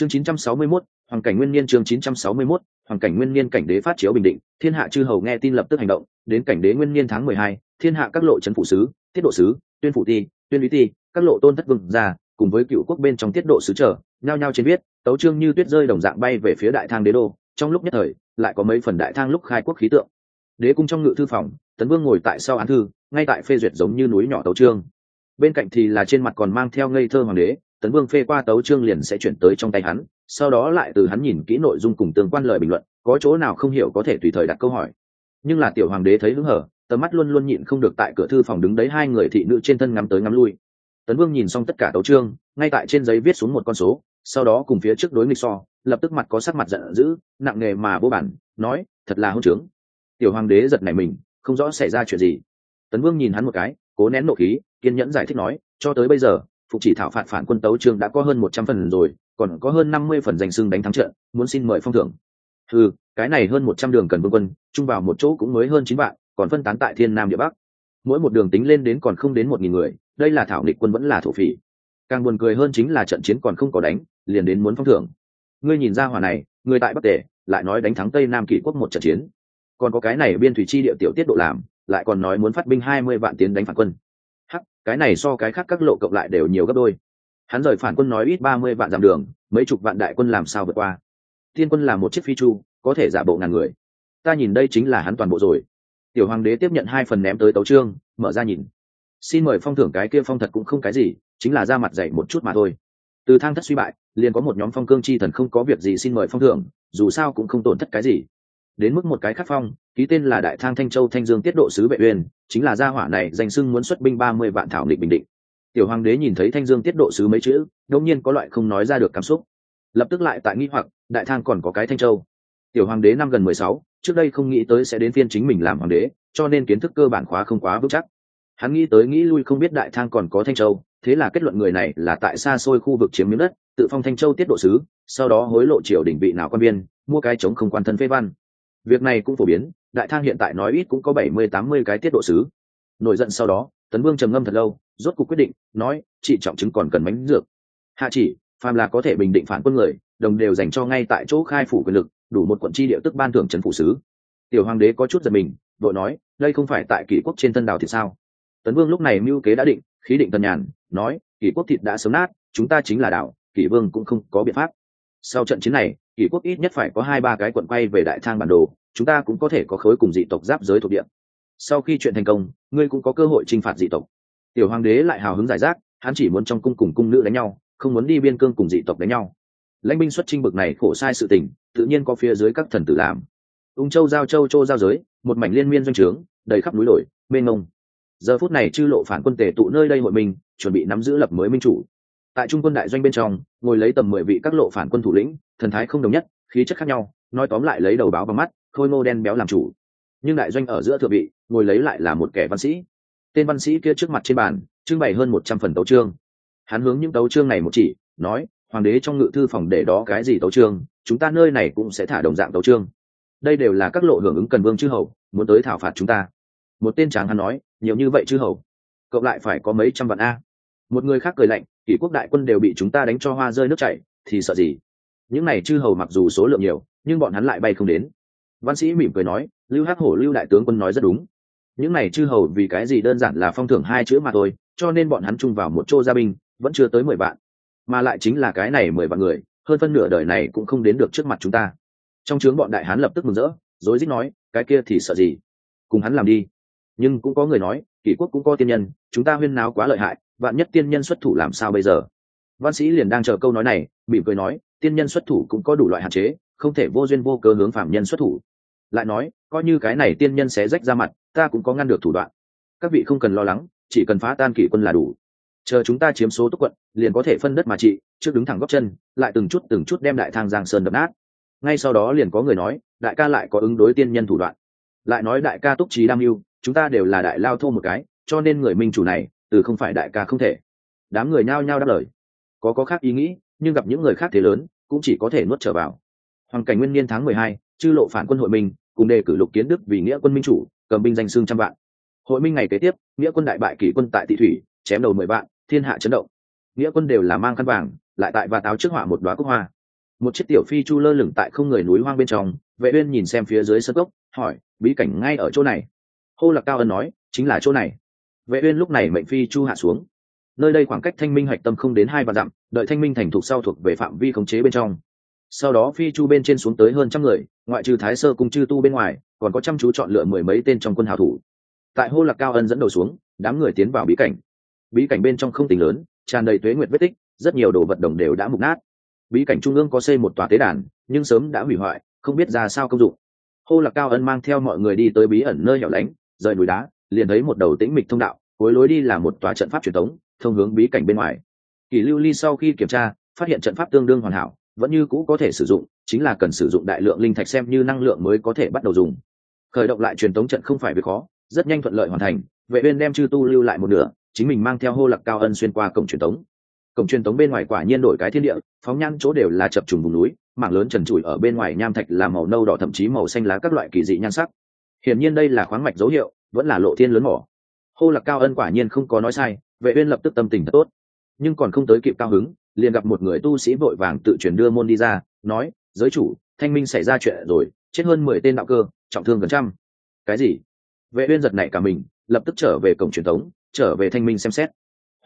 chương 961, hoàng cảnh nguyên niên chương 961, hoàng cảnh nguyên niên cảnh đế phát chiếu bình định thiên hạ chư hầu nghe tin lập tức hành động đến cảnh đế nguyên niên tháng mười hai thiên hạ các lộ trấn phủ sứ tiết độ sứ tuyên phủ ti tuyên lý ti các lộ tôn thất vương ra cùng với cựu quốc bên trong tiết độ sứ trở nhao nhao trên viết tấu trương như tuyết rơi đồng dạng bay về phía đại thang đế đô trong lúc nhất thời lại có mấy phần đại thang lúc khai quốc khí tượng. Đế cung trong ngự thư phòng tấn vương ngồi tại sau án thư ngay tại phê duyệt giống như núi nhỏ tấu trương bên cạnh thì là trên mặt còn mang theo ngây thơ hoàng đế tấn vương phê qua tấu trương liền sẽ chuyển tới trong tay hắn, sau đó lại từ hắn nhìn kỹ nội dung cùng tương quan lời bình luận, có chỗ nào không hiểu có thể tùy thời đặt câu hỏi. Nhưng là tiểu hoàng đế thấy hứng hở, tầm mắt luôn luôn nhịn không được tại cửa thư phòng đứng đấy hai người thị nữ trên thân ngắm tới ngắm lui. Tấn vương nhìn xong tất cả tấu trương ngay tại trên giấy viết xuống một con số, sau đó cùng phía trước đối nghịch so, lập tức mặt có sắc mặt giận dữ, nặng nề mà vô bản, nói, thật là hôn trướng tiểu hoàng đế giật nảy mình, không rõ xảy ra chuyện gì. Tấn vương nhìn hắn một cái, cố nén nộ khí, kiên nhẫn giải thích nói, cho tới bây giờ phục chỉ thảo phạt phản quân tấu trương đã có hơn một trăm phần rồi, còn có hơn năm mươi phần danh xưng đánh thắng trận, muốn xin mời phong thưởng. Ừ cái này hơn một trăm đường cần vương quân, chung vào một chỗ cũng mới hơn chín vạn, còn phân tán tại thiên nam địa bắc. Mỗi một đường tính lên đến còn không đến một nghìn người, đây là thảo địch quân vẫn là thổ phỉ. Càng buồn cười hơn chính là trận chiến còn không có đánh, liền đến muốn phong thưởng. Ngươi nhìn ra hỏa này, người tại bắc tề, lại nói đánh thắng tây nam kỷ quốc một trận chiến. Còn có cái này biên thủy chi địa tiểu tiết độ làm, lại còn nói muốn phát binh hai mươi vạn tiến đánh phản quân cái này so cái khác các lộ cộng lại đều nhiều gấp đôi. Hắn rời phản quân nói ít ba mươi vạn dặm đường, mấy chục vạn đại quân làm sao vượt qua. Thiên quân là một chiếc phi chu, có thể giả bộ ngàn người. Ta nhìn đây chính là hắn toàn bộ rồi. Tiểu hoàng đế tiếp nhận hai phần ném tới tấu trương mở ra nhìn. Xin mời phong thưởng cái kia phong thật cũng không cái gì, chính là ra mặt dạy một chút mà thôi. Từ thang thất suy bại, liền có một nhóm phong cương chi thần không có việc gì xin mời phong thưởng, dù sao cũng không tổn thất cái gì đến mức một cái khắc phong, ký tên là đại thang thanh châu thanh dương tiết độ sứ vệ uyên, chính là gia hỏa này danh sưng muốn xuất binh ba mươi vạn thảo định bình định. Tiểu hoàng đế nhìn thấy thanh dương tiết độ sứ mấy chữ, đột nhiên có loại không nói ra được cảm xúc. Lập tức lại tại nghi hoặc, đại thang còn có cái thanh châu. Tiểu hoàng đế năm gần mười sáu, trước đây không nghĩ tới sẽ đến phiên chính mình làm hoàng đế, cho nên kiến thức cơ bản khóa không quá vững chắc. Hắn nghĩ tới nghĩ lui không biết đại thang còn có thanh châu, thế là kết luận người này là tại xa xôi khu vực chiếm miếng đất, tự phong thanh châu tiết độ sứ, sau đó hối lộ triều đỉnh vị nào quan viên, mua cái chống không quan thân phê văn việc này cũng phổ biến, đại thang hiện tại nói ít cũng có bảy mươi tám mươi cái tiết độ sứ. Nổi giận sau đó, tấn vương trầm ngâm thật lâu, rốt cuộc quyết định, nói, chị trọng chứng còn cần bánh dược. Hạ chỉ, phàm là có thể bình định phản quân người, đồng đều dành cho ngay tại chỗ khai phủ quyền lực, đủ một quận tri địa tức ban thưởng trấn phủ sứ. Tiểu hoàng đế có chút giật mình, vội nói, đây không phải tại kỷ quốc trên tân đào thì sao? Tấn vương lúc này mưu kế đã định, khí định tân nhàn, nói, kỷ quốc thịt đã sớm nát, chúng ta chính là đảo, kỷ vương cũng không có biện pháp. Sau trận chiến này kỷ quốc ít nhất phải có hai ba cái quận quay về đại thang bản đồ, chúng ta cũng có thể có khối cùng dị tộc giáp giới thuộc địa. Sau khi chuyện thành công, ngươi cũng có cơ hội t r i n h phạt dị tộc. Tiểu hoàng đế lại hào hứng giải rác, hắn chỉ muốn trong cung cùng cung nữ đánh nhau, không muốn đi biên cương cùng dị tộc đánh nhau. Lãnh binh xuất trinh bực này khổ sai sự tình, tự nhiên có phía dưới các thần tử làm. Ung châu giao châu châu giao giới, một mảnh liên miên doanh trướng, đầy khắp núi đồi, mênh mông. Giờ phút này chư lộ phản quân tể tụ nơi đây hội mình chuẩn bị nắm giữ lập mới minh chủ. Tại trung quân đại doanh bên trong, ngồi lấy tầm mười vị các lộ phản quân thủ lĩnh thần thái không đồng nhất, khí chất khác nhau, nói tóm lại lấy đầu báo bằng mắt, khôi ngô đen béo làm chủ. Nhưng đại doanh ở giữa thượng vị, ngồi lấy lại là một kẻ văn sĩ. Tên văn sĩ kia trước mặt trên bàn, trưng bày hơn một trăm phần tấu trương hắn hướng những tấu trương này một chỉ, nói, hoàng đế trong ngự thư phòng để đó cái gì tấu trương chúng ta nơi này cũng sẽ thả đồng dạng tấu trương đây đều là các lộ hưởng ứng cần vương chư hầu, muốn tới thảo phạt chúng ta. Một tên tráng hắn nói, nhiều như vậy chư hầu, cộng lại phải có mấy trăm vạn a. Một người khác cười lạnh, kỷ quốc đại quân đều bị chúng ta đánh cho hoa rơi nước chảy, thì sợ gì? Những này chư hầu mặc dù số lượng nhiều, nhưng bọn hắn lại bay không đến. Văn sĩ mỉm cười nói, lưu hắc hổ, lưu đại tướng quân nói rất đúng. Những này chư hầu vì cái gì đơn giản là phong thưởng hai chữ mà thôi, cho nên bọn hắn chung vào một chỗ gia binh, vẫn chưa tới mười vạn. Mà lại chính là cái này mười vạn người, hơn phân nửa đời này cũng không đến được trước mặt chúng ta. Trong trướng bọn đại hán lập tức mừng rỡ, rối rít nói, cái kia thì sợ gì? Cùng hắn làm đi. Nhưng cũng có người nói, kỷ quốc cũng có tiên nhân, chúng ta huyên náo quá lợi hại, vạn nhất tiên nhân xuất thủ làm sao bây giờ? Văn sĩ liền đang chờ câu nói này, mỉm cười nói tiên nhân xuất thủ cũng có đủ loại hạn chế, không thể vô duyên vô cớ hướng phạm nhân xuất thủ. Lại nói, coi như cái này tiên nhân sẽ rách ra mặt, ta cũng có ngăn được thủ đoạn. Các vị không cần lo lắng, chỉ cần phá tan kỷ quân là đủ. Chờ chúng ta chiếm số túc quận, liền có thể phân đất mà trị, trước đứng thẳng góc chân, lại từng chút từng chút đem đại thang giang sơn đập nát. Ngay sau đó liền có người nói, đại ca lại có ứng đối tiên nhân thủ đoạn. Lại nói đại ca túc trí đam mưu, chúng ta đều là đại lao thô một cái, cho nên người minh chủ này, từ không phải đại ca không thể. Đám người nhao nhao đáp lời. Có có khác ý nghĩ, nhưng gặp những người khác thế lớn cũng chỉ có thể nuốt trở vào. Hoàng cảnh nguyên niên tháng mười hai, chư lộ phản quân hội minh, cùng đề cử lục kiến đức vì nghĩa quân minh chủ, cầm binh danh xương trăm vạn. Hội minh ngày kế tiếp, nghĩa quân đại bại kỷ quân tại tị thủy, chém đầu mười vạn, thiên hạ chấn động. Nghĩa quân đều là mang khăn vàng, lại tại và táo trước họa một đoá cúc hoa. Một chiếc tiểu phi chu lơ lửng tại không người núi hoang bên trong, vệ uyên nhìn xem phía dưới sân gốc hỏi, bí cảnh ngay ở chỗ này? Hô lạc cao ân nói, chính là chỗ này. Vệ uyên lúc này mệnh phi chu hạ xuống nơi đây khoảng cách thanh minh hạch tâm không đến hai vạn dặm, đợi thanh minh thành thuộc sau thuộc về phạm vi khống chế bên trong. Sau đó phi chu bên trên xuống tới hơn trăm người, ngoại trừ thái sơ cung chư tu bên ngoài, còn có chăm chú chọn lựa mười mấy tên trong quân hào thủ. Tại hô lạc cao ân dẫn đầu xuống, đám người tiến vào bí cảnh. Bí cảnh bên trong không tính lớn, tràn đầy tuế nguyệt vết tích, rất nhiều đồ vật đồng đều đã mục nát. Bí cảnh trung ương có xây một tòa tế đàn, nhưng sớm đã hủy hoại, không biết ra sao công dụng. Hô lạc cao ân mang theo mọi người đi tới bí ẩn nơi hẻo lánh, rời núi đá, liền thấy một đầu tĩnh mịch thông đạo, cuối lối đi là một tòa trận pháp truyền thống thông hướng bí cảnh bên ngoài. Kỷ lưu ly sau khi kiểm tra, phát hiện trận pháp tương đương hoàn hảo, vẫn như cũ có thể sử dụng, chính là cần sử dụng đại lượng linh thạch xem như năng lượng mới có thể bắt đầu dùng. Khởi động lại truyền thống trận không phải việc khó, rất nhanh thuận lợi hoàn thành, vệ bên đem chư tu lưu lại một nửa, chính mình mang theo hô lạc cao ân xuyên qua cổng truyền thống cổng truyền thống bên ngoài quả nhiên đổi cái thiên địa, phóng nhan chỗ đều là chập trùng vùng núi, mảng lớn trần trụi ở bên ngoài nham thạch là màu nâu đỏ thậm chí màu xanh lá các loại kỳ dị nhan sắc. Hiển nhiên đây là khoáng mạch dấu hiệu, vẫn là lộ thiên lớn mỏ. Hô lạc cao ân quả nhiên không có nói sai vệ uyên lập tức tâm tình thật tốt. Nhưng còn không tới kịp cao hứng liền gặp một người tu sĩ vội vàng tự chuyển đưa môn đi ra nói giới chủ thanh minh xảy ra chuyện rồi chết hơn mười tên đạo cơ trọng thương gần trăm. Cái gì? Vệ uyên giật nảy cả mình lập tức trở về cổng truyền thống trở về thanh minh xem xét.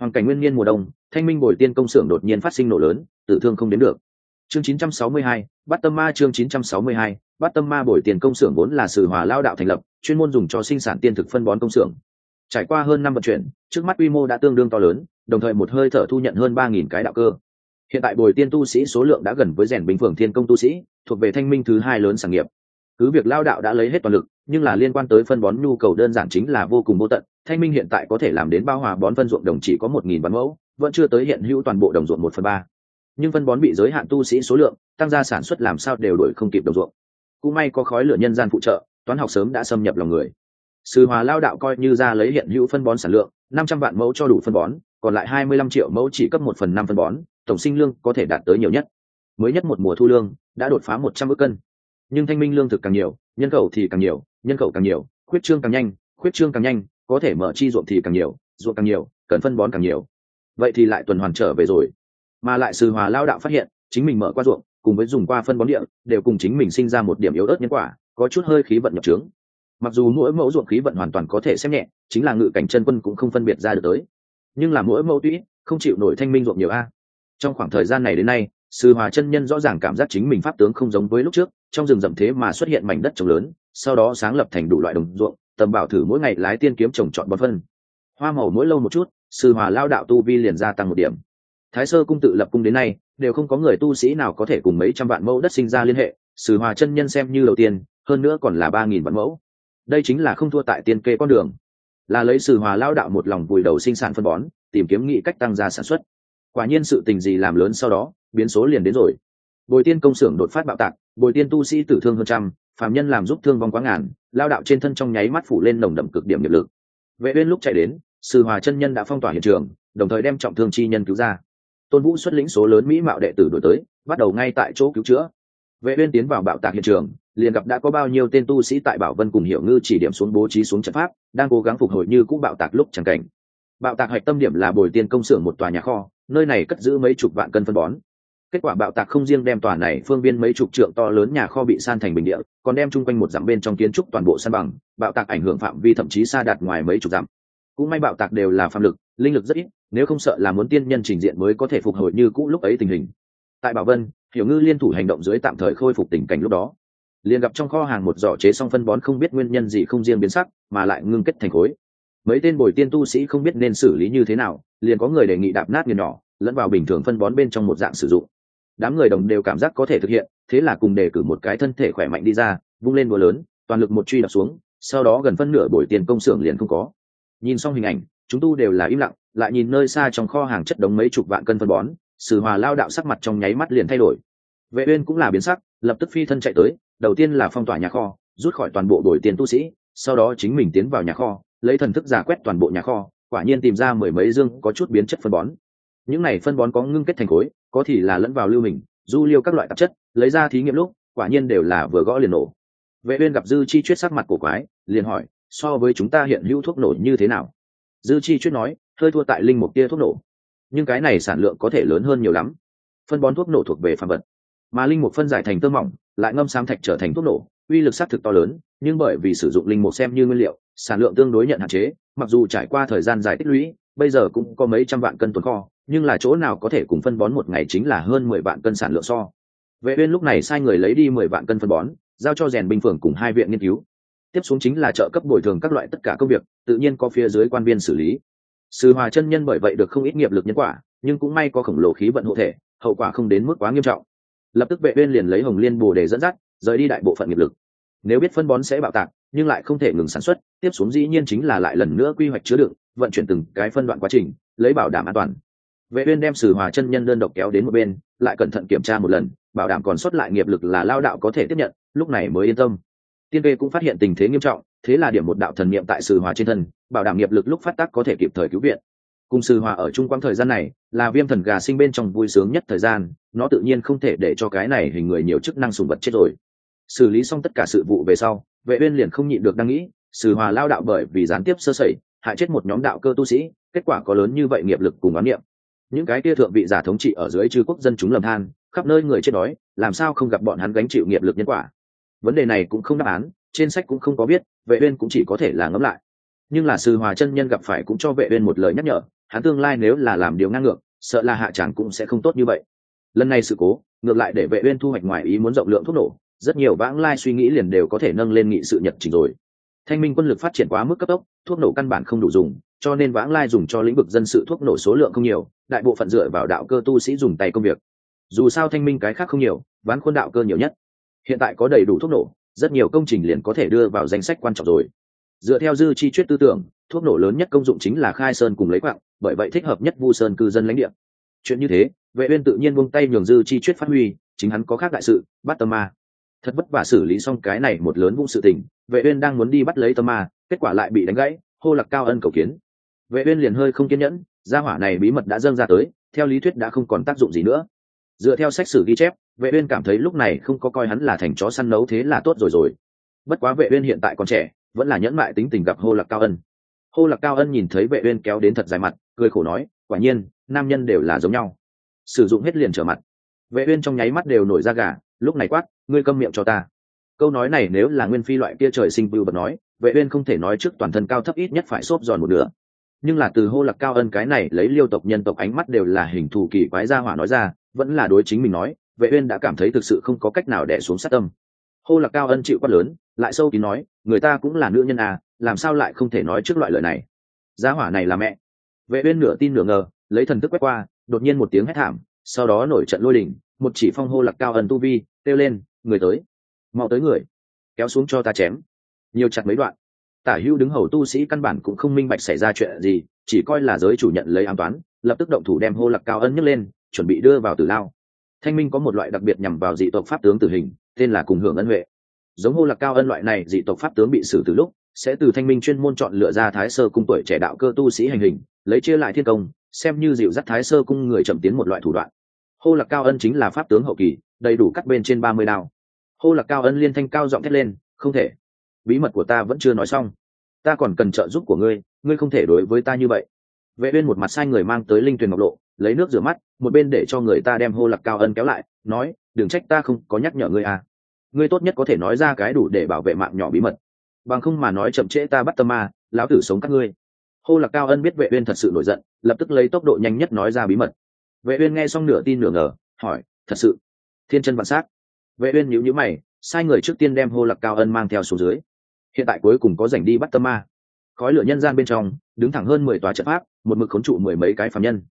Hoàn cảnh nguyên niên mùa đông thanh minh bồi tiên công xưởng đột nhiên phát sinh nổ lớn tử thương không đến được. Chương 962, bắt tâm ma chương 962, bắt tâm ma bồi tiền công xưởng vốn là sự hòa lao đạo thành lập chuyên môn dùng cho sinh sản tiên thực phân bón công xưởng. Trải qua hơn năm vận chuyển trước mắt quy mô đã tương đương to lớn, đồng thời một hơi thở thu nhận hơn ba nghìn cái đạo cơ. Hiện tại bồi tiên tu sĩ số lượng đã gần với rèn bình phường thiên công tu sĩ, thuộc về thanh minh thứ hai lớn sản nghiệp. Cứ việc lao đạo đã lấy hết toàn lực, nhưng là liên quan tới phân bón nhu cầu đơn giản chính là vô cùng vô tận, thanh minh hiện tại có thể làm đến bao hòa bón phân ruộng đồng chỉ có một nghìn bán mẫu, vẫn chưa tới hiện hữu toàn bộ đồng ruộng một phần ba. Nhưng phân bón bị giới hạn tu sĩ số lượng, tăng gia sản xuất làm sao đều đổi không kịp đồng ruộng. Cũng may có khói lửa nhân gian phụ trợ, toán học sớm đã xâm nhập lòng người. Sư hòa lao đạo coi như ra lấy hiện hữu phân bón sản lượng năm trăm vạn mẫu cho đủ phân bón, còn lại hai mươi lăm triệu mẫu chỉ cấp một phần năm phân bón, tổng sinh lương có thể đạt tới nhiều nhất. Mới nhất một mùa thu lương đã đột phá một trăm ước cân. Nhưng thanh minh lương thực càng nhiều, nhân khẩu thì càng nhiều, nhân khẩu càng nhiều, khuyết trương càng nhanh, khuyết trương càng nhanh, có thể mở chi ruộng thì càng nhiều, ruộng càng nhiều, cần phân bón càng nhiều. Vậy thì lại tuần hoàn trở về rồi. Mà lại sư hòa lao đạo phát hiện, chính mình mở qua ruộng, cùng với dùng qua phân bón địa, đều cùng chính mình sinh ra một điểm yếu ớt nhân quả, có chút hơi khí vận nhập trướng mặc dù mỗi mẫu ruộng khí vận hoàn toàn có thể xem nhẹ, chính là ngự cảnh chân quân cũng không phân biệt ra được tới. Nhưng là mỗi mẫu tuy không chịu nổi thanh minh ruộng nhiều a. Trong khoảng thời gian này đến nay, sư hòa chân nhân rõ ràng cảm giác chính mình pháp tướng không giống với lúc trước, trong rừng rậm thế mà xuất hiện mảnh đất trồng lớn, sau đó sáng lập thành đủ loại đồng ruộng, tầm bảo thử mỗi ngày lái tiên kiếm trồng trọt bón phân. Hoa màu mỗi lâu một chút, sư hòa lao đạo tu vi liền gia tăng một điểm. Thái sơ cung tự lập cung đến nay, đều không có người tu sĩ nào có thể cùng mấy trăm vạn mẫu đất sinh ra liên hệ, sư hòa chân nhân xem như đầu tiên, hơn nữa còn là ba nghìn vạn mẫu đây chính là không thua tại tiên kê con đường, là lấy sự hòa lao đạo một lòng vùi đầu sinh sản phân bón, tìm kiếm nghị cách tăng gia sản xuất. Quả nhiên sự tình gì làm lớn sau đó, biến số liền đến rồi. Bồi tiên công xưởng đột phát bạo tạc, bồi tiên tu sĩ tử thương hơn trăm, phàm nhân làm giúp thương vong quá ngàn, lao đạo trên thân trong nháy mắt phủ lên nồng đậm cực điểm nghiệp lực. Vệ uyên lúc chạy đến sư hòa chân nhân đã phong tỏa hiện trường, đồng thời đem trọng thương chi nhân cứu ra. Tôn vũ xuất lĩnh số lớn mỹ mạo đệ tử đổi tới, bắt đầu ngay tại chỗ cứu chữa vệ uyên tiến vào bạo tạc hiện trường, liền gặp đã có bao nhiêu tên tu sĩ tại bảo vân cùng hiểu ngư chỉ điểm xuống bố trí xuống trận pháp, đang cố gắng phục hồi như cũ bạo tạc lúc chẳng cảnh. Bạo tạc hạch tâm điểm là bồi tiên công xưởng một tòa nhà kho, nơi này cất giữ mấy chục vạn cân phân bón. Kết quả bạo tạc không riêng đem tòa này phương viên mấy chục trượng to lớn nhà kho bị san thành bình địa, còn đem chung quanh một dặm bên trong kiến trúc toàn bộ san bằng, bạo tạc ảnh hưởng phạm vi thậm chí xa đạt ngoài mấy chục dặm. Cũng may bạo tạc đều là phạm lực, linh lực rất ít, nếu không sợ là muốn tiên nhân trình diện mới có thể phục hồi như cũ lúc ấy tình hình. Tại bảo vân hiểu ngư liên thủ hành động dưới tạm thời khôi phục tình cảnh lúc đó. Liền gặp trong kho hàng một giỏ chế xong phân bón không biết nguyên nhân gì không riêng biến sắc, mà lại ngưng kết thành khối. Mấy tên bồi tiên tu sĩ không biết nên xử lý như thế nào, liền có người đề nghị đạp nát nghiền nhỏ, lẫn vào bình thường phân bón bên trong một dạng sử dụng. Đám người đồng đều cảm giác có thể thực hiện, thế là cùng đề cử một cái thân thể khỏe mạnh đi ra, vung lên búa lớn, toàn lực một truy đập xuống, sau đó gần phân nửa bồi tiền công xưởng liền không có. Nhìn xong hình ảnh, chúng tu đều là im lặng, lại nhìn nơi xa trong kho hàng chất đống mấy chục vạn cân phân bón sử hòa lao đạo sắc mặt trong nháy mắt liền thay đổi. Vệ uyên cũng là biến sắc, lập tức phi thân chạy tới, đầu tiên là phong tỏa nhà kho, rút khỏi toàn bộ đổi tiền tu sĩ, sau đó chính mình tiến vào nhà kho, lấy thần thức giả quét toàn bộ nhà kho, quả nhiên tìm ra mười mấy dương có chút biến chất phân bón. Những này phân bón có ngưng kết thành khối, có thì là lẫn vào lưu mình, du liêu các loại tạp chất, lấy ra thí nghiệm lúc, quả nhiên đều là vừa gõ liền nổ. Vệ uyên gặp dư chi chuyết sắc mặt cổ quái, liền hỏi, so với chúng ta hiện hữu thuốc nổ như thế nào? Dư chi chuyết nói, hơi thua tại linh một tia thuốc nổ nhưng cái này sản lượng có thể lớn hơn nhiều lắm. Phân bón thuốc nổ thuộc về phàm vật. Mà linh mục phân giải thành tơ mỏng, lại ngâm sam thạch trở thành thuốc nổ, uy lực xác thực to lớn, nhưng bởi vì sử dụng linh mục xem như nguyên liệu, sản lượng tương đối nhận hạn chế, mặc dù trải qua thời gian dài tích lũy, bây giờ cũng có mấy trăm vạn cân tồn kho, nhưng là chỗ nào có thể cùng phân bón một ngày chính là hơn mười vạn cân sản lượng so. Vệ uyên lúc này sai người lấy đi mười vạn cân phân bón, giao cho rèn binh phường cùng hai viện nghiên cứu. Tiếp xuống chính là trợ cấp bồi thường các loại tất cả công việc, tự nhiên có phía dưới quan viên xử lý sư hòa chân nhân bởi vậy được không ít nghiệp lực nhân quả, nhưng cũng may có khổng lồ khí vận hộ thể, hậu quả không đến mức quá nghiêm trọng. Lập tức vệ uyên liền lấy hồng liên bồ để dẫn dắt, rời đi đại bộ phận nghiệp lực. Nếu biết phân bón sẽ bạo tạc, nhưng lại không thể ngừng sản xuất, tiếp xuống dĩ nhiên chính là lại lần nữa quy hoạch chứa đựng, vận chuyển từng cái phân đoạn quá trình, lấy bảo đảm an toàn. Vệ uyên đem sử hòa chân nhân đơn độc kéo đến một bên, lại cẩn thận kiểm tra một lần, bảo đảm còn sót lại nghiệp lực là lao đạo có thể tiếp nhận, lúc này mới yên tâm. Tiên vệ cũng phát hiện tình thế nghiêm trọng thế là điểm một đạo thần niệm tại sử hòa trên thân, bảo đảm nghiệp lực lúc phát tác có thể kịp thời cứu viện. Cùng sử hòa ở trung quãng thời gian này, là viêm thần gà sinh bên trong vui sướng nhất thời gian, nó tự nhiên không thể để cho cái này hình người nhiều chức năng sùng vật chết rồi. Xử lý xong tất cả sự vụ về sau, vệ uyên liền không nhịn được đang nghĩ sử hòa lao đạo bởi vì gián tiếp sơ sẩy, hại chết một nhóm đạo cơ tu sĩ, kết quả có lớn như vậy nghiệp lực cùng ám niệm. Những cái kia thượng vị giả thống trị ở dưới chư quốc dân chúng lầm than, khắp nơi người chết đói, làm sao không gặp bọn hắn gánh chịu nghiệp lực nhân quả? Vấn đề này cũng không đáp án trên sách cũng không có biết vệ uyên cũng chỉ có thể là ngẫm lại. Nhưng là sư hòa chân nhân gặp phải cũng cho vệ uyên một lời nhắc nhở, hắn tương lai nếu là làm điều ngang ngược, sợ là hạ chẳng cũng sẽ không tốt như vậy. Lần này sự cố, ngược lại để vệ uyên thu hoạch ngoài ý muốn rộng lượng thuốc nổ, rất nhiều vãng lai suy nghĩ liền đều có thể nâng lên nghị sự nhật trình rồi. Thanh minh quân lực phát triển quá mức cấp tốc, thuốc nổ căn bản không đủ dùng, cho nên vãng lai dùng cho lĩnh vực dân sự thuốc nổ số lượng không nhiều, đại bộ phận dựa vào đạo cơ tu sĩ dùng tay công việc. Dù sao thanh minh cái khác không nhiều ván khuôn đạo cơ nhiều nhất. Hiện tại có đầy đủ thuốc nổ rất nhiều công trình liền có thể đưa vào danh sách quan trọng rồi. Dựa theo dư chi chuyết tư tưởng, thuốc nổ lớn nhất công dụng chính là khai sơn cùng lấy quặng bởi vậy thích hợp nhất vu sơn cư dân lãnh địa. Chuyện như thế, vệ uyên tự nhiên buông tay nhường dư chi chuyết phát huy, chính hắn có khác đại sự, bắt tâm ma. Thật vất vả xử lý xong cái này một lớn vụ sự tình, vệ uyên đang muốn đi bắt lấy tâm ma, kết quả lại bị đánh gãy, hô lạc cao ân cầu kiến. Vệ uyên liền hơi không kiên nhẫn, gia hỏa này bí mật đã dâng ra tới, theo lý thuyết đã không còn tác dụng gì nữa. Dựa theo sách sử ghi chép vệ uyên cảm thấy lúc này không có coi hắn là thành chó săn nấu thế là tốt rồi rồi. Bất quá vệ uyên hiện tại còn trẻ, vẫn là nhẫn mại tính tình gặp hô lạc cao ân. Hô lạc cao ân nhìn thấy vệ uyên kéo đến thật dài mặt, cười khổ nói, quả nhiên, nam nhân đều là giống nhau. Sử dụng hết liền trở mặt. Vệ uyên trong nháy mắt đều nổi da gà, lúc này quát, ngươi câm miệng cho ta. Câu nói này nếu là nguyên phi loại kia trời sinh bưu bật nói, vệ uyên không thể nói trước toàn thân cao thấp ít nhất phải xốp giòn một nửa. Nhưng là từ hô lạc cao ân cái này lấy liêu tộc nhân tộc ánh mắt đều là hình thù kỳ quái ra hỏa nói ra, vẫn là đối chính mình nói vệ uyên đã cảm thấy thực sự không có cách nào đè xuống sát tâm. Hô lạc cao ân chịu quát lớn, lại sâu kín nói, người ta cũng là nữ nhân à làm sao lại không thể nói trước loại lời này? Gia hỏa này là mẹ. Vệ uyên nửa tin nửa ngờ, lấy thần thức quét qua, đột nhiên một tiếng hét thảm, sau đó nổi trận lôi đình, một chỉ phong hô lạc cao ân tu vi tiêu lên, người tới, mau tới người, kéo xuống cho ta chém. Nhiều chặt mấy đoạn, tả hưu đứng hầu tu sĩ căn bản cũng không minh bạch xảy ra chuyện gì, chỉ coi là giới chủ nhận lấy an toán, lập tức động thủ đem hô lạc cao ân nhấc lên, chuẩn bị đưa vào tử lao thanh minh có một loại đặc biệt nhằm vào dị tộc pháp tướng tử hình, tên là cùng hưởng ân huệ. Giống hô lạc cao ân loại này dị tộc pháp tướng bị xử từ lúc, sẽ từ thanh minh chuyên môn chọn lựa ra thái sơ cung tuổi trẻ đạo cơ tu sĩ hành hình, lấy chia lại thiên công, xem như dịu dắt thái sơ cung người chậm tiến một loại thủ đoạn. Hô lạc cao ân chính là pháp tướng hậu kỳ, đầy đủ cắt bên trên ba mươi đao. Hô lạc cao ân liên thanh cao giọng thét lên, không thể. Bí mật của ta vẫn chưa nói xong. Ta còn cần trợ giúp của ngươi ngươi không thể đối với ta như vậy. Vệ uyên một mặt sai người mang tới linh tuyền ngọc lộ, lấy nước rửa mắt một bên để cho người ta đem hô lạc cao ân kéo lại, nói, đừng trách ta không có nhắc nhở ngươi à. Ngươi tốt nhất có thể nói ra cái đủ để bảo vệ mạng nhỏ bí mật. Bằng không mà nói chậm trễ ta bắt tâm ma, lão tử sống các ngươi. Hô lạc cao ân biết vệ uyên thật sự nổi giận, lập tức lấy tốc độ nhanh nhất nói ra bí mật. Vệ uyên nghe xong nửa tin nửa ngờ, hỏi, thật sự? Thiên chân vạn sát. Vệ uyên nhíu nhíu mày, sai người trước tiên đem hô lạc cao ân mang theo xuống dưới. Hiện tại cuối cùng có rảnh đi bắt tâm ma. Khói lửa nhân gian bên trong, đứng thẳng hơn mười tòa trận pháp, một mực khốn trụ mười mấy cái phạm nhân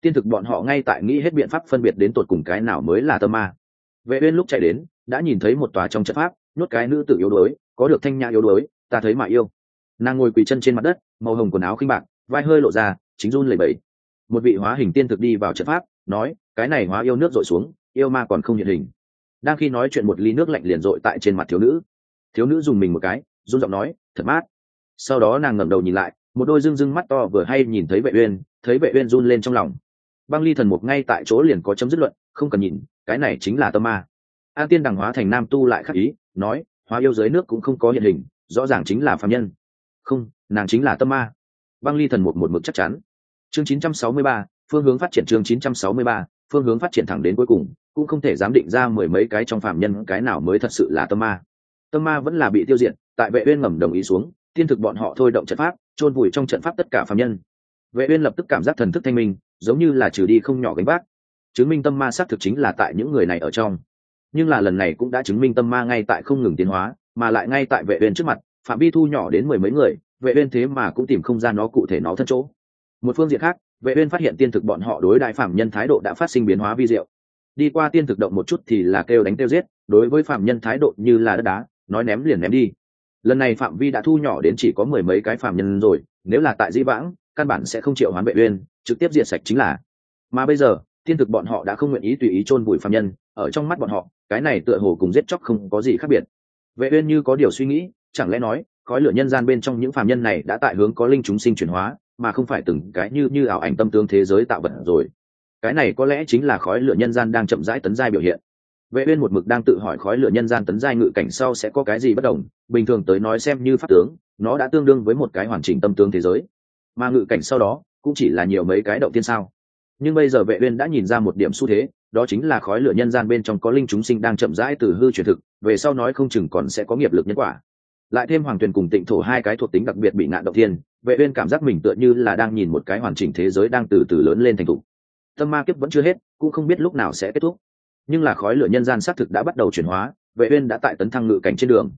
tiên thực bọn họ ngay tại nghĩ hết biện pháp phân biệt đến tột cùng cái nào mới là tâm ma. Vệ uyên lúc chạy đến, đã nhìn thấy một tòa trong trận pháp nuốt cái nữ tử yếu đuối, có được thanh nhã yếu đuối, ta thấy mà yêu. Nàng ngồi quỳ chân trên mặt đất, màu hồng quần áo khinh bạc, vai hơi lộ ra, chính run lẩy bẩy. Một vị hóa hình tiên thực đi vào trận pháp, nói, cái này hóa yêu nước rội xuống, yêu ma còn không hiện hình. Đang khi nói chuyện một ly nước lạnh liền rội tại trên mặt thiếu nữ. Thiếu nữ dùng mình một cái, run giọng nói, thật mát. Sau đó nàng ngẩng đầu nhìn lại, một đôi rưng rưng mắt to vừa hay nhìn thấy vệ uyên, thấy vệ uyên run lên trong lòng băng ly thần mục ngay tại chỗ liền có chấm dứt luận không cần nhìn cái này chính là tâm ma. A tiên đằng hóa thành nam tu lại khắc ý nói hóa yêu dưới nước cũng không có hiện hình rõ ràng chính là phàm nhân. Không nàng chính là tâm ma. Băng ly thần mục một mực chắc chắn. Chương 963, phương hướng phát triển chương 963, phương hướng phát triển thẳng đến cuối cùng cũng không thể dám định ra mười mấy cái trong phạm nhân cái nào mới thật sự là tâm ma. Tâm ma vẫn là bị tiêu diệt tại vệ uyên ngầm đồng ý xuống tiên thực bọn họ thôi động trận pháp trôn vùi trong trận pháp tất cả phạm nhân. Vệ uyên lập tức cảm giác thần thức thanh minh giống như là trừ đi không nhỏ gánh vác. Chứng minh tâm ma xác thực chính là tại những người này ở trong. Nhưng là lần này cũng đã chứng minh tâm ma ngay tại không ngừng tiến hóa, mà lại ngay tại vệ uyên trước mặt, phạm vi thu nhỏ đến mười mấy người, vệ uyên thế mà cũng tìm không ra nó cụ thể nó thân chỗ. Một phương diện khác, vệ uyên phát hiện tiên thực bọn họ đối đại phạm nhân thái độ đã phát sinh biến hóa vi diệu. Đi qua tiên thực động một chút thì là kêu đánh kêu giết, đối với phạm nhân thái độ như là đất đá, nói ném liền ném đi. Lần này phạm vi đã thu nhỏ đến chỉ có mười mấy cái phạm nhân rồi, nếu là tại di vãng, căn bản sẽ không chịu hoán vệ uyên trực tiếp diệt sạch chính là. Mà bây giờ tiên thực bọn họ đã không nguyện ý tùy ý chôn bụi phạm nhân, ở trong mắt bọn họ, cái này tựa hồ cùng giết chóc không có gì khác biệt. Vệ uyên như có điều suy nghĩ, chẳng lẽ nói, khói lửa nhân gian bên trong những phạm nhân này đã tại hướng có linh chúng sinh chuyển hóa, mà không phải từng cái như như ảo ảnh tâm tướng thế giới tạo vật rồi. Cái này có lẽ chính là khói lửa nhân gian đang chậm rãi tấn giai biểu hiện. Vệ uyên một mực đang tự hỏi khói lửa nhân gian tấn giai ngự cảnh sau sẽ có cái gì bất đồng, bình thường tới nói xem như pháp tướng, nó đã tương đương với một cái hoàn chỉnh tâm tướng thế giới. Mà ngự cảnh sau đó cũng chỉ là nhiều mấy cái động tiên sao. Nhưng bây giờ vệ uyên đã nhìn ra một điểm xu thế, đó chính là khói lửa nhân gian bên trong có linh chúng sinh đang chậm rãi từ hư chuyển thực, về sau nói không chừng còn sẽ có nghiệp lực nhân quả. Lại thêm hoàng tuyền cùng tịnh thổ hai cái thuộc tính đặc biệt bị ngạn động thiên vệ uyên cảm giác mình tựa như là đang nhìn một cái hoàn chỉnh thế giới đang từ từ lớn lên thành thục. Tâm ma kiếp vẫn chưa hết, cũng không biết lúc nào sẽ kết thúc. Nhưng là khói lửa nhân gian xác thực đã bắt đầu chuyển hóa, vệ uyên đã tại tấn thăng ngự cảnh trên đường.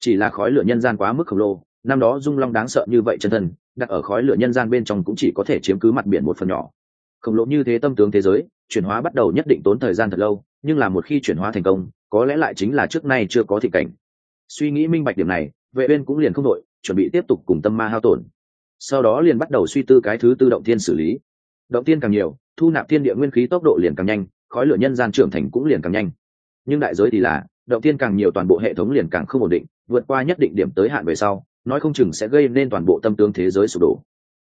Chỉ là khói lửa nhân gian quá mức khổng lồ, năm đó dung long đáng sợ như vậy chân thần đặt ở khói lửa nhân gian bên trong cũng chỉ có thể chiếm cứ mặt biển một phần nhỏ. Khổng lồ như thế tâm tướng thế giới, chuyển hóa bắt đầu nhất định tốn thời gian thật lâu, nhưng là một khi chuyển hóa thành công, có lẽ lại chính là trước nay chưa có thị cảnh. Suy nghĩ minh bạch điểm này, vệ bên cũng liền không đội, chuẩn bị tiếp tục cùng tâm ma hao tổn. Sau đó liền bắt đầu suy tư cái thứ tư động thiên xử lý. Động thiên càng nhiều, thu nạp thiên địa nguyên khí tốc độ liền càng nhanh, khói lửa nhân gian trưởng thành cũng liền càng nhanh. Nhưng đại giới thì là, động thiên càng nhiều toàn bộ hệ thống liền càng không ổn định, vượt qua nhất định điểm tới hạn về sau nói không chừng sẽ gây nên toàn bộ tâm tướng thế giới sụp đổ.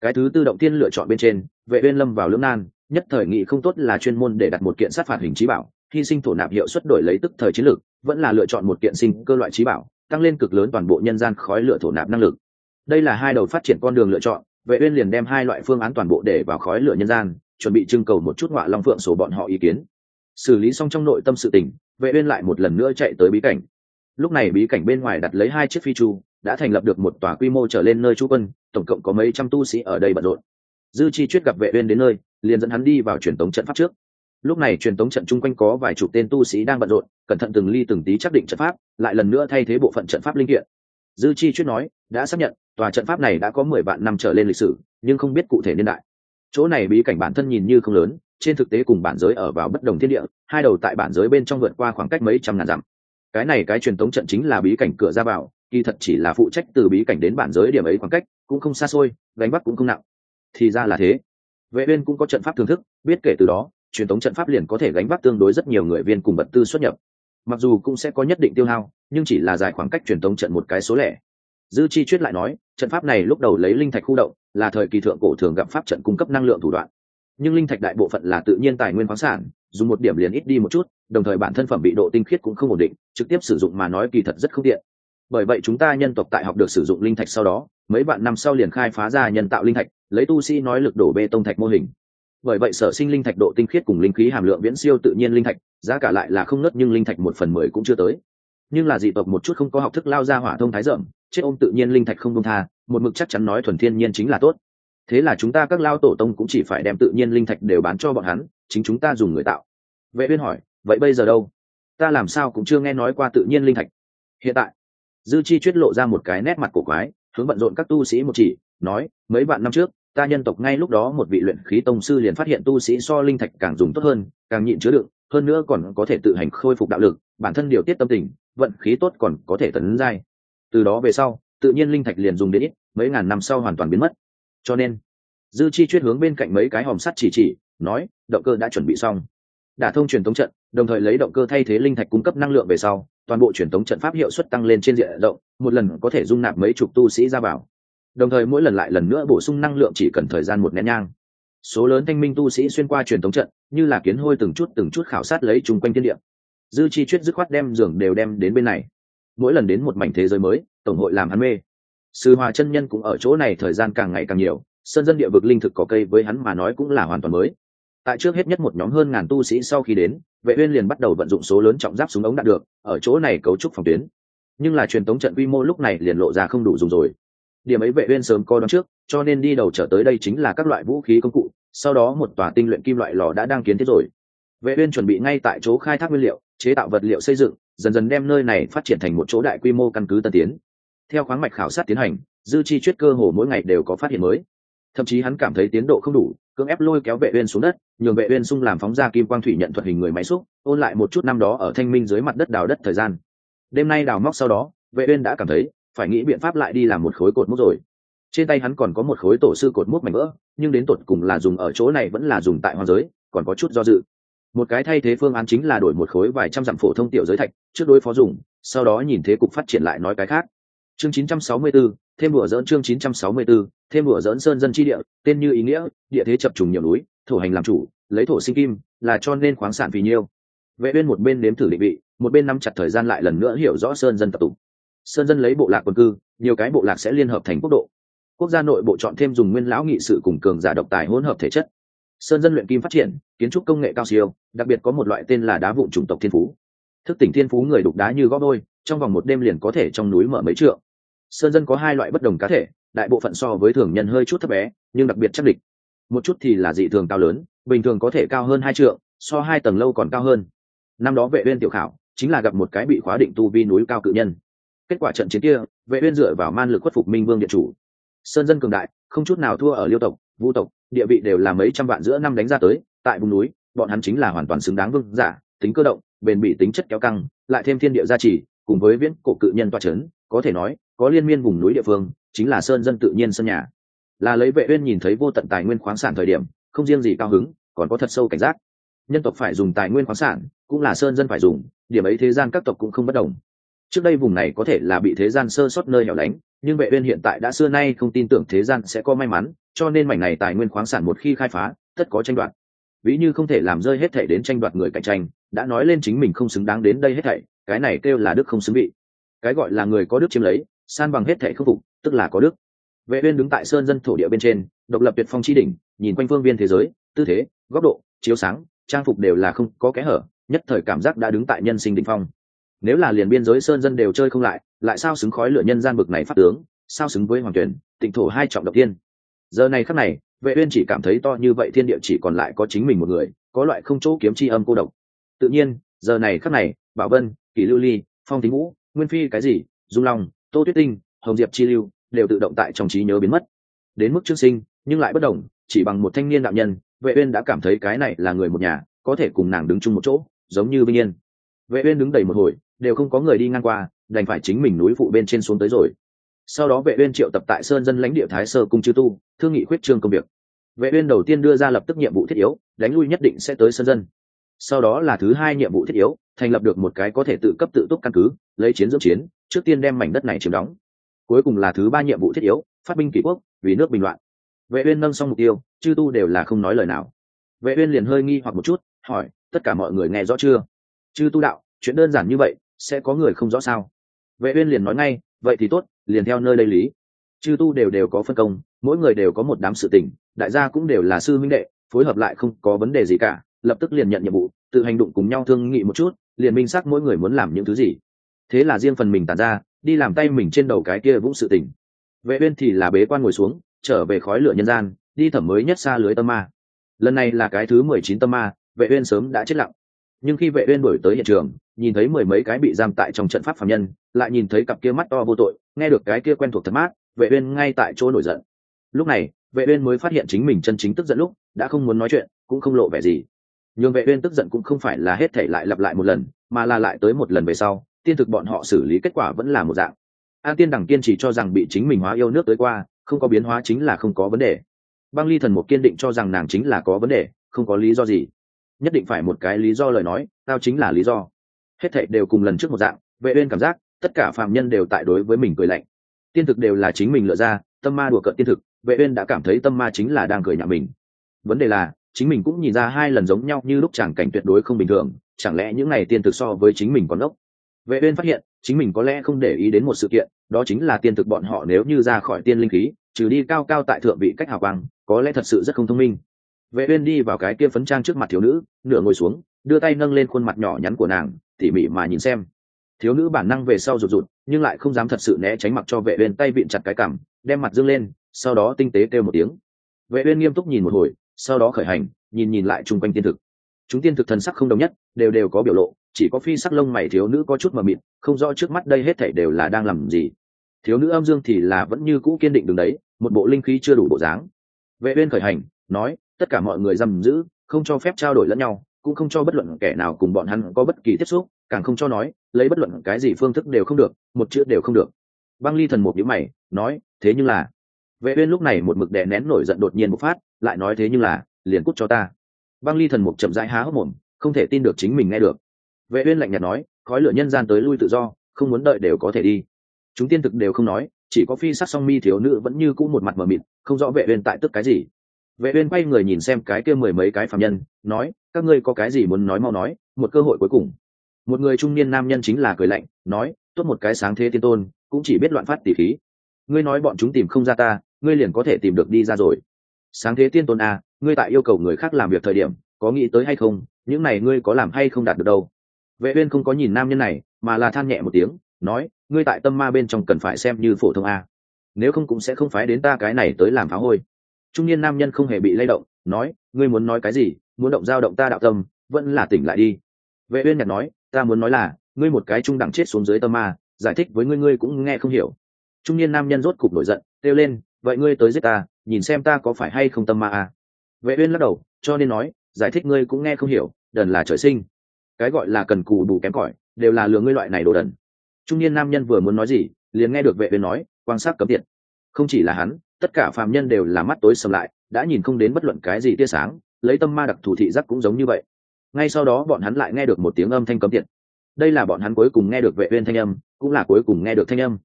Cái thứ tư động tiên lựa chọn bên trên, vệ uyên lâm vào lưỡng nan, nhất thời nghị không tốt là chuyên môn để đặt một kiện sát phạt hình trí bảo, hy sinh thổ nạp hiệu suất đổi lấy tức thời chiến lược, vẫn là lựa chọn một kiện sinh cơ loại trí bảo, tăng lên cực lớn toàn bộ nhân gian khói lửa thổ nạp năng lực. Đây là hai đầu phát triển con đường lựa chọn, vệ uyên liền đem hai loại phương án toàn bộ để vào khói lửa nhân gian, chuẩn bị trưng cầu một chút ngọa long phượng số bọn họ ý kiến. Xử lý xong trong nội tâm sự tình, vệ uyên lại một lần nữa chạy tới bí cảnh. Lúc này bí cảnh bên ngoài đặt lấy hai chiếc phi chu đã thành lập được một tòa quy mô trở lên nơi trú quân, tổng cộng có mấy trăm tu sĩ ở đây bận rộn. Dư chi chuyết gặp vệ uyên đến nơi, liền dẫn hắn đi vào truyền tống trận pháp trước. Lúc này truyền tống trận chung quanh có vài chục tên tu sĩ đang bận rộn, cẩn thận từng ly từng tí xác định trận pháp, lại lần nữa thay thế bộ phận trận pháp linh kiện. Dư chi chuyết nói, đã xác nhận, tòa trận pháp này đã có mười vạn năm trở lên lịch sử, nhưng không biết cụ thể niên đại. Chỗ này bí cảnh bản thân nhìn như không lớn, trên thực tế cùng bản giới ở vào bất đồng thiên địa, hai đầu tại bản giới bên trong vượt qua khoảng cách mấy trăm ngàn dặm. Cái này cái truyền tống trận chính là bí cảnh cửa ra vào kỳ thật chỉ là phụ trách từ bí cảnh đến bản giới điểm ấy khoảng cách, cũng không xa xôi, gánh bắt cũng không nặng. Thì ra là thế. Vệ viên cũng có trận pháp thưởng thức, biết kể từ đó, truyền thống trận pháp liền có thể gánh vác tương đối rất nhiều người viên cùng vật tư xuất nhập. Mặc dù cũng sẽ có nhất định tiêu hao, nhưng chỉ là dài khoảng cách truyền thống trận một cái số lẻ. Dư chi chuyết lại nói, trận pháp này lúc đầu lấy linh thạch khu động, là thời kỳ thượng cổ thường gặp pháp trận cung cấp năng lượng thủ đoạn. Nhưng linh thạch đại bộ phận là tự nhiên tài nguyên khoáng sản, dùng một điểm liền ít đi một chút, đồng thời bản thân phẩm bị độ tinh khiết cũng không ổn định, trực tiếp sử dụng mà nói kỳ thật rất không tiện bởi vậy chúng ta nhân tộc tại học được sử dụng linh thạch sau đó, mấy vạn năm sau liền khai phá ra nhân tạo linh thạch, lấy tu sĩ nói lực đổ bê tông thạch mô hình. Bởi vậy sở sinh linh thạch độ tinh khiết cùng linh khí hàm lượng viễn siêu tự nhiên linh thạch, giá cả lại là không nớt nhưng linh thạch một phần mười cũng chưa tới. Nhưng là dị tộc một chút không có học thức lao ra hỏa thông thái rộng, chết ôm tự nhiên linh thạch không công tha, một mực chắc chắn nói thuần thiên nhiên chính là tốt. Thế là chúng ta các lao tổ tông cũng chỉ phải đem tự nhiên linh thạch đều bán cho bọn hắn, chính chúng ta dùng người tạo. Vệ uyên hỏi, vậy bây giờ đâu? Ta làm sao cũng chưa nghe nói qua tự nhiên linh thạch. Hiện tại dư chi chuyết lộ ra một cái nét mặt cổ quái, hướng bận rộn các tu sĩ một chỉ, nói, mấy vạn năm trước, ta nhân tộc ngay lúc đó một vị luyện khí tông sư liền phát hiện tu sĩ so linh thạch càng dùng tốt hơn, càng nhịn chứa đựng, hơn nữa còn có thể tự hành khôi phục đạo lực, bản thân điều tiết tâm tình, vận khí tốt còn có thể tấn giai. Từ đó về sau, tự nhiên linh thạch liền dùng đến ít, mấy ngàn năm sau hoàn toàn biến mất. Cho nên, dư chi chuyết hướng bên cạnh mấy cái hòm sắt chỉ chỉ, nói, động cơ đã chuẩn bị xong. Đả thông truyền thống trận đồng thời lấy động cơ thay thế linh thạch cung cấp năng lượng về sau, toàn bộ truyền thống trận pháp hiệu suất tăng lên trên diện rộng, một lần có thể dung nạp mấy chục tu sĩ ra vào. Đồng thời mỗi lần lại lần nữa bổ sung năng lượng chỉ cần thời gian một nén nhang. Số lớn thanh minh tu sĩ xuyên qua truyền thống trận, như là kiến hôi từng chút từng chút khảo sát lấy chung quanh thiên địa. Dư chi chuyết dứt khoát đem giường đều đem đến bên này. Mỗi lần đến một mảnh thế giới mới, tổng hội làm hắn mê. Sư hòa chân nhân cũng ở chỗ này thời gian càng ngày càng nhiều, sơn dân địa vực linh thực có cây với hắn mà nói cũng là hoàn toàn mới. Tại trước hết nhất một nhóm hơn ngàn tu sĩ sau khi đến vệ uyên liền bắt đầu vận dụng số lớn trọng giáp súng ống đạt được, ở chỗ này cấu trúc phòng tuyến. Nhưng là truyền tống trận quy mô lúc này liền lộ ra không đủ dùng rồi. Điểm ấy vệ uyên sớm coi đoán trước, cho nên đi đầu trở tới đây chính là các loại vũ khí công cụ, sau đó một tòa tinh luyện kim loại lò đã đang kiến thiết rồi. Vệ uyên chuẩn bị ngay tại chỗ khai thác nguyên liệu, chế tạo vật liệu xây dựng, dần dần đem nơi này phát triển thành một chỗ đại quy mô căn cứ tân tiến. Theo khoáng mạch khảo sát tiến hành, dư chi chuyết cơ hồ mỗi ngày đều có phát hiện mới. Thậm chí hắn cảm thấy tiến độ không đủ cưỡng ép lôi kéo vệ uyên xuống đất nhường vệ uyên sung làm phóng ra kim quang thủy nhận thuật hình người máy xúc ôn lại một chút năm đó ở thanh minh dưới mặt đất đào đất thời gian. Đêm nay đào móc sau đó vệ uyên đã cảm thấy phải nghĩ biện pháp lại đi làm một khối cột mốc rồi. Trên tay hắn còn có một khối tổ sư cột mốc mảnh vỡ nhưng đến tột cùng là dùng ở chỗ này vẫn là dùng tại hoang giới còn có chút do dự. Một cái thay thế phương án chính là đổi một khối vài trăm dặm phổ thông tiểu giới thạch trước đối phó dùng sau đó nhìn thế cục phát triển lại nói cái khác. Chương 964, thêm đùa dỡn chương 964, thêm đùa dỡn sơn dân chi địa tên như ý nghĩa địa thế chập trùng nhiều núi thổ hành làm chủ lấy thổ sinh kim là cho nên khoáng sản vì nhiêu vệ bên một bên nếm thử định vị một bên nắm chặt thời gian lại lần nữa hiểu rõ sơn dân tập tục. Sơn dân lấy bộ lạc quân cư nhiều cái bộ lạc sẽ liên hợp thành quốc độ. Quốc gia nội bộ chọn thêm dùng nguyên lão nghị sự cùng cường giả độc tài hỗn hợp thể chất. Sơn dân luyện kim phát triển kiến trúc công nghệ cao siêu đặc biệt có một loại tên là đá vụn chủng tộc thiên phú. Thức tỉnh thiên phú người đục đá như gõ đôi trong vòng một đêm liền có thể trong núi mở mấy trượng sơn dân có hai loại bất đồng cá thể, đại bộ phận so với thường nhân hơi chút thấp bé, nhưng đặc biệt chắc địch. Một chút thì là dị thường cao lớn, bình thường có thể cao hơn hai trượng, so hai tầng lâu còn cao hơn. Năm đó vệ uyên tiểu khảo, chính là gặp một cái bị khóa định tu vi núi cao cự nhân. Kết quả trận chiến kia, vệ uyên dựa vào man lực khuất phục minh vương điện chủ. Sơn dân cường đại, không chút nào thua ở liêu tộc, vu tộc, địa vị đều là mấy trăm vạn giữa năm đánh ra tới, tại vùng núi, bọn hắn chính là hoàn toàn xứng đáng vương giả, tính cơ động, bền bỉ tính chất kéo căng, lại thêm thiên địa gia trì, cùng với viễn cổ cự nhân toa chấn, có thể nói có liên miên vùng núi địa phương, chính là sơn dân tự nhiên sân nhà. Là lấy vệ uyên nhìn thấy vô tận tài nguyên khoáng sản thời điểm, không riêng gì cao hứng, còn có thật sâu cảnh giác. Nhân tộc phải dùng tài nguyên khoáng sản, cũng là sơn dân phải dùng, điểm ấy thế gian các tộc cũng không bất đồng. Trước đây vùng này có thể là bị thế gian sơ sót nơi hẻo lánh, nhưng vệ uyên hiện tại đã xưa nay không tin tưởng thế gian sẽ có may mắn, cho nên mảnh này tài nguyên khoáng sản một khi khai phá, tất có tranh đoạt. Ví như không thể làm rơi hết thảy đến tranh đoạt người cạnh tranh, đã nói lên chính mình không xứng đáng đến đây hết thảy, cái này kêu là đức không xứng vị. Cái gọi là người có đức chiếm lấy san bằng hết thể không phục, tức là có đức. Vệ uyên đứng tại sơn dân thổ địa bên trên, độc lập tuyệt phong chi đỉnh, nhìn quanh phương viên thế giới, tư thế, góc độ, chiếu sáng, trang phục đều là không có kẽ hở, nhất thời cảm giác đã đứng tại nhân sinh đỉnh phong. Nếu là liền biên giới sơn dân đều chơi không lại lại sao xứng khói lửa nhân gian bực này phát tướng, sao xứng với hoàng tuyển, tịnh thổ hai trọng độc tiên giờ này khắc này, vệ uyên chỉ cảm thấy to như vậy thiên địa chỉ còn lại có chính mình một người, có loại không chỗ kiếm chi âm cô độc. Tự nhiên, giờ này khắc này, bảo vân, kỷ lưu ly, phong thính vũ, nguyên phi cái gì, dung long tô tuyết tinh, hồng diệp chi lưu đều tự động tại trong trí nhớ biến mất. Đến mức trương sinh, nhưng lại bất đồng, chỉ bằng một thanh niên đạo nhân, vệ uyên đã cảm thấy cái này là người một nhà, có thể cùng nàng đứng chung một chỗ, giống như vinh yên. Vệ uyên đứng đầy một hồi, đều không có người đi ngang qua, đành phải chính mình núi phụ bên trên xuống tới rồi. Sau đó vệ uyên triệu tập tại sơn dân lãnh địa thái sơ cung chư tu, thương nghị khuyết trương công việc. Vệ uyên đầu tiên đưa ra lập tức nhiệm vụ thiết yếu, đánh lui nhất định sẽ tới sơn dân. Sau đó là thứ hai nhiệm vụ thiết yếu, thành lập được một cái có thể tự cấp tự túc căn cứ, lấy chiến dưỡng chiến trước tiên đem mảnh đất này chiếm đóng. Cuối cùng là thứ ba nhiệm vụ thiết yếu, phát binh kỷ quốc, vì nước bình loạn. Vệ uyên nâng xong mục tiêu, chư tu đều là không nói lời nào. Vệ uyên liền hơi nghi hoặc một chút, hỏi, tất cả mọi người nghe rõ chưa? Chư tu đạo, chuyện đơn giản như vậy, sẽ có người không rõ sao? Vệ uyên liền nói ngay, vậy thì tốt, liền theo nơi đây lý. Chư tu đều đều có phân công, mỗi người đều có một đám sự tình, đại gia cũng đều là sư minh đệ, phối hợp lại không có vấn đề gì cả, lập tức liền nhận nhiệm vụ, tự hành động cùng nhau thương nghị một chút, liền minh xác mỗi người muốn làm những thứ gì thế là riêng phần mình tàn ra, đi làm tay mình trên đầu cái kia vũng sự tình. Vệ uyên thì là bế quan ngồi xuống, trở về khói lửa nhân gian, đi thẩm mới nhất xa lưới tâm ma. Lần này là cái thứ mười chín tâm ma, vệ uyên sớm đã chết lặng. Nhưng khi vệ uyên đuổi tới hiện trường, nhìn thấy mười mấy cái bị giam tại trong trận pháp phạm nhân, lại nhìn thấy cặp kia mắt to vô tội, nghe được cái kia quen thuộc thật mát, vệ uyên ngay tại chỗ nổi giận. Lúc này, vệ uyên mới phát hiện chính mình chân chính tức giận lúc, đã không muốn nói chuyện, cũng không lộ vẻ gì. Nhưng vệ uyên tức giận cũng không phải là hết thảy lại lặp lại một lần, mà là lại tới một lần về sau tiên thực bọn họ xử lý kết quả vẫn là một dạng. An tiên đẳng kiên chỉ cho rằng bị chính mình hóa yêu nước tới qua, không có biến hóa chính là không có vấn đề. Băng ly thần một kiên định cho rằng nàng chính là có vấn đề, không có lý do gì. Nhất định phải một cái lý do lời nói, tao chính là lý do. Hết thệ đều cùng lần trước một dạng, vệ uyên cảm giác, tất cả phạm nhân đều tại đối với mình cười lạnh. Tiên thực đều là chính mình lựa ra, tâm ma đùa cợt tiên thực, vệ uyên đã cảm thấy tâm ma chính là đang cười nhạo mình. Vấn đề là, chính mình cũng nhìn ra hai lần giống nhau như lúc chẳng cảnh tuyệt đối không bình thường, chẳng lẽ những này tiên thực so với chính mình còn ốc? Vệ uyên phát hiện, chính mình có lẽ không để ý đến một sự kiện, đó chính là tiên thực bọn họ nếu như ra khỏi tiên linh khí, trừ đi cao cao tại thượng vị cách hào quang, có lẽ thật sự rất không thông minh. Vệ uyên đi vào cái kia phấn trang trước mặt thiếu nữ, nửa ngồi xuống, đưa tay nâng lên khuôn mặt nhỏ nhắn của nàng, tỉ mỉ mà nhìn xem. Thiếu nữ bản năng về sau rụt rụt, nhưng lại không dám thật sự né tránh mặc cho vệ uyên tay vịn chặt cái cằm, đem mặt dương lên, sau đó tinh tế kêu một tiếng. Vệ uyên nghiêm túc nhìn một hồi, sau đó khởi hành, nhìn nhìn lại chung quanh tiên thực. Chúng tiên thực thần sắc không đồng nhất, đều đều có biểu lộ chỉ có phi sắc lông mày thiếu nữ có chút mờ mịt, không rõ trước mắt đây hết thảy đều là đang làm gì. Thiếu nữ âm dương thì là vẫn như cũ kiên định đứng đấy, một bộ linh khí chưa đủ bộ dáng. Vệ uyên khởi hành, nói, tất cả mọi người giam giữ, không cho phép trao đổi lẫn nhau, cũng không cho bất luận kẻ nào cùng bọn hắn có bất kỳ tiếp xúc, càng không cho nói, lấy bất luận cái gì phương thức đều không được, một chữ đều không được. Băng ly thần một nhíu mày, nói, thế nhưng là vệ uyên lúc này một mực đè nén nổi giận đột nhiên bộc phát, lại nói, thế nhưng là, liền cút cho ta. Băng ly thần một chậm rãi há hốc mồm, không thể tin được chính mình nghe được vệ uyên lạnh nhạt nói khói lửa nhân gian tới lui tự do không muốn đợi đều có thể đi. Chúng tiên thực đều không nói chỉ có phi sắc song mi thiếu nữ vẫn như cũ một mặt mờ mịt không rõ vệ uyên tại tức cái gì. Vệ uyên quay người nhìn xem cái kia mười mấy cái phàm nhân nói các ngươi có cái gì muốn nói mau nói một cơ hội cuối cùng. Một người trung niên nam nhân chính là cười lạnh nói tốt một cái sáng thế tiên tôn cũng chỉ biết loạn phát tỷ khí. Ngươi nói bọn chúng tìm không ra ta ngươi liền có thể tìm được đi ra rồi. Sáng thế tiên tôn a à, ngươi tại yêu cầu người khác làm việc thời điểm có nghĩ tới hay không những này ngươi có làm hay không đạt được đâu? Vệ uyên không có nhìn nam nhân này, mà là than nhẹ một tiếng, nói, ngươi tại tâm ma bên trong cần phải xem như phổ thông a. Nếu không cũng sẽ không phái đến ta cái này tới làm pháo hôi. Trung niên nam nhân không hề bị lay động, nói, ngươi muốn nói cái gì? Muốn động dao động ta đạo tâm, vẫn là tỉnh lại đi. Vệ uyên nhạt nói, ta muốn nói là, ngươi một cái trung đẳng chết xuống dưới tâm ma, giải thích với ngươi ngươi cũng nghe không hiểu. Trung niên nam nhân rốt cục nổi giận, kêu lên, vậy ngươi tới giết ta, nhìn xem ta có phải hay không tâm ma à vệ uyên lắc đầu, cho nên nói, giải thích ngươi cũng nghe không hiểu, đần là trời sinh cái gọi là cần cù đủ kém cỏi, đều là lừa ngươi loại này đồ đần. Trung niên nam nhân vừa muốn nói gì, liền nghe được vệ uyên nói quan sát cấm tiệt. Không chỉ là hắn, tất cả phàm nhân đều là mắt tối sầm lại, đã nhìn không đến bất luận cái gì tia sáng, lấy tâm ma đặc thù thị giác cũng giống như vậy. Ngay sau đó bọn hắn lại nghe được một tiếng âm thanh cấm tiệt. Đây là bọn hắn cuối cùng nghe được vệ uyên thanh âm, cũng là cuối cùng nghe được thanh âm.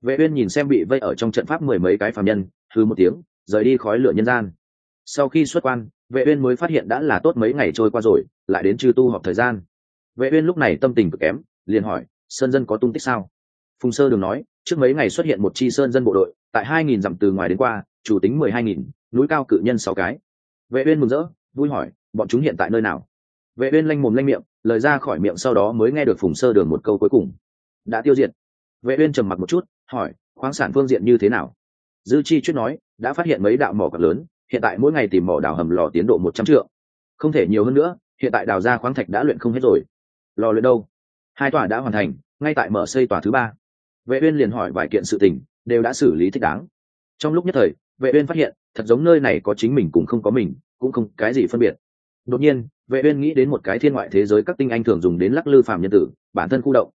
Vệ uyên nhìn xem bị vây ở trong trận pháp mười mấy cái phàm nhân, hừ một tiếng, rời đi khói lửa nhân gian. Sau khi xuất quan, vệ uyên mới phát hiện đã là tốt mấy ngày trôi qua rồi, lại đến trừ tu họp thời gian vệ uyên lúc này tâm tình cực kém liền hỏi sơn dân có tung tích sao? Phùng sơ đường nói trước mấy ngày xuất hiện một chi sơn dân bộ đội tại 2.000 dặm từ ngoài đến qua chủ tính 12.000, núi cao cự nhân sáu cái. Vệ uyên mừng rỡ vui hỏi bọn chúng hiện tại nơi nào? Vệ uyên lanh mồm lanh miệng lời ra khỏi miệng sau đó mới nghe được phùng sơ đường một câu cuối cùng. Đã tiêu diệt. Vệ uyên trầm mặc một chút hỏi khoáng sản phương diện như thế nào? Dư chi chuyên nói đã phát hiện mấy đạo mỏ cực lớn hiện tại mỗi ngày tìm mỏ đào hầm lò tiến độ một trăm triệu không thể nhiều hơn nữa hiện tại đào ra khoáng thạch đã luyện không hết rồi lò luyện đâu? Hai tòa đã hoàn thành, ngay tại mở xây tòa thứ ba. Vệ uyên liền hỏi vài kiện sự tình, đều đã xử lý thích đáng. Trong lúc nhất thời, vệ uyên phát hiện, thật giống nơi này có chính mình cũng không có mình, cũng không cái gì phân biệt. Đột nhiên, vệ uyên nghĩ đến một cái thiên ngoại thế giới các tinh anh thường dùng đến lắc lư phàm nhân tử, bản thân khu động.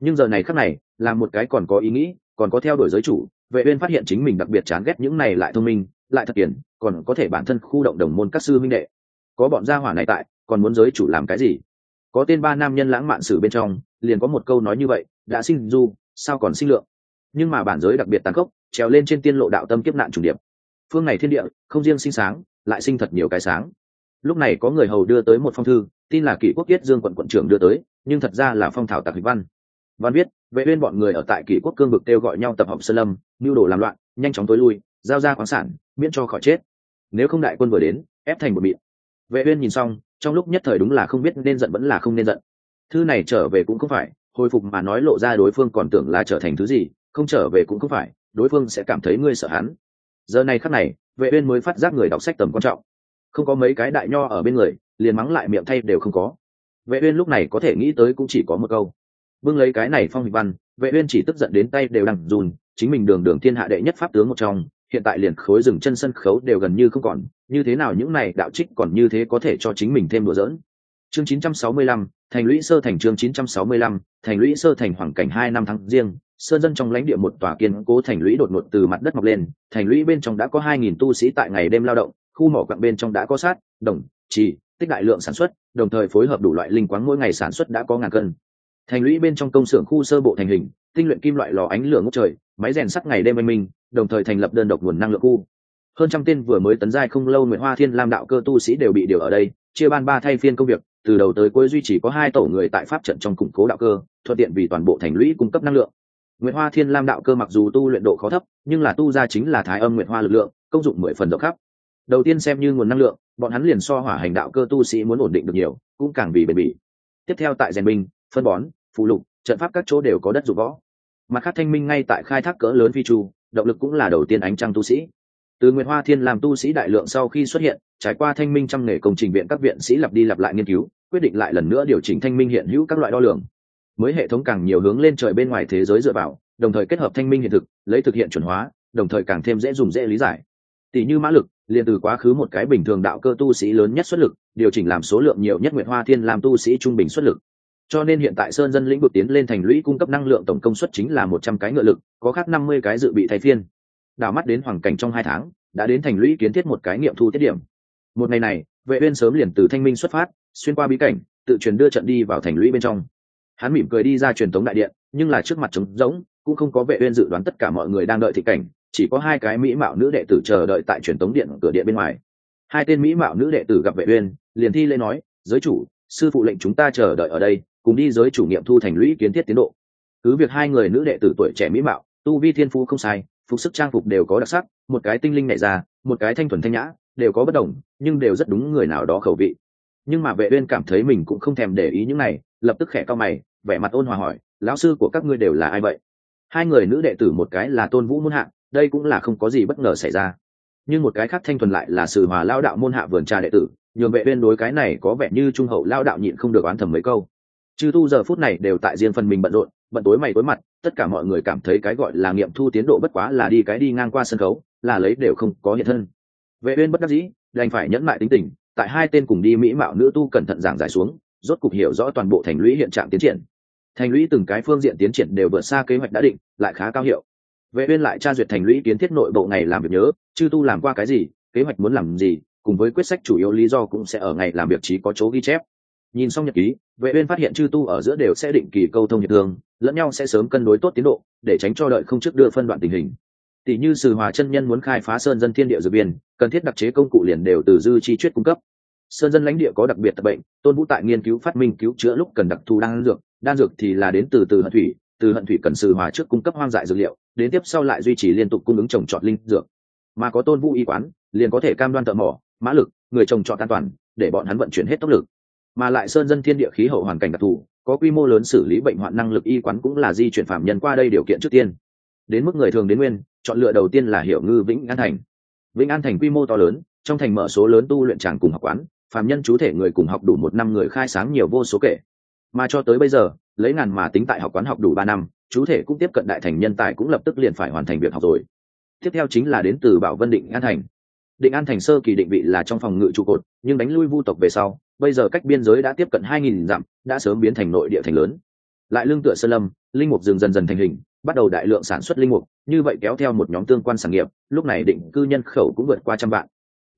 Nhưng giờ này khắc này, là một cái còn có ý nghĩ, còn có theo đuổi giới chủ, vệ uyên phát hiện chính mình đặc biệt chán ghét những này lại thông minh, lại thật tiền còn có thể bản thân khu động đồng môn các sư minh đệ. Có bọn gia hỏa này tại, còn muốn giới chủ làm cái gì? Có tên ba nam nhân lãng mạn sử bên trong, liền có một câu nói như vậy, đã sinh du, sao còn sinh lượng? Nhưng mà bản giới đặc biệt tàn khốc, trèo lên trên tiên lộ đạo tâm kiếp nạn trùng điệp. Phương này thiên địa, không riêng sinh sáng, lại sinh thật nhiều cái sáng. Lúc này có người hầu đưa tới một phong thư, tin là kỷ quốc yết dương quận quận trưởng đưa tới, nhưng thật ra là phong thảo tạc hịch văn. Văn viết, vệ uyên bọn người ở tại kỷ quốc cương vực kêu gọi nhau tập hợp sơn lâm lưu đồ làm loạn, nhanh chóng tối lui, giao ra khoáng sản, miễn cho khỏi chết. Nếu không đại quân vừa đến, ép thành một miệng. Vệ uyên nhìn xong trong lúc nhất thời đúng là không biết nên giận vẫn là không nên giận. Thư này trở về cũng không phải, hồi phục mà nói lộ ra đối phương còn tưởng là trở thành thứ gì, không trở về cũng không phải, đối phương sẽ cảm thấy ngươi sợ hắn. Giờ này khắc này, vệ uyên mới phát giác người đọc sách tầm quan trọng. Không có mấy cái đại nho ở bên người, liền mắng lại miệng thay đều không có. Vệ uyên lúc này có thể nghĩ tới cũng chỉ có một câu. Bưng lấy cái này phong hình văn, vệ uyên chỉ tức giận đến tay đều đằng run chính mình đường đường thiên hạ đệ nhất pháp tướng một trong hiện tại liền khối rừng chân sân khấu đều gần như không còn như thế nào những này đạo trích còn như thế có thể cho chính mình thêm đùa giỡn? Chương 965, thành lũy sơ thành chương 965, thành lũy sơ thành hoàng cảnh hai năm tháng riêng sơn dân trong lãnh địa một tòa kiên cố thành lũy đột ngột từ mặt đất mọc lên thành lũy bên trong đã có hai nghìn tu sĩ tại ngày đêm lao động khu mỏ quặng bên trong đã có sát đồng trì tích đại lượng sản xuất đồng thời phối hợp đủ loại linh quáng mỗi ngày sản xuất đã có ngàn cân. Thành lũy bên trong công xưởng khu sơ bộ thành hình tinh luyện kim loại lò ánh lửa ngốc trời máy rèn sắt ngày đêm anh minh đồng thời thành lập đơn độc nguồn năng lượng khu. Hơn trăm tên vừa mới tấn giai không lâu Nguyệt hoa thiên lam đạo cơ tu sĩ đều bị điều ở đây, chia ban ba thay phiên công việc, từ đầu tới cuối duy chỉ có hai tổ người tại pháp trận trong củng cố đạo cơ, thuận tiện vì toàn bộ thành lũy cung cấp năng lượng. Nguyệt hoa thiên lam đạo cơ mặc dù tu luyện độ khó thấp, nhưng là tu ra chính là thái âm Nguyệt hoa lực lượng, công dụng mười phần rộng khắp. Đầu tiên xem như nguồn năng lượng, bọn hắn liền so hỏa hành đạo cơ tu sĩ muốn ổn định được nhiều, cũng càng vì bền bỉ. Tiếp theo tại rèn binh, phân bón, phụ lục, trận pháp các chỗ đều có đất dụng võ. Mặt khác thanh minh ngay tại khai thác cỡ lớn phi chu động lực cũng là đầu tiên ánh trăng tu sĩ. Từ nguyệt hoa thiên làm tu sĩ đại lượng sau khi xuất hiện, trải qua thanh minh trăm nghề công trình viện các viện sĩ lặp đi lặp lại nghiên cứu, quyết định lại lần nữa điều chỉnh thanh minh hiện hữu các loại đo lường. Mới hệ thống càng nhiều hướng lên trời bên ngoài thế giới dựa vào, đồng thời kết hợp thanh minh hiện thực, lấy thực hiện chuẩn hóa, đồng thời càng thêm dễ dùng dễ lý giải. Tỷ như mã lực, liền từ quá khứ một cái bình thường đạo cơ tu sĩ lớn nhất xuất lực, điều chỉnh làm số lượng nhiều nhất nguyệt hoa thiên làm tu sĩ trung bình xuất lực cho nên hiện tại sơn dân lĩnh vực tiến lên thành lũy cung cấp năng lượng tổng công suất chính là một trăm cái ngựa lực, có khác năm mươi cái dự bị thay phiên. Đảo mắt đến hoàng cảnh trong hai tháng, đã đến thành lũy kiến thiết một cái nghiệm thu tiết điểm. Một ngày này, vệ uyên sớm liền từ thanh minh xuất phát, xuyên qua bí cảnh, tự truyền đưa trận đi vào thành lũy bên trong. Hắn mỉm cười đi ra truyền thống đại điện, nhưng là trước mặt trống rỗng, cũng không có vệ uyên dự đoán tất cả mọi người đang đợi thị cảnh, chỉ có hai cái mỹ mạo nữ đệ tử chờ đợi tại truyền thống điện cửa điện bên ngoài. Hai tên mỹ mạo nữ đệ tử gặp vệ uyên, liền thi lễ nói, giới chủ, sư phụ lệnh chúng ta chờ đợi ở đây cùng đi giới chủ nghiệm thu thành lũy kiến thiết tiến độ. Cứ việc hai người nữ đệ tử tuổi trẻ mỹ mạo, tu vi thiên phú không sai, phục sức trang phục đều có đặc sắc, một cái tinh linh nhẹ ra, một cái thanh thuần thanh nhã, đều có bất đồng, nhưng đều rất đúng người nào đó khẩu vị. Nhưng mà vệ uyên cảm thấy mình cũng không thèm để ý những này, lập tức khẽ cao mày, vẻ mặt ôn hòa hỏi, lão sư của các ngươi đều là ai vậy? Hai người nữ đệ tử một cái là tôn vũ môn hạ, đây cũng là không có gì bất ngờ xảy ra. Nhưng một cái khác thanh thuần lại là sử hòa lao đạo môn hạ vườn trà đệ tử, nhường vệ uyên đối cái này có vẻ như trung hậu lao đạo nhịn không được oán thầm mấy câu chư tu giờ phút này đều tại riêng phần mình bận rộn, bận tối mày tối mặt, tất cả mọi người cảm thấy cái gọi là nghiệm thu tiến độ bất quá là đi cái đi ngang qua sân khấu, là lấy đều không có hiện thân. Vệ uyên bất đắc dĩ, đành phải nhẫn lại tính tình, tại hai tên cùng đi mỹ mạo nữ tu cẩn thận giảng giải xuống, rốt cục hiểu rõ toàn bộ thành lũy hiện trạng tiến triển. Thành lũy từng cái phương diện tiến triển đều vượt xa kế hoạch đã định, lại khá cao hiệu. Vệ uyên lại tra duyệt thành lũy kiến thiết nội bộ ngày làm việc nhớ, chư tu làm qua cái gì, kế hoạch muốn làm gì, cùng với quyết sách chủ yếu lý do cũng sẽ ở ngày làm việc trí có chỗ ghi chép. Nhìn xong nhật ký vệ uyên phát hiện chư tu ở giữa đều sẽ định kỳ câu thông nhiệt thương lẫn nhau sẽ sớm cân đối tốt tiến độ, để tránh cho đợi không trước đưa phân đoạn tình hình. Tỷ như sử hòa chân nhân muốn khai phá sơn dân thiên địa dược biên, cần thiết đặc chế công cụ liền đều từ dư chi chuyết cung cấp. Sơn dân lãnh địa có đặc biệt tập bệnh, tôn vũ tại nghiên cứu phát minh cứu chữa lúc cần đặc thù đan dược đan dược thì là đến từ từ hận thủy, từ hận thủy cần sử hòa trước cung cấp hoang dại dược liệu, đến tiếp sau lại duy trì liên tục cung ứng trồng trọt linh dược. Mà có tôn vũ y quán, liền có thể cam đoan thợ mỏ, mã lực, người trồng trọt an toàn, để bọn hắn vận chuyển hết tốc lực mà lại sơn dân thiên địa khí hậu hoàn cảnh đặc thù, có quy mô lớn xử lý bệnh hoạn năng lực y quán cũng là di chuyển phạm nhân qua đây điều kiện trước tiên. Đến mức người thường đến nguyên, chọn lựa đầu tiên là hiểu ngư vĩnh an thành. Vĩnh an thành quy mô to lớn, trong thành mở số lớn tu luyện tràng cùng học quán, phạm nhân chú thể người cùng học đủ một năm người khai sáng nhiều vô số kể. Mà cho tới bây giờ, lấy ngàn mà tính tại học quán học đủ ba năm, chú thể cũng tiếp cận đại thành nhân tài cũng lập tức liền phải hoàn thành việc học rồi. Tiếp theo chính là đến từ bảo vân định an thành. Định an thành sơ kỳ định vị là trong phòng ngự trụ cột, nhưng đánh lui vu tộc về sau bây giờ cách biên giới đã tiếp cận hai nghìn dặm, đã sớm biến thành nội địa thành lớn. Lại lương tựa sơn lâm, linh mục rừng dần dần thành hình, bắt đầu đại lượng sản xuất linh mục, như vậy kéo theo một nhóm tương quan sản nghiệp, lúc này định cư nhân khẩu cũng vượt qua trăm vạn.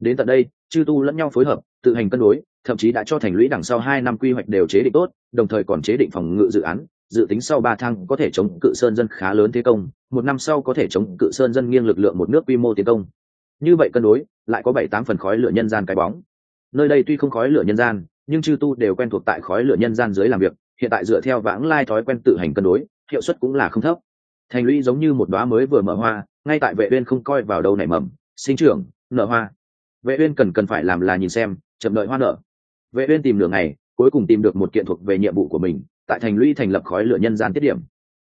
Đến tận đây, chư tu lẫn nhau phối hợp, tự hành cân đối, thậm chí đã cho thành lũy đằng sau hai năm quy hoạch đều chế định tốt, đồng thời còn chế định phòng ngự dự án, dự tính sau ba tháng có thể chống cự sơn dân khá lớn thế công, một năm sau có thể chống cự sơn dân nghiêng lực lượng một nước quy mô tiến công. Như vậy cân đối, lại có bảy tám phần khói lửa nhân gian cái bóng nơi đây tuy không khói lửa nhân gian, nhưng chư tu đều quen thuộc tại khói lửa nhân gian dưới làm việc, hiện tại dựa theo vãng lai thói quen tự hành cân đối, hiệu suất cũng là không thấp. Thành lũy giống như một đoá mới vừa mở hoa, ngay tại vệ uyên không coi vào đâu nảy mầm, sinh trưởng, nở hoa. Vệ uyên cần cần phải làm là nhìn xem, chậm đợi hoa nở. Vệ uyên tìm đường này cuối cùng tìm được một kiện thuộc về nhiệm vụ của mình, tại thành lũy thành lập khói lửa nhân gian tiết điểm.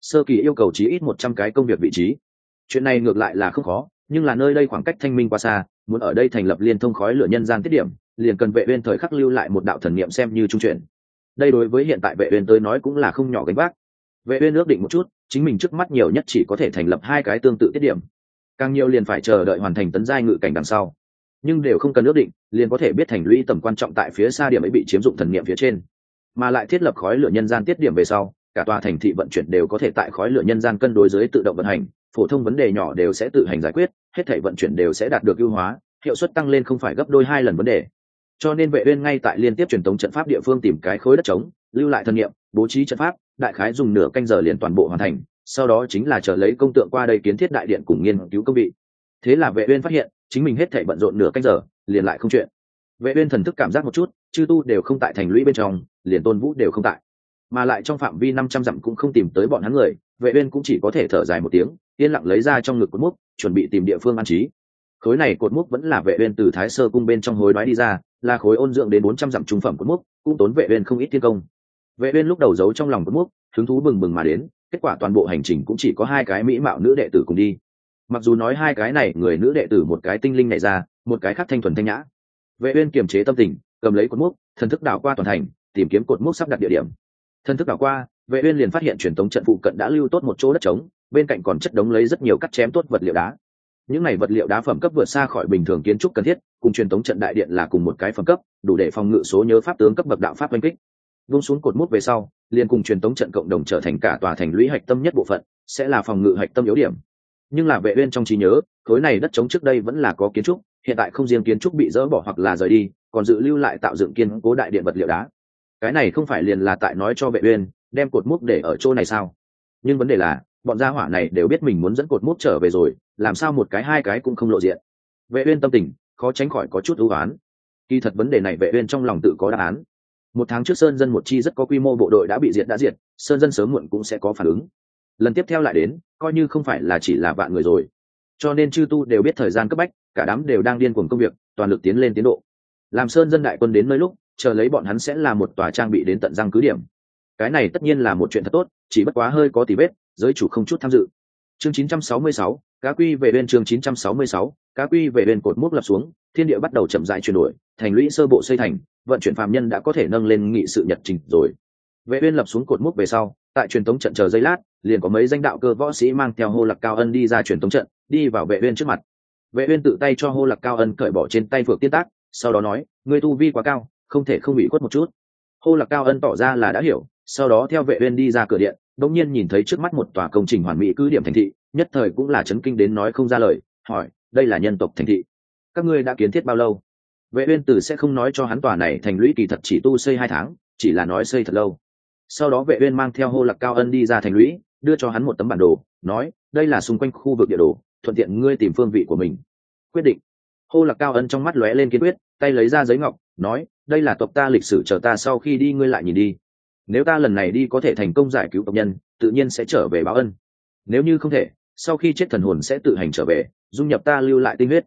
Sơ kỳ yêu cầu chí ít 100 cái công việc vị trí. Chuyện này ngược lại là không khó, nhưng là nơi đây khoảng cách thanh minh quá xa, muốn ở đây thành lập liên thông khói lửa nhân gian tiết điểm liền cần vệ uyên thời khắc lưu lại một đạo thần niệm xem như trung truyền. đây đối với hiện tại vệ uyên tới nói cũng là không nhỏ gánh vác. Vệ uyên ước định một chút, chính mình trước mắt nhiều nhất chỉ có thể thành lập hai cái tương tự tiết điểm. Càng nhiều liền phải chờ đợi hoàn thành tấn giai ngự cảnh đằng sau. Nhưng đều không cần ước định, liền có thể biết thành lũy tầm quan trọng tại phía xa điểm ấy bị chiếm dụng thần niệm phía trên. Mà lại thiết lập khói lửa nhân gian tiết điểm về sau, cả tòa thành thị vận chuyển đều có thể tại khói lửa nhân gian cân đối dưới tự động vận hành, phổ thông vấn đề nhỏ đều sẽ tự hành giải quyết, hết thảy vận chuyển đều sẽ đạt được ưu hóa, hiệu suất tăng lên không phải gấp đôi hai lần vấn đề cho nên vệ uyên ngay tại liên tiếp truyền tống trận pháp địa phương tìm cái khối đất trống, lưu lại thân nghiệm, bố trí trận pháp, đại khái dùng nửa canh giờ liền toàn bộ hoàn thành, sau đó chính là chờ lấy công tượng qua đây kiến thiết đại điện cùng nghiên cứu công vị. Thế là vệ uyên phát hiện, chính mình hết thảy bận rộn nửa canh giờ, liền lại không chuyện. Vệ uyên thần thức cảm giác một chút, chư tu đều không tại thành lũy bên trong, liền tôn vũ đều không tại. Mà lại trong phạm vi 500 dặm cũng không tìm tới bọn hắn người, vệ uyên cũng chỉ có thể thở dài một tiếng, yên lặng lấy ra trong ngực cột múc, chuẩn bị tìm địa phương an trí. Khối này cột múc vẫn là vệ uyên từ thái sơ cung bên trong hối đoái đi ra là khối ôn dưỡng đến bốn trăm dặm trung phẩm cột mốc, cũng tốn vệ uyên không ít thiên công. Vệ uyên lúc đầu giấu trong lòng cột mốc, hứng thú bừng bừng mà đến, kết quả toàn bộ hành trình cũng chỉ có hai cái mỹ mạo nữ đệ tử cùng đi. Mặc dù nói hai cái này người nữ đệ tử một cái tinh linh này ra, một cái khác thanh thuần thanh nhã. Vệ uyên kiềm chế tâm tình, cầm lấy cột mốc, thần thức đảo qua toàn thành, tìm kiếm cột mốc sắp đặt địa điểm. Thần thức đảo qua, vệ uyên liền phát hiện truyền tống trận phụ cận đã lưu tốt một chỗ đất trống, bên cạnh còn chất đống lấy rất nhiều cắt chém tốt vật liệu đá những này vật liệu đá phẩm cấp vượt xa khỏi bình thường kiến trúc cần thiết, cùng truyền thống trận đại điện là cùng một cái phẩm cấp, đủ để phòng ngự số nhớ pháp tướng cấp bậc đạo pháp oanh kích. Vung xuống cột mút về sau, liền cùng truyền thống trận cộng đồng trở thành cả tòa thành lũy hạch tâm nhất bộ phận, sẽ là phòng ngự hạch tâm yếu điểm. Nhưng là vệ uyên trong trí nhớ, khối này đất trống trước đây vẫn là có kiến trúc, hiện tại không riêng kiến trúc bị dỡ bỏ hoặc là rời đi, còn dự lưu lại tạo dựng kiên cố đại điện vật liệu đá. Cái này không phải liền là tại nói cho vệ uyên, đem cột mút để ở chỗ này sao? Nhưng vấn đề là bọn gia hỏa này đều biết mình muốn dẫn cột mút trở về rồi, làm sao một cái hai cái cũng không lộ diện. Vệ uyên tâm tình, khó tránh khỏi có chút ưu ái kỳ thật vấn đề này vệ uyên trong lòng tự có đáp án. Một tháng trước sơn dân một chi rất có quy mô bộ đội đã bị diệt đã diệt, sơn dân sớm muộn cũng sẽ có phản ứng. Lần tiếp theo lại đến, coi như không phải là chỉ là vạn người rồi. Cho nên chư tu đều biết thời gian cấp bách, cả đám đều đang điên cuồng công việc, toàn lực tiến lên tiến độ. Làm sơn dân đại quân đến nơi lúc, chờ lấy bọn hắn sẽ là một tòa trang bị đến tận răng cứ điểm. Cái này tất nhiên là một chuyện thật tốt, chỉ bất quá hơi có tí vết giới chủ không chút tham dự. Chương 966, cá quy về bên chương 966, cá quy về bên cột mốc lập xuống thiên địa bắt đầu chậm rãi chuyển đổi thành lũy sơ bộ xây thành vận chuyển phàm nhân đã có thể nâng lên nghị sự nhật trình rồi. Vệ uyên lập xuống cột mốc về sau tại truyền tống trận chờ giây lát liền có mấy danh đạo cơ võ sĩ mang theo hô lạc cao ân đi ra truyền tống trận đi vào vệ uyên trước mặt. Vệ uyên tự tay cho hô lạc cao ân cởi bỏ trên tay phượng tiên tác sau đó nói ngươi tu vi quá cao không thể không bị quất một chút. Hô lạc cao ân tỏ ra là đã hiểu sau đó theo vệ uyên đi ra cửa điện đột nhiên nhìn thấy trước mắt một tòa công trình hoàn mỹ cứ điểm thành thị, nhất thời cũng là chấn kinh đến nói không ra lời, hỏi, đây là nhân tộc thành thị? Các ngươi đã kiến thiết bao lâu? Vệ uyên tử sẽ không nói cho hắn tòa này thành lũy kỳ thật chỉ tu xây hai tháng, chỉ là nói xây thật lâu. Sau đó vệ uyên mang theo hô lạc cao ân đi ra thành lũy, đưa cho hắn một tấm bản đồ, nói, đây là xung quanh khu vực địa đồ, thuận tiện ngươi tìm phương vị của mình. Quyết định. Hô lạc cao ân trong mắt lóe lên kiên quyết, tay lấy ra giấy ngọc, nói, đây là tộc ta lịch sử, chờ ta sau khi đi ngươi lại nhìn đi nếu ta lần này đi có thể thành công giải cứu tộc nhân, tự nhiên sẽ trở về báo ân. Nếu như không thể, sau khi chết thần hồn sẽ tự hành trở về, dung nhập ta lưu lại tinh huyết.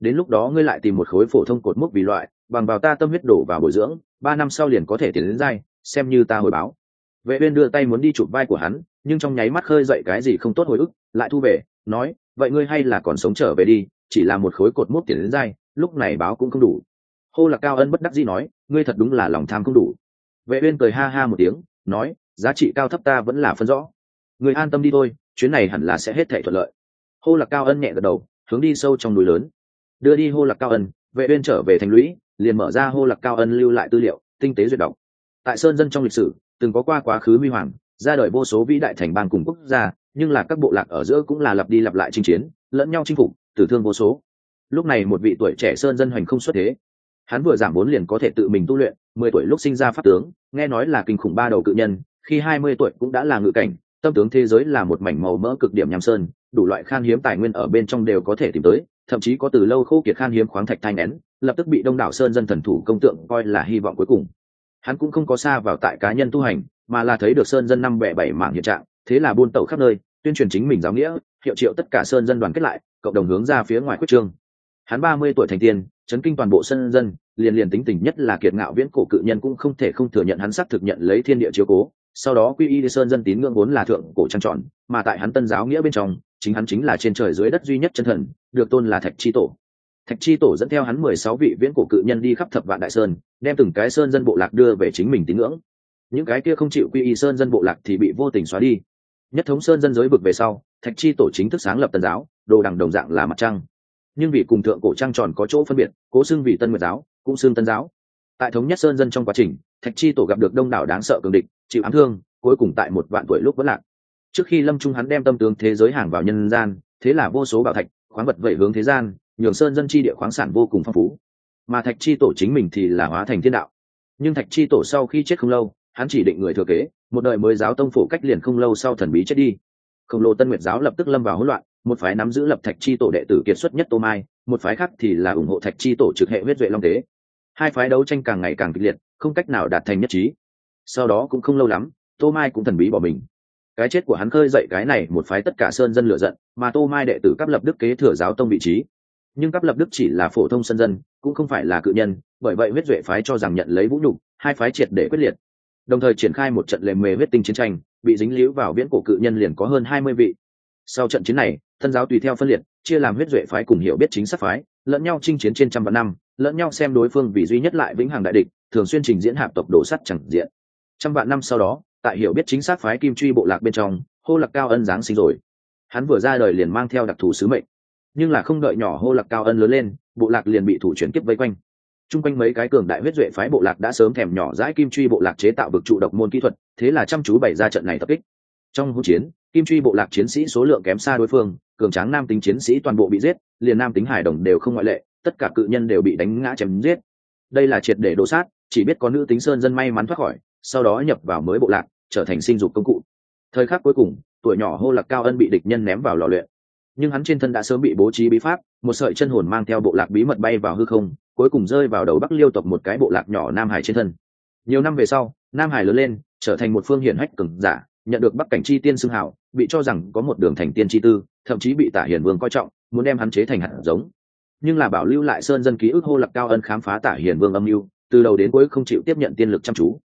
Đến lúc đó ngươi lại tìm một khối phổ thông cột mốc vì loại, bằng vào ta tâm huyết đổ vào bồi dưỡng, ba năm sau liền có thể tiến đến dai xem như ta hồi báo. Vệ uyên đưa tay muốn đi chụp vai của hắn, nhưng trong nháy mắt khơi dậy cái gì không tốt hồi ức, lại thu về, nói, vậy ngươi hay là còn sống trở về đi, chỉ là một khối cột mốc tiền đến dai lúc này báo cũng không đủ. Hô là cao ân bất đắc dĩ nói, ngươi thật đúng là lòng tham không đủ vệ uyên cười ha ha một tiếng, nói, giá trị cao thấp ta vẫn là phân rõ. Người an tâm đi thôi, chuyến này hẳn là sẽ hết thảy thuận lợi. Hô Lạc cao ân nhẹ gật đầu, hướng đi sâu trong núi lớn. Đưa đi hô lạc cao ân, vệ uyên trở về thành lũy, liền mở ra hô lạc cao ân lưu lại tư liệu, tinh tế duyệt đọc. Tại sơn dân trong lịch sử, từng có qua quá khứ huy hoàng, ra đời vô số vĩ đại thành bang cùng quốc gia, nhưng là các bộ lạc ở giữa cũng là lặp đi lặp lại chinh chiến, lẫn nhau chinh phục, tử thương vô số. Lúc này một vị tuổi trẻ sơn dân hoành không xuất thế hắn vừa giảm bốn liền có thể tự mình tu luyện, mười tuổi lúc sinh ra pháp tướng, nghe nói là kinh khủng ba đầu cự nhân, khi hai mươi tuổi cũng đã là ngự cảnh, tâm tướng thế giới là một mảnh màu mỡ cực điểm nham sơn, đủ loại khan hiếm tài nguyên ở bên trong đều có thể tìm tới, thậm chí có từ lâu khô kiệt khan hiếm khoáng thạch thanh nén, lập tức bị đông đảo sơn dân thần thủ công tượng coi là hy vọng cuối cùng. Hắn cũng không có xa vào tại cá nhân tu hành, mà là thấy được sơn dân năm bẻ bảy mảng hiện trạng, thế là buôn tẩu khắp nơi, tuyên truyền chính mình giáo nghĩa, hiệu triệu tất cả sơn dân đoàn kết lại, cộng đồng hướng ra phía ngoài quyết trương hắn ba mươi tuổi thành tiên, chấn kinh toàn bộ sơn dân, liền liền tính tình nhất là kiệt ngạo viễn cổ cự nhân cũng không thể không thừa nhận hắn xác thực nhận lấy thiên địa chiếu cố. Sau đó quy y đi sơn dân tín ngưỡng vốn là thượng cổ trang trọn mà tại hắn tân giáo nghĩa bên trong, chính hắn chính là trên trời dưới đất duy nhất chân thần, được tôn là thạch chi tổ. Thạch chi tổ dẫn theo hắn mười sáu vị viễn cổ cự nhân đi khắp thập vạn đại sơn, đem từng cái sơn dân bộ lạc đưa về chính mình tín ngưỡng. Những cái kia không chịu quy y sơn dân bộ lạc thì bị vô tình xóa đi. Nhất thống sơn dân giới vực về sau, thạch chi tổ chính thức sáng lập tân giáo, đồ đằng đồng dạng là mặt trăng nhưng vì cùng thượng cổ trang tròn có chỗ phân biệt, cố xưng vì tân nguyệt giáo, cũng xưng tân giáo. Tại thống nhất sơn dân trong quá trình, thạch chi tổ gặp được đông đảo đáng sợ cường địch, chịu ám thương, cuối cùng tại một vạn tuổi lúc vẫn lạc. Trước khi lâm trung hắn đem tâm tướng thế giới hàng vào nhân gian, thế là vô số bảo thạch, khoáng vật vậy hướng thế gian, nhường sơn dân chi địa khoáng sản vô cùng phong phú. Mà thạch chi tổ chính mình thì là hóa thành thiên đạo. Nhưng thạch chi tổ sau khi chết không lâu, hắn chỉ định người thừa kế, một đời mới giáo tông phổ cách liền không lâu sau thần bí chết đi. Khổng lồ tân nguyệt giáo lập tức lâm vào hỗn loạn một phái nắm giữ lập thạch chi tổ đệ tử kiệt xuất nhất tô mai, một phái khác thì là ủng hộ thạch chi tổ trực hệ huyết duệ long tế hai phái đấu tranh càng ngày càng kịch liệt, không cách nào đạt thành nhất trí. Sau đó cũng không lâu lắm, tô mai cũng thần bí bỏ mình. Cái chết của hắn khơi dậy cái này, một phái tất cả sơn dân lựa giận, mà tô mai đệ tử cấp lập đức kế thừa giáo tông vị trí. Nhưng cấp lập đức chỉ là phổ thông sân dân, cũng không phải là cự nhân, bởi vậy huyết duệ phái cho rằng nhận lấy vũ nhục, hai phái triệt để quyết liệt. Đồng thời triển khai một trận lề mề huyết tinh chiến tranh, bị dính líu vào viễn cổ cự nhân liền có hơn hai mươi vị. Sau trận chiến này thân giáo tùy theo phân liệt, chia làm huyết duệ phái cùng hiểu biết chính xác phái, lẫn nhau chinh chiến trên trăm vạn năm, lẫn nhau xem đối phương vì duy nhất lại vĩnh hằng đại địch, thường xuyên trình diễn hạp tộc đổ sắt chẳng diện. Trăm vạn năm sau đó, tại hiểu biết chính xác phái kim truy bộ lạc bên trong, hô lạc cao ân giáng sinh rồi. Hắn vừa ra đời liền mang theo đặc thù sứ mệnh. Nhưng là không đợi nhỏ hô lạc cao ân lớn lên, bộ lạc liền bị thủ chuyển kiếp vây quanh. T r u n g quanh mấy cái cường đại huyết duệ phái bộ lạc đã sớm thèm nhỏ dãi kim truy bộ lạc chế tạo vực trụ độc môn kỹ thuật, thế là chăm chú bày ra trận này tập kích. Trong hỗn chiến kim truy bộ lạc chiến sĩ số lượng kém xa đối phương, cường tráng nam tính chiến sĩ toàn bộ bị giết, liền nam tính hải đồng đều không ngoại lệ, tất cả cự nhân đều bị đánh ngã chém giết. Đây là triệt để đổ sát, chỉ biết có nữ tính sơn dân may mắn thoát khỏi, sau đó nhập vào mới bộ lạc, trở thành sinh dục công cụ. Thời khắc cuối cùng, tuổi nhỏ hô lạc cao ân bị địch nhân ném vào lò luyện. Nhưng hắn trên thân đã sớm bị bố trí bí pháp, một sợi chân hồn mang theo bộ lạc bí mật bay vào hư không, cuối cùng rơi vào đầu bắc liêu tộc một cái bộ lạc nhỏ nam hải trên thân. Nhiều năm về sau, nam hải lớn lên, trở thành một phương hiển hách cường giả nhận được bắc cảnh chi tiên xưng hảo bị cho rằng có một đường thành tiên chi tư, thậm chí bị tả hiền vương coi trọng, muốn đem hắn chế thành hạt giống. Nhưng là bảo lưu lại sơn dân ký ức hô lạc cao ân khám phá tả hiền vương âm mưu, từ đầu đến cuối không chịu tiếp nhận tiên lực chăm chú.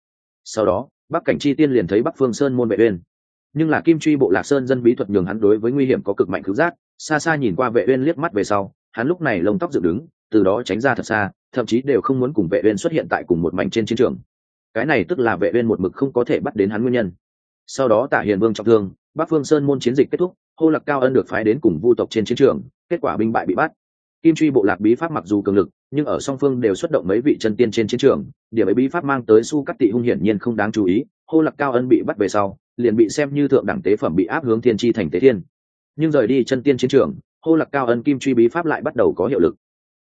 Sau đó, bắc cảnh chi tiên liền thấy bắc phương sơn môn vệ uyên. Nhưng là kim truy bộ lạc sơn dân bí thuật nhường hắn đối với nguy hiểm có cực mạnh cứu giác, xa xa nhìn qua vệ uyên liếc mắt về sau, hắn lúc này lông tóc dựng đứng, từ đó tránh ra thật xa, thậm chí đều không muốn cùng vệ uyên xuất hiện tại cùng một mảnh trên chiến trường. Cái này tức là vệ uyên một mực không có thể bắt đến hắn nguyên nhân sau đó tả hiền vương trọng thương, bắc phương sơn môn chiến dịch kết thúc, hô lạc cao ân được phái đến cùng vu tộc trên chiến trường, kết quả binh bại bị bắt. Kim truy bộ lạc bí pháp mặc dù cường lực, nhưng ở song phương đều xuất động mấy vị chân tiên trên chiến trường, điểm ấy bí pháp mang tới su cắt tị hung hiển nhiên không đáng chú ý, hô lạc cao ân bị bắt về sau, liền bị xem như thượng đẳng tế phẩm bị áp hướng thiên tri thành tế thiên. Nhưng rời đi chân tiên chiến trường, hô lạc cao ân kim truy bí pháp lại bắt đầu có hiệu lực.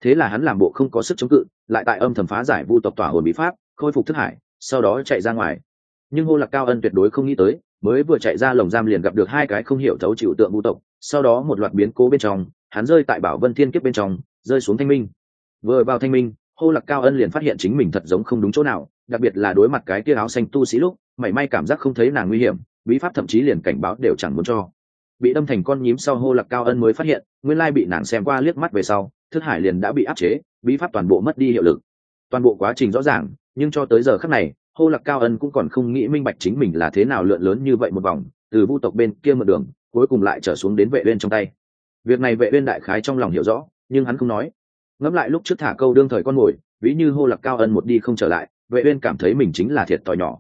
Thế là hắn làm bộ không có sức chống cự, lại tại âm thầm phá giải vu tộc tỏa hồn bí pháp, khôi phục thức hải, sau đó chạy ra ngoài nhưng hô lạc cao ân tuyệt đối không nghĩ tới, mới vừa chạy ra lồng giam liền gặp được hai cái không hiểu thấu chịu tượng vũ tộc, sau đó một loạt biến cố bên trong, hắn rơi tại bảo vân thiên kiếp bên trong, rơi xuống thanh minh. Vừa vào thanh minh, hô lạc cao ân liền phát hiện chính mình thật giống không đúng chỗ nào, đặc biệt là đối mặt cái kia áo xanh tu sĩ lúc, mảy may cảm giác không thấy nàng nguy hiểm, bí pháp thậm chí liền cảnh báo đều chẳng muốn cho. Bị đâm thành con nhím sau hô lạc cao ân mới phát hiện, nguyên lai bị nàng xem qua liếc mắt về sau, thức hải liền đã bị áp chế, bí pháp toàn bộ mất đi hiệu lực. Toàn bộ quá trình rõ ràng, nhưng cho tới giờ khắc này hô lạc cao ân cũng còn không nghĩ minh bạch chính mình là thế nào lượn lớn như vậy một vòng, từ vu tộc bên kia một đường, cuối cùng lại trở xuống đến vệ uyên trong tay. Việc này vệ uyên đại khái trong lòng hiểu rõ, nhưng hắn không nói. Ngẫm lại lúc trước thả câu đương thời con mồi, ví như hô lạc cao ân một đi không trở lại, vệ uyên cảm thấy mình chính là thiệt tỏi nhỏ.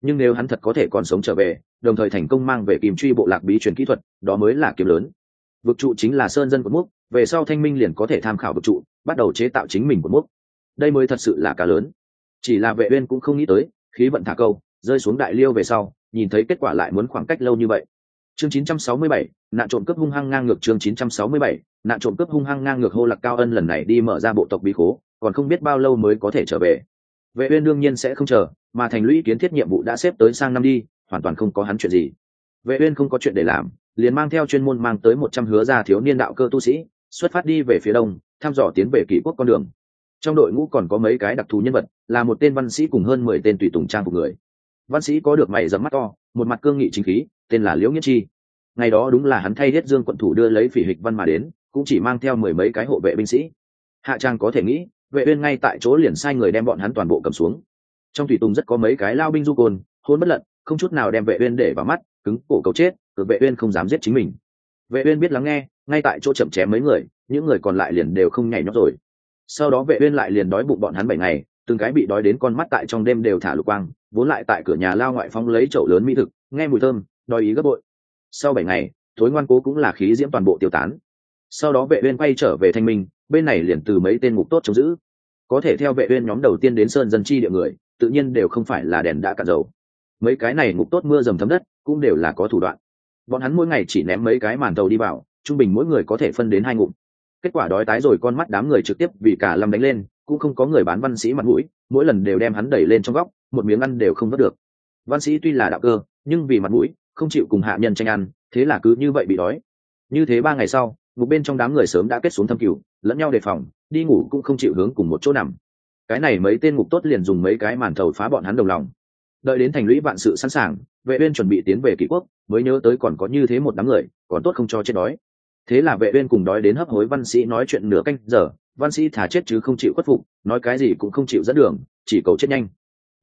Nhưng nếu hắn thật có thể còn sống trở về, đồng thời thành công mang về kìm truy bộ lạc bí truyền kỹ thuật, đó mới là kiếm lớn. Vực trụ chính là sơn dân của múc về sau thanh minh liền có thể tham khảo vực trụ, bắt đầu chế tạo chính mình của múc đây mới thật sự là cá lớn. Chỉ là vệ uyên cũng không nghĩ tới khí vận thả câu rơi xuống đại liêu về sau nhìn thấy kết quả lại muốn khoảng cách lâu như vậy. Chương 967, nạn trộm cướp hung hăng ngang ngược chương 967, nạn trộm cướp hung hăng ngang ngược hô lạc cao ân lần này đi mở ra bộ tộc bí khố còn không biết bao lâu mới có thể trở về. Vệ uyên đương nhiên sẽ không chờ mà thành lũy kiến thiết nhiệm vụ đã xếp tới sang năm đi hoàn toàn không có hắn chuyện gì. Vệ uyên không có chuyện để làm liền mang theo chuyên môn mang tới một trăm hứa gia thiếu niên đạo cơ tu sĩ xuất phát đi về phía đông thăm dò tiến về kỷ quốc con đường trong đội ngũ còn có mấy cái đặc thù nhân vật, là một tên văn sĩ cùng hơn mười tên tùy tùng trang phục người. Văn sĩ có được mày dẫm mắt to, một mặt cương nghị chính khí, tên là liễu nghĩa chi. Ngày đó đúng là hắn thay thiết dương quận thủ đưa lấy phỉ hịch văn mà đến, cũng chỉ mang theo mười mấy cái hộ vệ binh sĩ. Hạ trang có thể nghĩ, vệ uyên ngay tại chỗ liền sai người đem bọn hắn toàn bộ cầm xuống. Trong thủy tùng rất có mấy cái lao binh du côn, hôn bất lận, không chút nào đem vệ uyên để vào mắt, cứng, cổ cầu chết cực vệ uyên không dám giết chính mình. Vệ uyên biết lắng nghe, ngay tại chỗ chậm chém mấy người, những người còn lại liền đều không nhảy nhót rồi sau đó vệ uyên lại liền đói bụng bọn hắn bảy ngày, từng cái bị đói đến con mắt tại trong đêm đều thả lục quang, vốn lại tại cửa nhà lao ngoại phong lấy chậu lớn mỹ thực, nghe mùi thơm đòi ý gấp bội. Sau bảy ngày, thối ngoan cố cũng là khí diễm toàn bộ tiêu tán. Sau đó vệ uyên quay trở về thanh minh, bên này liền từ mấy tên ngục tốt chống giữ. Có thể theo vệ uyên nhóm đầu tiên đến sơn dân chi địa người, tự nhiên đều không phải là đèn đã cạn dầu. Mấy cái này ngục tốt mưa dầm thấm đất, cũng đều là có thủ đoạn. Bọn hắn mỗi ngày chỉ ném mấy cái màn tàu đi vào, trung bình mỗi người có thể phân đến hai ngụm kết quả đói tái rồi con mắt đám người trực tiếp vì cả lâm đánh lên, cũng không có người bán văn sĩ mặt mũi, mỗi lần đều đem hắn đẩy lên trong góc, một miếng ăn đều không vớt được. Văn sĩ tuy là đạo cơ, nhưng vì mặt mũi, không chịu cùng hạ nhân tranh ăn, thế là cứ như vậy bị đói. Như thế ba ngày sau ngục bên trong đám người sớm đã kết xuống thâm cửu, lẫn nhau đề phòng, đi ngủ cũng không chịu hướng cùng một chỗ nằm. Cái này mấy tên ngục tốt liền dùng mấy cái màn thầu phá bọn hắn đồng lòng. Đợi đến thành lũy vạn sự sẵn sàng, vệ uyên chuẩn bị tiến về kỷ quốc, mới nhớ tới còn có như thế một đám người, còn tốt không cho chết đói thế là vệ uyên cùng đói đến hấp hối văn sĩ nói chuyện nửa canh giờ, văn sĩ thả chết chứ không chịu khuất phục, nói cái gì cũng không chịu dẫn đường, chỉ cầu chết nhanh.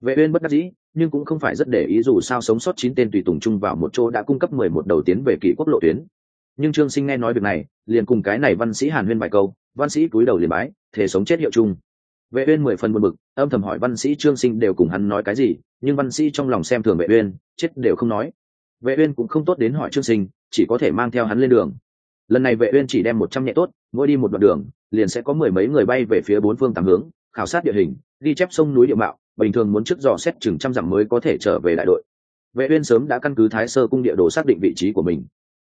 Vệ uyên bất đắc dĩ, nhưng cũng không phải rất để ý dù sao sống sót chín tên tùy tùng chung vào một chỗ đã cung cấp mười một đầu tiến về kỷ quốc lộ tuyến. Nhưng trương sinh nghe nói việc này, liền cùng cái này văn sĩ hàn huyên vài câu, văn sĩ cúi đầu liền bái thể sống chết hiệu chung. Vệ uyên mười phần buồn bực, âm thầm hỏi văn sĩ trương sinh đều cùng hắn nói cái gì, nhưng văn sĩ trong lòng xem thường vệ uyên, chết đều không nói. Vệ uyên cũng không tốt đến hỏi trương sinh, chỉ có thể mang theo hắn lên đường lần này vệ uyên chỉ đem một trăm nhẹ tốt, mỗi đi một đoạn đường, liền sẽ có mười mấy người bay về phía bốn phương tám hướng, khảo sát địa hình, ghi chép sông núi địa mạo, bình thường muốn trước dò xét chừng trăm dặm mới có thể trở về đại đội. Vệ uyên sớm đã căn cứ thái sơ cung địa đồ xác định vị trí của mình.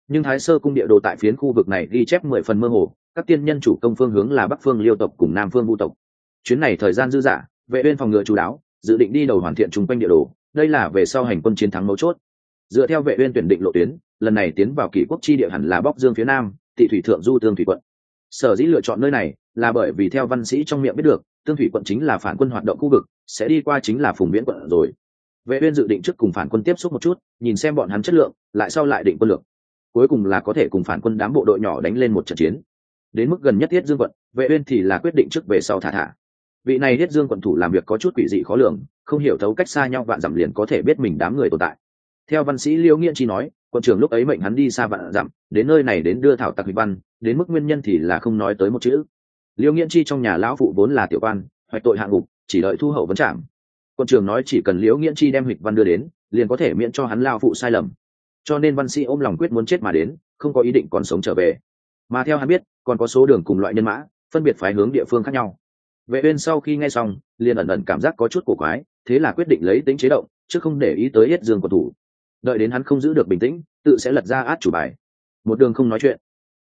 Nhưng thái sơ cung địa đồ tại phiến khu vực này ghi chép mười phần mơ hồ, các tiên nhân chủ công phương hướng là bắc phương liêu tộc cùng nam phương vu tộc. Chuyến này thời gian dư dả, vệ uyên phòng ngừa chú đáo, dự định đi đầu hoàn thiện trung quanh địa đồ, đây là về sau hành quân chiến thắng mấu chốt dựa theo vệ uyên tuyển định lộ tuyến, lần này tiến vào kỷ quốc chi địa hẳn là bóc dương phía nam, thị thủy thượng du tương thủy quận. Sở dĩ lựa chọn nơi này là bởi vì theo văn sĩ trong miệng biết được, tương thủy quận chính là phản quân hoạt động khu vực, sẽ đi qua chính là phùng viễn quận rồi. Vệ uyên dự định trước cùng phản quân tiếp xúc một chút, nhìn xem bọn hắn chất lượng, lại sau lại định quân lược. Cuối cùng là có thể cùng phản quân đám bộ đội nhỏ đánh lên một trận chiến. Đến mức gần nhất thiết dương quận, vệ uyên thì là quyết định trước về sau thả thả. Vị này thiết dương quận thủ làm việc có chút quỷ dị khó lường, không hiểu thấu cách xa nhau vạn dặm liền có thể biết mình đám người tồn tại theo văn sĩ Liễu nghiên chi nói quận trưởng lúc ấy mệnh hắn đi xa vạn dặm, đến nơi này đến đưa thảo tặc hịch văn, đến mức nguyên nhân thì là không nói tới một chữ. Liễu nghiên chi trong nhà lão phụ vốn là tiểu quan, hoạch tội hạng ngục, chỉ đợi thu hậu vấn trạm quận trưởng nói chỉ cần liễu nghiễn chi đem hịch văn đưa đến, liền có thể miễn cho hắn lao phụ sai lầm. Cho nên văn sĩ ôm lòng quyết muốn chết mà đến, không có ý định còn sống trở về. Mà theo hắn biết, còn có số đường cùng loại nhân mã, phân biệt phái hướng địa phương khác nhau. Vệ uyên sau khi nghe xong, liền ẩn ẩn cảm giác có chút cổ quái, thế là quyết định lấy tính chế động, chứ không để ý tới yết dương của thủ đợi đến hắn không giữ được bình tĩnh, tự sẽ lật ra át chủ bài. Một đường không nói chuyện.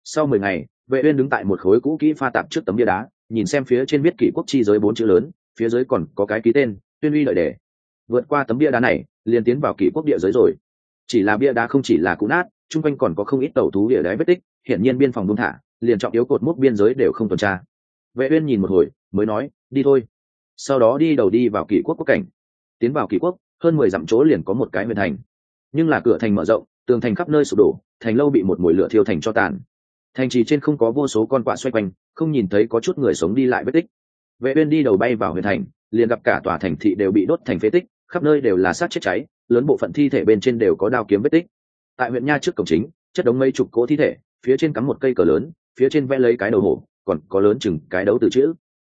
Sau mười ngày, vệ uyên đứng tại một khối cũ kỹ pha tạp trước tấm bia đá, nhìn xem phía trên viết kỷ quốc chi giới bốn chữ lớn, phía dưới còn có cái ký tên, tuyên uy lợi đề. Vượt qua tấm bia đá này, liền tiến vào kỷ quốc địa giới rồi. Chỉ là bia đá không chỉ là cũ nát, chung quanh còn có không ít tàu thú địa đáy vết tích, hiển nhiên biên phòng buông thả, liền trọng yếu cột mốc biên giới đều không tuần tra. Vệ uyên nhìn một hồi, mới nói, đi thôi. Sau đó đi đầu đi vào kỷ quốc quốc cảnh. Tiến vào kỷ quốc, hơn mười dặm chỗ liền có một cái huyện thành nhưng là cửa thành mở rộng, tường thành khắp nơi sụp đổ, thành lâu bị một mùi lửa thiêu thành cho tàn. Thành trì trên không có vô số con quạ xoay quanh, không nhìn thấy có chút người sống đi lại vết tích. Vệ uyên đi đầu bay vào huyện thành, liền gặp cả tòa thành thị đều bị đốt thành phế tích, khắp nơi đều là xác chết cháy, lớn bộ phận thi thể bên trên đều có đao kiếm vết tích. Tại huyện nha trước cổng chính, chất đống mấy chục cỗ thi thể, phía trên cắm một cây cờ lớn, phía trên vẽ lấy cái đầu hổ, còn có lớn chừng cái đấu từ chữ.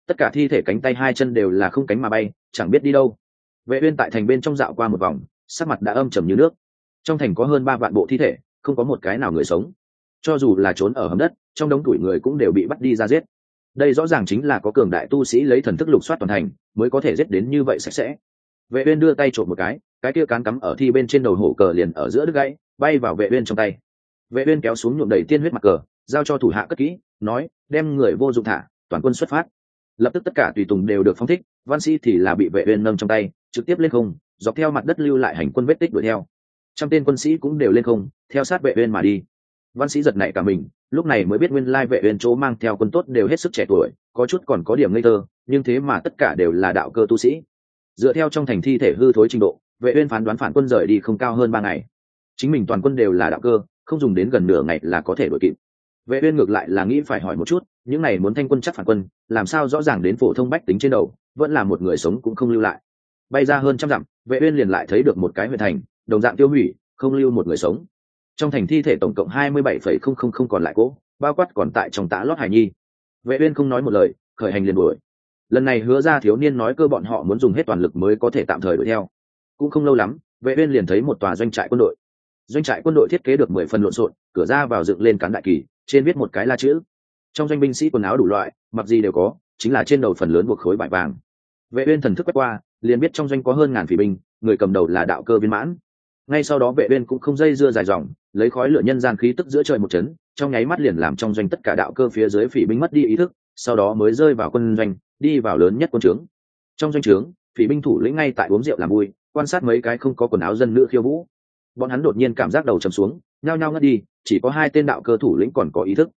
Tất cả thi thể cánh tay hai chân đều là không cánh mà bay, chẳng biết đi đâu. Vệ uyên tại thành bên trong dạo qua một vòng, sắc mặt đã âm trầm như nước trong thành có hơn ba vạn bộ thi thể, không có một cái nào người sống. Cho dù là trốn ở hầm đất, trong đống tuổi người cũng đều bị bắt đi ra giết. Đây rõ ràng chính là có cường đại tu sĩ lấy thần thức lục soát toàn thành, mới có thể giết đến như vậy sạch sẽ. Vệ uyên đưa tay trộm một cái cái kia cán cắm ở thi bên trên đầu hổ cờ liền ở giữa đứt gãy, bay vào vệ uyên trong tay. Vệ uyên kéo xuống nhuộm đầy tiên huyết mặt cờ, giao cho thủ hạ cất kỹ, nói, đem người vô dụng thả, toàn quân xuất phát. Lập tức tất cả tùy tùng đều được phóng thích, văn sĩ thì là bị vệ uyên nâng trong tay, trực tiếp lên không, dọc theo mặt đất lưu lại hành quân vết tích đuổi theo trăm tên quân sĩ cũng đều lên không, theo sát vệ uyên mà đi. Văn sĩ giật nảy cả mình, lúc này mới biết nguyên lai vệ uyên chỗ mang theo quân tốt đều hết sức trẻ tuổi, có chút còn có điểm ngây thơ, nhưng thế mà tất cả đều là đạo cơ tu sĩ. Dựa theo trong thành thi thể hư thối trình độ, vệ uyên phán đoán phản quân rời đi không cao hơn ba ngày. Chính mình toàn quân đều là đạo cơ, không dùng đến gần nửa ngày là có thể đuổi kịp. Vệ uyên ngược lại là nghĩ phải hỏi một chút, những này muốn thanh quân chắc phản quân, làm sao rõ ràng đến phổ thông bách tính trên đầu, vẫn là một người sống cũng không lưu lại. Bay ra hơn trăm dặm, vệ uyên liền lại thấy được một cái huyện thành đồng dạng tiêu hủy, không lưu một người sống. Trong thành thi thể tổng cộng hai mươi bảy phẩy không không không còn lại cỗ, bao quát còn tại trong tã lót hải nhi. Vệ uyên không nói một lời, khởi hành liền đuổi. Lần này hứa ra thiếu niên nói cơ bọn họ muốn dùng hết toàn lực mới có thể tạm thời đuổi theo. Cũng không lâu lắm, vệ uyên liền thấy một tòa doanh trại quân đội. Doanh trại quân đội thiết kế được mười phần lộn xộn, cửa ra vào dựng lên cán đại kỳ, trên viết một cái la chữ. Trong doanh binh sĩ quần áo đủ loại, mặc gì đều có, chính là trên đầu phần lớn buộc khối bại vàng. Vệ uyên thần thức quét qua, liền biết trong doanh có hơn ngàn phỉ binh, người cầm đầu là đạo cơ viên mãn ngay sau đó vệ uyên cũng không dây dưa dài dòng, lấy khói lửa nhân gian khí tức giữa trời một chấn, trong nháy mắt liền làm trong doanh tất cả đạo cơ phía dưới phỉ binh mất đi ý thức, sau đó mới rơi vào quân doanh, đi vào lớn nhất quân trướng. Trong doanh trướng, phỉ binh thủ lĩnh ngay tại uống rượu làm vui, quan sát mấy cái không có quần áo dân nữ khiêu vũ. Bọn hắn đột nhiên cảm giác đầu trầm xuống, nhao nhao ngất đi, chỉ có hai tên đạo cơ thủ lĩnh còn có ý thức.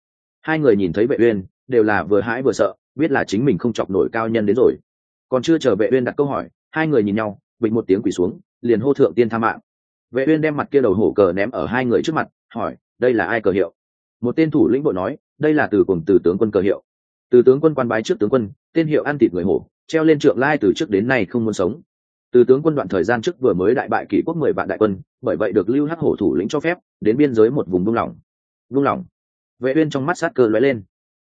Hai người nhìn thấy vệ uyên, đều là vừa hãi vừa sợ, biết là chính mình không chọc nổi cao nhân đến rồi. Còn chưa chờ vệ uyên đặt câu hỏi, hai người nhìn nhau, bình một tiếng quỳ xuống, liền hô thượng tiên tha mạng vệ uyên đem mặt kia đầu hổ cờ ném ở hai người trước mặt, hỏi, đây là ai cờ hiệu? Một tên thủ lĩnh bộ nói, đây là từ cùng từ tướng quân cờ hiệu. Từ tướng quân quan bái trước tướng quân, tên hiệu ăn thịt người hổ, treo lên trượng lai từ trước đến nay không muốn sống. Từ tướng quân đoạn thời gian trước vừa mới đại bại kỷ quốc mười vạn đại quân, bởi vậy được lưu hắc hổ thủ lĩnh cho phép, đến biên giới một vùng buông lỏng buông lỏng vệ uyên trong mắt sát cơ lóe lên.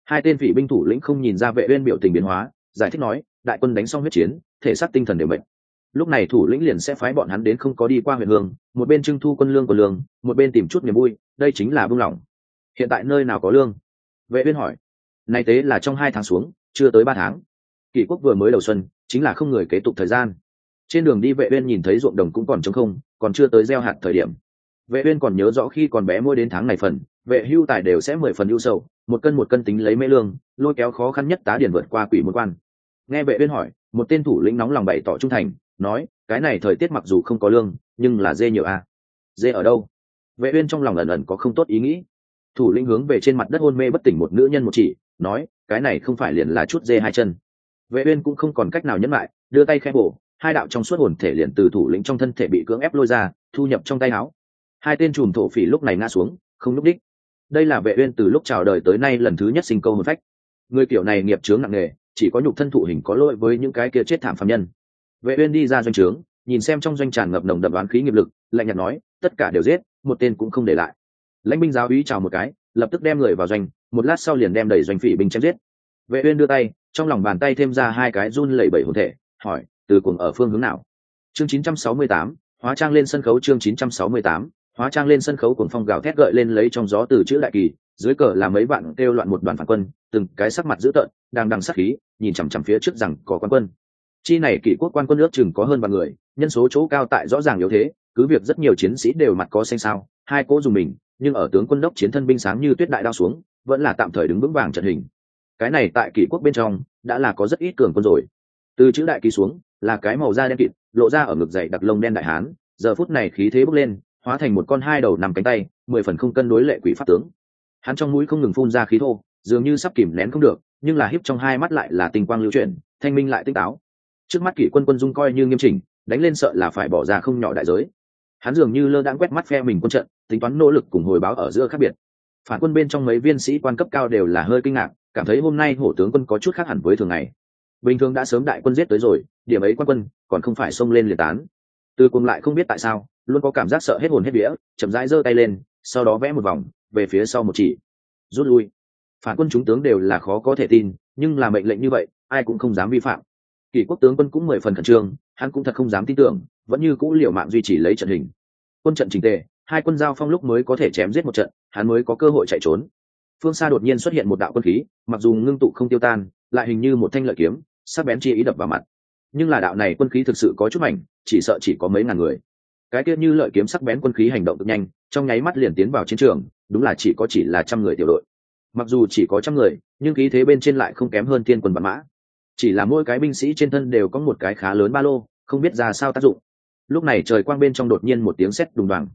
Hai tên vị binh thủ lĩnh không nhìn ra vệ uyên biểu tình biến hóa, giải thích nói, đại quân đánh xong huyết chiến, thể xác tinh thần đều mệt lúc này thủ lĩnh liền sẽ phái bọn hắn đến không có đi qua huyện hương, một bên trưng thu quân lương của lương, một bên tìm chút niềm vui, đây chính là buông lỏng. Hiện tại nơi nào có lương? Vệ uyên hỏi. Nay tế là trong hai tháng xuống, chưa tới ba tháng. Kỷ quốc vừa mới đầu xuân, chính là không người kế tục thời gian. Trên đường đi vệ uyên nhìn thấy ruộng đồng cũng còn trống không, còn chưa tới gieo hạt thời điểm. Vệ uyên còn nhớ rõ khi còn bé mua đến tháng này phần, vệ hưu tài đều sẽ mười phần ưu sầu, một cân một cân tính lấy mễ lương, lôi kéo khó khăn nhất tá điển vượt qua quỷ môn quan. Nghe vệ uyên hỏi, một tên thủ lĩnh nóng lòng bày tỏ trung thành nói, cái này thời tiết mặc dù không có lương, nhưng là dê nhiều à. Dê ở đâu? Vệ uyên trong lòng ẩn ẩn có không tốt ý nghĩ. Thủ lĩnh hướng về trên mặt đất hôn mê bất tỉnh một nữ nhân một chỉ, nói, cái này không phải liền là chút dê hai chân. Vệ uyên cũng không còn cách nào nhẫn lại, đưa tay khẽ bổ, hai đạo trong suốt hồn thể liền từ thủ lĩnh trong thân thể bị cưỡng ép lôi ra, thu nhập trong tay áo. Hai tên chùm thổ phỉ lúc này ngã xuống, không lúc đích. Đây là vệ uyên từ lúc chào đời tới nay lần thứ nhất sinh câu hồn phách. Người tiểu này nghiệp chướng nặng nề, chỉ có nhục thân thụ hình có lỗi với những cái kia chết thảm phàm nhân vệ uyên đi ra doanh trướng nhìn xem trong doanh tràn ngập nồng đậm đoán khí nghiệp lực lạnh nhạt nói tất cả đều giết một tên cũng không để lại. Lãnh binh giáo úy chào một cái lập tức đem người vào doanh một lát sau liền đem đẩy doanh phỉ binh chém giết. Vệ uyên đưa tay trong lòng bàn tay thêm ra hai cái run lẩy bẩy hồn thể hỏi từ cuồng ở phương hướng nào? Chương 968, hóa trang lên sân khấu chương 968, hóa trang lên sân khấu cuồng phong gào thét gợi lên lấy trong gió từ chữ đại kỳ dưới cờ là mấy bạn kêu loạn một đoàn phản quân từng cái sắc mặt dữ tợn đang đằng sát khí nhìn chằm chằm phía trước rằng có quan quân chi này kỷ quốc quan quân nước chừng có hơn vạn người, nhân số chỗ cao tại rõ ràng yếu thế, cứ việc rất nhiều chiến sĩ đều mặt có xanh sao hai cỗ dùng mình, nhưng ở tướng quân đốc chiến thân binh sáng như tuyết đại đao xuống, vẫn là tạm thời đứng vững vàng trận hình. Cái này tại kỷ quốc bên trong, đã là có rất ít cường quân rồi. Từ chữ đại kỳ xuống, là cái màu da đen kịt, lộ ra ở ngực dày đặc lông đen đại hán, giờ phút này khí thế bốc lên, hóa thành một con hai đầu nằm cánh tay, mười phần không cân đối lệ quỷ pháp tướng. Hắn trong mũi không ngừng phun ra khí thô, dường như sắp kìm nén không được, nhưng là hiếp trong hai mắt lại là tình quang lưu chuyển, thanh minh lại tinh táo trước mắt kỷ quân quân dung coi như nghiêm chỉnh, đánh lên sợ là phải bỏ ra không nhỏ đại giới. Hắn dường như lơ đãng quét mắt phe mình quân trận, tính toán nỗ lực cùng hồi báo ở giữa khác biệt. Phản quân bên trong mấy viên sĩ quan cấp cao đều là hơi kinh ngạc, cảm thấy hôm nay hổ tướng quân có chút khác hẳn với thường ngày. Bình thường đã sớm đại quân giết tới rồi, điểm ấy quan quân còn không phải xông lên liệt tán. Từ cùng lại không biết tại sao, luôn có cảm giác sợ hết hồn hết vía, chậm rãi giơ tay lên, sau đó vẽ một vòng, về phía sau một chỉ. Rút lui. Phản quân chúng tướng đều là khó có thể tin, nhưng là mệnh lệnh như vậy, ai cũng không dám vi phạm kỷ quốc tướng quân cũng mười phần khẩn trương, hắn cũng thật không dám tin tưởng, vẫn như cũ liều mạng duy trì lấy trận hình. Quân trận trình tề, hai quân giao phong lúc mới có thể chém giết một trận, hắn mới có cơ hội chạy trốn. Phương xa đột nhiên xuất hiện một đạo quân khí, mặc dù ngưng tụ không tiêu tan, lại hình như một thanh lợi kiếm, sắc bén chi ý đập vào mặt. Nhưng là đạo này quân khí thực sự có chút mảnh, chỉ sợ chỉ có mấy ngàn người. Cái kia như lợi kiếm sắc bén quân khí hành động cực nhanh, trong nháy mắt liền tiến vào chiến trường, đúng là chỉ có chỉ là trăm người tiểu đội. Mặc dù chỉ có trăm người, nhưng khí thế bên trên lại không kém hơn thiên quân bản mã chỉ là mỗi cái binh sĩ trên thân đều có một cái khá lớn ba lô, không biết ra sao tác dụng. Lúc này trời quang bên trong đột nhiên một tiếng sét đùng đoàng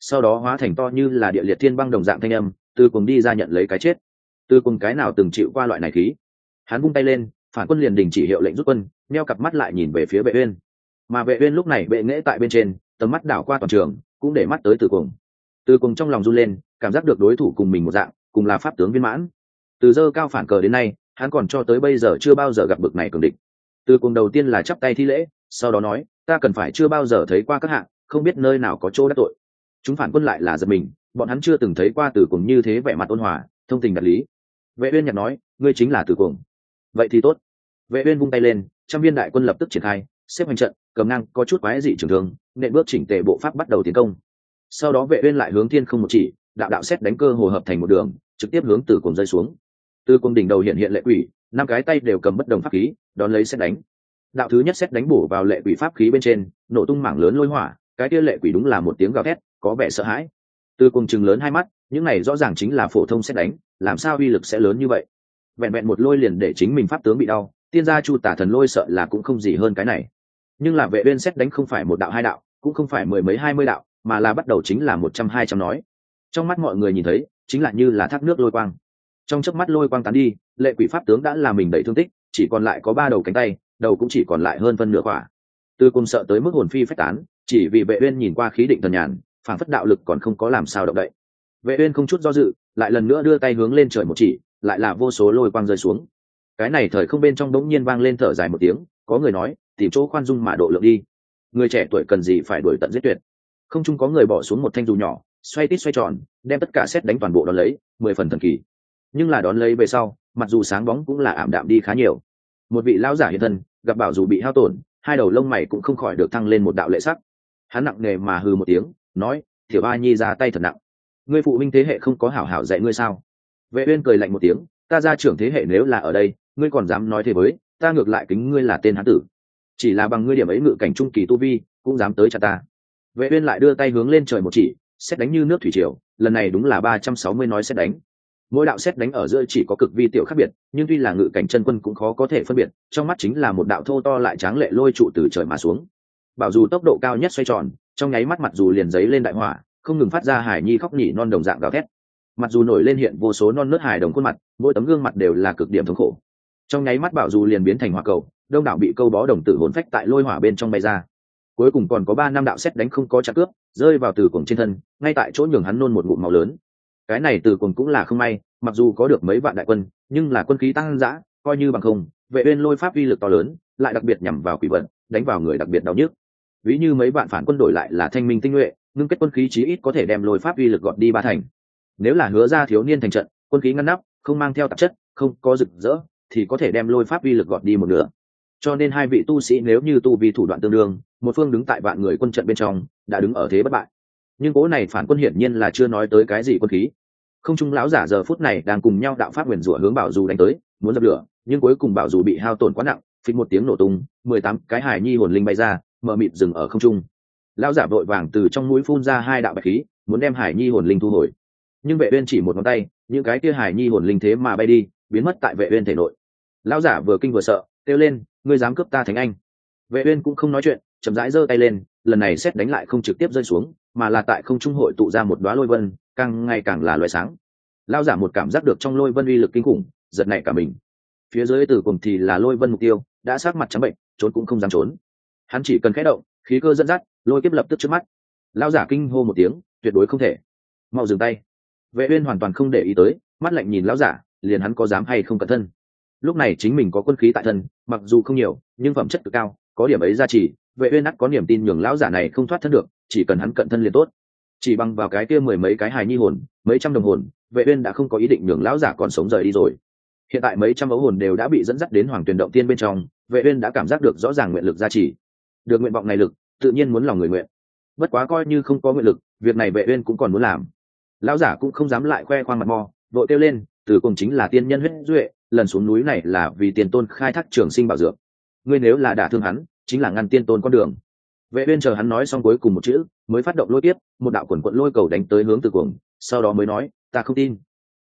sau đó hóa thành to như là địa liệt thiên băng đồng dạng thanh âm từ cùng đi ra nhận lấy cái chết. Từ cùng cái nào từng chịu qua loại này khí? Hắn vung tay lên, phản quân liền đình chỉ hiệu lệnh rút quân neo cặp mắt lại nhìn về phía vệ uyên. Mà vệ uyên lúc này bệ nghệ tại bên trên, tầm mắt đảo qua toàn trường, cũng để mắt tới từ cùng từ cùng trong lòng run lên, cảm giác được đối thủ cùng mình một dạng, cùng là pháp tướng viên mãn. Từ dơ cao phản cờ đến nay hắn còn cho tới bây giờ chưa bao giờ gặp bực này cường địch. Từ cùng đầu tiên là chắp tay thi lễ, sau đó nói, ta cần phải chưa bao giờ thấy qua các hạng không biết nơi nào có chỗ đắc tội. Chúng phản quân lại là giật mình, bọn hắn chưa từng thấy qua từ cùng như thế vẻ mặt ôn hòa, thông tình đạt lý. Vệ uyên nhặt nói, ngươi chính là từ cùng. Vậy thì tốt. Vệ uyên vung tay lên, trăm viên đại quân lập tức triển khai, xếp hành trận, cầm ngang, có chút quái dị trường thường nện bước chỉnh tề bộ pháp bắt đầu tiến công. Sau đó vệ uyên lại hướng thiên không một chỉ, đạo đạo xét đánh cơ hồ hợp thành một đường, trực tiếp hướng từ cùng rơi xuống từ Cung đỉnh đầu hiện hiện lệ quỷ, năm cái tay đều cầm bất đồng pháp khí, đón lấy xét đánh. Đạo thứ nhất xét đánh bổ vào lệ quỷ pháp khí bên trên, nổ tung mảng lớn lôi hỏa, cái kia lệ quỷ đúng là một tiếng gào thét, có vẻ sợ hãi. Từ cùng chừng lớn hai mắt, những này rõ ràng chính là phổ thông xét đánh, làm sao uy lực sẽ lớn như vậy? Vẹn vẹn một lôi liền để chính mình pháp tướng bị đau, tiên gia chu tả thần lôi sợ là cũng không gì hơn cái này. Nhưng là vệ uyên xét đánh không phải một đạo hai đạo, cũng không phải mười mấy hai mươi đạo, mà là bắt đầu chính là một trăm hai trăm nói. Trong mắt mọi người nhìn thấy, chính là như là thác nước lôi quang trong chớp mắt lôi quang tán đi, lệ quỷ pháp tướng đã làm mình đầy thương tích, chỉ còn lại có ba đầu cánh tay, đầu cũng chỉ còn lại hơn phân nửa quả. Từ cùng sợ tới mức hồn phi phách tán, chỉ vì vệ uyên nhìn qua khí định thần nhàn phản phất đạo lực còn không có làm sao động đậy. Vệ uyên không chút do dự, lại lần nữa đưa tay hướng lên trời một chỉ, lại là vô số lôi quang rơi xuống. Cái này thời không bên trong đống nhiên vang lên thở dài một tiếng, có người nói, tìm chỗ khoan dung mà độ lượng đi. Người trẻ tuổi cần gì phải đuổi tận giết tuyệt. Không chung có người bỏ xuống một thanh dù nhỏ, xoay tít xoay tròn, đem tất cả xét đánh toàn bộ đón lấy, mười phần thần kỳ nhưng là đón lấy về sau, mặc dù sáng bóng cũng là ảm đạm đi khá nhiều. Một vị lão giả hiện thân, gặp bảo dù bị hao tổn, hai đầu lông mày cũng không khỏi được thăng lên một đạo lệ sắc. Hắn nặng nề mà hừ một tiếng, nói thiểu ba nhi ra tay thật nặng. Ngươi phụ huynh thế hệ không có hảo hảo dạy ngươi sao? Vệ uyên cười lạnh một tiếng, ta ra trưởng thế hệ nếu là ở đây, ngươi còn dám nói thế với, ta ngược lại kính ngươi là tên hán tử. Chỉ là bằng ngươi điểm ấy ngự cảnh trung kỳ tu vi, cũng dám tới chặt ta. Vệ uyên lại đưa tay hướng lên trời một chỉ, xét đánh như nước thủy triều, lần này đúng là ba trăm sáu mươi nói xét đánh mỗi đạo xét đánh ở giữa chỉ có cực vi tiểu khác biệt, nhưng tuy là ngự cảnh chân quân cũng khó có thể phân biệt, trong mắt chính là một đạo thô to lại tráng lệ lôi trụ từ trời mà xuống. Bảo dù tốc độ cao nhất xoay tròn, trong nháy mắt mặt dù liền giấy lên đại hỏa, không ngừng phát ra hải nhi khóc nhỉ non đồng dạng gào thét. Mặt dù nổi lên hiện vô số non nớt hài đồng khuôn mặt, mỗi tấm gương mặt đều là cực điểm thống khổ. Trong nháy mắt bảo dù liền biến thành hỏa cầu, đông đảo bị câu bó đồng tử hồn phách tại lôi hỏa bên trong bay ra. Cuối cùng còn có ba năm đạo xét đánh không có trả cướp, rơi vào từ cuồng trên thân, ngay tại chỗ nhường hắn nôn một ngụm màu lớn cái này từ cuồng cũng là không may, mặc dù có được mấy vạn đại quân, nhưng là quân khí tăng dã, coi như bằng không, vệ uyên lôi pháp uy lực to lớn, lại đặc biệt nhằm vào quỷ vật đánh vào người đặc biệt đau nhức. Ví như mấy vạn phản quân đổi lại là thanh minh tinh nhuệ, ngưng kết quân khí chí ít có thể đem lôi pháp uy lực gọt đi ba thành. Nếu là hứa ra thiếu niên thành trận, quân khí ngăn nắp, không mang theo tạp chất, không có rực rỡ, thì có thể đem lôi pháp uy lực gọt đi một nửa. Cho nên hai vị tu sĩ nếu như tu vi thủ đoạn tương đương, một phương đứng tại vạn người quân trận bên trong, đã đứng ở thế bất bại nhưng cố này phản quân hiển nhiên là chưa nói tới cái gì quân khí. Không trung lão giả giờ phút này đang cùng nhau đạo pháp nguyền rủa hướng bảo dù đánh tới, muốn dập lửa, nhưng cuối cùng bảo dù bị hao tổn quá nặng, phịch một tiếng nổ tung, mười tám cái hài nhi hồn linh bay ra mờ mịt dừng ở không trung. Lão giả vội vàng từ trong mũi phun ra hai đạo bạch khí, muốn đem hải nhi hồn linh thu hồi. Nhưng vệ uyên chỉ một ngón tay, những cái kia hải nhi hồn linh thế mà bay đi, biến mất tại vệ uyên thể nội. Lão giả vừa kinh vừa sợ, kêu lên, ngươi dám cướp ta thánh anh? Vệ uyên cũng không nói chuyện, chậm rãi giơ tay lên, lần này xét đánh lại không trực tiếp rơi xuống mà là tại không trung hội tụ ra một đóa lôi vân, càng ngày càng là loại sáng. Lão giả một cảm giác được trong lôi vân uy lực kinh khủng, giật nảy cả mình. Phía dưới tử cùng thì là lôi vân mục tiêu, đã sát mặt trắng bệnh, trốn cũng không dám trốn. Hắn chỉ cần khẽ động, khí cơ dẫn dắt, lôi kiếp lập tức trước mắt. Lão giả kinh hô một tiếng, tuyệt đối không thể. Mau dừng tay. Vệ uyên hoàn toàn không để ý tới, mắt lạnh nhìn lão giả, liền hắn có dám hay không cẩn thân. Lúc này chính mình có quân khí tại thân, mặc dù không nhiều, nhưng phẩm chất cực cao, có điểm ấy gia trì vệ uyên nát có niềm tin nhường lão giả này không thoát thân được, chỉ cần hắn cận thân liền tốt. Chỉ bằng vào cái kia mười mấy cái hài nhi hồn, mấy trăm đồng hồn, vệ uyên đã không có ý định nhường lão giả còn sống rời đi rồi. Hiện tại mấy trăm ấu hồn đều đã bị dẫn dắt đến hoàng tuyền động tiên bên trong, vệ uyên đã cảm giác được rõ ràng nguyện lực gia trì. Được nguyện vọng này lực, tự nhiên muốn lòng người nguyện. Bất quá coi như không có nguyện lực, việc này vệ uyên cũng còn muốn làm. Lão giả cũng không dám lại khoe khoang mặt mò, vội tiêu lên, từ cùng chính là tiên nhân huyết duệ, lần xuống núi này là vì tiền tôn khai thác trường sinh bảo dược. Ngươi nếu là đả thương hắn chính là ngăn tiên tôn con đường. Vệ uyên chờ hắn nói xong cuối cùng một chữ mới phát động lôi tiếp một đạo quần quận lôi cầu đánh tới hướng từ cuồng sau đó mới nói ta không tin.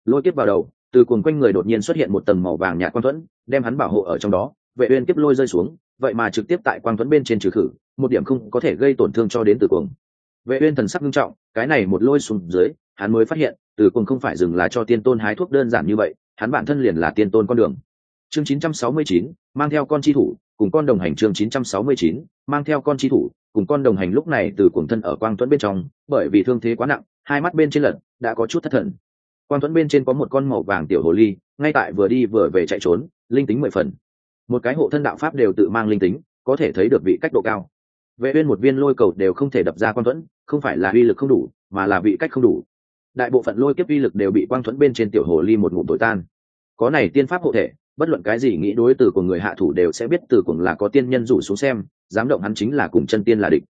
Lôi tiếp vào đầu từ cuồng quanh người đột nhiên xuất hiện một tầng màu vàng nhạt quang thuẫn đem hắn bảo hộ ở trong đó vệ uyên tiếp lôi rơi xuống vậy mà trực tiếp tại quang thuẫn bên trên trừ khử một điểm không có thể gây tổn thương cho đến từ cuồng. Vệ uyên thần sắc nghiêm trọng cái này một lôi xuống dưới hắn mới phát hiện từ cuồng không phải dừng là cho tiên tôn hái thuốc đơn giản như vậy hắn bản thân liền là tiên tôn con đường. Chương 969, mang theo con chi thủ cùng con đồng hành chương 969, mang theo con chi thủ cùng con đồng hành lúc này từ cuồng thân ở quang tuấn bên trong bởi vì thương thế quá nặng hai mắt bên trên lật đã có chút thất thần. Quang tuấn bên trên có một con màu vàng tiểu hồ ly ngay tại vừa đi vừa về chạy trốn linh tính mười phần. Một cái hộ thân đạo pháp đều tự mang linh tính có thể thấy được vị cách độ cao. Vệ uyên một viên lôi cầu đều không thể đập ra quang tuấn, không phải là uy lực không đủ mà là vị cách không đủ. Đại bộ phận lôi kiếp uy lực đều bị quang tuấn bên trên tiểu hồ ly một ngụm tối tan. Có này tiên pháp hộ thể bất luận cái gì nghĩ đối từ của người hạ thủ đều sẽ biết từ cùng là có tiên nhân rủ xuống xem, dám động hắn chính là cùng chân tiên là địch.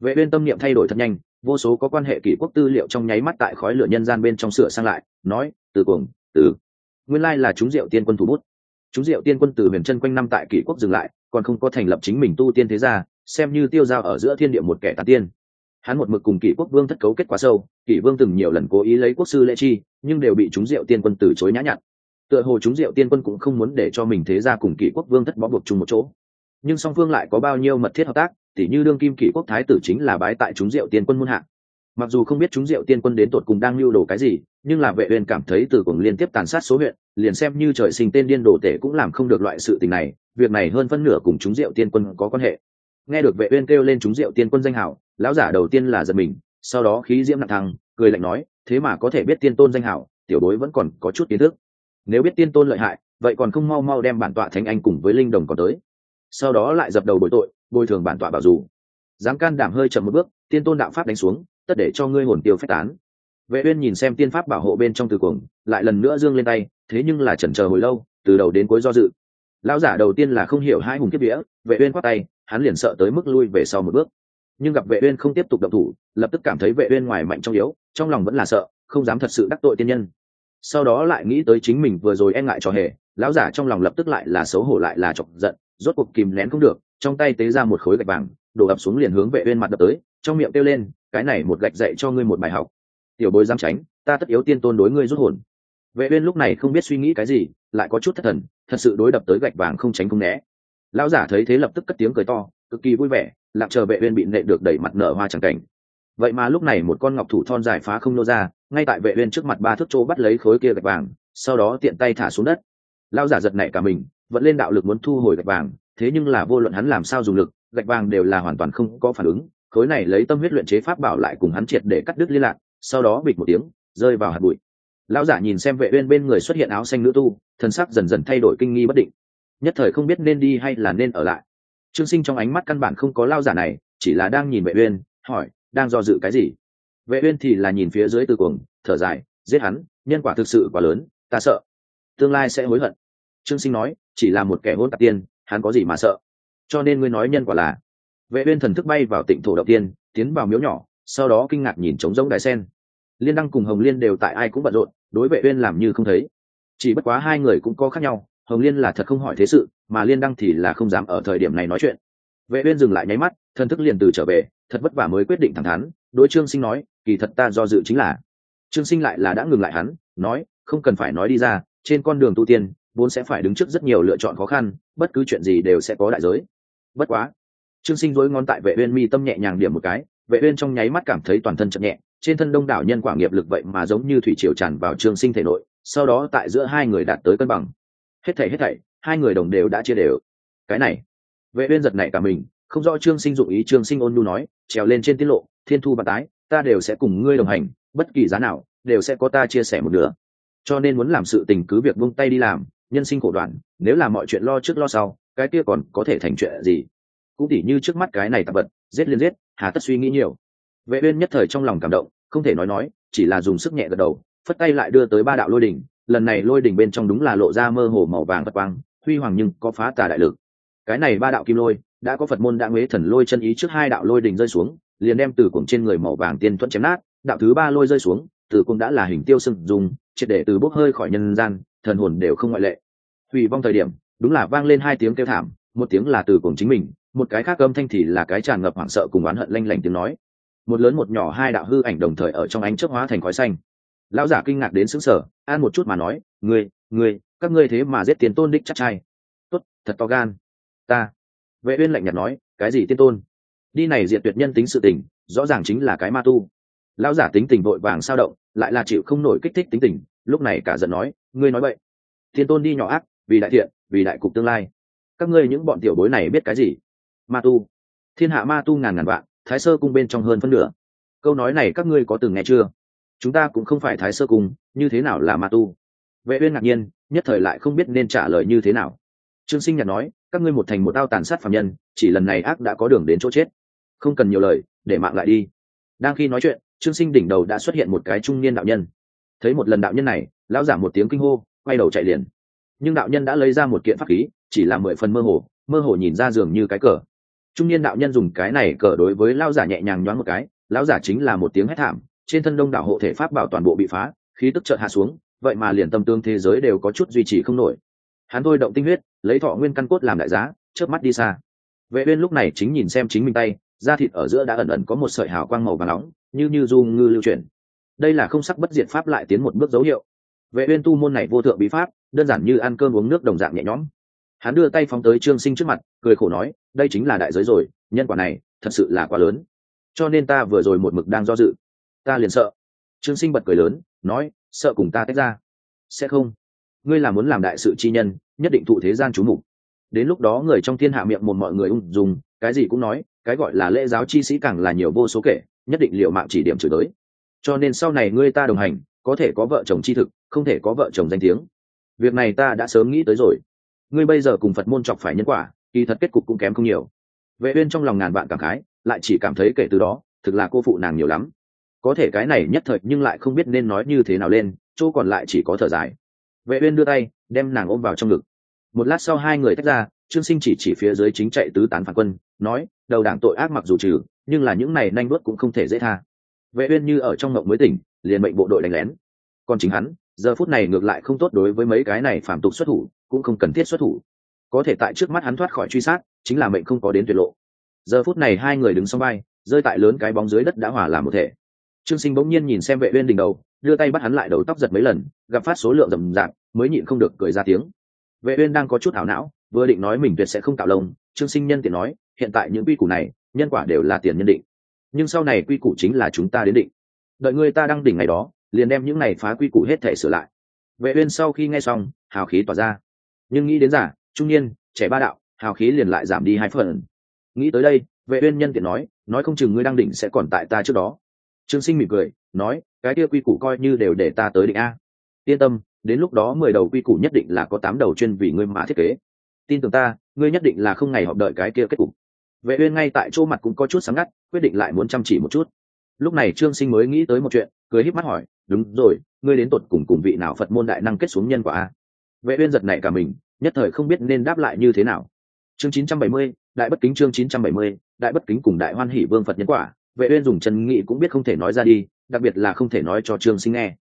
Vệ uyên tâm niệm thay đổi thật nhanh, vô số có quan hệ kỷ quốc tư liệu trong nháy mắt tại khói lửa nhân gian bên trong sửa sang lại, nói, từ cùng, từ. Nguyên lai là chúng diệu tiên quân thủ bút. Chúng diệu tiên quân từ huyền chân quanh năm tại kỷ quốc dừng lại, còn không có thành lập chính mình tu tiên thế gia, xem như tiêu giao ở giữa thiên địa một kẻ tà tiên. Hắn một mực cùng kỷ quốc vương thất cấu kết quá sâu, kỷ vương từng nhiều lần cố ý lấy quốc sư lễ chi, nhưng đều bị chúng diệu tiên quân từ chối nhã nhặn tựa hồ chúng diệu tiên quân cũng không muốn để cho mình thế ra cùng kỷ quốc vương thất bó buộc chung một chỗ. Nhưng song phương lại có bao nhiêu mật thiết hợp tác, tỉ như đương kim kỷ quốc thái tử chính là bái tại chúng diệu tiên quân muôn hạ. Mặc dù không biết chúng diệu tiên quân đến tột cùng đang lưu đồ cái gì, nhưng là vệ uyên cảm thấy từ cùng liên tiếp tàn sát số huyện, liền xem như trời sinh tên điên đồ tể cũng làm không được loại sự tình này, việc này hơn phân nửa cùng chúng diệu tiên quân có quan hệ. Nghe được vệ uyên kêu lên chúng diệu tiên quân danh hảo lão giả đầu tiên là giật mình, sau đó khí diễm nặng thăng, cười lạnh nói, thế mà có thể biết tiên tôn danh hảo tiểu đối vẫn còn có chút kiến thức nếu biết tiên tôn lợi hại, vậy còn không mau mau đem bản tọa thánh anh cùng với linh đồng còn tới. Sau đó lại dập đầu bồi tội, bồi thường bản tọa bảo dù. Dám can đảm hơi chậm một bước, tiên tôn đạo pháp đánh xuống, tất để cho ngươi hồn tiêu phách tán. Vệ uyên nhìn xem tiên pháp bảo hộ bên trong từ cuồng, lại lần nữa dương lên tay, thế nhưng là chần chờ hồi lâu, từ đầu đến cuối do dự. Lão giả đầu tiên là không hiểu hai hùng kiếp vía, vệ uyên quát tay, hắn liền sợ tới mức lui về sau một bước. Nhưng gặp vệ uyên không tiếp tục động thủ, lập tức cảm thấy vệ uyên ngoài mạnh trong yếu, trong lòng vẫn là sợ, không dám thật sự đắc tội tiên nhân sau đó lại nghĩ tới chính mình vừa rồi e ngại trò hề, lão giả trong lòng lập tức lại là xấu hổ lại là chọc giận, rốt cuộc kìm nén không được, trong tay tế ra một khối gạch vàng, đổ ập xuống liền hướng vệ uyên mặt đập tới, trong miệng kêu lên, cái này một gạch dạy cho ngươi một bài học. Tiểu bối dám tránh, ta tất yếu tiên tôn đối ngươi rút hồn. Vệ uyên lúc này không biết suy nghĩ cái gì, lại có chút thất thần, thật sự đối đập tới gạch vàng không tránh không né. Lão giả thấy thế lập tức cất tiếng cười to, cực kỳ vui vẻ, lặng chờ vệ uyên bị nệ được đẩy mặt nở hoa chẳng cảnh. Vậy mà lúc này một con ngọc thủ thon dài phá không nô ra ngay tại vệ uyên trước mặt ba thước chỗ bắt lấy khối kia gạch vàng, sau đó tiện tay thả xuống đất. Lão giả giật nảy cả mình vẫn lên đạo lực muốn thu hồi gạch vàng, thế nhưng là vô luận hắn làm sao dùng lực, gạch vàng đều là hoàn toàn không có phản ứng. Khối này lấy tâm huyết luyện chế pháp bảo lại cùng hắn triệt để cắt đứt liên lạc, sau đó bịch một tiếng, rơi vào hạt bụi. Lão giả nhìn xem vệ uyên bên người xuất hiện áo xanh nữ tu, thân sắc dần dần thay đổi kinh nghi bất định. Nhất thời không biết nên đi hay là nên ở lại. Trương sinh trong ánh mắt căn bản không có lao giả này, chỉ là đang nhìn vệ uyên, hỏi, đang do dự cái gì? Vệ uyên thì là nhìn phía dưới từ cuồng, thở dài, giết hắn, nhân quả thực sự quá lớn, ta sợ. Tương lai sẽ hối hận. Trương sinh nói, chỉ là một kẻ hôn tạp tiên, hắn có gì mà sợ? Cho nên ngươi nói nhân quả là. Vệ uyên thần thức bay vào tịnh thổ đầu tiên, tiến vào miếu nhỏ, sau đó kinh ngạc nhìn trống rỗng đài sen. Liên đăng cùng hồng liên đều tại ai cũng bận rộn, đối vệ uyên làm như không thấy. Chỉ bất quá hai người cũng có khác nhau, hồng liên là thật không hỏi thế sự, mà liên đăng thì là không dám ở thời điểm này nói chuyện vệ uyên dừng lại nháy mắt, thần thức liền từ trở về, thật vất vả mới quyết định thẳng thắn, đối trương sinh nói, kỳ thật ta do dự chính là. Trương sinh lại là đã ngừng lại hắn, nói, không cần phải nói đi ra, trên con đường tu tiên, vốn sẽ phải đứng trước rất nhiều lựa chọn khó khăn, bất cứ chuyện gì đều sẽ có đại giới. Bất quá, trương sinh dối ngón tại vệ uyên mi tâm nhẹ nhàng điểm một cái, vệ uyên trong nháy mắt cảm thấy toàn thân chậm nhẹ, trên thân đông đảo nhân quả nghiệp lực vậy mà giống như thủy triều tràn vào trương sinh thể nội, sau đó tại giữa hai người đạt tới cân bằng. Hết thảy hết thảy, hai người đồng đều đã chia đều. Cái này vệ uyên giật nảy cả mình, không rõ trương sinh dụng ý, trương sinh ôn nhu nói, trèo lên trên tiết lộ, thiên thu và tái, ta đều sẽ cùng ngươi đồng hành, bất kỳ giá nào, đều sẽ có ta chia sẻ một nửa. Cho nên muốn làm sự tình cứ việc buông tay đi làm, nhân sinh khổ đoạn, nếu là mọi chuyện lo trước lo sau, cái kia còn có thể thành chuyện gì? Cũng tỉ như trước mắt cái này tạp vật, giết liên giết, hà tất suy nghĩ nhiều. Vệ uyên nhất thời trong lòng cảm động, không thể nói nói, chỉ là dùng sức nhẹ gật đầu, phất tay lại đưa tới ba đạo lôi đỉnh, lần này lôi đỉnh bên trong đúng là lộ ra mơ hồ màu vàng vật quang, huy hoàng nhưng có phá tà đại lực cái này ba đạo kim lôi, đã có phật môn đã huế thần lôi chân ý trước hai đạo lôi đỉnh rơi xuống, liền đem từ cuồng trên người màu vàng tiên thuẫn chém nát, đạo thứ ba lôi rơi xuống, từ cuồng đã là hình tiêu sưng dùng, triệt để từ bốc hơi khỏi nhân gian, thần hồn đều không ngoại lệ. Hủy vong thời điểm, đúng là vang lên hai tiếng kêu thảm, một tiếng là từ cuồng chính mình, một cái khác âm thanh thì là cái tràn ngập hoảng sợ cùng oán hận lanh lảnh tiếng nói. Một lớn một nhỏ hai đạo hư ảnh đồng thời ở trong ánh chớp hóa thành khói xanh. Lão giả kinh ngạc đến sững sờ, an một chút mà nói, ngươi ngươi, các ngươi thế mà giết tiền tôn đích chắc trai. Tốt, thật to gan ta. Vệ uyên lạnh nhạt nói, cái gì tiên tôn? Đi này diệt tuyệt nhân tính sự tình, rõ ràng chính là cái ma tu. Lão giả tính tình vội vàng sao động, lại là chịu không nổi kích thích tính tình, lúc này cả giận nói, ngươi nói vậy tiên tôn đi nhỏ ác, vì đại thiện, vì đại cục tương lai. Các ngươi những bọn tiểu bối này biết cái gì? Ma tu. Thiên hạ ma tu ngàn ngàn vạn, thái sơ cung bên trong hơn phân nửa. Câu nói này các ngươi có từng nghe chưa? Chúng ta cũng không phải thái sơ cung, như thế nào là ma tu? Vệ uyên ngạc nhiên, nhất thời lại không biết nên trả lời như thế nào. Trương sinh nhạt nói các ngươi một thành một đao tàn sát phạm nhân, chỉ lần này ác đã có đường đến chỗ chết. Không cần nhiều lời, để mạng lại đi. Đang khi nói chuyện, trương sinh đỉnh đầu đã xuất hiện một cái trung niên đạo nhân. Thấy một lần đạo nhân này, lão giả một tiếng kinh hô, quay đầu chạy liền. Nhưng đạo nhân đã lấy ra một kiện pháp khí, chỉ là mười phần mơ hồ mơ hồ nhìn ra dường như cái cờ. Trung niên đạo nhân dùng cái này cờ đối với lão giả nhẹ nhàng nhoáng một cái, lão giả chính là một tiếng hét thảm, trên thân đông đảo hộ thể pháp bảo toàn bộ bị phá, khí tức chợt hạ xuống, vậy mà liền tâm tương thế giới đều có chút duy trì không nổi hắn thôi động tinh huyết, lấy thọ nguyên căn cốt làm đại giá, chớp mắt đi xa. Vệ uyên lúc này chính nhìn xem chính mình tay, da thịt ở giữa đã ẩn ẩn có một sợi hào quang màu vàng nóng, như như du ngư lưu chuyển. Đây là không sắc bất diệt pháp lại tiến một bước dấu hiệu. Vệ uyên tu môn này vô thượng bí pháp, đơn giản như ăn cơm uống nước đồng dạng nhẹ nhõm. Hắn đưa tay phóng tới trương sinh trước mặt, cười khổ nói, đây chính là đại giới rồi, nhân quả này thật sự là quá lớn. Cho nên ta vừa rồi một mực đang do dự. Ta liền sợ. Trương sinh bật cười lớn, nói, sợ cùng ta tách ra. Sẽ không ngươi là muốn làm đại sự chi nhân, nhất định thụ thế gian chú mục. Đến lúc đó người trong thiên hạ miệng một mọi người ung dùng cái gì cũng nói, cái gọi là lễ giáo chi sĩ càng là nhiều vô số kể, nhất định liệu mạng chỉ điểm chửi tới cho nên sau này ngươi ta đồng hành, có thể có vợ chồng chi thực, không thể có vợ chồng danh tiếng. Việc này ta đã sớm nghĩ tới rồi. Ngươi bây giờ cùng phật môn chọc phải nhân quả, kỳ thật kết cục cũng kém không nhiều. Vệ uyên trong lòng ngàn vạn cảm khái, lại chỉ cảm thấy kể từ đó, thực là cô phụ nàng nhiều lắm. Có thể cái này nhất thời nhưng lại không biết nên nói như thế nào lên, chỗ còn lại chỉ có thở dài vệ uyên đưa tay, đem nàng ôm vào trong ngực. Một lát sau hai người tách ra, trương sinh chỉ chỉ phía dưới chính chạy tứ tán phản quân, nói, đầu đảng tội ác mặc dù trừ, nhưng là những này nhanh đuốt cũng không thể dễ tha. Vệ uyên như ở trong ngộng mới tỉnh, liền mệnh bộ đội đánh lén. Còn chính hắn, giờ phút này ngược lại không tốt đối với mấy cái này phạm tục xuất thủ, cũng không cần thiết xuất thủ. Có thể tại trước mắt hắn thoát khỏi truy sát, chính là mệnh không có đến tuyệt lộ. Giờ phút này hai người đứng song vai, rơi tại lớn cái bóng dưới đất đã hòa làm một thể trương sinh bỗng nhiên nhìn xem vệ uyên đỉnh đầu, đưa tay bắt hắn lại đầu tóc giật mấy lần, gặp phát số lượng rầm rạp, mới nhịn không được cười ra tiếng. Vệ uyên đang có chút ảo não, vừa định nói mình tuyệt sẽ không tạo lông, trương sinh nhân tiện nói, hiện tại những quy củ này, nhân quả đều là tiền nhân định. Nhưng sau này quy củ chính là chúng ta đến định. Đợi người ta đăng đỉnh ngày đó, liền đem những này phá quy củ hết thể sửa lại. Vệ uyên sau khi nghe xong, hào khí tỏa ra. Nhưng nghĩ đến giả, trung niên, trẻ ba đạo, hào khí liền lại giảm đi hai phần. Nghĩ tới đây, vệ uyên nhân tiện nói nói không chừng ngươi đăng đỉnh sẽ còn tại ta trước đó trương sinh mỉm cười nói cái kia quy củ coi như đều để ta tới định a. Yên tâm đến lúc đó mười đầu quy củ nhất định là có tám đầu chuyên vì ngươi mà thiết kế. Tin tưởng ta ngươi nhất định là không ngày họp đợi cái kia kết cục. Vệ uyên ngay tại chỗ mặt cũng có chút sáng ngắt quyết định lại muốn chăm chỉ một chút. Lúc này trương sinh mới nghĩ tới một chuyện cười híp mắt hỏi đúng rồi ngươi đến tột cùng cùng vị nào phật môn đại năng kết xuống nhân quả a? Vệ uyên giật nảy cả mình nhất thời không biết nên đáp lại như thế nào. Chương 970, đại bất kính chương 970, đại bất kính cùng đại hoan hỷ vương phật nhân quả vệ uyên dùng chân nghị cũng biết không thể nói ra đi đặc biệt là không thể nói cho trương sinh nghe.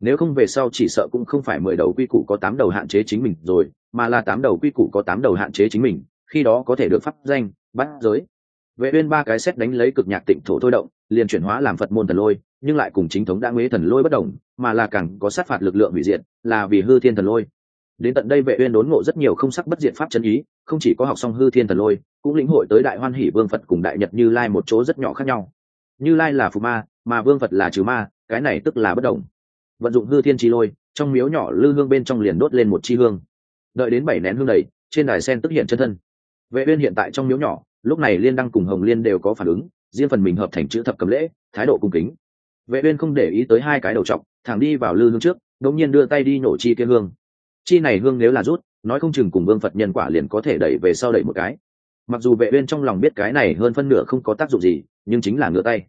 Nếu không về sau chỉ sợ cũng không phải mười đầu quy củ có tám đầu hạn chế chính mình rồi mà là tám đầu quy củ có tám đầu hạn chế chính mình khi đó có thể được pháp danh bắt giới. Vệ uyên ba cái xét đánh lấy cực nhạc tịnh thổ thôi động liền chuyển hóa làm phật môn thần lôi nhưng lại cùng chính thống đã nguế thần lôi bất động, mà là càng có sát phạt lực lượng hủy diệt là vì hư thiên thần lôi. Đến tận đây vệ uyên đốn ngộ rất nhiều không sắc bất diệt pháp chân ý không chỉ có học xong hư thiên thần lôi cũng lĩnh hội tới đại hoan hỷ vương phật cùng đại nhật như lai một chỗ rất nhỏ khác nhau như lai là phù ma, mà vương phật là trừ ma, cái này tức là bất đồng vận dụng hư thiên chi lôi, trong miếu nhỏ lư hương bên trong liền đốt lên một chi hương. Đợi đến bảy nén hương đầy, trên đài sen tức hiện chân thân. Vệ uyên hiện tại trong miếu nhỏ, lúc này liên đăng cùng hồng liên đều có phản ứng, riêng phần mình hợp thành chữ thập cầm lễ, thái độ cung kính. Vệ uyên không để ý tới hai cái đầu trọng thẳng đi vào lư hương trước đống nhiên đưa tay đi nổ chi kia hương. Chi này hương nếu là rút, nói không chừng cùng vương phật nhân quả liền có thể đẩy về sau đẩy một cái. Mặc dù vệ uyên trong lòng biết cái này hơn phân nửa không có tác dụng gì nhưng chính là ngựa tay.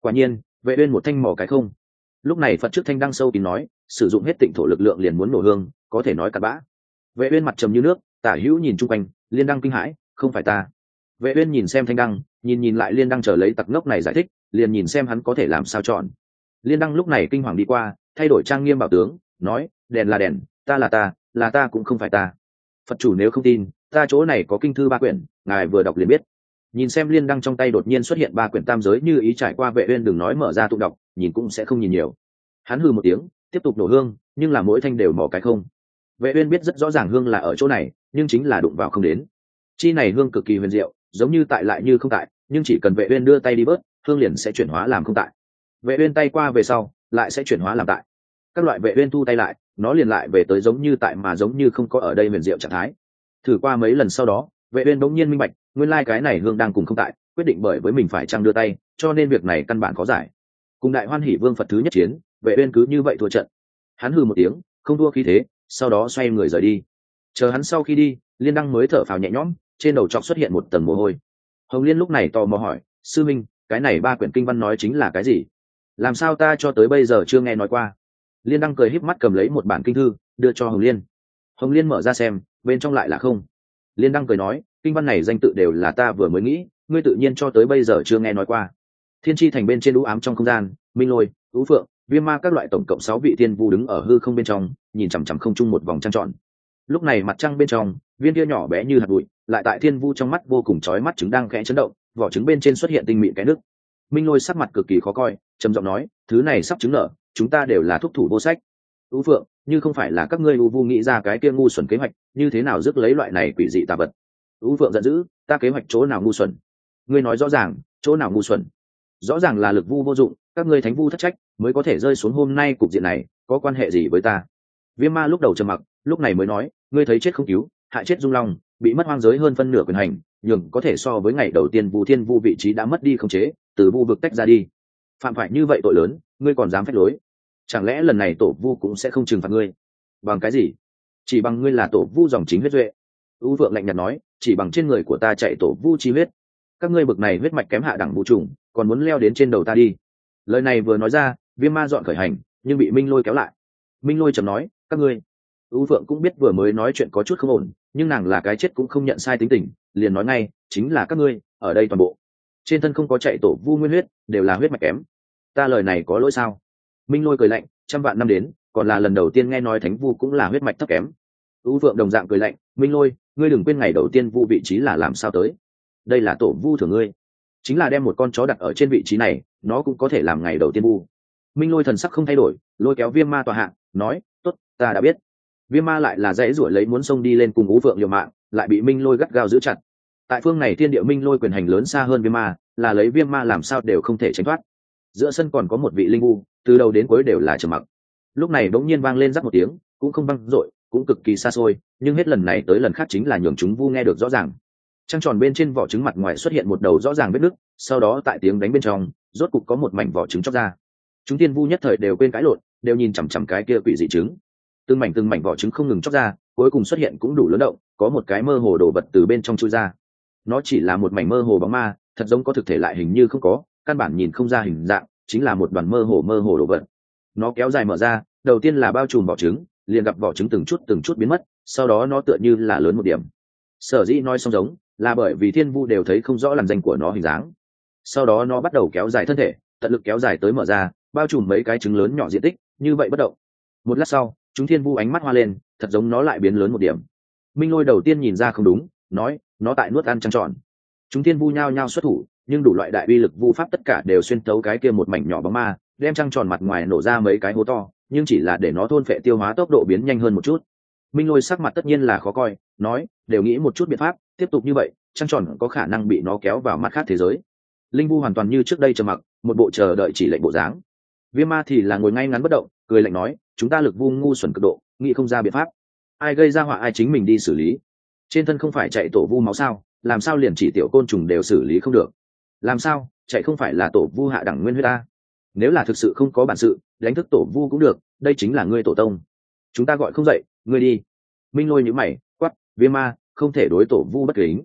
Quả nhiên, vệ uyên một thanh mỏ cái không. Lúc này phật trước thanh đăng sâu kín nói, sử dụng hết tịnh thổ lực lượng liền muốn nổ hương, có thể nói cặn bã. Vệ uyên mặt trầm như nước, tả hữu nhìn chung quanh, liên đăng kinh hãi, không phải ta. Vệ uyên nhìn xem thanh đăng, nhìn nhìn lại liên đăng chờ lấy tặc ngốc này giải thích, liền nhìn xem hắn có thể làm sao chọn. Liên đăng lúc này kinh hoàng đi qua, thay đổi trang nghiêm bảo tướng, nói, đèn là đèn, ta là ta là ta cũng không phải ta. Phật chủ nếu không tin, ta chỗ này có kinh thư ba quyển, ngài vừa đọc liền biết nhìn xem liên đăng trong tay đột nhiên xuất hiện ba quyển tam giới như ý trải qua vệ uyên đừng nói mở ra tụ đọc, nhìn cũng sẽ không nhìn nhiều. Hắn hừ một tiếng, tiếp tục nổ hương, nhưng là mỗi thanh đều mỏ cái không. Vệ uyên biết rất rõ ràng hương là ở chỗ này, nhưng chính là đụng vào không đến. Chi này hương cực kỳ huyền diệu, giống như tại lại như không tại, nhưng chỉ cần vệ uyên đưa tay đi bớt, hương liền sẽ chuyển hóa làm không tại. Vệ uyên tay qua về sau, lại sẽ chuyển hóa làm tại. Các loại vệ uyên thu tay lại, nó liền lại về tới giống như tại mà giống như không có ở đây huyền diệu trạng thái. Thử qua mấy lần sau đó, vệ uyên đống nhiên minh bạch nguyên lai like cái này hương đang cùng không tại, quyết định bởi với mình phải trang đưa tay, cho nên việc này căn bản có giải. Cùng đại hoan hỷ vương phật thứ nhất chiến, vệ uyên cứ như vậy thua trận. Hắn hừ một tiếng, không thua khí thế, sau đó xoay người rời đi. Chờ hắn sau khi đi, liên đăng mới thở phào nhẹ nhõm, trên đầu trọc xuất hiện một tầng mồ hôi. Hồng liên lúc này tò mò hỏi, sư minh, cái này ba quyển kinh văn nói chính là cái gì? Làm sao ta cho tới bây giờ chưa nghe nói qua? Liên đăng cười híp mắt cầm lấy một bản kinh thư, đưa cho hồng liên. Hồng liên mở ra xem, bên trong lại là không. Liên đăng cười nói kinh văn này danh tự đều là ta vừa mới nghĩ, ngươi tự nhiên cho tới bây giờ chưa nghe nói qua. Thiên tri thành bên trên lũ ám trong không gian, minh lôi lũ phượng, viêm ma các loại tổng cộng sáu vị thiên vu đứng ở hư không bên trong, nhìn chằm chằm không chung một vòng trăng tròn. Lúc này mặt trăng bên trong, viên kia nhỏ bé như hạt bụi, lại tại thiên vu trong mắt vô cùng chói mắt trứng đang khẽ chấn động, vỏ trứng bên trên xuất hiện tinh mịn cái nước. Minh lôi sắc mặt cực kỳ khó coi, trầm giọng nói, thứ này sắp trứng nở chúng ta đều là thúc thủ vô sách. Ưu phượng, như không phải là các ngươi u vu nghĩ ra cái kia ngu xuẩn kế hoạch, như thế nào rước lấy loại này quỷ dị tà vật? U phượng giận dữ, ta kế hoạch chỗ nào ngu xuẩn? Ngươi nói rõ ràng, chỗ nào ngu xuẩn? Rõ ràng là lực vu vô dụng, các ngươi thánh vu thất trách mới có thể rơi xuống hôm nay cục diện này, có quan hệ gì với ta? Viêm ma lúc đầu trầm mặc, lúc này mới nói, ngươi thấy chết không cứu, hại chết dung long, bị mất hoang giới hơn phân nửa quyền hành, nhường có thể so với ngày đầu tiên vu thiên vu vị trí đã mất đi không chế, từ vu vực tách ra đi. Phạm phải như vậy tội lớn, ngươi còn dám phách lối? Chẳng lẽ lần này tổ vu cũng sẽ không trừng phạt ngươi? Bằng cái gì? Chỉ bằng ngươi là tổ vu dòng chính huyết duệ u vượng lạnh nhạt nói, chỉ bằng trên người của ta chạy tổ vu chi huyết. Các ngươi bực này huyết mạch kém hạ đẳng vũ trùng, còn muốn leo đến trên đầu ta đi. Lời này vừa nói ra, viêm ma dọn khởi hành, nhưng bị minh lôi kéo lại. Minh lôi chầm nói, các ngươi. U phượng cũng biết vừa mới nói chuyện có chút không ổn, nhưng nàng là cái chết cũng không nhận sai tính tình, liền nói ngay, chính là các ngươi, ở đây toàn bộ. Trên thân không có chạy tổ vu nguyên huyết, đều là huyết mạch kém. Ta lời này có lỗi sao? Minh lôi cười lạnh, trăm vạn năm đến, còn là lần đầu tiên nghe nói thánh vu cũng là huyết mạch thấp kém u phượng đồng dạng cười lạnh, minh lôi, ngươi đừng quên ngày đầu tiên vu vị trí là làm sao tới. Đây là tổ vu thường ngươi. Chính là đem một con chó đặt ở trên vị trí này, nó cũng có thể làm ngày đầu tiên vu. Minh lôi thần sắc không thay đổi, lôi kéo viêm ma tòa hạng nói t ố t ta đã biết. Viêm ma lại là dãy ruổi lấy muốn xông đi lên cùng ú phượng liều mạng, lại bị minh lôi gắt gao giữ chặt. Tại phương này thiên địa minh lôi quyền hành lớn xa hơn viêm ma, là lấy viêm ma làm sao đều không thể tránh thoát. Giữa sân còn có một vị linh vu, từ đầu đến cuối đều là trầm mặc. Lúc này bỗng nhiên vang lên rắc một tiếng, cũng không văng r ộ i cũng cực kỳ xa xôi, nhưng hết lần này tới lần khác chính là nhường chúng vu nghe được rõ ràng. Trăng tròn bên trên vỏ trứng mặt ngoài xuất hiện một đầu rõ ràng vết nứt, sau đó tại tiếng đánh bên trong, rốt cục có một mảnh vỏ trứng chóc ra. Chúng tiên vu nhất thời đều quên cãi lộn, đều nhìn chằm chằm cái kia quỷ dị trứng. Từng mảnh từng mảnh vỏ trứng không ngừng chóc ra, cuối cùng xuất hiện cũng đủ lớn động, có một cái mơ hồ đồ vật từ bên trong chui ra. Nó chỉ là một mảnh mơ hồ bóng ma, thật giống có thực thể lại hình như không có, căn bản nhìn không ra hình dạng, chính là một đoàn mơ hồ mơ hồ đồ vật. Nó kéo dài mở ra, đầu tiên là bao trùm vỏ trứng liền gặp vỏ trứng từng chút từng chút biến mất, sau đó nó tựa như là lớn một điểm. Sở dĩ nói xong giống, là bởi vì thiên vu đều thấy không rõ làn danh của nó hình dáng. Sau đó nó bắt đầu kéo dài thân thể, tận lực kéo dài tới mở ra, bao trùm mấy cái trứng lớn nhỏ diện tích, như vậy bất động. Một lát sau, chúng thiên vu ánh mắt hoa lên, thật giống nó lại biến lớn một điểm. Minh lôi đầu tiên nhìn ra không đúng, nói, nó tại nuốt ăn trăng tròn. Chúng thiên vu nhao nhao xuất thủ, nhưng đủ loại đại uy lực vu pháp tất cả đều xuyên tấu cái kia một mảnh nhỏ bóng ma, đem trăng tròn mặt ngoài nổ ra mấy cái hố to nhưng chỉ là để nó thôn phệ tiêu hóa tốc độ biến nhanh hơn một chút. Minh lôi sắc mặt tất nhiên là khó coi, nói, đều nghĩ một chút biện pháp, tiếp tục như vậy, trăng tròn có khả năng bị nó kéo vào mắt khác thế giới. Linh vu hoàn toàn như trước đây trầm mặc, một bộ chờ đợi chỉ lệnh bộ dáng. Viêm ma thì là ngồi ngay ngắn bất động, cười lạnh nói, chúng ta lực vu ngu xuẩn cực độ, nghĩ không ra biện pháp. Ai gây ra họa ai chính mình đi xử lý. Trên thân không phải chạy tổ vu máu sao, làm sao liền chỉ tiểu côn trùng đều xử lý không được? Làm sao, chạy không phải là tổ vu hạ đẳng nguyên huyết ta? Nếu là thực sự không có bản sự, đánh thức tổ vu cũng được, đây chính là ngươi tổ tông. Chúng ta gọi không dậy, ngươi đi. Minh lôi nhữ mày quắp viêm ma, không thể đối tổ vu bất kính.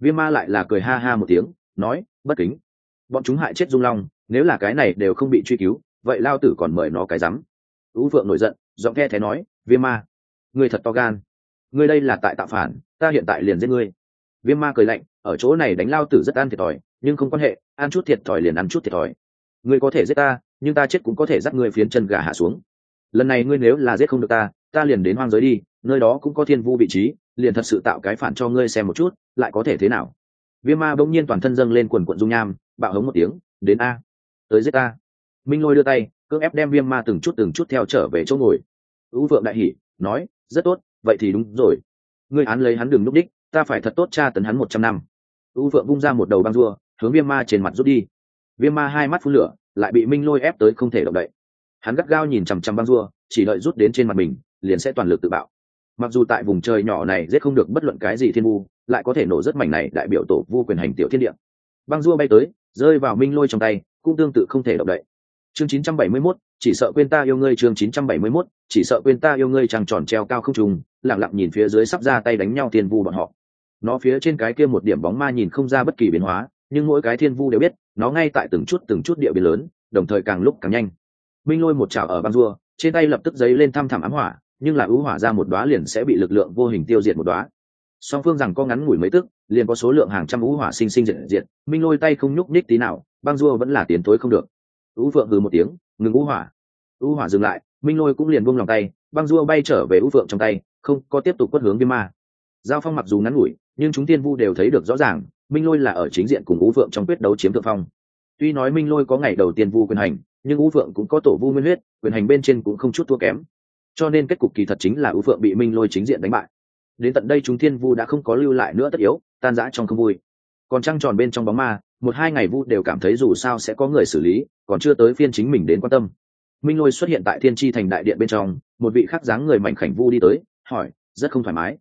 Viêm ma lại là cười ha ha một tiếng, nói, bất kính. Bọn chúng hại chết dung long, nếu là cái này đều không bị truy cứu, vậy lao tử còn mời nó cái rắm. Ú phượng nổi giận, giọng khe thế nói, viêm ma, ngươi thật to gan. Ngươi đây là tại tạo phản, ta hiện tại liền giết ngươi. Viêm ma cười lạnh, ở chỗ này đánh lao tử rất ăn thiệt thòi, nhưng không quan hệ, ăn chút thiệt thòi liền ăn chút thiệt thòi ngươi có thể giết ta, nhưng ta chết cũng có thể dắt ngươi phiến chân gà hạ xuống. Lần này ngươi nếu là giết không được ta ta liền đến hoang giới đi, nơi đó cũng có thiên vu vị trí, liền thật sự tạo cái phản cho ngươi xem một chút, lại có thể thế nào? Viêm ma bỗng nhiên toàn thân dâng lên quần quận dung nham, bạo hống một tiếng, đến a. Tới giết ta. Minh lôi đưa tay, cưỡng ép đem viêm ma từng chút từng chút theo trở về chỗ ngồi. U vượng đại hỉ, nói, rất tốt, vậy thì đúng rồi. Ngươi án lấy hắn đường núp đích, ta phải thật tốt tra tấn hắn một trăm năm. U vượng vung ra một đầu băng rua hướng viêm ma trên mặt rút đi viêm ma hai mắt phun lửa lại bị minh lôi ép tới không thể động đậy. Hắn gắt gao nhìn chằm chằm băng rua chỉ đợi rút đến trên mặt mình liền sẽ toàn lực tự bạo. Mặc dù tại vùng trời nhỏ này rất không được bất luận cái gì thiên vu lại có thể nổ rất mảnh này đại biểu tổ vu quyền hành tiểu thiên địa. Băng rua bay tới rơi vào minh lôi trong tay cũng tương tự không thể động đậy. Chương 971, chỉ sợ quên ta yêu ngươi chương 971, chỉ sợ quên ta yêu ngươi trăng tròn treo cao không trùng lặng lặng nhìn phía dưới sắp ra tay đánh nhau thiên vu bọn họ. Nó phía trên cái kia một điểm bóng ma nhìn không ra bất kỳ biến hóa nhưng mỗi cái thiên vu đều biết, nó ngay tại từng chút từng chút địa biến lớn, đồng thời càng lúc càng nhanh. Minh lôi một chảo ở băng rua trên tay lập tức giấy lên thăm thẳm ám hỏa, nhưng là ưu hỏa ra một đóa liền sẽ bị lực lượng vô hình tiêu diệt một đóa. Song phương rằng có ngắn ngủi mấy tức, liền có số lượng hàng trăm ưu hỏa sinh sinh diệt diệt, minh lôi tay không nhúc nhích tí nào, băng rua vẫn là tiến tối không được. Ưu phượng hừ một tiếng, ngừng ưu hỏa. Ưu hỏa dừng lại, minh lôi cũng liền buông lòng tay, băng rua bay trở về ưu phượng trong tay, không có tiếp tục quất hướng viêm ma. Giao phong mặc dù ngắn ngủi, nhưng chúng tiên vu đều thấy được rõ ràng minh lôi là ở chính diện cùng ưu phượng trong quyết đấu chiếm thượng phong. Tuy nói minh lôi có ngày đầu tiên vu quyền hành, nhưng ưu phượng cũng có tổ vu nguyên huyết, quyền hành bên trên cũng không chút thua kém. Cho nên kết cục kỳ thật chính là ưu phượng bị minh lôi chính diện đánh bại. Đến tận đây chúng thiên vu đã không có lưu lại nữa tất yếu, tan rã trong không vui. Còn trăng tròn bên trong bóng ma, một hai ngày vu đều cảm thấy dù sao sẽ có người xử lý, còn chưa tới phiên chính mình đến quan tâm. Minh lôi xuất hiện tại thiên tri thành đại điện bên trong, một vị khắc dáng người mạnh khảnh vu đi tới, hỏi, rất không thoải mái.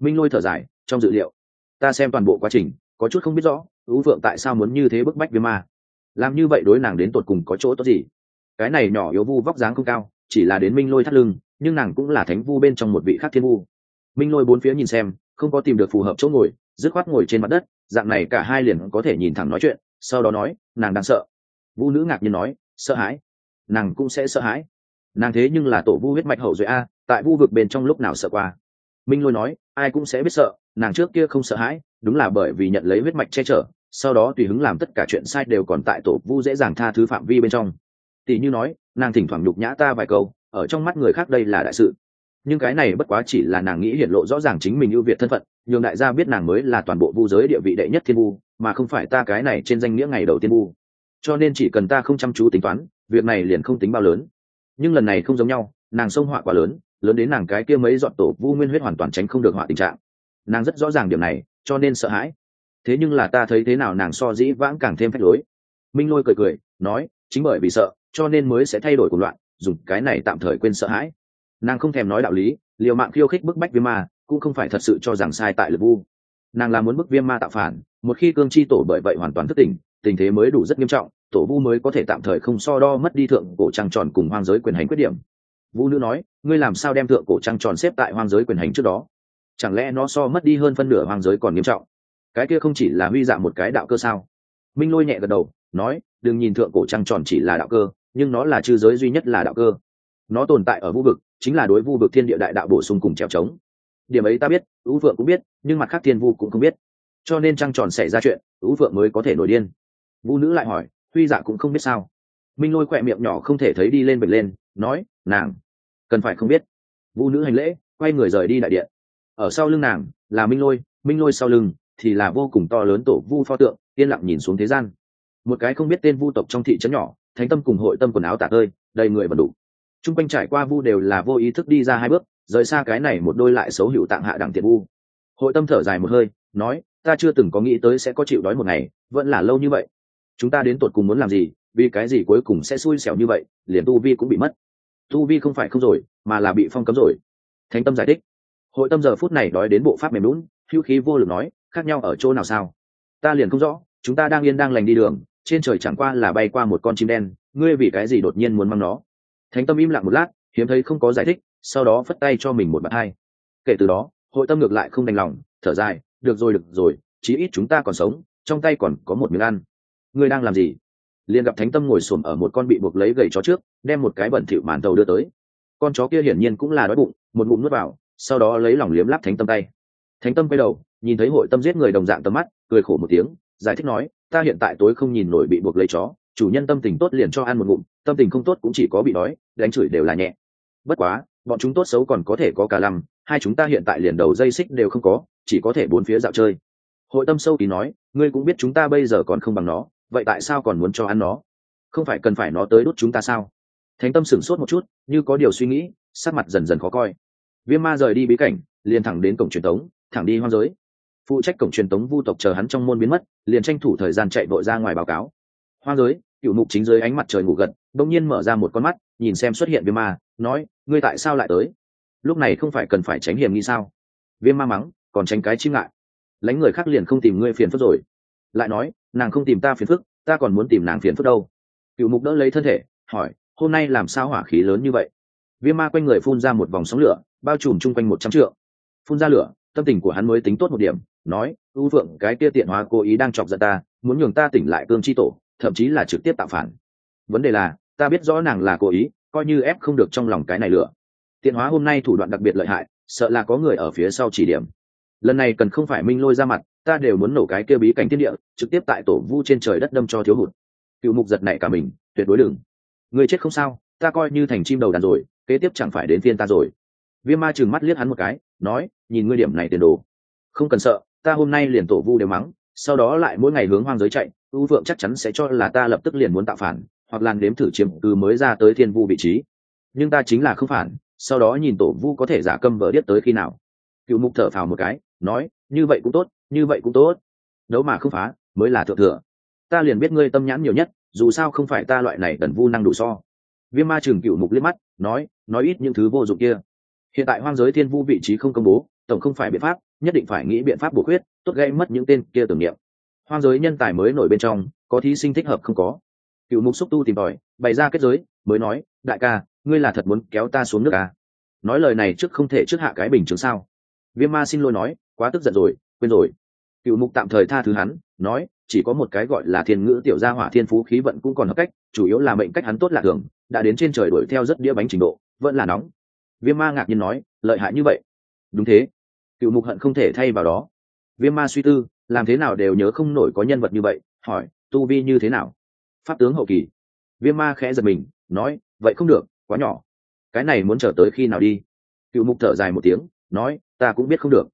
Minh lôi thở dài, trong dự liệu, ta xem toàn bộ quá trình có chút không biết rõ ưu phượng tại sao muốn như thế bức bách viêm ma? Làm như vậy đối nàng đến tột cùng có chỗ tốt gì? Cái này nhỏ yếu vu vóc dáng không cao, chỉ là đến minh lôi thắt lưng, nhưng nàng cũng là thánh vu bên trong một vị khác thiên vu. Minh lôi bốn phía nhìn xem, không có tìm được phù hợp chỗ ngồi, dứt khoát ngồi trên mặt đất, dạng này cả hai liền có thể nhìn thẳng nói chuyện, sau đó nói, nàng đang sợ. Vũ nữ ngạc nhiên nói, sợ hãi. Nàng cũng sẽ sợ hãi. Nàng thế nhưng là tổ vu huyết mạch hậu duệ a, tại vu vực bên trong lúc nào sợ qua? Minh lôi nói ai cũng sẽ biết sợ, nàng trước kia không sợ hãi, đúng là bởi vì nhận lấy huyết mạch che chở, sau đó tùy hứng làm tất cả chuyện sai đều còn tại tổ vu dễ dàng tha thứ phạm vi bên trong. Tỷ như nói, nàng thỉnh thoảng nhục nhã ta vài câu, ở trong mắt người khác đây là đại sự. Nhưng cái này bất quá chỉ là nàng nghĩ hiển lộ rõ ràng chính mình ưu việt thân phận, nhường đại gia biết nàng mới là toàn bộ vu giới địa vị đệ nhất thiên vu, mà không phải ta cái này trên danh nghĩa ngày đầu tiên vu. Cho nên chỉ cần ta không chăm chú tính toán, việc này liền không tính bao lớn. Nhưng lần này không giống nhau, nàng sông họa quá lớn lớn đến nàng cái kia mấy dọn tổ vu nguyên huyết hoàn toàn tránh không được họa tình trạng. Nàng rất rõ ràng điểm này, cho nên sợ hãi. Thế nhưng là ta thấy thế nào nàng so dĩ vãng càng thêm phách lối. Minh lôi cười cười, nói, chính bởi vì sợ, cho nên mới sẽ thay đổi cuộc loạn, dùng cái này tạm thời quên sợ hãi. Nàng không thèm nói đạo lý, liều mạng khiêu khích bức bách viêm ma, cũng không phải thật sự cho rằng sai tại lực vu. Nàng là muốn bức viêm ma tạo phản, một khi cương chi tổ bởi vậy hoàn toàn thất tình tình thế mới đủ rất nghiêm trọng, tổ vu mới có thể tạm thời không so đo mất đi thượng cổ trăng tròn cùng hoang giới quyền hành quyết điểm vũ nữ nói, ngươi làm sao đem thượng cổ trăng tròn xếp tại hoang giới quyền hành trước đó? Chẳng lẽ nó so mất đi hơn phân nửa hoang giới còn nghiêm trọng? Cái kia không chỉ là huy dạng một cái đạo cơ sao? Minh lôi nhẹ gật đầu, nói, đừng nhìn thượng cổ trăng tròn chỉ là đạo cơ, nhưng nó là chư giới duy nhất là đạo cơ. Nó tồn tại ở vũ vực, chính là đối vu vực thiên địa đại đạo bổ sung cùng trèo trống. Điểm ấy ta biết ưu vượng cũng biết, nhưng mặt khác thiên vu cũng không biết. Cho nên trăng tròn xảy ra chuyện ưu vượng mới có thể nổi điên. Vũ nữ lại hỏi, huy dạ cũng không biết sao? Minh lôi khỏe miệng nhỏ không thể thấy đi lên bệnh lên, nói, nàng cần phải không biết. Vũ nữ hành lễ, quay người rời đi đại điện. Ở sau lưng nàng, là minh lôi minh lôi sau lưng thì là vô cùng to lớn tổ vu pho tượng, yên lặng nhìn xuống thế gian. Một cái không biết tên vu tộc trong thị trấn nhỏ, thánh tâm cùng hội tâm quần áo tả tơi, đầy người bẩn đủ. T r u n g quanh trải qua vu đều là vô ý thức đi ra hai bước, rời xa cái này một đôi lại xấu hữu tạng hạ đẳng tiện vu. Hội tâm thở dài một hơi, nói, ta chưa từng có nghĩ tới sẽ có chịu đói một ngày, vẫn là lâu như vậy. Chúng ta đến tột cùng muốn làm gì, vì cái gì cuối cùng sẽ xui xẻo như vậy, liền tu vi cũng bị mất tu vi không phải không rồi, mà là bị phong cấm rồi. Thánh tâm giải thích. Hội tâm giờ phút này đói đến bộ pháp mềm lún hữu khí vô lực nói, khác nhau ở chỗ nào sao? Ta liền không rõ, chúng ta đang yên đang lành đi đường, trên trời chẳng qua là bay qua một con chim đen, ngươi vì cái gì đột nhiên muốn mang nó? Thánh tâm im lặng một lát, hiếm thấy không có giải thích, sau đó phất tay cho mình một bàn hai kể từ đó, hội tâm ngược lại không đành lòng, thở dài, được rồi được rồi, chí ít chúng ta còn sống, trong tay còn có một miếng ăn. Ngươi đang làm gì? Liền gặp thánh tâm ngồi xổm ở một con bị buộc lấy gầy chó trước đem một cái bẩn thỉu màn tàu đưa tới. Con chó kia hiển nhiên cũng là đói bụng một ngụm nuốt vào sau đó lấy lòng liếm lắp thánh tâm tay. Thánh tâm quay đầu nhìn thấy hội tâm giết người đồng dạng tầm mắt cười khổ một tiếng giải thích nói ta hiện tại tối không nhìn nổi bị buộc lấy chó chủ nhân tâm tình tốt liền cho ăn một ngụm tâm tình không tốt cũng chỉ có bị đói đánh chửi đều là nhẹ. Bất quá bọn chúng tốt xấu còn có thể có cả lăng, hai chúng ta hiện tại liền đầu dây xích đều không có chỉ có thể bốn phía dạo chơi. Hội tâm sâu kỳ nói ngươi cũng biết chúng ta bây giờ còn không bằng nó vậy tại sao còn muốn cho ăn nó? Không phải cần phải nó tới đốt chúng ta sao? Thánh tâm sửng sốt một chút, như có điều suy nghĩ, sắc mặt dần dần khó coi. Viêm ma rời đi bí cảnh, liền thẳng đến cổng truyền tống, thẳng đi hoang giới. Phụ trách cổng truyền tống vu tộc chờ hắn trong môn biến mất, liền tranh thủ thời gian chạy vội ra ngoài báo cáo. Hoang giới, cựu mục chính dưới ánh mặt trời ngủ gật đông nhiên mở ra một con mắt, nhìn xem xuất hiện viêm ma, nói, ngươi tại sao lại tới? Lúc này không phải cần phải tránh hiểm nghi sao? Viêm ma mắng, còn tránh cái chim ngại. Lánh người khác liền không tìm ngươi phiền phức rồi lại nói, nàng không tìm ta phiền phức, ta còn muốn tìm nàng phiền phức đâu. Cựu mục đỡ lấy thân thể, hỏi, hôm nay làm sao hỏa khí lớn như vậy? Viêm ma quanh người phun ra một vòng sóng lửa, bao trùm chung quanh một trăm trượng. Phun ra lửa, tâm tình của hắn mới tính tốt một điểm, nói ưu phượng cái kia tiện hóa cố ý đang chọc giận ta, muốn nhường ta tỉnh lại cương chi tổ, thậm chí là trực tiếp tạo phản. Vấn đề là, ta biết rõ nàng là cố ý, coi như ép không được trong lòng cái này lửa. Tiện hóa hôm nay thủ đoạn đặc biệt lợi hại, sợ là có người ở phía sau chỉ điểm lần này cần không phải minh lôi ra mặt, ta đều muốn nổ cái kia bí cảnh thiên địa, trực tiếp tại tổ vu trên trời đất đâm cho thiếu hụt. Cựu mục giật này cả mình, tuyệt đối đừng. Người chết không sao, ta coi như thành chim đầu đàn rồi, kế tiếp chẳng phải đến phiên ta rồi. Viêm ma trừng mắt liếc hắn một cái, nói, nhìn ngươi điểm này tiền đồ. Không cần sợ, ta hôm nay liền tổ vu đều mắng, sau đó lại mỗi ngày hướng hoang giới chạy, u vượng chắc chắn sẽ cho là ta lập tức liền muốn tạo phản, hoặc làn đếm thử chiếm từ mới ra tới thiên vu vị trí. Nhưng ta chính là không phản, sau đó nhìn tổ vu có thể giả câm vỡ điếc tới khi nào. Cựu mục thở phào một cái nói, như vậy cũng tốt, như vậy cũng tốt. Đấu mà không phá, mới là thượng thừa. Ta liền biết ngươi tâm nhãn nhiều nhất, dù sao không phải ta loại này tần vu năng đủ so. Viêm ma trường cựu mục liếc mắt, nói nói ít những thứ vô dụng kia. Hiện tại hoang giới thiên vu vị trí không công bố, tổng không phải biện pháp, nhất định phải nghĩ biện pháp bổ khuyết, tốt gây mất những tên kia tưởng niệm. Hoang giới nhân tài mới nổi bên trong, có thí sinh thích hợp không có. Cựu mục xúc tu tìm tòi, bày ra kết giới, mới nói, đại ca, ngươi là thật muốn kéo ta xuống nước à? nói lời này trước không thể trước hạ cái bình chứng sao? Viêm ma xin lỗi nói, quá tức giận rồi, quên rồi. Cựu mục tạm thời tha thứ hắn, nói, chỉ có một cái gọi là thiên ngữ tiểu gia hỏa thiên phú khí vận cũng còn hợp cách, chủ yếu là mệnh cách hắn tốt lạ thường, đã đến trên trời đuổi theo rất đĩa bánh trình độ, vẫn là nóng. Viêm ma ngạc nhiên nói, lợi hại như vậy. Đúng thế. Cựu mục hận không thể thay vào đó. Viêm ma suy tư, làm thế nào đều nhớ không nổi có nhân vật như vậy, hỏi, tu vi như thế nào? Pháp tướng hậu kỳ. Viêm ma khẽ giật mình, nói, vậy không được, quá nhỏ. Cái này muốn trở tới khi nào đi? Cựu mục thở dài một tiếng, nói ta cũng biết không được.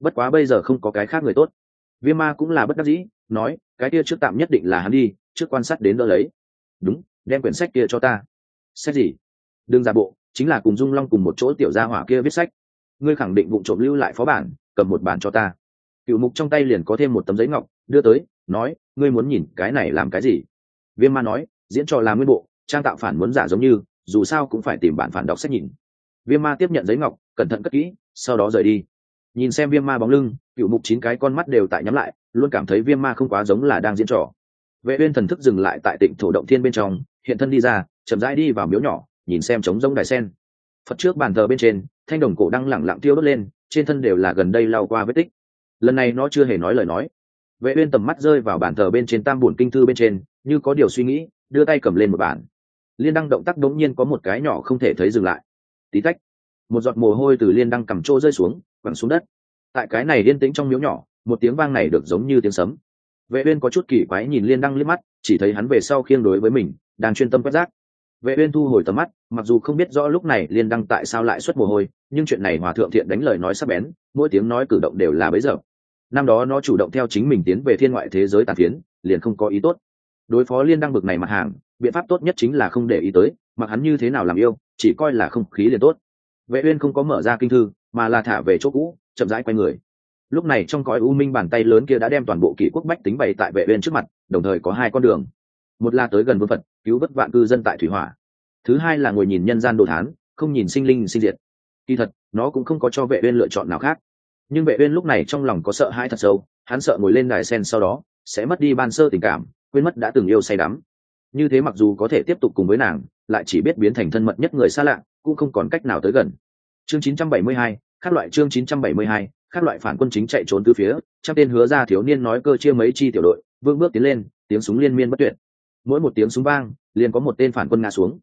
Bất quá bây giờ không có cái khác người tốt. Viêm ma cũng là bất đắc dĩ, nói, cái kia trước tạm nhất định là hắn đi, trước quan sát đến đỡ lấy. Đúng, đem quyển sách kia cho ta. Sách gì? Đừng giả bộ, chính là cùng dung long cùng một chỗ tiểu gia hỏa kia viết sách. Ngươi khẳng định vụ trộm lưu lại phó bản, cầm một bản cho ta. Cựu mục trong tay liền có thêm một tấm giấy ngọc, đưa tới, nói, ngươi muốn nhìn cái này làm cái gì? Viêm ma nói, diễn trò làm nguyên bộ, trang tạo phản muốn giả giống như, dù sao cũng phải tìm bản phản đọc sách nhìn. Viêm ma tiếp nhận giấy ngọc cẩn thận cất kỹ, sau đó rời đi. Nhìn xem viêm ma bóng lưng, cựu mục chín cái con mắt đều tại nhắm lại, luôn cảm thấy viêm ma không quá giống là đang diễn trò. Vệ uyên thần thức dừng lại tại tỉnh thổ động thiên bên trong, hiện thân đi ra, chậm rãi đi vào miếu nhỏ, nhìn xem trống rỗng đài sen. Phật trước bàn thờ bên trên, thanh đồng cổ đang lẳng lặng tiêu đốt lên, trên thân đều là gần đây lao qua vết tích. Lần này nó chưa hề nói lời nói. Vệ uyên tầm mắt rơi vào bàn thờ bên trên tam bổn kinh thư bên trên, như có điều suy nghĩ, đưa tay cầm lên một bản. Liên đăng động tác đống nhiên có một cái nhỏ không thể thấy dừng lại. Tí tách một giọt mồ hôi từ liên đăng cầm trô rơi xuống, quẳng xuống đất. Tại cái này liên tĩnh trong miếu nhỏ, một tiếng vang này được giống như tiếng sấm. Vệ uyên có chút kỳ quái nhìn liên đăng liếc mắt, chỉ thấy hắn về sau khiêng đối với mình, đang chuyên tâm quét rác. Vệ uyên thu hồi tầm mắt, mặc dù không biết rõ lúc này liên đăng tại sao lại xuất mồ hôi, nhưng chuyện này hòa thượng thiện đánh lời nói sắc bén, mỗi tiếng nói cử động đều là bấy giờ. Năm đó nó chủ động theo chính mình tiến về thiên ngoại thế giới tàn phiến, liền không có ý tốt. Đối phó liên đăng bực này mặt hàng, biện pháp tốt nhất chính là không để ý tới, mặc hắn như thế nào làm yêu, chỉ coi là không khí liền tốt vệ uyên không có mở ra kinh thư, mà là thả về chỗ cũ, chậm rãi quay người. Lúc này trong cõi u minh bàn tay lớn kia đã đem toàn bộ kỷ quốc bách tính bày tại vệ uyên trước mặt, đồng thời có hai con đường. Một là tới gần vương phật, cứu vớt vạn cư dân tại thủy hỏa. Thứ hai là ngồi nhìn nhân gian đồ thán, không nhìn sinh linh sinh diệt. Kỳ thật, nó cũng không có cho vệ uyên lựa chọn nào khác. Nhưng vệ uyên lúc này trong lòng có sợ hãi thật sâu, hắn sợ ngồi lên đài sen sau đó, sẽ mất đi ban sơ tình cảm, quên mất đã từng yêu say đắm. Như thế mặc dù có thể tiếp tục cùng với nàng, lại chỉ biết biến thành thân mật nhất người xa lạ cũng không còn cách nào tới gần. Chương 972, các loại chương 972, các loại phản quân chính chạy trốn từ phía trong tên hứa ra thiếu niên nói cơ chia mấy chi tiểu đội vương bước tiến lên tiếng súng liên miên bất tuyệt. Mỗi một tiếng súng vang liền có một tên phản quân ngã xuống.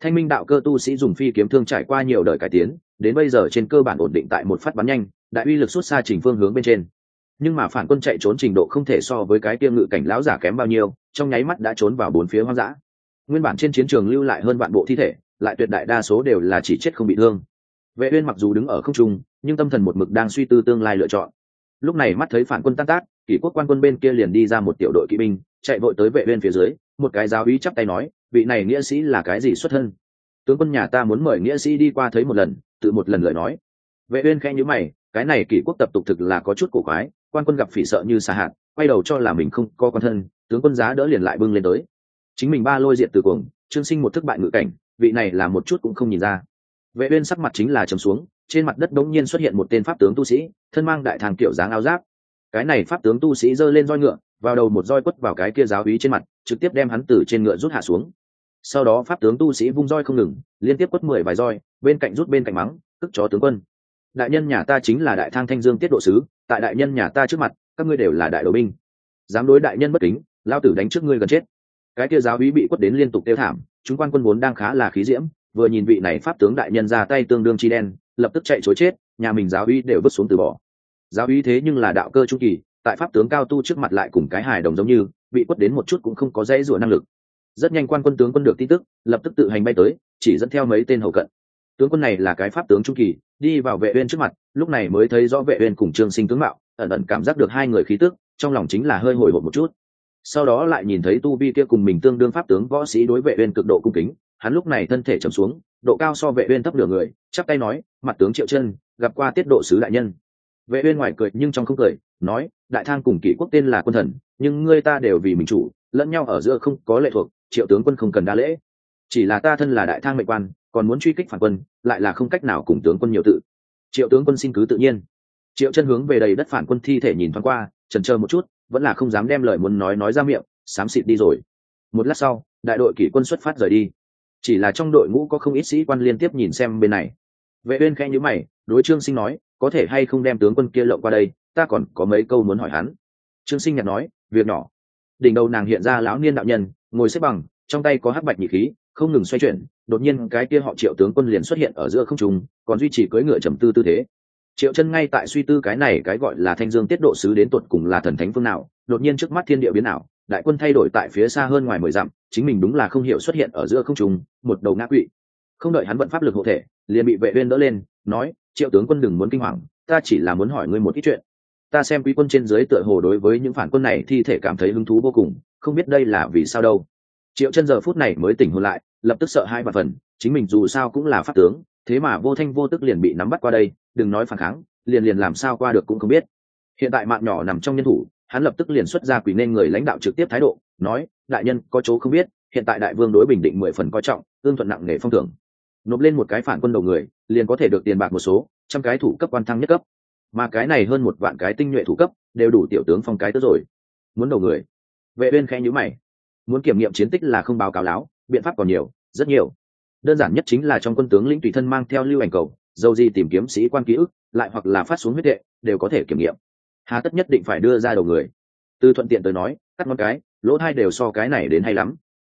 Thanh minh đạo cơ tu sĩ dùng phi kiếm thương trải qua nhiều đời cải tiến đến bây giờ trên cơ bản ổn định tại một phát bắn nhanh đại uy lực xuất xa trình phương hướng bên trên. Nhưng mà phản quân chạy trốn trình độ không thể so với cái tiêm ngự cảnh lão giả kém bao nhiêu trong nháy mắt đã trốn vào bốn phía hoang dã. Nguyên bản trên chiến trường lưu lại hơn vạn bộ thi thể lại tuyệt đại đa số đều là chỉ chết không bị thương. Vệ uyên mặc dù đứng ở không trung, nhưng tâm thần một mực đang suy tư tương lai lựa chọn. Lúc này mắt thấy phản quân tan tác, kỷ quốc quan quân bên kia liền đi ra một tiểu đội kỵ binh, chạy vội tới vệ uyên phía dưới, một cái giáo úy chắp tay nói, vị này nghĩa sĩ là cái gì xuất thân? Tướng quân nhà ta muốn mời nghĩa sĩ đi qua thấy một lần, tự một lần lời nói. Vệ uyên khẽ nhíu mày, cái này kỷ quốc tập tục thực là có chút cổ quái, quan quân gặp phỉ sợ như xa hạt, quay đầu cho là mình không có quan thân, tướng quân giá đỡ liền lại bưng lên tới. Chính mình ba lôi diện từ cuồng, trương sinh một thức bại ngự cảnh vị này là một chút cũng không nhìn ra. Vệ uyên sắc mặt chính là trầm xuống, trên mặt đất đống nhiên xuất hiện một tên pháp tướng tu sĩ, thân mang đại thang kiểu dáng áo giáp. Cái này pháp tướng tu sĩ giơ lên roi ngựa, vào đầu một roi quất vào cái kia giáo úy trên mặt, trực tiếp đem hắn từ trên ngựa rút hạ xuống. Sau đó pháp tướng tu sĩ vung roi không ngừng, liên tiếp quất mười vài roi, bên cạnh rút bên cạnh mắng tức chó tướng quân, đại nhân nhà ta chính là đại thang thanh dương tiết độ sứ, tại đại nhân nhà ta trước mặt, các ngươi đều là đại đồ binh. Dám đối đại nhân bất kính, lao tử đánh trước ngươi gần chết. Cái kia giáo úy bị quất đến liên tục tiêu thảm chúng quan quân vốn đang khá là khí diễm, vừa nhìn vị này pháp tướng đại nhân ra tay tương đương chi đen, lập tức chạy chối chết, nhà mình giáo uy đều vứt xuống từ bỏ. Giáo uy thế nhưng là đạo cơ trung kỳ, tại pháp tướng cao tu trước mặt lại cùng cái hài đồng giống như, bị quất đến một chút cũng không có dãy rủa năng lực. Rất nhanh quan quân tướng quân được tin tức, lập tức tự hành bay tới, chỉ dẫn theo mấy tên hậu cận. Tướng quân này là cái pháp tướng trung kỳ, đi vào vệ uyên trước mặt, lúc này mới thấy rõ vệ uyên cùng trương sinh tướng mạo, ẩn ẩn cảm giác được hai người khí tức, trong lòng chính là hơi hồi hộp một chút sau đó lại nhìn thấy tu vi kia cùng mình tương đương pháp tướng võ sĩ đối vệ uyên cực độ cung kính, hắn lúc này thân thể trầm xuống, độ cao so vệ uyên thấp nửa người, chắp tay nói, mặt tướng triệu chân gặp qua tiết độ sứ đại nhân. Vệ uyên ngoài cười nhưng trong không cười, nói, đại thang cùng kỷ quốc tên là quân thần, nhưng ngươi ta đều vì mình chủ, lẫn nhau ở giữa không có lệ thuộc, triệu tướng quân không cần đa lễ. Chỉ là ta thân là đại thang mệnh quan, còn muốn truy kích phản quân, lại là không cách nào cùng tướng quân nhiều tự. Triệu tướng quân xin cứ tự nhiên. Triệu chân hướng về đầy đất phản quân thi thể nhìn thoáng qua chần chờ một chút vẫn là không dám đem lời muốn nói nói ra miệng, xám xịt đi rồi. Một lát sau, đại đội kỷ quân xuất phát rời đi. Chỉ là trong đội ngũ có không ít sĩ quan liên tiếp nhìn xem bên này. Vệ uyên khẽ nhíu mày, đối trương sinh nói, có thể hay không đem tướng quân kia lộng qua đây, ta còn có mấy câu muốn hỏi hắn. Trương sinh nhạt nói, việc nhỏ. Đỉnh đầu nàng hiện ra lão niên đạo nhân, ngồi xếp bằng, trong tay có hắc bạch nhị khí, không ngừng xoay chuyển, đột nhiên cái kia họ triệu tướng quân liền xuất hiện ở giữa không trung, còn duy trì cưỡi ngựa trầm tư tư thế triệu chân ngay tại suy tư cái này cái gọi là thanh dương tiết độ sứ đến tuột cùng là thần thánh phương nào, đột nhiên trước mắt thiên địa biến nào đại quân thay đổi tại phía xa hơn ngoài mười dặm, chính mình đúng là không hiểu xuất hiện ở giữa không trung, một đầu ngã quỵ. Không đợi hắn vận pháp lực hộ thể, liền bị vệ uyên đỡ lên, nói, triệu tướng quân đừng muốn kinh hoàng, ta chỉ là muốn hỏi ngươi một ít chuyện. Ta xem quý quân trên dưới tựa hồ đối với những phản quân này thi thể cảm thấy hứng thú vô cùng, không biết đây là vì sao đâu. Triệu chân giờ phút này mới tỉnh hồn lại, lập tức sợ hai và phần, chính mình dù sao cũng là pháp tướng, thế mà vô thanh vô tức liền bị nắm bắt qua đây đừng nói phản kháng, liền liền làm sao qua được cũng không biết. Hiện tại mạng nhỏ nằm trong nhân thủ, hắn lập tức liền xuất ra quỷ nên người lãnh đạo trực tiếp thái độ, nói, đại nhân, có chỗ không biết, hiện tại đại vương đối bình định mười phần coi trọng, ương thuận nặng nề phong thưởng. Nộp lên một cái phản quân đầu người, liền có thể được tiền bạc một số, trăm cái thủ cấp quan thăng nhất cấp. Mà cái này hơn một vạn cái tinh nhuệ thủ cấp, đều đủ tiểu tướng phong cái tới rồi. Muốn đầu người. Vệ uyên khẽ nhíu mày. Muốn kiểm nghiệm chiến tích là không báo cáo láo, biện pháp còn nhiều, rất nhiều. Đơn giản nhất chính là trong quân tướng lĩnh tùy thân mang theo lưu ảnh cầu dầu gì tìm kiếm sĩ quan ký ức, lại hoặc là phát xuống huyết đệ, đều có thể kiểm nghiệm. Hà tất nhất định phải đưa ra đầu người. Từ thuận tiện tới nói, cắt ngón cái, lỗ thai đều so cái này đến hay lắm.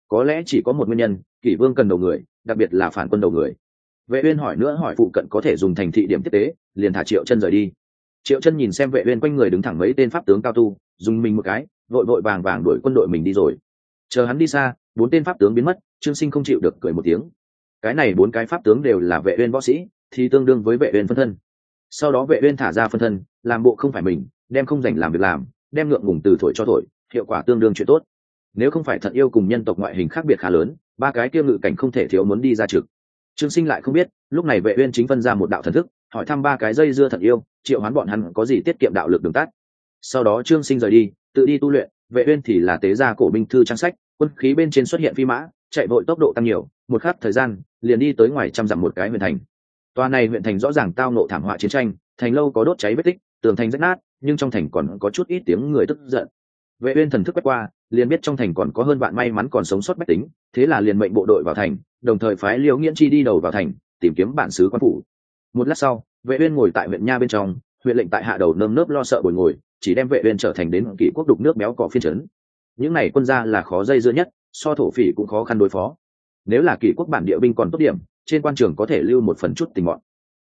Có lẽ chỉ có một nguyên nhân, kỷ vương cần đầu người, đặc biệt là phản quân đầu người. Vệ uyên hỏi nữa hỏi phụ cận có thể dùng thành thị điểm tiếp tế, liền thả triệu chân rời đi. Triệu chân nhìn xem vệ uyên quanh người đứng thẳng mấy tên pháp tướng cao tu, dùng mình một cái, vội vội vàng vàng đuổi quân đội mình đi rồi. Chờ hắn đi xa, bốn tên pháp tướng biến mất, trương sinh không chịu được cười một tiếng. Cái này bốn cái pháp tướng đều là vệ uyên võ sĩ thì tương đương với vệ uyên phân thân. Sau đó vệ uyên thả ra phân thân, làm bộ không phải mình, đem không dành làm việc làm, đem ngượng ngùng từ thổi cho thổi, hiệu quả tương đương chuyện tốt. Nếu không phải thận yêu cùng nhân tộc ngoại hình khác biệt khá lớn, ba cái kia ngự cảnh không thể thiếu muốn đi ra trực. Trương sinh lại không biết, lúc này vệ uyên chính phân ra một đạo thần thức, hỏi thăm ba cái dây dưa thận yêu, triệu hoán bọn hắn có gì tiết kiệm đạo lực đường tắt. Sau đó trương sinh rời đi, tự đi tu luyện, vệ uyên thì là tế gia cổ binh thư trang sách, quân khí bên trên xuất hiện phi mã, chạy vội tốc độ tăng nhiều, một khắc thời gian, liền đi tới ngoài trăm dặm một cái huyện thành tòa này huyện thành rõ ràng tao nộ thảm họa chiến tranh, thành lâu có đốt cháy vết tích, tường thành rách nát, nhưng trong thành còn có chút ít tiếng người tức giận. Vệ uyên thần thức quét qua, liền biết trong thành còn có hơn bạn may mắn còn sống sót bách tính, thế là liền mệnh bộ đội vào thành, đồng thời phái liễu nghiễn chi đi đầu vào thành, tìm kiếm bản xứ quan phủ. Một lát sau, vệ uyên ngồi tại huyện nha bên trong, huyện lệnh tại hạ đầu nơm nớp lo sợ bồi ngồi, chỉ đem vệ uyên trở thành đến Kỵ quốc đục nước béo cỏ phiên trấn những này quân gia là khó dây dưa nhất, so thổ phỉ cũng khó khăn đối phó. Nếu là Kỵ quốc bản địa binh còn tốt điểm trên quan trường có thể lưu một phần chút tình bọn.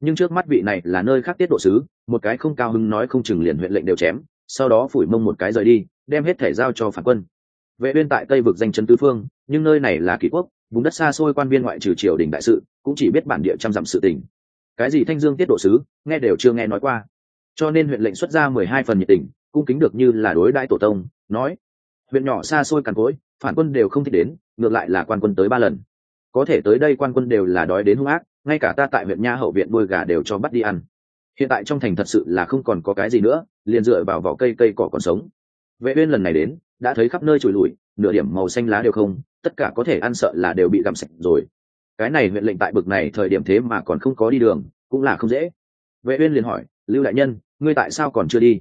Nhưng trước mắt vị này là nơi khác tiết độ sứ, một cái không cao hứng nói không chừng liền huyện lệnh đều chém, sau đó phủi mông một cái rời đi, đem hết thể giao cho phản quân. Vệ uyên tại tây vực danh chân tứ phương, nhưng nơi này là kỷ quốc, vùng đất xa xôi quan viên ngoại trừ triều đình đại sự, cũng chỉ biết bản địa trăm dặm sự tình. Cái gì thanh dương tiết độ sứ, nghe đều chưa nghe nói qua. Cho nên huyện lệnh xuất ra mười hai phần nhiệt tình, cung kính được như là đối đại tổ tông, nói, huyện nhỏ xa xôi cằn cỗi, phản quân đều không thích đến, ngược lại là quan quân tới ba lần có thể tới đây quan quân đều là đói đến hung ác, ngay cả ta tại huyện nha hậu viện nuôi gà đều cho bắt đi ăn. Hiện tại trong thành thật sự là không còn có cái gì nữa, liền dựa vào vỏ cây cây cỏ còn sống. Vệ uyên lần này đến, đã thấy khắp nơi trùi lùi nửa điểm màu xanh lá đều không, tất cả có thể ăn sợ là đều bị gặm sạch rồi. Cái này huyện lệnh tại bực này thời điểm thế mà còn không có đi đường, cũng là không dễ. Vệ uyên liền hỏi, lưu đại nhân, ngươi tại sao còn chưa đi?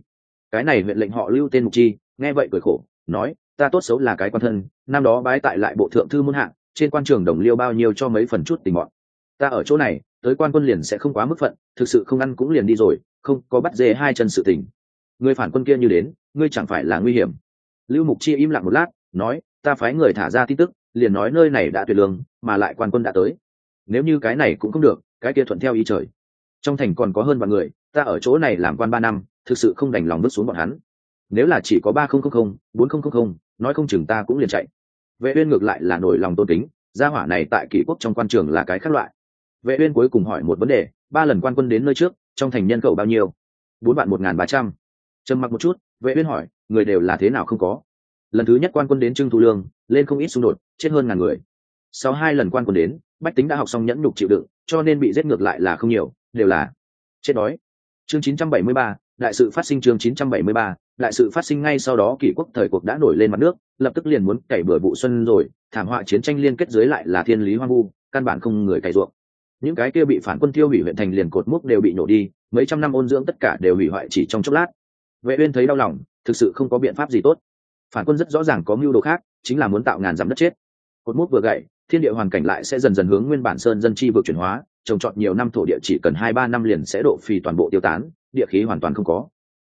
Cái này huyện lệnh họ lưu tên mục chi, nghe vậy cười khổ, nói, ta tốt xấu là cái quan thân, năm đó bái tại lại bộ thượng thư muôn hạng trên quan trường đồng liêu bao nhiêu cho mấy phần chút tình bọn. Ta ở chỗ này, tới quan quân liền sẽ không quá mức phận, thực sự không ăn cũng liền đi rồi, không có bắt dê hai chân sự tình. Người phản quân kia như đến, ngươi chẳng phải là nguy hiểm. Lưu mục chi im lặng một lát, nói, ta phái người thả ra tin tức, liền nói nơi này đã tuyệt lương, mà lại quan quân đã tới. Nếu như cái này cũng không được, cái kia thuận theo ý trời. Trong thành còn có hơn vạn người, ta ở chỗ này làm quan ba năm, thực sự không đành lòng bước xuống bọn hắn. Nếu là chỉ có ba không không không, bốn không không không, nói không chừng ta cũng liền chạy vệ uyên ngược lại là nổi lòng tôn kính gia hỏa này tại kỷ quốc trong quan trường là cái khác loại. Vệ uyên cuối cùng hỏi một vấn đề ba lần quan quân đến nơi trước trong thành nhân khẩu bao nhiêu? Bốn vạn một ngàn ba trăm. Trầm mặc một chút vệ uyên hỏi người đều là thế nào không có? Lần thứ nhất quan quân đến trưng thu lương lên không ít xung đột chết hơn ngàn người. Sau hai lần quan quân đến bách tính đã học xong nhẫn nhục chịu đựng cho nên bị giết ngược lại là không nhiều đều là chết đói. Chương 973, đại sự phát sinh chương 973, đại sự phát sinh ngay sau đó kỷ quốc thời cuộc đã nổi lên mặt nước, lập tức liền muốn cày bừa vụ xuân rồi, thảm họa chiến tranh liên kết dưới lại là thiên lý hoang vu, căn bản không người cày ruộng. Những cái kia bị phản quân tiêu hủy huyện thành liền cột mốc đều bị nổ đi, mấy trăm năm ôn dưỡng tất cả đều hủy hoại chỉ trong chốc lát. Vệ uyên thấy đau lòng, thực sự không có biện pháp gì tốt. Phản quân rất rõ ràng có mưu đồ khác, chính là muốn tạo ngàn dặm đất chết. Cột mốc vừa gãy, thiên địa hoàn cảnh lại sẽ dần dần hướng nguyên bản sơn dân chi vượt chuyển hóa, trồng trọt nhiều năm thổ địa chỉ cần hai ba năm liền sẽ độ phì toàn bộ tiêu tán, địa khí hoàn toàn không có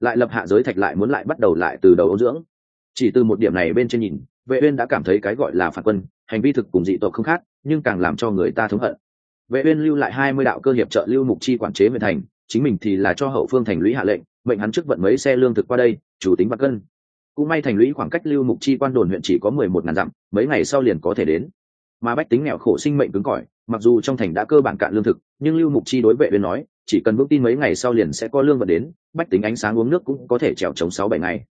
lại lập hạ giới thạch lại muốn lại bắt đầu lại từ đầu ấu dưỡng. Chỉ từ một điểm này bên trên nhìn, vệ uyên đã cảm thấy cái gọi là phản quân, hành vi thực cùng dị tộc không khác, nhưng càng làm cho người ta thống hận. Vệ uyên lưu lại hai mươi đạo cơ hiệp trợ lưu mục chi quản chế huyện thành, chính mình thì là cho hậu phương thành lũy hạ lệnh, mệnh hắn trước vận mấy xe lương thực qua đây, chủ tính bạc cân. Cũng may thành lũy khoảng cách lưu mục chi quan đồn huyện chỉ có mười một ngàn dặm, mấy ngày sau liền có thể đến. Mà bách tính nghèo khổ sinh mệnh cứng cỏi, mặc dù trong thành đã cơ bản cạn lương thực, nhưng lưu mục chi đối vệ uyên nói chỉ cần vững tin mấy ngày sau liền sẽ có lương vận đến, bách tính ánh sáng uống nước cũng có thể trèo chống sáu bảy ngày.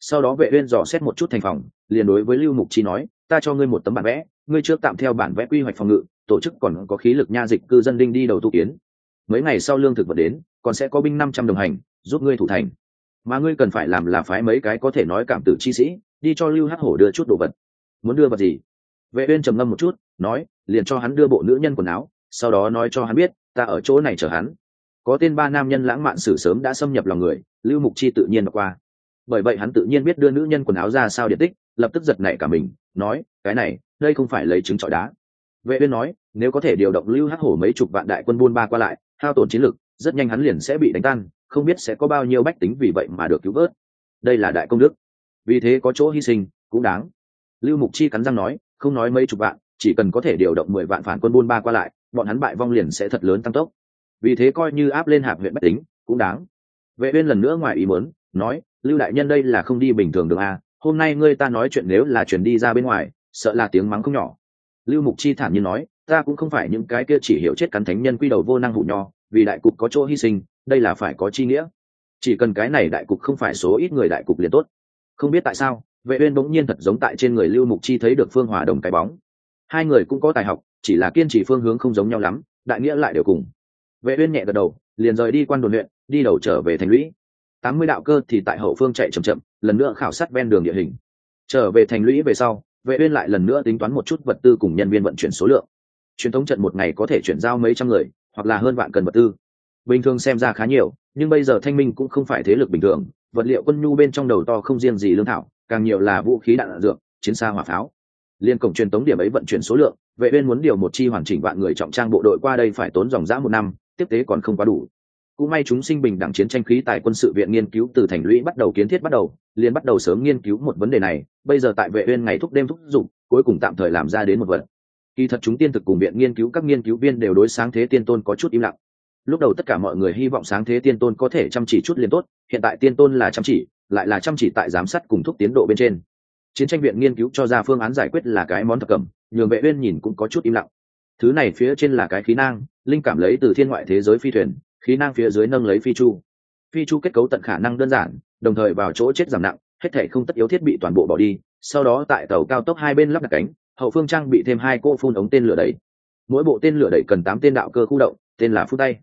Sau đó vệ uyên dò xét một chút thành phòng, liền đối với lưu mục chi nói, ta cho ngươi một tấm bản vẽ, ngươi trước tạm theo bản vẽ quy hoạch phòng ngự, tổ chức còn có khí lực nha dịch cư dân đinh đi đầu tu kiến. Mấy ngày sau lương thực vật đến, còn sẽ có binh năm trăm đồng hành, giúp ngươi thủ thành. Mà ngươi cần phải làm là phái mấy cái có thể nói cảm tử chi sĩ, đi cho lưu hắc hổ đưa chút đồ vật. Muốn đưa vật gì? Vệ uyên trầm ngâm một chút, nói, liền cho hắn đưa bộ nữ nhân quần áo, sau đó nói cho hắn biết, ta ở chỗ này chờ hắn có tên ba nam nhân lãng mạn sử sớm đã xâm nhập lòng người, lưu mục chi tự nhiên qua. Bởi vậy hắn tự nhiên biết đưa nữ nhân quần áo ra sao điện tích, lập tức giật nảy cả mình, nói, cái này, đây không phải lấy trứng trọi đá. Vệ uyên nói, nếu có thể điều động lưu hắc hổ mấy chục vạn đại quân buôn ba qua lại, hao tổn chiến lực, rất nhanh hắn liền sẽ bị đánh tan, không biết sẽ có bao nhiêu bách tính vì vậy mà được cứu vớt. Đây là đại công đức. Vì thế có chỗ hy sinh, cũng đáng. Lưu mục chi cắn răng nói, không nói mấy chục vạn, chỉ cần có thể điều động mười vạn phản quân buôn ba qua lại, bọn hắn bại vong liền sẽ thật lớn tăng tốc vì thế coi như áp lên hạp huyện bách tính, cũng đáng. Vệ uyên lần nữa ngoài ý muốn, nói, lưu đại nhân đây là không đi bình thường được à hôm nay ngươi ta nói chuyện nếu là chuyển đi ra bên ngoài, sợ là tiếng mắng không nhỏ. Lưu mục chi thản nhiên nói, ta cũng không phải những cái kia chỉ hiểu chết cắn thánh nhân quy đầu vô năng hụ nho, vì đại cục có chỗ hy sinh, đây là phải có chi nghĩa. Chỉ cần cái này đại cục không phải số ít người đại cục liền tốt. Không biết tại sao, vệ uyên bỗng nhiên thật giống tại trên người lưu mục chi thấy được phương hòa đồng cái bóng. Hai người cũng có tài học, chỉ là kiên trì phương hướng không giống nhau lắm, đại nghĩa lại đều cùng vệ uyên nhẹ gật đầu liền rời đi quan đồn luyện, đi đầu trở về thành lũy. Tám mươi đạo cơ thì tại hậu phương chạy chậm chậm lần nữa khảo sát ven đường địa hình. Trở về thành lũy về sau vệ uyên lại lần nữa tính toán một chút vật tư cùng nhân viên vận chuyển số lượng. Truyền thống trận một ngày có thể chuyển giao mấy trăm người hoặc là hơn vạn cần vật tư. Bình thường xem ra khá nhiều nhưng bây giờ thanh minh cũng không phải thế lực bình thường vật liệu quân nhu bên trong đầu to không riêng gì lương thảo càng nhiều là vũ khí đạn dược chiến xa hỏa pháo. Liên cổng truyền tống điểm ấy vận chuyển số lượng vệ uyên muốn điều một chi hoàn chỉnh vạn người trọng trang bộ đội qua đây phải tốn dòng dã một năm tiếp tế còn không quá đủ. Cũng may chúng sinh bình đẳng chiến tranh khí tại quân sự viện nghiên cứu từ thành lũy bắt đầu kiến thiết bắt đầu, liền bắt đầu sớm nghiên cứu một vấn đề này, bây giờ tại vệ uyên ngày thúc đêm thúc dụng cuối cùng tạm thời làm ra đến một vật. Kỳ thật chúng tiên thực cùng viện nghiên cứu các nghiên cứu viên đều đối sáng thế tiên tôn có chút im lặng. Lúc đầu tất cả mọi người hy vọng sáng thế tiên tôn có thể chăm chỉ chút liền tốt, hiện tại tiên tôn là chăm chỉ, lại là chăm chỉ tại giám sát cùng thúc tiến độ bên trên. Chiến tranh viện nghiên cứu cho ra phương án giải quyết là cái món thập cẩm nhường vệ uyên nhìn cũng có chút im lặng thứ này phía trên là cái khí nang, linh cảm lấy từ thiên ngoại thế giới phi thuyền, khí nang phía dưới nâng lấy phi chu. Phi chu kết cấu tận khả năng đơn giản, đồng thời vào chỗ chết giảm nặng, hết thể không tất yếu thiết bị toàn bộ bỏ đi, sau đó tại tàu cao tốc hai bên lắp đặt cánh, hậu phương trang bị thêm hai cô phun ống tên lửa đẩy. Mỗi bộ tên lửa đẩy cần tám tên đạo cơ khu động, tên là phút tay.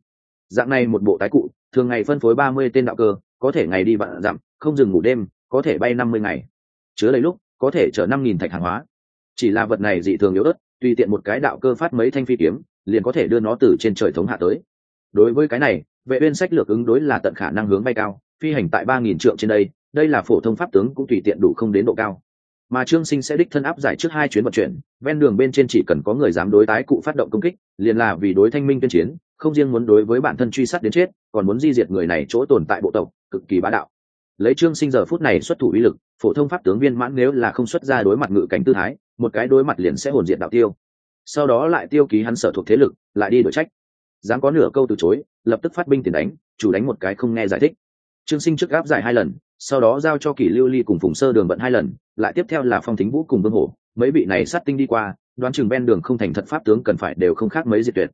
Dạng này một bộ tái cụ, thường ngày phân phối ba mươi tên đạo cơ, có thể ngày đi vạn dặm, không dừng ngủ đêm, có thể bay năm mươi ngày. Chứa lấy lúc, có thể chở năm nghìn thạch hàng hóa. Chỉ là vật này dị thường yếu ớt tùy tiện một cái đạo cơ phát mấy thanh phi kiếm, liền có thể đưa nó từ trên trời thống hạ tới. Đối với cái này, vệ uyên sách lược ứng đối là tận khả năng hướng bay cao, phi hành tại ba nghìn trượng trên đây đây là phổ thông pháp tướng cũng tùy tiện đủ không đến độ cao. Mà trương sinh sẽ đích thân áp giải trước hai chuyến vận chuyển, ven đường bên trên chỉ cần có người dám đối tái cụ phát động công kích, liền là vì đối thanh minh tuyên chiến, không riêng muốn đối với bản thân truy sát đến chết, còn muốn di diệt người này chỗ tồn tại bộ tộc, cực kỳ bá đạo. Lấy trương sinh giờ phút này xuất thủ uy lực, phổ thông pháp tướng viên mãn nếu là không xuất ra đối mặt ngự cảnh tư thái một cái đối mặt liền sẽ hồn diện đạo tiêu. Sau đó lại tiêu ký hắn sở thuộc thế lực, lại đi đổi trách. Dám có nửa câu từ chối, lập tức phát binh tiền đánh, chủ đánh một cái không nghe giải thích. Trương sinh trước gáp giải hai lần, sau đó giao cho kỷ lưu ly cùng phùng sơ đường vận hai lần, lại tiếp theo là phong thính vũ cùng vương hổ. Mấy vị này sát tinh đi qua, đoán chừng ven đường không thành thật pháp tướng cần phải đều không khác mấy diệt tuyệt.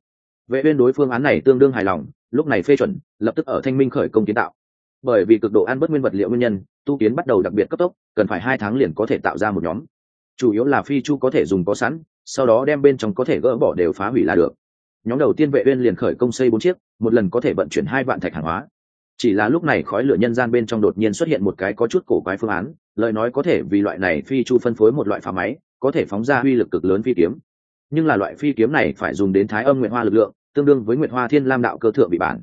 Vệ uyên đối phương án này tương đương hài lòng, lúc này phê chuẩn, lập tức ở thanh minh khởi công kiến tạo. Bởi vì cực độ ăn bất nguyên vật liệu nguyên nhân, tu kiến bắt đầu đặc biệt cấp tốc, cần phải hai tháng liền có thể tạo ra một nhóm chủ yếu là phi chu có thể dùng có sẵn, sau đó đem bên trong có thể gỡ bỏ đều phá hủy là được. Nhóm đầu tiên vệ uyên liền khởi công xây bốn chiếc, một lần có thể vận chuyển hai vạn thạch hàng hóa. Chỉ là lúc này khói lửa nhân gian bên trong đột nhiên xuất hiện một cái có chút cổ quái phương án, lời nói có thể vì loại này phi chu phân phối một loại phá máy, có thể phóng ra uy lực cực lớn phi kiếm. Nhưng là loại phi kiếm này phải dùng đến thái âm nguyệt hoa lực lượng, tương đương với nguyệt hoa thiên lam đạo cơ thượng bị bản.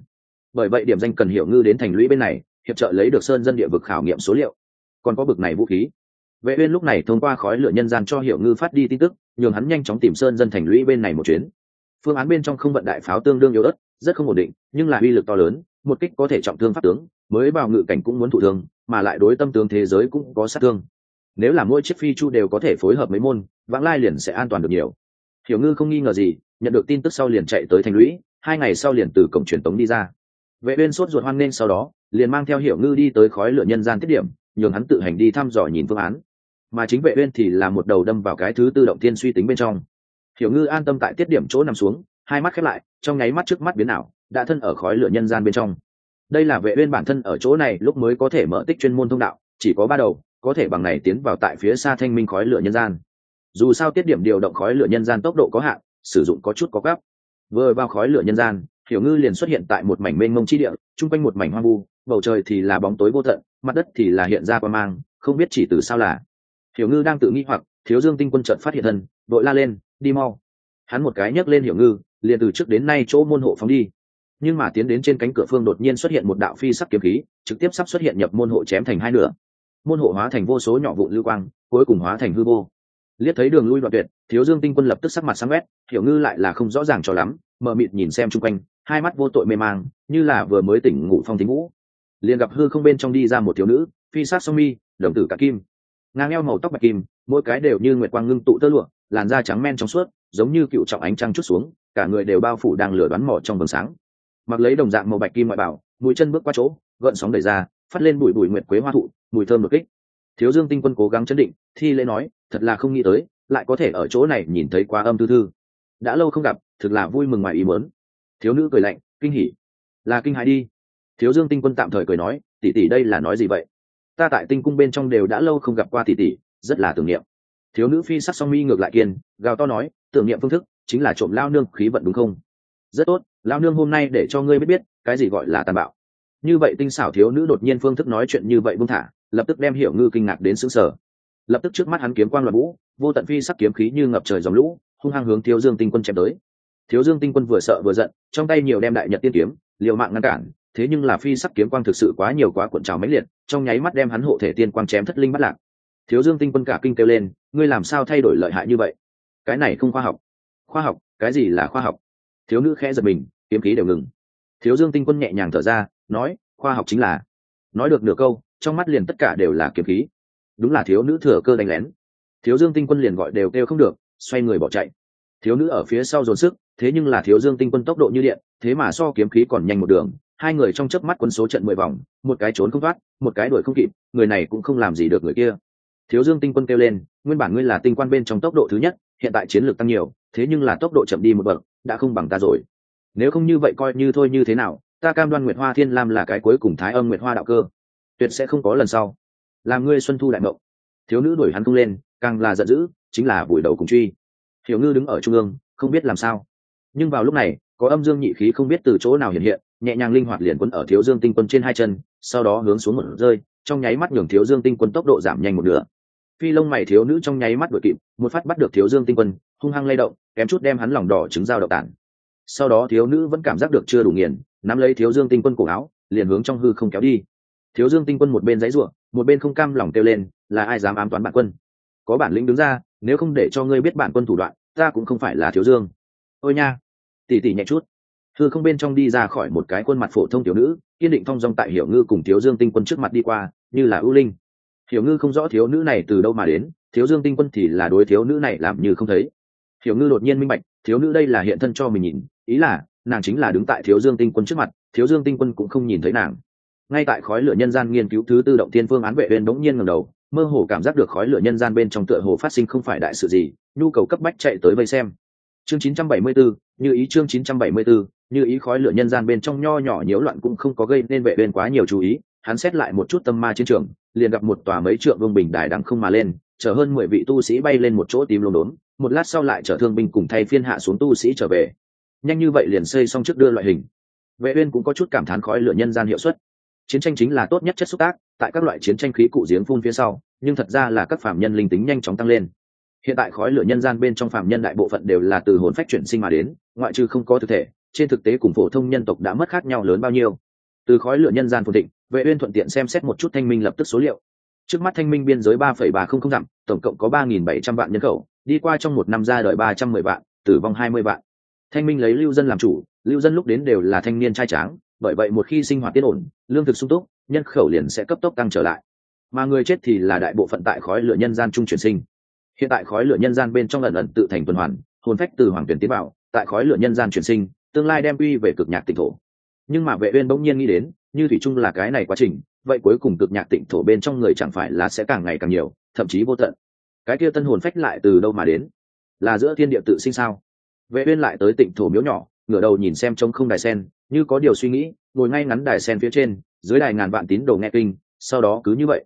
Bởi vậy điểm danh cần hiểu ngư đến thành lũy bên này, hiệp trợ lấy được sơn dân địa vực khảo nghiệm số liệu. Còn có bực này vũ khí vệ uyên lúc này thông qua khói lửa nhân gian cho hiểu ngư phát đi tin tức, nhường hắn nhanh chóng tìm sơn dân thành lũy bên này một chuyến. Phương án bên trong không vận đại pháo tương đương yếu ớt, rất không ổn định, nhưng là uy lực to lớn, một kích có thể trọng thương pháp tướng, mới vào ngự cảnh cũng muốn thụ thương, mà lại đối tâm tướng thế giới cũng có sát thương. Nếu là mỗi chiếc phi chu đều có thể phối hợp mấy môn, vãng lai liền sẽ an toàn được nhiều. Hiểu ngư không nghi ngờ gì, nhận được tin tức sau liền chạy tới thành lũy, hai ngày sau liền từ cổng truyền tống đi ra. Vệ uyên sốt ruột hoan nghênh sau đó, liền mang theo hiểu ngư đi tới khói lửa nhân gian tiết điểm, nhường hắn tự hành đi thăm dò nhìn phương án mà chính vệ uyên thì là một đầu đâm vào cái thứ tự động tiên suy tính bên trong. Hiểu ngư an tâm tại tiết điểm chỗ nằm xuống, hai mắt khép lại, trong nháy mắt trước mắt biến ảo, đã thân ở khói lửa nhân gian bên trong. Đây là vệ uyên bản thân ở chỗ này lúc mới có thể mở tích chuyên môn thông đạo, chỉ có ba đầu, có thể bằng này tiến vào tại phía xa thanh minh khói lửa nhân gian. Dù sao tiết điểm điều động khói lửa nhân gian tốc độ có hạn, sử dụng có chút có gấp. Vừa vào khói lửa nhân gian, hiểu ngư liền xuất hiện tại một mảnh mênh mông chi địa, chung quanh một mảnh hoang vu, bầu trời thì là bóng tối vô tận, mặt đất thì là hiện ra qua mang, không biết chỉ từ sao là hiểu ngư đang tự nghĩ hoặc, thiếu dương tinh quân trận phát hiện thân, đội la lên, đi mau. Hắn một cái nhấc lên hiểu ngư, liền từ trước đến nay chỗ môn hộ phóng đi. Nhưng mà tiến đến trên cánh cửa phương đột nhiên xuất hiện một đạo phi sắc kiếm khí, trực tiếp sắp xuất hiện nhập môn hộ chém thành hai nửa. Môn hộ hóa thành vô số nhỏ vụ lưu quang, cuối cùng hóa thành hư vô. Liếc thấy đường lui đoạn tuyệt, thiếu dương tinh quân lập tức sắc mặt sáng quét, hiểu ngư lại là không rõ ràng cho lắm, mờ mịt nhìn xem chung quanh, hai mắt vô tội mê mang, như là vừa mới tỉnh ngủ phong tính ngũ. Liền gặp hư không bên trong đi ra một thiếu nữ, phi sát song mi, đồng tử cả kim ngang eo màu tóc bạch kim, mỗi cái đều như nguyệt quang ngưng tụ tơ lụa, làn da trắng men trong suốt, giống như cựu trọng ánh trăng chút xuống, cả người đều bao phủ đang lửa đoán mỏ trong vầng sáng. Mặc lấy đồng dạng màu bạch kim ngoại bảo, mũi chân bước qua chỗ, gợn sóng đẩy ra, phát lên bụi bụi nguyệt quế hoa thụ, mùi thơm đột kích. Thiếu dương tinh quân cố gắng chấn định, thi lễ nói, thật là không nghĩ tới, lại có thể ở chỗ này nhìn thấy quá âm tư thư. Đã lâu không gặp, thực là vui mừng ngoài ý mớn thiếu nữ cười lạnh, kinh hỉ. Là kinh hãi đi. Thiếu dương tinh quân tạm thời cười nói, tỷ tỷ đây là nói gì vậy? Ta tại tinh cung bên trong đều đã lâu không gặp qua tỷ tỷ, rất là tưởng niệm. Thiếu nữ phi sắc song mi ngược lại kiên, gào to nói, tưởng niệm phương thức chính là trộm lao nương khí vận đúng không? Rất tốt, lao nương hôm nay để cho ngươi biết biết, cái gì gọi là tàn bạo. Như vậy tinh xảo thiếu nữ đột nhiên phương thức nói chuyện như vậy buông thả, lập tức đem hiểu ngư kinh ngạc đến xứng sở lập tức trước mắt hắn kiếm quang loạn vũ, vô tận phi sắc kiếm khí như ngập trời dòng lũ, hung hăng hướng thiếu dương tinh quân chém tới. Thiếu dương tinh quân vừa sợ vừa giận, trong tay nhiều đem đại nhật tiên kiếm, liều mạng ngăn cản thế nhưng là phi sắc kiếm quang thực sự quá nhiều quá cuộn trào mấy liệt, trong nháy mắt đem hắn hộ thể tiên quang chém thất linh bắt lạc. Thiếu dương tinh quân cả kinh kêu lên, ngươi làm sao thay đổi lợi hại như vậy? Cái này không khoa học. Khoa học? Cái gì là khoa học? Thiếu nữ khẽ giật mình, kiếm khí đều ngừng. Thiếu dương tinh quân nhẹ nhàng thở ra, nói, khoa học chính là nói được nửa câu, trong mắt liền tất cả đều là kiếm khí. Đúng là thiếu nữ thừa cơ đánh lén. Thiếu dương tinh quân liền gọi đều kêu không được, xoay người bỏ chạy. Thiếu nữ ở phía sau dồn sức, thế nhưng là thiếu dương tinh quân tốc độ như điện, thế mà so kiếm khí còn nhanh một đường hai người trong chớp mắt quân số trận mười vòng, một cái trốn không thoát, một cái đuổi không kịp, người này cũng không làm gì được người kia. Thiếu dương tinh quân kêu lên, nguyên bản ngươi là tinh quan bên trong tốc độ thứ nhất, hiện tại chiến lược tăng nhiều, thế nhưng là tốc độ chậm đi một bậc, đã không bằng ta rồi. Nếu không như vậy coi như thôi như thế nào, ta cam đoan nguyệt hoa thiên lam là cái cuối cùng thái âm nguyệt hoa đạo cơ. Tuyệt sẽ không có lần sau. Làm ngươi xuân thu đại mộng. Thiếu nữ đuổi hắn tung lên, càng là giận dữ, chính là vùi đầu cùng truy. Hiểu ngư đứng ở trung ương, không biết làm sao. Nhưng vào lúc này, có âm dương nhị khí không biết từ chỗ nào hiện hiện nhẹ nhàng linh hoạt liền quấn ở thiếu dương tinh quân trên hai chân, sau đó hướng xuống một rơi, trong nháy mắt nhường thiếu dương tinh quân tốc độ giảm nhanh một nửa. Phi lông mày thiếu nữ trong nháy mắt đuổi kịp, một phát bắt được thiếu dương tinh quân, hung hăng lay động, kém chút đem hắn lòng đỏ trứng dao đậu tản. Sau đó thiếu nữ vẫn cảm giác được chưa đủ nghiền, nắm lấy thiếu dương tinh quân cổ áo, liền hướng trong hư không kéo đi. Thiếu dương tinh quân một bên giấy ruộng một bên không cam lòng kêu lên, là ai dám ám toán bản quân? Có bản lĩnh đứng ra, nếu không để cho ngươi biết bản quân thủ đoạn, ta cũng không phải là thiếu dương. Ôi nha. Tỉ tỉ nhẹ chút thư không bên trong đi ra khỏi một cái khuôn mặt phổ thông tiểu nữ, kiên định thong dong tại hiểu ngư cùng thiếu dương tinh quân trước mặt đi qua, như là ưu linh. Hiểu ngư không rõ thiếu nữ này từ đâu mà đến, thiếu dương tinh quân thì là đối thiếu nữ này làm như không thấy. Hiểu ngư đột nhiên minh bạch, thiếu nữ đây là hiện thân cho mình nhìn, ý là, nàng chính là đứng tại thiếu dương tinh quân trước mặt, thiếu dương tinh quân cũng không nhìn thấy nàng. Ngay tại khói lửa nhân gian nghiên cứu thứ tư động tiên phương án vệ bên đống nhiên ngầm đầu, mơ hồ cảm giác được khói lửa nhân gian bên trong tựa hồ phát sinh không phải đại sự gì, nhu cầu cấp bách chạy tới vây xem chương 974, như ý chương 974, như ý khói lửa nhân gian bên trong nho nhỏ nhiễu loạn cũng không có gây nên vệ bên quá nhiều chú ý hắn xét lại một chút tâm ma chiến trường liền gặp một tòa mấy trượng vương bình đài đằng không mà lên chở hơn mười vị tu sĩ bay lên một chỗ tím lông đốn một lát sau lại chở thương binh cùng thay phiên hạ xuống tu sĩ trở về. Nhanh như vậy liền xây xong trước đưa loại hình. Vệ uyên cũng có chút cảm thán khói lửa nhân gian hiệu suất. Chiến tranh chính là tốt nhất chất xúc tác tại các loại chiến tranh khí cụ giếng phun phía sau nhưng thật ra là các phạm nhân linh tính nhanh chóng tăng lên hiện tại khói lửa nhân gian bên trong phạm nhân đại bộ phận đều là từ hồn phách chuyển sinh mà đến, ngoại trừ không có thực thể, trên thực tế cùng phổ thông nhân tộc đã mất khác nhau lớn bao nhiêu. Từ khói lửa nhân gian phồn định vệ uyên thuận tiện xem xét một chút thanh minh lập tức số liệu. Trước mắt thanh minh biên giới ba phẩy ba không không dặm, tổng cộng có ba nghìn bảy trăm vạn nhân khẩu, đi qua trong một năm ra đời ba trăm mười vạn, tử vong hai mươi vạn. Thanh minh lấy lưu dân làm chủ, lưu dân lúc đến đều là thanh niên trai tráng, bởi vậy một khi sinh hoạt tiết ổn, lương thực sung túc, nhân khẩu liền sẽ cấp tốc tăng trở lại. Mà người chết thì là đại bộ phận tại khói lửa nhân gian trung chuyển sinh hiện tại khói lửa nhân gian bên trong lần lần tự thành tuần hoàn, hồn phách từ hoàng tuyển tiến bảo tại khói lửa nhân gian chuyển sinh, tương lai đem uy về cực nhạc tịnh thổ. Nhưng mà vệ uyên bỗng nhiên nghĩ đến, như thủy chung là cái này quá trình, vậy cuối cùng cực nhạc tịnh thổ bên trong người chẳng phải là sẽ càng ngày càng nhiều, thậm chí vô tận. Cái kia tân hồn phách lại từ đâu mà đến? Là giữa thiên địa tự sinh sao? Vệ uyên lại tới tịnh thổ miếu nhỏ, ngửa đầu nhìn xem trong không đài sen, như có điều suy nghĩ, ngồi ngay ngắn đài sen phía trên, dưới đài ngàn vạn tín đồ nghe kinh, sau đó cứ như vậy.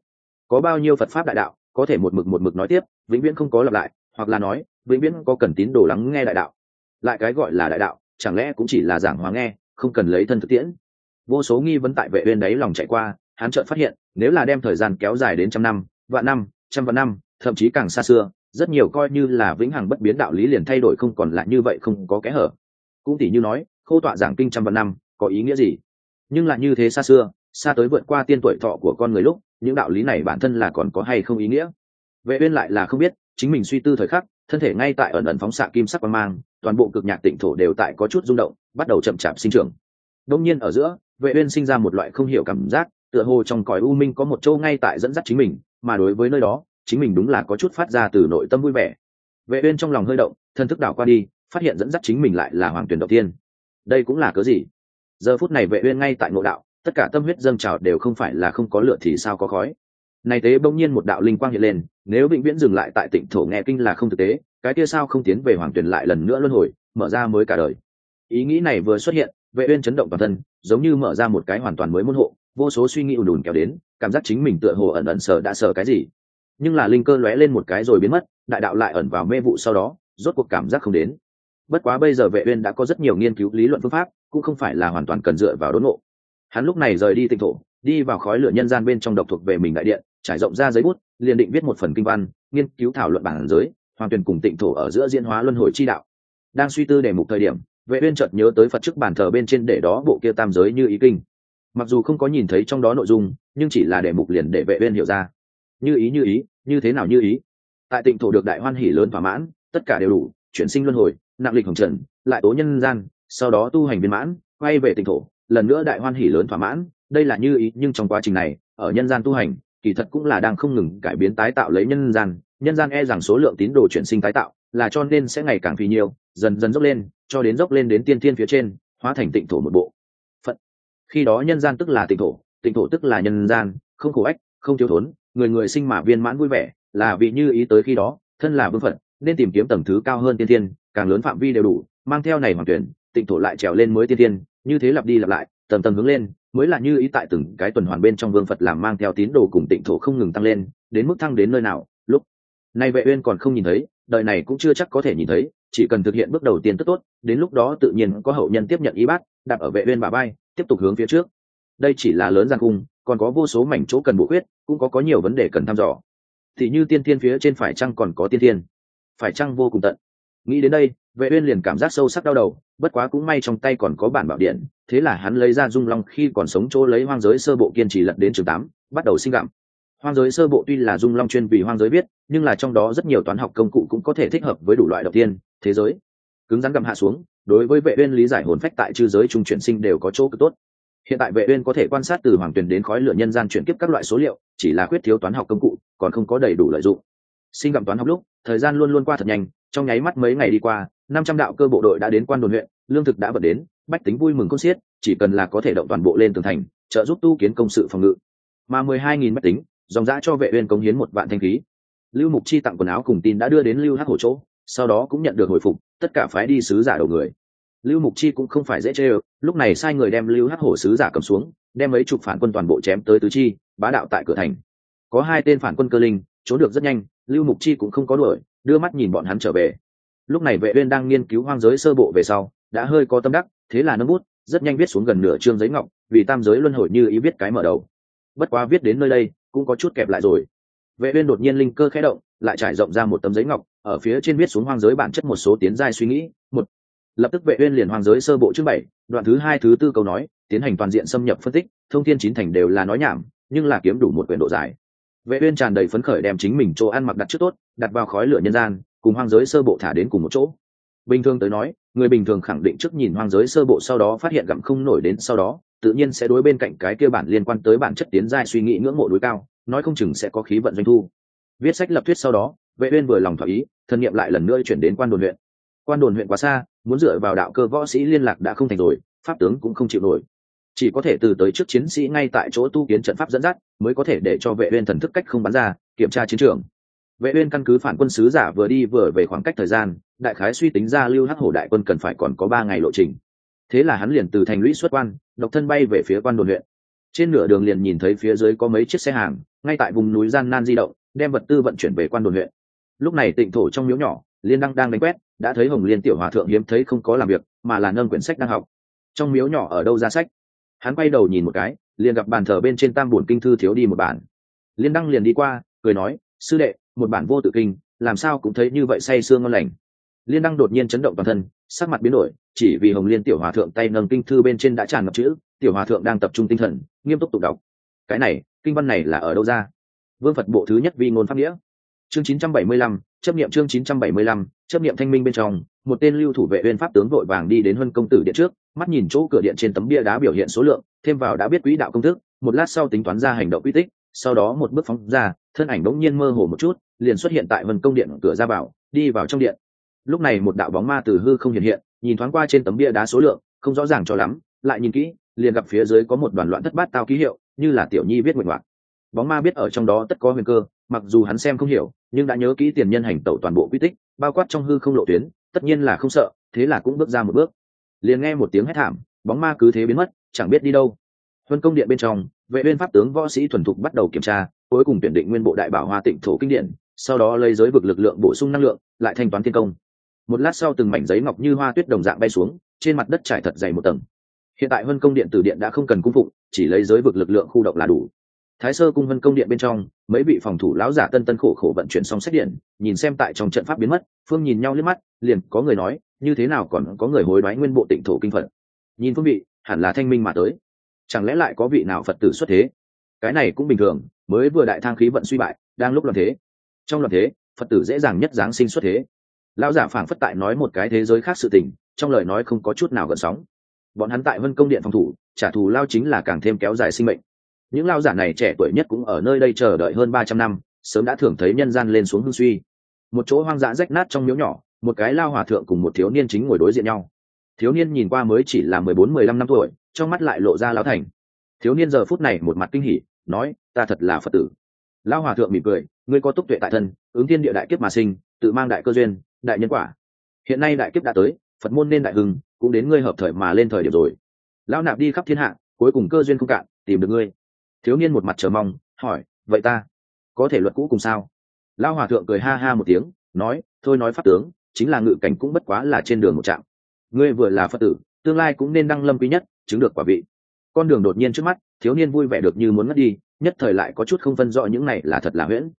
Có bao nhiêu phật pháp đại đạo có thể một mực một mực nói tiếp, vĩnh viễn không có lặp lại, hoặc là nói, vĩnh viễn có cần tín đồ lắng nghe đại đạo. Lại cái gọi là đại đạo, chẳng lẽ cũng chỉ là giảng hóa nghe, không cần lấy thân thực tiễn? Vô số nghi vấn tại vệ uyên đấy lòng chạy qua, hắn chợt phát hiện, nếu là đem thời gian kéo dài đến trăm năm, vạn năm, trăm vạn năm, thậm chí càng xa xưa, rất nhiều coi như là vĩnh hằng bất biến đạo lý liền thay đổi không còn lại như vậy không có kẽ hở. Cũng tỷ như nói, khô tọa giảng kinh trăm vạn năm, có ý nghĩa gì? Nhưng lại như thế xa xưa xa tới vượt qua tiên tuổi thọ của con người lúc, những đạo lý này bản thân là còn có hay không ý nghĩa? Vệ uyên lại là không biết, chính mình suy tư thời khắc, thân thể ngay tại ẩn ẩn phóng xạ kim sắc quang mang, toàn bộ cực nhạc tịnh thổ đều tại có chút rung động, bắt đầu chậm chạp sinh trưởng. Đông nhiên ở giữa, vệ uyên sinh ra một loại không hiểu cảm giác, tựa hồ trong cõi u minh có một châu ngay tại dẫn dắt chính mình, mà đối với nơi đó, chính mình đúng là có chút phát ra từ nội tâm vui vẻ. Vệ uyên trong lòng hơi động, thân thức đảo qua đi, phát hiện dẫn dắt chính mình lại là hoàng tuyển đầu tiên đây cũng là cớ gì? Giờ phút này vệ uyên ngay tại ngộ đạo tất cả tâm huyết dâng trào đều không phải là không có lửa thì sao có khói. Này tế bỗng nhiên một đạo linh quang hiện lên, nếu vĩnh viễn dừng lại tại tịnh thổ nghe kinh là không thực tế, cái kia sao không tiến về hoàng tuyển lại lần nữa luân hồi, mở ra mới cả đời. Ý nghĩ này vừa xuất hiện, vệ uyên chấn động toàn thân, giống như mở ra một cái hoàn toàn mới môn hộ, vô số suy nghĩ ùn ùn kéo đến, cảm giác chính mình tựa hồ ẩn ẩn sợ đã sợ cái gì. Nhưng là linh cơ lóe lên một cái rồi biến mất, đại đạo lại ẩn vào mê vụ sau đó, rốt cuộc cảm giác không đến. Bất quá bây giờ vệ uyên đã có rất nhiều nghiên cứu lý luận phương pháp, cũng không phải là hoàn toàn cần dựa vào đốn ngộ hắn lúc này rời đi tịnh thổ, đi vào khói lửa nhân gian bên trong độc thuộc về mình đại điện, trải rộng ra giấy bút, liền định viết một phần kinh văn, nghiên cứu thảo luận bản giới hoàng tuyển cùng tịnh thổ ở giữa diễn hóa luân hồi chi đạo. Đang suy tư đề mục thời điểm, vệ uyên chợt nhớ tới phật chức bản thờ bên trên để đó bộ kia tam giới như ý kinh. Mặc dù không có nhìn thấy trong đó nội dung, nhưng chỉ là đề mục liền để vệ uyên hiểu ra. Như ý như ý, như thế nào như ý? Tại tịnh thổ được đại hoan hỉ lớn thỏa mãn, tất cả đều đủ, chuyển sinh luân hồi, nặng lịch hồng trần, lại tố nhân gian, sau đó tu hành viên mãn, quay về tịnh thổ lần nữa đại hoan hỉ lớn thỏa mãn, đây là như ý, nhưng trong quá trình này, ở nhân gian tu hành, kỳ thật cũng là đang không ngừng cải biến tái tạo lấy nhân gian. Nhân gian e rằng số lượng tín đồ chuyển sinh tái tạo, là cho nên sẽ ngày càng phi nhiều, dần dần dốc lên, cho đến dốc lên đến tiên thiên phía trên, hóa thành tịnh thổ một bộ. Phận. Khi đó nhân gian tức là tịnh thổ tịnh thổ tức là nhân gian, không khổ ách, không thiếu thốn, người người sinh mà viên mãn vui vẻ, là vì như ý tới khi đó, thân là vương phận, nên tìm kiếm tầng thứ cao hơn tiên thiên, càng lớn phạm vi đều đủ, mang theo này hoàng tuyển tịnh thổ lại trèo lên mới tiên thiên, như thế lặp đi lặp lại tầm tầm hướng lên, mới là như ý tại từng cái tuần hoàn bên trong vương phật làm mang theo tín đồ cùng tịnh thổ không ngừng tăng lên, đến mức thăng đến nơi nào, lúc này vệ uyên còn không nhìn thấy, đời này cũng chưa chắc có thể nhìn thấy, chỉ cần thực hiện bước đầu tiên tức tốt, đến lúc đó tự nhiên có hậu nhân tiếp nhận ý bát, đặt ở vệ uyên bà bay tiếp tục hướng phía trước. Đây chỉ là lớn gian cung còn có vô số mảnh chỗ cần bổ khuyết, cũng có có nhiều vấn đề cần thăm dò. Thì như tiên thiên phía trên phải chăng còn có tiên thiên? Phải chăng vô cùng tận? Nghĩ đến đây vệ uyên liền cảm giác sâu sắc đau đầu, bất quá cũng may trong tay còn có bản bảo điện, thế là hắn lấy ra dung long khi còn sống chỗ lấy hoang giới sơ bộ kiên trì lật đến trường tám, bắt đầu sinh gặm. Hoang giới sơ bộ tuy là dung long chuyên vì hoang giới viết nhưng là trong đó rất nhiều toán học công cụ cũng có thể thích hợp với đủ loại đầu tiên, thế giới. Cứng rắn gặm hạ xuống, đối với vệ uyên lý giải hồn phách tại chư giới trung chuyển sinh đều có chỗ cực tốt. Hiện tại vệ uyên có thể quan sát từ hoàng tuyền đến khói lửa nhân gian chuyển kiếp các loại số liệu, chỉ là khuyết thiếu toán học công cụ, còn không có đầy đủ lợi dụng. Sinh gặm toán học lúc, thời gian luôn luôn qua thật nhanh, trong nháy mắt mấy ngày đi qua năm trăm đạo cơ bộ đội đã đến quan đồn huyện, lương thực đã vận đến, bách tính vui mừng cốt xiết, chỉ cần là có thể động toàn bộ lên tường thành, trợ giúp tu kiến công sự phòng ngự. Mà mười hai nghìn bách tính, dòng dã cho vệ uyên công hiến một vạn thanh khí. Lưu mục chi tặng quần áo cùng tin đã đưa đến lưu hắc hổ chỗ, sau đó cũng nhận được hồi phục, tất cả phái đi sứ giả đầu người. Lưu mục chi cũng không phải dễ chơi lúc này sai người đem lưu hắc hổ sứ giả cầm xuống, đem mấy chục phản quân toàn bộ chém tới tứ chi, bá đạo tại cửa thành. Có hai tên phản quân cơ linh, trốn được rất nhanh, lưu mục chi cũng không có đuổi, đưa mắt nhìn bọn hắn trở về lúc này vệ uyên đang nghiên cứu hoang giới sơ bộ về sau, đã hơi có tâm đắc, thế là nâng bút, rất nhanh viết xuống gần nửa chương giấy ngọc, vì tam giới luân hồi như ý viết cái mở đầu. Bất quá viết đến nơi đây, cũng có chút kẹp lại rồi. Vệ uyên đột nhiên linh cơ khẽ động, lại trải rộng ra một tấm giấy ngọc, ở phía trên viết xuống hoang giới bản chất một số tiến giai suy nghĩ. Một, lập tức vệ uyên liền hoang giới sơ bộ chương bảy, đoạn thứ hai thứ tư câu nói, tiến hành toàn diện xâm nhập phân tích, thông thiên chín thành đều là nói nhảm, nhưng là kiếm đủ một quyền độ dài. Vệ uyên tràn đầy phấn khởi đem chính mình chỗ ăn mặc đặt trước tốt, đặt vào khói lửa nhân gian cùng hoang giới sơ bộ thả đến cùng một chỗ. Bình thường tới nói, người bình thường khẳng định trước nhìn hoang giới sơ bộ sau đó phát hiện gặm không nổi đến sau đó, tự nhiên sẽ đối bên cạnh cái kia bản liên quan tới bản chất tiến giai suy nghĩ ngưỡng mộ núi cao, nói không chừng sẽ có khí vận doanh thu. Viết sách lập thuyết sau đó, vệ uyên vừa lòng thỏa ý, thân nhiệm lại lần nữa chuyển đến quan đồn huyện. Quan đồn huyện quá xa, muốn dựa vào đạo cơ võ sĩ liên lạc đã không thành rồi, pháp tướng cũng không chịu nổi. Chỉ có thể từ tới trước chiến sĩ ngay tại chỗ tu kiến trận pháp dẫn dắt, mới có thể để cho vệ uyên thần thức cách không bắn ra, kiểm tra chiến trường vệ uyên căn cứ phản quân sứ giả vừa đi vừa về khoảng cách thời gian, đại khái suy tính ra lưu hắc hổ đại quân cần phải còn có ba ngày lộ trình. Thế là hắn liền từ thành lũy xuất quan, độc thân bay về phía quan đồn huyện. Trên nửa đường liền nhìn thấy phía dưới có mấy chiếc xe hàng, ngay tại vùng núi gian nan di động, đem vật tư vận chuyển về quan đồn huyện. Lúc này tịnh thổ trong miếu nhỏ, liên đăng đang đánh quét, đã thấy hồng liên tiểu hòa thượng hiếm thấy không có làm việc, mà là nâng quyển sách đang học. Trong miếu nhỏ ở đâu ra sách? Hắn quay đầu nhìn một cái, liền gặp bàn thờ bên trên tam bổn kinh thư thiếu đi một bản. Liên đăng liền đi qua, cười nói, sư đệ một bản vô tự kinh làm sao cũng thấy như vậy say sương ngon lành. Liên đăng đột nhiên chấn động toàn thân sắc mặt biến đổi chỉ vì hồng liên tiểu hòa thượng tay nâng kinh thư bên trên đã tràn ngập chữ tiểu hòa thượng đang tập trung tinh thần nghiêm túc tụng đọc. Cái này kinh văn này là ở đâu ra? Vương phật bộ thứ nhất vi ngôn pháp nghĩa. Chương 975, chấp niệm chương 975, chấp niệm thanh minh bên trong một tên lưu thủ vệ uyên pháp tướng vội vàng đi đến huân công tử điện trước mắt nhìn chỗ cửa điện trên tấm bia đá biểu hiện số lượng thêm vào đã biết quỹ đạo công thức một lát sau tính toán ra hành động quy tích sau đó một bước phóng ra thân ảnh đột nhiên mơ hồ một chút liền xuất hiện tại vân công điện cửa ra vào, đi vào trong điện. Lúc này một đạo bóng ma từ hư không hiện hiện, nhìn thoáng qua trên tấm bia đá số lượng, không rõ ràng cho lắm, lại nhìn kỹ, liền gặp phía dưới có một đoàn loạn thất bát tao ký hiệu, như là tiểu nhi viết nguyện ngoạc bóng ma biết ở trong đó tất có huyền cơ, mặc dù hắn xem không hiểu, nhưng đã nhớ kỹ tiền nhân hành tẩu toàn bộ quy tích, bao quát trong hư không lộ tuyến, tất nhiên là không sợ, thế là cũng bước ra một bước. Liền nghe một tiếng hét thảm, bóng ma cứ thế biến mất, chẳng biết đi đâu. Huân công điện bên trong, vệ uyên pháp tướng võ sĩ thuần thục bắt đầu kiểm tra, cuối cùng tuyển định nguyên bộ đại bảo hoa tịnh thổ kinh điển sau đó lấy giới vực lực lượng bổ sung năng lượng, lại thanh toán thiên công. Một lát sau từng mảnh giấy ngọc như hoa tuyết đồng dạng bay xuống, trên mặt đất trải thật dày một tầng. Hiện tại huân công điện tử điện đã không cần cung phụng, chỉ lấy giới vực lực lượng khu động là đủ. Thái sơ cung huân công điện bên trong, mấy vị phòng thủ lão giả tân tân khổ khổ vận chuyển xong xét điện, nhìn xem tại trong trận pháp biến mất, phương nhìn nhau liếc mắt, liền có người nói, như thế nào còn có người hối đoái nguyên bộ tịnh thổ kinh phật? Nhìn phương vị, hẳn là thanh minh mà tới. Chẳng lẽ lại có vị nào phật tử xuất thế? Cái này cũng bình thường, mới vừa đại thang khí vận suy bại, đang lúc làm thế trong loạn thế, phật tử dễ dàng nhất giáng sinh xuất thế. Lão giả phảng phất tại nói một cái thế giới khác sự tình, trong lời nói không có chút nào gợn sóng. Bọn hắn tại vân công điện phòng thủ, trả thù lao chính là càng thêm kéo dài sinh mệnh. Những lao giả này trẻ tuổi nhất cũng ở nơi đây chờ đợi hơn ba trăm năm, sớm đã thường thấy nhân gian lên xuống hương suy. Một chỗ hoang dã rách nát trong miếu nhỏ, một cái lao hòa thượng cùng một thiếu niên chính ngồi đối diện nhau. Thiếu niên nhìn qua mới chỉ là mười bốn, mười lăm năm tuổi, trong mắt lại lộ ra lão thành. Thiếu niên giờ phút này một mặt kinh hỉ, nói, ta thật là phật tử lao hòa thượng mỉm cười, ngươi có túc tuệ tại thân, ứng thiên địa đại kiếp mà sinh, tự mang đại cơ duyên, đại nhân quả. Hiện nay đại kiếp đã tới, phật môn nên đại hưng, cũng đến ngươi hợp thời mà lên thời điểm rồi. Lao nạp đi khắp thiên hạ, cuối cùng cơ duyên không cạn, tìm được ngươi. Thiếu niên một mặt chờ mong, hỏi, vậy ta có thể luật cũ cùng sao? Lao hòa thượng cười ha ha một tiếng, nói, thôi nói pháp tướng, chính là ngự cảnh cũng bất quá là trên đường một trạm. Ngươi vừa là phật tử, tương lai cũng nên đăng lâm quý nhất, chứng được quả vị con đường đột nhiên trước mắt, thiếu niên vui vẻ được như muốn mất đi, nhất thời lại có chút không phân rõ những này là thật là huyễn.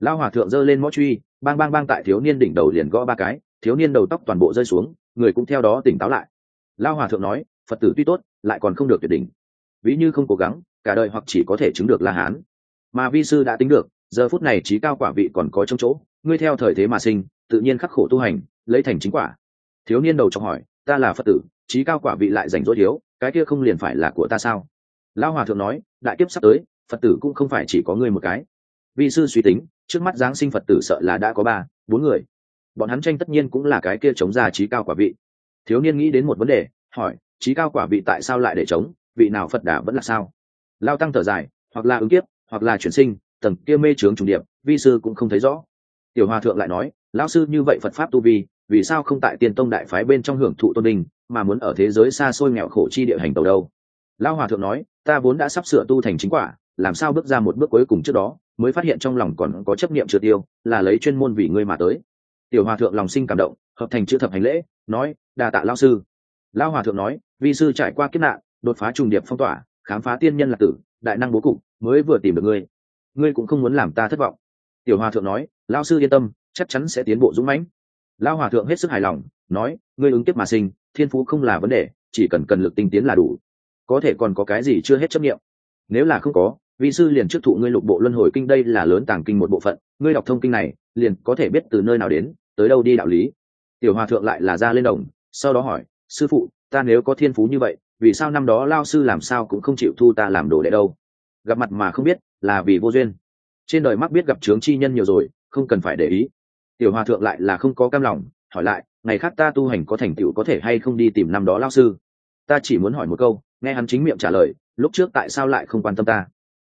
Lao hòa thượng giơ lên mõ truy, bang bang bang tại thiếu niên đỉnh đầu liền gõ ba cái, thiếu niên đầu tóc toàn bộ rơi xuống, người cũng theo đó tỉnh táo lại. Lao hòa thượng nói, phật tử tuy tốt, lại còn không được tuyệt đỉnh. Ví như không cố gắng, cả đời hoặc chỉ có thể chứng được la hán. Mà vi sư đã tính được, giờ phút này trí cao quả vị còn có trong chỗ, ngươi theo thời thế mà sinh, tự nhiên khắc khổ tu hành, lấy thành chính quả. Thiếu niên đầu trong hỏi, ta là phật tử trí cao quả vị lại rảnh rỗi thiếu, cái kia không liền phải là của ta sao? Lão hòa thượng nói, đại kiếp sắp tới, phật tử cũng không phải chỉ có ngươi một cái. Vi sư suy tính, trước mắt giáng sinh phật tử sợ là đã có ba, bốn người. Bọn hắn tranh tất nhiên cũng là cái kia chống ra trí cao quả vị. Thiếu niên nghĩ đến một vấn đề, hỏi, trí cao quả vị tại sao lại để chống, vị nào phật đà vẫn là sao? Lao tăng thở dài, hoặc là ứng kiếp, hoặc là chuyển sinh, tầng kia mê trướng trùng điệp vi sư cũng không thấy rõ. Tiểu hòa thượng lại nói, lão sư như vậy phật pháp tu vi, vì sao không tại tiền tông đại phái bên trong hưởng thụ tôn đình mà muốn ở thế giới xa xôi nghèo khổ chi địa hành tàu đâu. Lão hòa thượng nói, ta vốn đã sắp sửa tu thành chính quả, làm sao bước ra một bước cuối cùng trước đó, mới phát hiện trong lòng còn có chấp niệm chưa tiêu, là lấy chuyên môn vì ngươi mà tới. Tiểu hòa thượng lòng sinh cảm động, hợp thành chữ thập hành lễ, nói, đa tạ lão sư. Lão hòa thượng nói, vi sư trải qua kiếp nạn, đột phá trùng điệp phong tỏa, khám phá tiên nhân là tử, đại năng bố cục, mới vừa tìm được ngươi. Ngươi cũng không muốn làm ta thất vọng. Tiểu hòa thượng nói lao sư yên tâm, chắc chắn sẽ tiến bộ dũng mãnh. Lao hòa thượng hết sức hài lòng, nói, ngươi ứng tiếp mà sinh thiên phú không là vấn đề, chỉ cần cần lực tinh tiến là đủ. Có thể còn có cái gì chưa hết chấp nghiệm nếu là không có, vị sư liền trước thụ ngươi lục bộ luân hồi kinh đây là lớn tàng kinh một bộ phận, ngươi đọc thông kinh này, liền có thể biết từ nơi nào đến, tới đâu đi đạo lý. Tiểu hòa thượng lại là ra lên đồng, sau đó hỏi, sư phụ, ta nếu có thiên phú như vậy, vì sao năm đó lao sư làm sao cũng không chịu thu ta làm đồ đệ đâu? Gặp mặt mà không biết, là vì vô duyên. Trên đời mắc biết gặp trướng chi nhân nhiều rồi, không cần phải để ý. Tiểu hòa thượng lại là không có cam lòng, hỏi lại ngày khác ta tu hành có thành tựu có thể hay không đi tìm năm đó lao sư? Ta chỉ muốn hỏi một câu, nghe hắn chính miệng trả lời, lúc trước tại sao lại không quan tâm ta?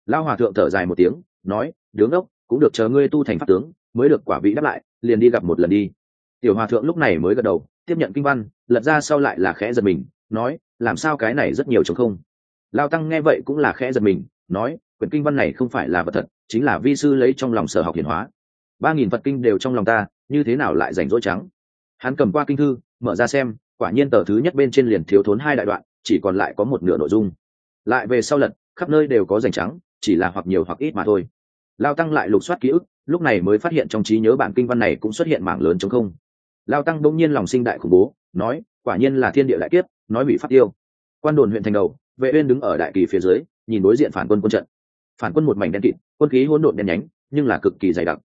Lao hòa thượng thở dài một tiếng, nói, đứng ốc, cũng được chờ ngươi tu thành pháp tướng, mới được quả vị đáp lại, liền đi gặp một lần đi. Tiểu hòa thượng lúc này mới gật đầu, tiếp nhận kinh văn, lật ra sau lại là khẽ giật mình, nói, làm sao cái này rất nhiều chống không? Lao tăng nghe vậy cũng là khẽ giật mình, nói, quyển kinh văn này không phải là vật thật, chính là vi sư lấy trong lòng sở học hiển hóa. Ba nghìn vật kinh đều trong lòng ta, như thế nào lại rảnh rỗi trắng? Hắn cầm qua kinh thư, mở ra xem, quả nhiên tờ thứ nhất bên trên liền thiếu thốn hai đại đoạn, chỉ còn lại có một nửa nội dung. Lại về sau lật, khắp nơi đều có rành trắng, chỉ là hoặc nhiều hoặc ít mà thôi. Lao tăng lại lục soát ký ức, lúc này mới phát hiện trong trí nhớ bản kinh văn này cũng xuất hiện mảng lớn chống không. Lao tăng bỗng nhiên lòng sinh đại khủng bố, nói, quả nhiên là thiên địa đại kiếp, nói bị phát tiêu. Quan đồn huyện thành đầu, vệ uyên đứng ở đại kỳ phía dưới, nhìn đối diện phản quân quân trận. Phản quân một mảnh đen kịt, quân khí hỗn độn đen nhánh, nhưng là cực kỳ dày đặc.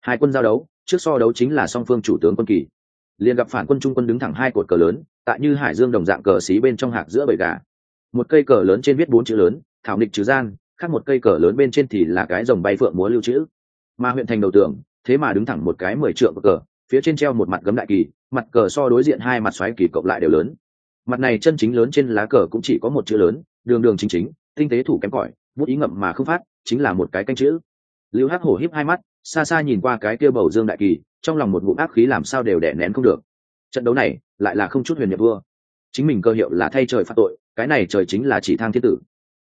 Hai quân giao đấu, trước so đấu chính là song phương chủ tướng quân kỳ liền gặp phản quân trung quân đứng thẳng hai cột cờ lớn, tại như hải dương đồng dạng cờ xí bên trong hạc giữa bầy gà. Một cây cờ lớn trên viết bốn chữ lớn, thảo nịch trừ gian, khác một cây cờ lớn bên trên thì là cái dòng bay phượng múa lưu chữ mà huyện thành đầu tường, thế mà đứng thẳng một cái mười trượng cờ, phía trên treo một mặt gấm đại kỳ, mặt cờ so đối diện hai mặt xoáy kỳ cộng lại đều lớn. Mặt này chân chính lớn trên lá cờ cũng chỉ có một chữ lớn, đường đường chính chính, tinh tế thủ kém cỏi, bút ý ngậm mà không phát, chính là một cái canh chữ. Lưu hắc hổ híp hai mắt xa xa nhìn qua cái kia bầu dương đại kỳ, trong lòng một ngụm ác khí làm sao đều đè nén không được. Trận đấu này, lại là không chút huyền nhập vua. Chính mình cơ hiệu là thay trời phạt tội, cái này trời chính là chỉ thang thiên tử.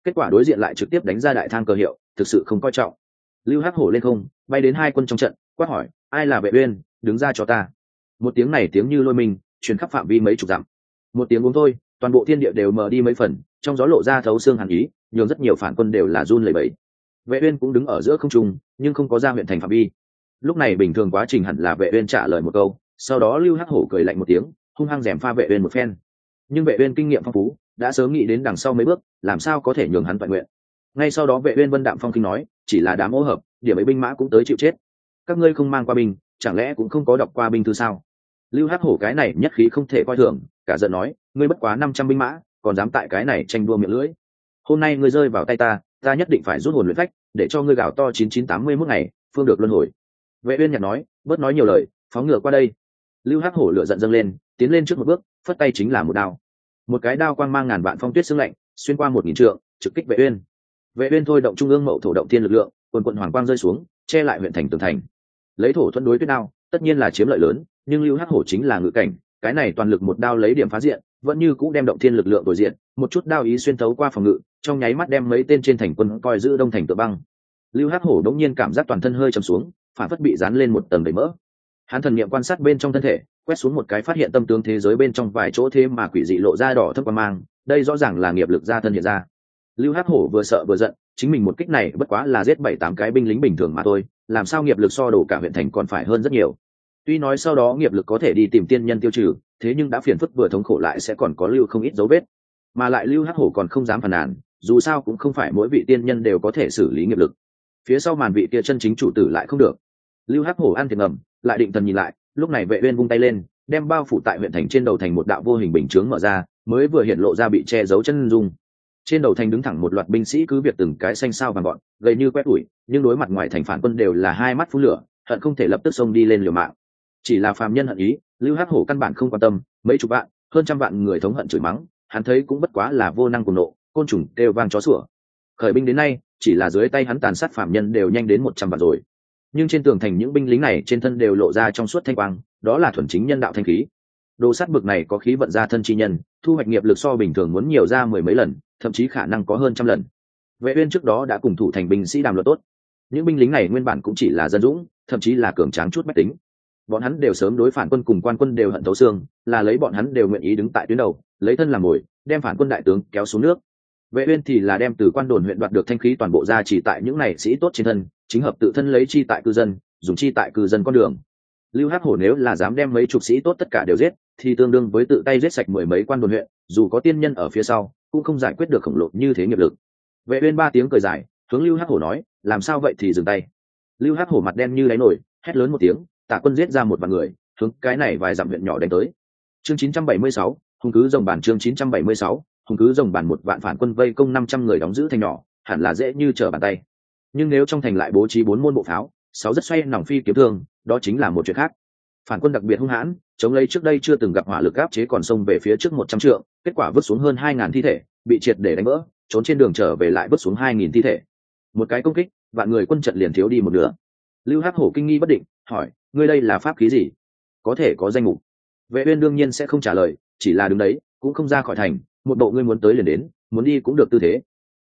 Kết quả đối diện lại trực tiếp đánh ra đại thang cơ hiệu, thực sự không coi trọng. Lưu hắc hổ lên không, bay đến hai quân trong trận, quát hỏi, ai là vệ uyên, đứng ra cho ta. Một tiếng này tiếng như lôi mình, truyền khắp phạm vi mấy chục dặm. Một tiếng uống thôi, toàn bộ thiên địa đều mờ đi mấy phần, trong gió lộ ra thấu xương hàn ý, nhường rất nhiều phản quân đều là run lẩy bẩy vệ uyên cũng đứng ở giữa không trung, nhưng không có ra huyện thành phạm vi. Lúc này bình thường quá trình hẳn là vệ uyên trả lời một câu, sau đó lưu hắc hổ cười lạnh một tiếng, hung hăng rèm pha vệ uyên một phen. Nhưng vệ uyên kinh nghiệm phong phú, đã sớm nghĩ đến đằng sau mấy bước, làm sao có thể nhường hắn toàn nguyện. Ngay sau đó vệ uyên vân đạm phong kinh nói, chỉ là đám ô hợp, điểm ấy binh mã cũng tới chịu chết. Các ngươi không mang qua binh, chẳng lẽ cũng không có đọc qua binh thư sao? Lưu hắc hổ cái này nhất khí không thể coi thường, cả giận nói, ngươi bất quá 500 binh mã, còn dám tại cái này tranh đua miệng lưỡi. Hôm nay ngươi rơi vào tay ta ta nhất định phải rút hồn luyện phách, để cho ngươi gào to 9981 ngày, phương được luân hồi. Vệ uyên nhạt nói, bớt nói nhiều lời, phóng ngựa qua đây. Lưu hắc hổ lửa giận dâng lên, tiến lên trước một bước, phất tay chính là một đao. Một cái đao quang mang ngàn vạn phong tuyết sương lạnh, xuyên qua một nghìn trượng, trực kích vệ uyên. Vệ uyên thôi động trung ương mậu thổ động thiên lực lượng, quần quận hoàng quang rơi xuống, che lại huyện thành tường thành. Lấy thổ thuận đối tuyết đao, tất nhiên là chiếm lợi lớn, nhưng lưu hắc hổ chính là ngự cảnh, cái này toàn lực một đao lấy điểm phá diện vẫn như cũ đem động thiên lực lượng đổi diện, một chút đao ý xuyên thấu qua phòng ngự, trong nháy mắt đem mấy tên trên thành quân coi giữ đông thành tự băng. Lưu hắc hổ đống nhiên cảm giác toàn thân hơi trầm xuống, phản phất bị dán lên một tầng đầy mỡ. Hắn thần niệm quan sát bên trong thân thể, quét xuống một cái phát hiện tâm tướng thế giới bên trong vài chỗ thế mà quỷ dị lộ ra đỏ thấp qua mang, đây rõ ràng là nghiệp lực gia thân hiện ra. Lưu hắc hổ vừa sợ vừa giận, chính mình một kích này bất quá là giết bảy tám cái binh lính bình thường mà thôi, làm sao nghiệp lực so đổ cả huyện thành còn phải hơn rất nhiều tuy nói sau đó nghiệp lực có thể đi tìm tiên nhân tiêu trừ, thế nhưng đã phiền phức vừa thống khổ lại sẽ còn có lưu không ít dấu vết. Mà lại lưu hắc hổ còn không dám phản nàn, dù sao cũng không phải mỗi vị tiên nhân đều có thể xử lý nghiệp lực. Phía sau màn vị kia chân chính chủ tử lại không được. Lưu hắc hổ ăn thiệt ngầm, lại định thần nhìn lại, lúc này vệ uyên vung tay lên, đem bao phủ tại huyện thành trên đầu thành một đạo vô hình bình chướng mở ra, mới vừa hiện lộ ra bị che giấu chân dung. Trên đầu thành đứng thẳng một loạt binh sĩ cứ việc từng cái xanh sao vàng gọn gầy như quét ủi, nhưng đối mặt ngoài thành phản quân đều là hai mắt phú lửa, hận không thể lập tức xông đi lên liều mạng chỉ là phàm nhân hận ý, lưu hắc hổ căn bản không quan tâm, mấy chục vạn, hơn trăm vạn người thống hận chửi mắng, hắn thấy cũng bất quá là vô năng cùng nộ, côn trùng đều vang chó sủa. Khởi binh đến nay, chỉ là dưới tay hắn tàn sát phạm nhân đều nhanh đến một trăm vạn rồi. Nhưng trên tường thành những binh lính này trên thân đều lộ ra trong suốt thanh quang, đó là thuần chính nhân đạo thanh khí. Đồ sắt bực này có khí vận ra thân chi nhân, thu hoạch nghiệp lực so bình thường muốn nhiều ra mười mấy lần, thậm chí khả năng có hơn trăm lần. Vệ uyên trước đó đã cùng thủ thành binh sĩ đàm luận tốt. Những binh lính này nguyên bản cũng chỉ là dân dũng, thậm chí là cường tráng chút bách tính bọn hắn đều sớm đối phản quân cùng quan quân đều hận thấu xương, là lấy bọn hắn đều nguyện ý đứng tại tuyến đầu, lấy thân làm mồi, đem phản quân đại tướng kéo xuống nước. Vệ uyên thì là đem từ quan đồn huyện đoạt được thanh khí toàn bộ ra chỉ tại những này sĩ tốt trên thân, chính hợp tự thân lấy chi tại cư dân, dùng chi tại cư dân con đường. Lưu hắc hổ nếu là dám đem mấy chục sĩ tốt tất cả đều giết, thì tương đương với tự tay giết sạch mười mấy quan đồn huyện, dù có tiên nhân ở phía sau, cũng không giải quyết được khổng lồ như thế nghiệp lực. Vệ uyên ba tiếng cười dài, hướng lưu hắc hổ nói, làm sao vậy thì dừng tay? Lưu hắc hổ mặt đen như đáy nổi hét lớn một tiếng tả quân giết ra một vạn người hướng cái này vài dặm huyện nhỏ đánh tới. Chương 976, hùng cứ rồng bản chương 976, hùng cứ rồng bản một vạn phản quân vây công năm trăm người đóng giữ thành nhỏ hẳn là dễ như trở bàn tay. Nhưng nếu trong thành lại bố trí bốn môn bộ pháo sáu rất xoay nòng phi kiếm thương đó chính là một chuyện khác. Phản quân đặc biệt hung hãn chống lấy trước đây chưa từng gặp hỏa lực áp chế còn sông về phía trước một trăm trượng kết quả vứt xuống hơn hai ngàn thi thể bị triệt để đánh vỡ trốn trên đường trở về lại vứt xuống hai nghìn thi thể. Một cái công kích vạn người quân trận liền thiếu đi một nửa. Lưu hắc hổ kinh nghi bất định hỏi ngươi đây là pháp khí gì? Có thể có danh mục. Vệ uyên đương nhiên sẽ không trả lời, chỉ là đứng đấy, cũng không ra khỏi thành, một bộ ngươi muốn tới liền đến, muốn đi cũng được tư thế.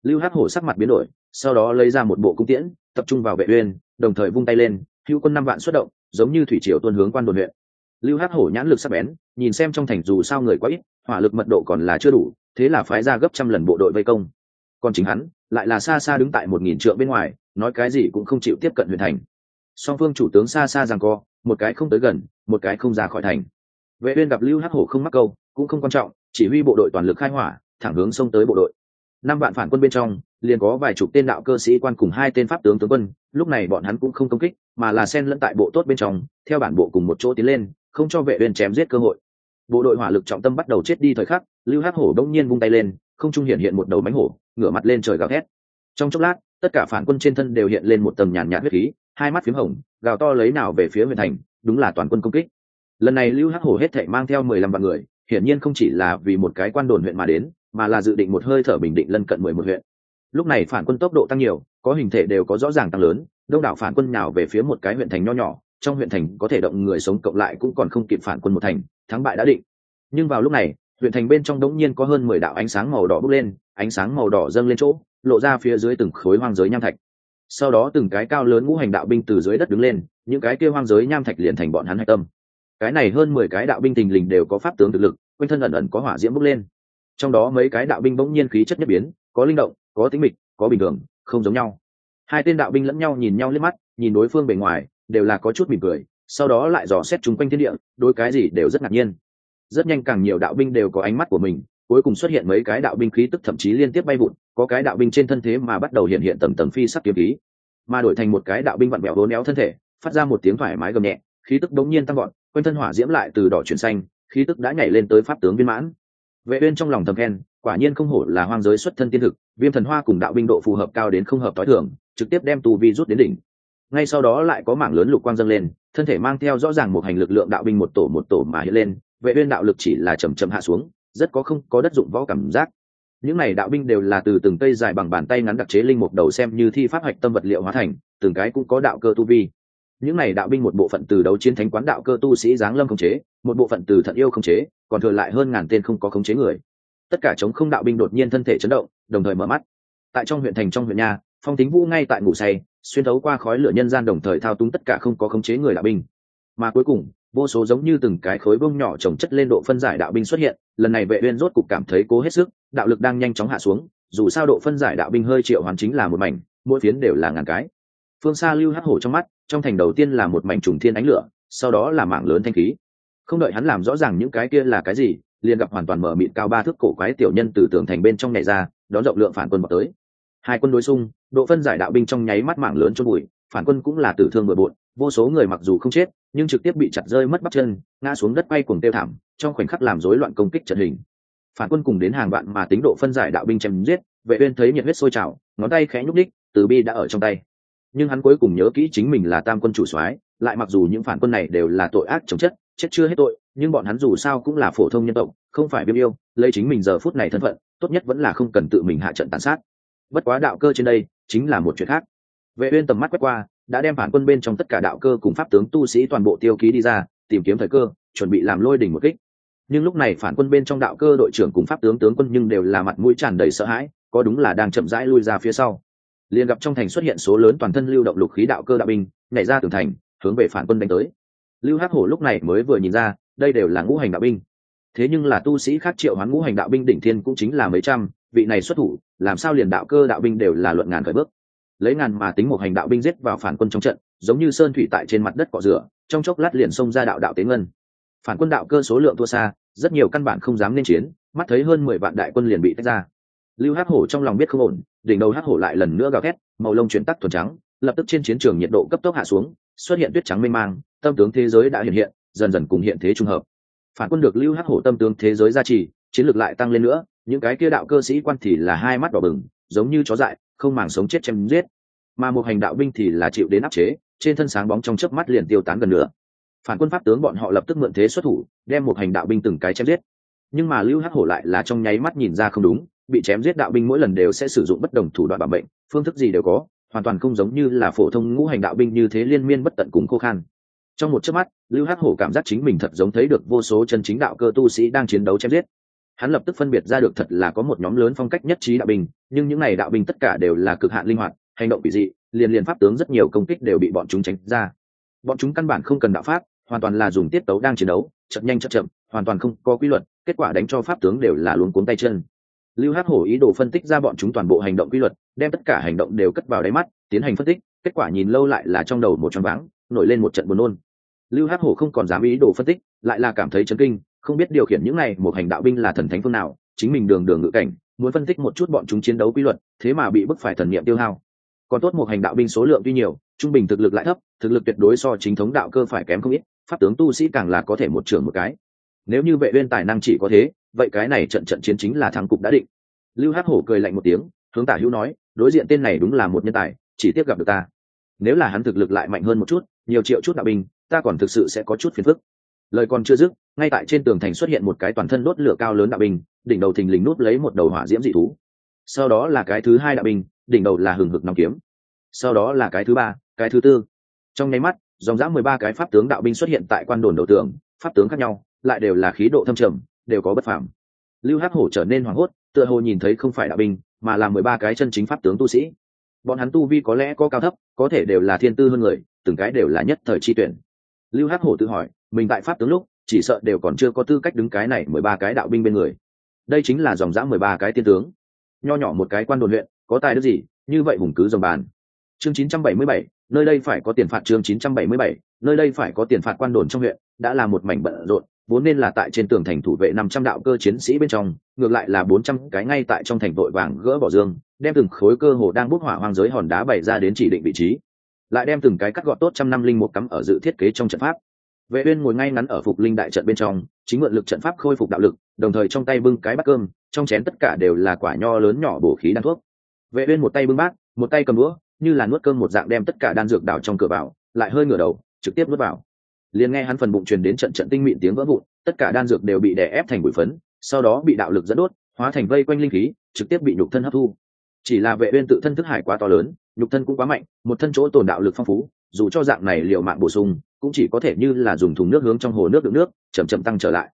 Lưu hắc hổ sắc mặt biến đổi, sau đó lấy ra một bộ cung tiễn, tập trung vào vệ uyên, đồng thời vung tay lên, hữu quân năm vạn xuất động, giống như thủy triều tuôn hướng quan đồn huyện. Lưu hắc hổ nhãn lực sắc bén, nhìn xem trong thành dù sao người quá ít, hỏa lực mật độ còn là chưa đủ, thế là phái ra gấp trăm lần bộ đội vây công. Còn chính hắn, lại là xa xa đứng tại một nghìn trượng bên ngoài, nói cái gì cũng không chịu tiếp cận huyện thành song phương chủ tướng xa xa rằng co, một cái không tới gần, một cái không ra khỏi thành. Vệ uyên gặp lưu hắc hổ không mắc câu, cũng không quan trọng, chỉ huy bộ đội toàn lực khai hỏa, thẳng hướng xông tới bộ đội. Năm vạn phản quân bên trong, liền có vài chục tên đạo cơ sĩ quan cùng hai tên pháp tướng tướng quân, lúc này bọn hắn cũng không công kích, mà là xen lẫn tại bộ tốt bên trong, theo bản bộ cùng một chỗ tiến lên, không cho vệ uyên chém giết cơ hội. Bộ đội hỏa lực trọng tâm bắt đầu chết đi thời khắc, lưu hắc hổ đông nhiên vung tay lên, không trung hiện hiện một đầu mánh hổ, ngửa mặt lên trời gào thét. Trong chốc lát tất cả phản quân trên thân đều hiện lên một tầng nhàn nhạt huyết khí, hai mắt phím hồng, gào to lấy nào về phía huyện thành, đúng là toàn quân công kích. Lần này lưu hắc hổ hết thảy mang theo mười lăm vạn người, hiển nhiên không chỉ là vì một cái quan đồn huyện mà đến, mà là dự định một hơi thở bình định lân cận mười một huyện. Lúc này phản quân tốc độ tăng nhiều, có hình thể đều có rõ ràng tăng lớn, đông đảo phản quân nào về phía một cái huyện thành nho nhỏ, trong huyện thành có thể động người sống cộng lại cũng còn không kịp phản quân một thành, thắng bại đã định. Nhưng vào lúc này, huyện thành bên trong đống nhiên có hơn mười đạo ánh sáng màu đỏ bốc lên, ánh sáng màu đỏ dâng lên chỗ lộ ra phía dưới từng khối hoang giới nham thạch. Sau đó từng cái cao lớn ngũ hành đạo binh từ dưới đất đứng lên, những cái kia hoang giới nham thạch liền thành bọn hắn hạch tâm. Cái này hơn mười cái đạo binh tình lình đều có pháp tướng thực lực, quanh thân ẩn ẩn có hỏa diễm bốc lên. Trong đó mấy cái đạo binh bỗng nhiên khí chất nhất biến, có linh động, có tính mịch, có bình thường, không giống nhau. Hai tên đạo binh lẫn nhau nhìn nhau liếc mắt, nhìn đối phương bề ngoài, đều là có chút mỉm cười, sau đó lại dò xét chung quanh thiên địa đôi cái gì đều rất ngạc nhiên. Rất nhanh càng nhiều đạo binh đều có ánh mắt của mình, cuối cùng xuất hiện mấy cái đạo binh khí tức thậm chí liên tiếp bay vụt có cái đạo binh trên thân thế mà bắt đầu hiện hiện tầm tầm phi sắc kiếm khí. Mà đổi thành một cái đạo binh vặn mẹo vốn néo thân thể, phát ra một tiếng thoải mái gầm nhẹ, khí tức đống nhiên tăng gọn quanh thân hỏa diễm lại từ đỏ chuyển xanh, khí tức đã nhảy lên tới pháp tướng viên mãn. Vệ uyên trong lòng thầm khen, quả nhiên không hổ là hoang giới xuất thân tiên thực, viêm thần hoa cùng đạo binh độ phù hợp cao đến không hợp tối thường, trực tiếp đem tu vi rút đến đỉnh. Ngay sau đó lại có mảng lớn lục quang dâng lên, thân thể mang theo rõ ràng một hành lực lượng đạo binh một tổ một tổ mà hiện lên, vệ uyên đạo lực chỉ là chậm chậm hạ xuống, rất có không có đất dụng võ cảm giác những này đạo binh đều là từ từng cây dài bằng bàn tay ngắn đặc chế linh mục đầu xem như thi pháp hạch tâm vật liệu hóa thành, từng cái cũng có đạo cơ tu vi. Những này đạo binh một bộ phận từ đấu chiến thánh quán đạo cơ tu sĩ giáng lâm khống chế, một bộ phận từ thận yêu khống chế, còn thừa lại hơn ngàn tên không có khống chế người. Tất cả chống không đạo binh đột nhiên thân thể chấn động, đồng thời mở mắt. Tại trong huyện thành trong huyện nha, phong tính vũ ngay tại ngủ say, xuyên thấu qua khói lửa nhân gian đồng thời thao túng tất cả không có khống chế người đạo binh. Mà cuối cùng vô số giống như từng cái khối bông nhỏ trồng chất lên độ phân giải đạo binh xuất hiện, lần này vệ uyên rốt cục cảm thấy cố hết sức, đạo lực đang nhanh chóng hạ xuống, dù sao độ phân giải đạo binh hơi triệu hoàn chính là một mảnh, mỗi phiến đều là ngàn cái. Phương xa lưu hắc hổ trong mắt, trong thành đầu tiên là một mảnh trùng thiên ánh lửa, sau đó là mảng lớn thanh khí. Không đợi hắn làm rõ ràng những cái kia là cái gì, liền gặp hoàn toàn mở mịt cao ba thước cổ quái tiểu nhân từ tường thành bên trong nhảy ra, đón rộng lượng phản quân vào tới. Hai quân đối xung, độ phân giải đạo binh trong nháy mắt mảng lớn cho bụi, phản quân cũng là tử thương bừa bộn vô số người mặc dù không chết, nhưng trực tiếp bị chặt rơi mất bắp chân, ngã xuống đất bay cuồng tiêu thảm, trong khoảnh khắc làm rối loạn công kích trận hình. Phản quân cùng đến hàng vạn mà tính độ phân giải đạo binh chém giết, vệ uyên thấy nhiệt huyết sôi trào, ngón tay khẽ nhúc đích từ bi đã ở trong tay. Nhưng hắn cuối cùng nhớ kỹ chính mình là tam quân chủ soái, lại mặc dù những phản quân này đều là tội ác chống chất, chết chưa hết tội, nhưng bọn hắn dù sao cũng là phổ thông nhân tộc, không phải biêm yêu, lấy chính mình giờ phút này thân phận, tốt nhất vẫn là không cần tự mình hạ trận tàn sát. Bất quá đạo cơ trên đây chính là một chuyện khác. Vệ uyên tầm mắt quét qua đã đem phản quân bên trong tất cả đạo cơ cùng pháp tướng tu sĩ toàn bộ tiêu ký đi ra, tìm kiếm thời cơ, chuẩn bị làm lôi đỉnh một kích. Nhưng lúc này phản quân bên trong đạo cơ đội trưởng cùng pháp tướng tướng quân nhưng đều là mặt mũi tràn đầy sợ hãi, có đúng là đang chậm rãi lui ra phía sau. Liền gặp trong thành xuất hiện số lớn toàn thân lưu động lục khí đạo cơ đạo binh, nhảy ra tường thành, hướng về phản quân đánh tới. Lưu hắc hổ lúc này mới vừa nhìn ra, đây đều là ngũ hành đạo binh. Thế nhưng là tu sĩ khác triệu hoán ngũ hành đạo binh đỉnh thiên cũng chính là mấy trăm, vị này xuất thủ, làm sao liền đạo cơ đạo binh đều là luận ngàn khởi bước lấy ngàn mà tính một hành đạo binh giết vào phản quân trong trận, giống như sơn thủy tại trên mặt đất cọ rửa, trong chốc lát liền xông ra đạo đạo tế ngân. Phản quân đạo cơ số lượng thua xa, rất nhiều căn bản không dám nên chiến, mắt thấy hơn mười vạn đại quân liền bị tách ra. Lưu hắc hổ trong lòng biết không ổn, đỉnh đầu hắc hổ lại lần nữa gào thét, màu lông chuyển tắc thuần trắng, lập tức trên chiến trường nhiệt độ cấp tốc hạ xuống, xuất hiện tuyết trắng mênh mang, tâm tướng thế giới đã hiện hiện, dần dần cùng hiện thế trung hợp. Phản quân được lưu hắc hổ tâm tướng thế giới gia trì, chiến lược lại tăng lên nữa, những cái kia đạo cơ sĩ quan thì là hai mắt đỏ bừng, giống như chó dại không màng sống chết chém giết. Mà một hành đạo binh thì là chịu đến áp chế, trên thân sáng bóng trong chớp mắt liền tiêu tán gần nữa phản quân pháp tướng bọn họ lập tức mượn thế xuất thủ, đem một hành đạo binh từng cái chém giết. Nhưng mà lưu hắc hổ lại là trong nháy mắt nhìn ra không đúng, bị chém giết đạo binh mỗi lần đều sẽ sử dụng bất đồng thủ đoạn bảo bệnh phương thức gì đều có, hoàn toàn không giống như là phổ thông ngũ hành đạo binh như thế liên miên bất tận cùng khô khan. Trong một chớp mắt, lưu hắc hổ cảm giác chính mình thật giống thấy được vô số chân chính đạo cơ tu sĩ đang chiến đấu chém giết hắn lập tức phân biệt ra được thật là có một nhóm lớn phong cách nhất trí đạo binh, nhưng những này đạo binh tất cả đều là cực hạn linh hoạt, hành động bị dị, liền liền pháp tướng rất nhiều công kích đều bị bọn chúng tránh ra. Bọn chúng căn bản không cần đạo pháp, hoàn toàn là dùng tiết tấu đang chiến đấu, chậm nhanh chậm chậm, hoàn toàn không có quy luật, kết quả đánh cho pháp tướng đều là luống cuống tay chân. Lưu hắc hổ ý đồ phân tích ra bọn chúng toàn bộ hành động quy luật, đem tất cả hành động đều cất vào đáy mắt, tiến hành phân tích, kết quả nhìn lâu lại là trong đầu một tròn váng, nổi lên một trận buồn nôn. Lưu hắc hổ không còn dám ý đồ phân tích, lại là cảm thấy chấn kinh không biết điều khiển những này, một hành đạo binh là thần thánh phương nào, chính mình đường đường ngự cảnh, muốn phân tích một chút bọn chúng chiến đấu quy luật, thế mà bị bức phải thần niệm tiêu hao. Còn tốt một hành đạo binh số lượng tuy nhiều, trung bình thực lực lại thấp, thực lực tuyệt đối so chính thống đạo cơ phải kém không ít, pháp tướng tu sĩ càng là có thể một trường một cái. Nếu như vệ uyên tài năng chỉ có thế, vậy cái này trận trận chiến chính là thắng cục đã định. Lưu hắc hổ cười lạnh một tiếng, hướng tả hữu nói, đối diện tên này đúng là một nhân tài, chỉ tiếp gặp được ta. Nếu là hắn thực lực lại mạnh hơn một chút, nhiều triệu chút đạo binh, ta còn thực sự sẽ có chút phiền phức lời còn chưa dứt, ngay tại trên tường thành xuất hiện một cái toàn thân đốt lửa cao lớn đạo binh, đỉnh đầu thình lình nút lấy một đầu hỏa diễm dị thú. Sau đó là cái thứ hai đạo binh, đỉnh đầu là hừng hực nòng kiếm. Sau đó là cái thứ ba, cái thứ tư. Trong nháy mắt, dòng dã mười ba cái pháp tướng đạo binh xuất hiện tại quan đồn đầu tường, pháp tướng khác nhau, lại đều là khí độ thâm trầm, đều có bất phàm. Lưu hắc hổ trở nên hoảng hốt, tựa hồ nhìn thấy không phải đạo binh, mà là mười ba cái chân chính pháp tướng tu sĩ. Bọn hắn tu vi có lẽ có cao thấp, có thể đều là thiên tư hơn người, từng cái đều là nhất thời chi tuyển. Lưu hắc hổ tự hỏi mình tại pháp tướng lúc, chỉ sợ đều còn chưa có tư cách đứng cái này mười ba cái đạo binh bên người. Đây chính là dòng dã mười ba cái tiên tướng. Nho nhỏ một cái quan đồn huyện, có tài đức gì, như vậy hùng cứ dòng bàn. Chương chín trăm bảy mươi bảy, nơi đây phải có tiền phạt chương chín trăm bảy mươi bảy, nơi đây phải có tiền phạt quan đồn trong huyện, đã là một mảnh bận rộn, vốn nên là tại trên tường thành thủ vệ năm trăm đạo cơ chiến sĩ bên trong, ngược lại là bốn trăm cái ngay tại trong thành vội vàng gỡ bỏ dương, đem từng khối cơ hồ đang bút hỏa hoang giới hòn đá bày ra đến chỉ định vị trí. Lại đem từng cái cắt gọt tốt trăm năm linh một cắm ở dự thiết kế trong trận pháp vệ uyên ngồi ngay ngắn ở phục linh đại trận bên trong, chính mượn lực trận pháp khôi phục đạo lực, đồng thời trong tay bưng cái bát cơm, trong chén tất cả đều là quả nho lớn nhỏ bổ khí đan thuốc. Vệ uyên một tay bưng bát, một tay cầm đũa, như là nuốt cơm một dạng đem tất cả đan dược đảo trong cửa vào, lại hơi ngửa đầu, trực tiếp nuốt vào. Liền nghe hắn phần bụng truyền đến trận trận tinh mịn tiếng vỡ vụn, tất cả đan dược đều bị đè ép thành bụi phấn, sau đó bị đạo lực dẫn đốt, hóa thành vây quanh linh khí, trực tiếp bị nhục thân hấp thu. Chỉ là vệ uyên tự thân thức hải quá to lớn, nhục thân cũng quá mạnh, một thân chỗ tồn đạo lực phong phú dù cho dạng này liệu mạng bổ sung, cũng chỉ có thể như là dùng thùng nước hướng trong hồ nước đựng nước, chậm chậm tăng trở lại.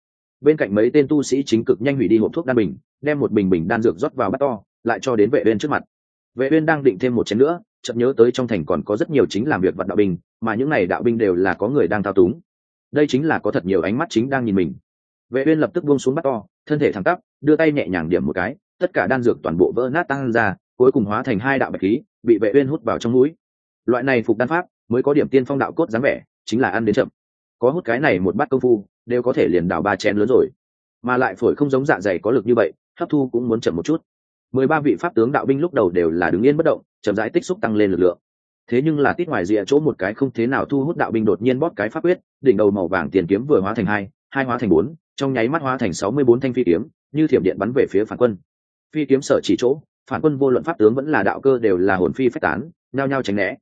Bên cạnh mấy tên tu sĩ chính cực nhanh hủy đi hộp thuốc đan bình, đem một bình bình đan dược rót vào bát to, lại cho đến vệ uyên trước mặt. Vệ uyên đang định thêm một chén nữa, chợt nhớ tới trong thành còn có rất nhiều chính làm việc vật đạo binh, mà những này đạo binh đều là có người đang thao túng. Đây chính là có thật nhiều ánh mắt chính đang nhìn mình. Vệ uyên lập tức buông xuống bát to, thân thể thẳng tắp, đưa tay nhẹ nhàng điểm một cái, tất cả đan dược toàn bộ vỡ nát tăng ra, cuối cùng hóa thành hai đạo bạch khí, bị vệ uyên hút vào trong mũi. Loại này phục đan pháp mới có điểm tiên phong đạo cốt dáng vẻ, chính là ăn đến chậm. Có hút cái này một bát công phu, đều có thể liền đảo ba chén lớn rồi. Mà lại phổi không giống dạ dày có lực như vậy, hấp thu cũng muốn chậm một chút. Mười ba vị pháp tướng đạo binh lúc đầu đều là đứng yên bất động, chậm rãi tích xúc tăng lên lực lượng. Thế nhưng là tít ngoài rìa chỗ một cái không thế nào thu hút đạo binh đột nhiên bóp cái pháp quyết, đỉnh đầu màu vàng tiền kiếm vừa hóa thành hai hai hóa thành bốn, trong nháy mắt hóa thành sáu mươi bốn thanh phi kiếm, như thiểm điện bắn về phía phản quân. Phi kiếm sở chỉ chỗ, phản quân vô luận pháp tướng vẫn là đạo cơ đều là hồn phi phách tán, nhao nhao tránh né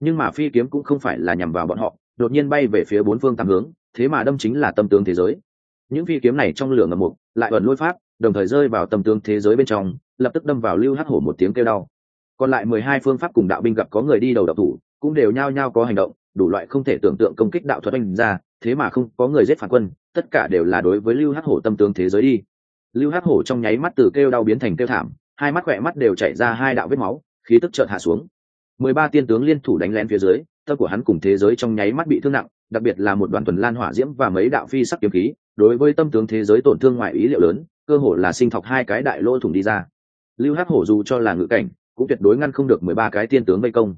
nhưng mà phi kiếm cũng không phải là nhằm vào bọn họ, đột nhiên bay về phía bốn phương tám hướng, thế mà đâm chính là tâm tướng thế giới. Những phi kiếm này trong lửa ngầm mục, lại ẩn lôi pháp, đồng thời rơi vào tâm tướng thế giới bên trong, lập tức đâm vào lưu hắc hổ một tiếng kêu đau. Còn lại mười hai phương pháp cùng đạo binh gặp có người đi đầu độc thủ, cũng đều nhao nhao có hành động, đủ loại không thể tưởng tượng công kích đạo thuật anh ra, thế mà không có người giết phản quân, tất cả đều là đối với lưu hắc hổ tâm tướng thế giới đi. Lưu hắc hổ trong nháy mắt từ kêu đau biến thành kêu thảm, hai mắt khỏe mắt đều chảy ra hai đạo vết máu, khí tức chợt hạ xuống mười ba tiên tướng liên thủ đánh lén phía dưới, tâm của hắn cùng thế giới trong nháy mắt bị thương nặng, đặc biệt là một đoàn tuần lan hỏa diễm và mấy đạo phi sắc kiếm khí, đối với tâm tướng thế giới tổn thương ngoại ý liệu lớn, cơ hồ là sinh thọc hai cái đại lỗ thủng đi ra. Lưu hắc hổ dù cho là ngự cảnh, cũng tuyệt đối ngăn không được mười ba cái tiên tướng vây công.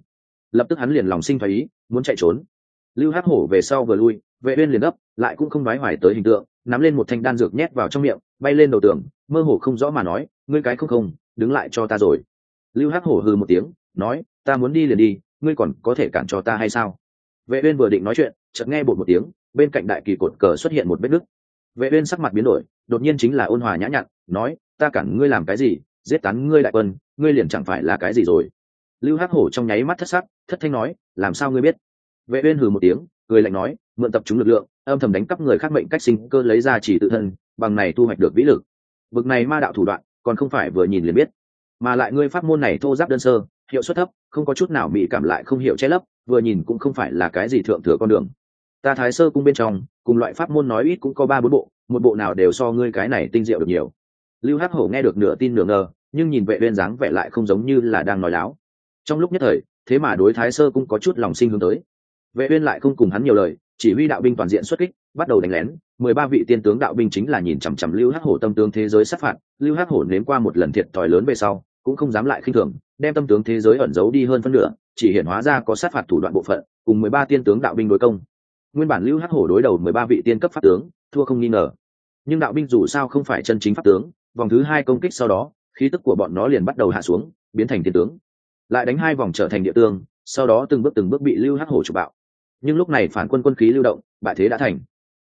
Lập tức hắn liền lòng sinh thái ý, muốn chạy trốn. Lưu hắc hổ về sau vừa lui, vệ uyên liền gấp, lại cũng không nói hoài tới hình tượng, nắm lên một thanh đan dược nhét vào trong miệng, bay lên đầu tường, mơ hồ không rõ mà nói, ngươi cái không không, đứng lại cho ta rồi. Lưu hắc hổ hừ một tiếng, nói ta muốn đi liền đi, ngươi còn có thể cản cho ta hay sao? Vệ uyên vừa định nói chuyện, chợt nghe bột một tiếng, bên cạnh đại kỳ cột cờ xuất hiện một vết nứt. Vệ uyên sắc mặt biến đổi, đột nhiên chính là ôn hòa nhã nhặn, nói, ta cản ngươi làm cái gì? Giết tán ngươi đại quân, ngươi liền chẳng phải là cái gì rồi? Lưu hắc hổ trong nháy mắt thất sắc, thất thanh nói, làm sao ngươi biết? Vệ uyên hừ một tiếng, cười lạnh nói, mượn tập trung lực lượng, âm thầm đánh cắp người khác mệnh cách sinh cơ lấy ra chỉ tự thân, bằng này thu hoạch được vĩ lực. Bực này ma đạo thủ đoạn, còn không phải vừa nhìn liền biết. Mà lại ngươi pháp môn này thô giáp đơn sơ hiệu suất thấp, không có chút nào mỹ cảm lại không hiểu che lấp, vừa nhìn cũng không phải là cái gì thượng thừa con đường. Ta thái sơ cung bên trong, cùng loại pháp môn nói ít cũng có ba bốn bộ, một bộ nào đều so ngươi cái này tinh diệu được nhiều. Lưu hắc hổ nghe được nửa tin nửa ngờ, nhưng nhìn vệ uyên dáng vẻ lại không giống như là đang nói láo. Trong lúc nhất thời, thế mà đối thái sơ cung có chút lòng sinh hướng tới. Vệ uyên lại không cùng hắn nhiều lời, chỉ huy đạo binh toàn diện xuất kích, bắt đầu đánh lén. Mười ba vị tiên tướng đạo binh chính là nhìn chằm chằm lưu hắc hổ tâm tướng thế giới sát phạt. Lưu hắc hổ nếm qua một lần thiệt thòi lớn về sau, cũng không dám lại khinh thường đem tâm tướng thế giới ẩn giấu đi hơn phân nửa, chỉ hiện hóa ra có sát phạt thủ đoạn bộ phận, cùng mười ba tiên tướng đạo binh đối công. Nguyên bản lưu hắc hổ đối đầu mười ba vị tiên cấp pháp tướng, thua không nghi ngờ. Nhưng đạo binh dù sao không phải chân chính pháp tướng, vòng thứ hai công kích sau đó, khí tức của bọn nó liền bắt đầu hạ xuống, biến thành tiên tướng. Lại đánh hai vòng trở thành địa tương, sau đó từng bước từng bước bị lưu hắc hổ chụp bạo. Nhưng lúc này phản quân quân khí lưu động, bại thế đã thành.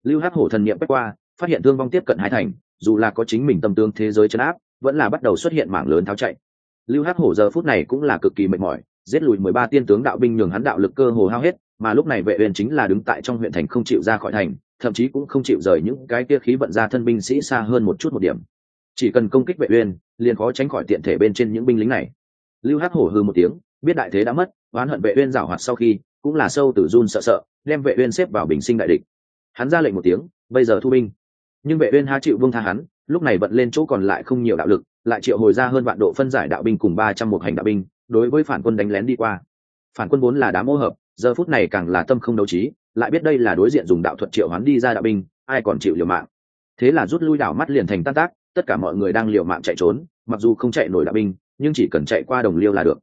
Lưu hắc hổ thần niệm quét qua, phát hiện thương vong tiếp cận hai thành, dù là có chính mình tâm tương thế giới chấn áp, vẫn là bắt đầu xuất hiện mảng lớn tháo chạy lưu hắc hổ giờ phút này cũng là cực kỳ mệt mỏi, giết lùi mười ba tiên tướng đạo binh nhường hắn đạo lực cơ hồ hao hết, mà lúc này vệ uyên chính là đứng tại trong huyện thành không chịu ra khỏi thành, thậm chí cũng không chịu rời những cái kia khí vận ra thân binh sĩ xa hơn một chút một điểm. Chỉ cần công kích vệ uyên, liền khó tránh khỏi tiện thể bên trên những binh lính này. Lưu hắc hổ hừ một tiếng, biết đại thế đã mất, oán hận vệ uyên giảo hoạt sau khi, cũng là sâu tử run sợ sợ, đem vệ uyên xếp vào bình sinh đại địch. Hắn ra lệnh một tiếng, bây giờ thu binh. Nhưng vệ uyên há chịu vương tha hắn, lúc này bật lên chỗ còn lại không nhiều đạo lực lại triệu hồi ra hơn vạn độ phân giải đạo binh cùng ba trăm một hành đạo binh, đối với phản quân đánh lén đi qua. Phản quân vốn là đám ô hợp, giờ phút này càng là tâm không đấu trí, lại biết đây là đối diện dùng đạo thuật triệu hắn đi ra đạo binh, ai còn chịu liều mạng. Thế là rút lui đảo mắt liền thành tan tác, tất cả mọi người đang liều mạng chạy trốn, mặc dù không chạy nổi đạo binh, nhưng chỉ cần chạy qua đồng liêu là được.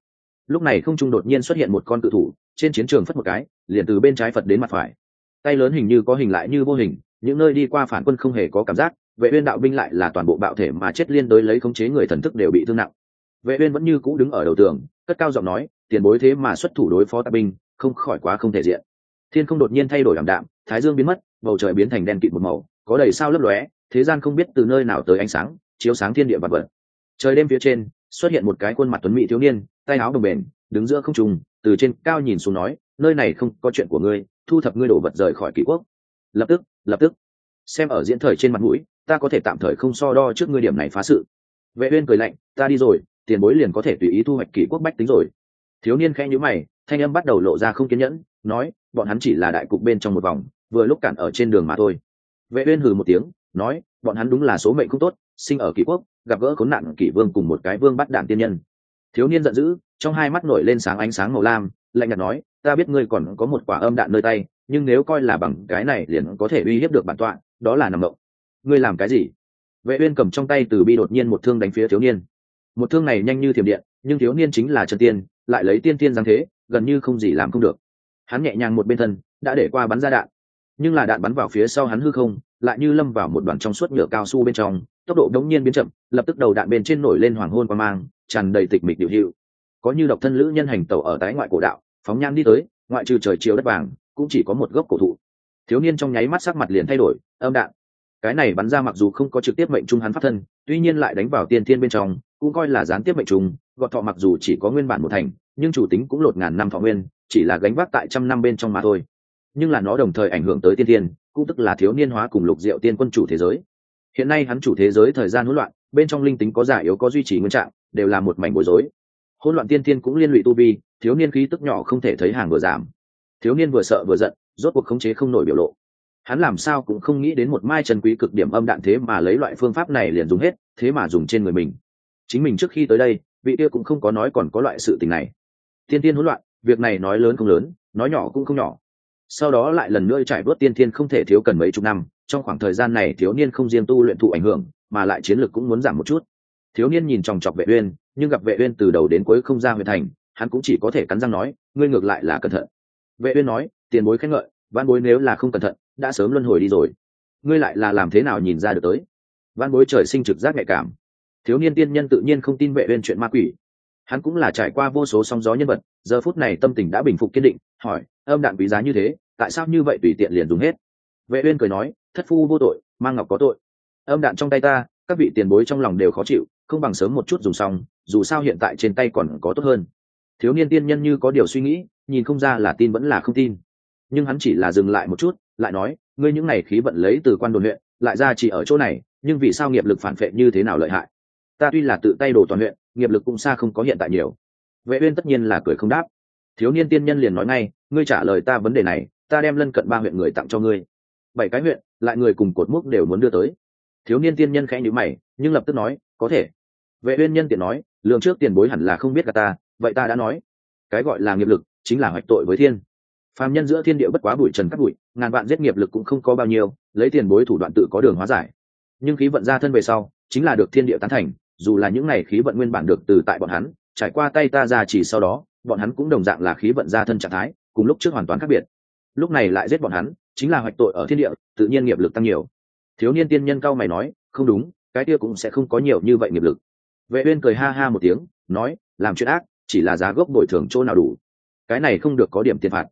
Lúc này không trung đột nhiên xuất hiện một con cự thủ, trên chiến trường phất một cái, liền từ bên trái phật đến mặt phải. Tay lớn hình như có hình lại như vô hình, những nơi đi qua phản quân không hề có cảm giác vệ uyên đạo binh lại là toàn bộ bạo thể mà chết liên đối lấy khống chế người thần thức đều bị thương nặng. Vệ uyên vẫn như cũ đứng ở đầu tường, cất cao giọng nói, tiền bối thế mà xuất thủ đối phó tạp binh, không khỏi quá không thể diện. Thiên không đột nhiên thay đổi ảm đạm, thái dương biến mất, bầu trời biến thành đen kịt một màu, có đầy sao lấp lóe, thế gian không biết từ nơi nào tới ánh sáng, chiếu sáng thiên địa vật vật. Trời đêm phía trên, xuất hiện một cái khuôn mặt tuấn mỹ thiếu niên, tay áo đồng bền, đứng giữa không trung, từ trên cao nhìn xuống nói, nơi này không có chuyện của ngươi, thu thập ngươi đổ vật rời khỏi kỷ quốc. Lập tức lập tức, xem ở diễn thời trên mặt mũi ta có thể tạm thời không so đo trước ngươi điểm này phá sự. Vệ uyên cười lạnh, ta đi rồi, tiền bối liền có thể tùy ý thu hoạch kỷ quốc bách tính rồi. Thiếu niên khẽ nhíu mày, thanh âm bắt đầu lộ ra không kiên nhẫn, nói, bọn hắn chỉ là đại cục bên trong một vòng, vừa lúc cản ở trên đường mà thôi. Vệ uyên hừ một tiếng, nói, bọn hắn đúng là số mệnh không tốt, sinh ở kỷ quốc, gặp gỡ khốn nạn kỷ vương cùng một cái vương bắt đạn tiên nhân. Thiếu niên giận dữ, trong hai mắt nổi lên sáng ánh sáng màu lam, lạnh nhạt nói, ta biết ngươi còn có một quả âm đạn nơi tay, nhưng nếu coi là bằng cái này liền có thể uy hiếp được bản tọa, đó là nằm động ngươi làm cái gì? Vệ uyên cầm trong tay từ bi đột nhiên một thương đánh phía thiếu niên. Một thương này nhanh như thiểm điện, nhưng thiếu niên chính là chân tiên, lại lấy tiên tiên giáng thế, gần như không gì làm không được. Hắn nhẹ nhàng một bên thân, đã để qua bắn ra đạn. Nhưng là đạn bắn vào phía sau hắn hư không, lại như lâm vào một đoàn trong suốt nhựa cao su bên trong, tốc độ đống nhiên biến chậm, lập tức đầu đạn bên trên nổi lên hoàng hôn qua mang, tràn đầy tịch mịch điều hiệu có như độc thân lữ nhân hành tẩu ở tái ngoại cổ đạo, phóng nhan đi tới, ngoại trừ trời chiều đất vàng, cũng chỉ có một gốc cổ thụ. Thiếu niên trong nháy mắt sắc mặt liền thay đổi, âm đạn cái này bắn ra mặc dù không có trực tiếp mệnh trung hắn phát thân, tuy nhiên lại đánh vào tiên thiên bên trong, cũng coi là gián tiếp mệnh trùng gọt thọ mặc dù chỉ có nguyên bản một thành, nhưng chủ tính cũng lột ngàn năm thọ nguyên, chỉ là gánh vác tại trăm năm bên trong mà thôi. Nhưng là nó đồng thời ảnh hưởng tới tiên thiên, cũng tức là thiếu niên hóa cùng lục diệu tiên quân chủ thế giới. Hiện nay hắn chủ thế giới thời gian hỗn loạn, bên trong linh tính có giả yếu có duy trì nguyên trạng, đều là một mảnh bối rối. Hỗn loạn tiên thiên cũng liên lụy tu vi, thiếu niên khí tức nhỏ không thể thấy hàng vừa giảm. Thiếu niên vừa sợ vừa giận, rốt cuộc khống chế không nổi biểu lộ hắn làm sao cũng không nghĩ đến một mai trần quý cực điểm âm đạn thế mà lấy loại phương pháp này liền dùng hết, thế mà dùng trên người mình. Chính mình trước khi tới đây, vị kia cũng không có nói còn có loại sự tình này. Tiên tiên hỗn loạn, việc này nói lớn không lớn, nói nhỏ cũng không nhỏ. Sau đó lại lần nữa trải bớt tiên tiên không thể thiếu cần mấy chục năm, trong khoảng thời gian này thiếu niên không riêng tu luyện thụ ảnh hưởng, mà lại chiến lược cũng muốn giảm một chút. Thiếu niên nhìn chòng chọc vệ uyên, nhưng gặp vệ uyên từ đầu đến cuối không ra huyện thành, hắn cũng chỉ có thể cắn răng nói, ngươi ngược lại là cẩn thận. Vệ uyên nói, tiền bối khen ngợi văn bối nếu là không cẩn thận đã sớm luân hồi đi rồi. Ngươi lại là làm thế nào nhìn ra được tới? Văn bối trời sinh trực giác nhạy cảm. Thiếu niên tiên nhân tự nhiên không tin vệ uyên chuyện ma quỷ. Hắn cũng là trải qua vô số sóng gió nhân vật, giờ phút này tâm tình đã bình phục kiên định, hỏi, âm đạn quý giá như thế, tại sao như vậy tùy tiện liền dùng hết? Vệ uyên cười nói, thất phu vô tội mang ngọc có tội. Âm đạn trong tay ta, các vị tiền bối trong lòng đều khó chịu, không bằng sớm một chút dùng xong, dù sao hiện tại trên tay còn có tốt hơn. Thiếu niên tiên nhân như có điều suy nghĩ, nhìn không ra là tin vẫn là không tin. Nhưng hắn chỉ là dừng lại một chút lại nói, ngươi những này khí vận lấy từ quan đồn huyện lại ra chỉ ở chỗ này, nhưng vì sao nghiệp lực phản vệ như thế nào lợi hại? Ta tuy là tự tay đổ toàn huyện nghiệp lực cũng xa không có hiện tại nhiều. Vệ uyên tất nhiên là cười không đáp. Thiếu niên tiên nhân liền nói ngay, ngươi trả lời ta vấn đề này, ta đem lân cận ba huyện người tặng cho ngươi. Bảy cái huyện, lại người cùng cột mốc đều muốn đưa tới. Thiếu niên tiên nhân khẽ nhíu mày, nhưng lập tức nói, có thể. Vệ uyên nhân tiện nói lượng trước tiền bối hẳn là không biết cả ta, vậy ta đã nói. Cái gọi là nghiệp lực, chính là hoạch tội với thiên phàm nhân giữa thiên địa bất quá bụi trần cắt bụi, ngàn vạn giết nghiệp lực cũng không có bao nhiêu, lấy tiền bối thủ đoạn tự có đường hóa giải. Nhưng khí vận ra thân về sau, chính là được thiên địa tán thành, dù là những này khí vận nguyên bản được từ tại bọn hắn, trải qua tay ta ra chỉ sau đó, bọn hắn cũng đồng dạng là khí vận ra thân trạng thái, cùng lúc trước hoàn toàn khác biệt. Lúc này lại giết bọn hắn, chính là hoạch tội ở thiên địa, tự nhiên nghiệp lực tăng nhiều. Thiếu niên tiên nhân cao mày nói, không đúng, cái kia cũng sẽ không có nhiều như vậy nghiệp lực. Vệ uyên cười ha ha một tiếng, nói, làm chuyện ác, chỉ là giá gốc bồi thường chỗ nào đủ. Cái này không được có điểm tiền phạt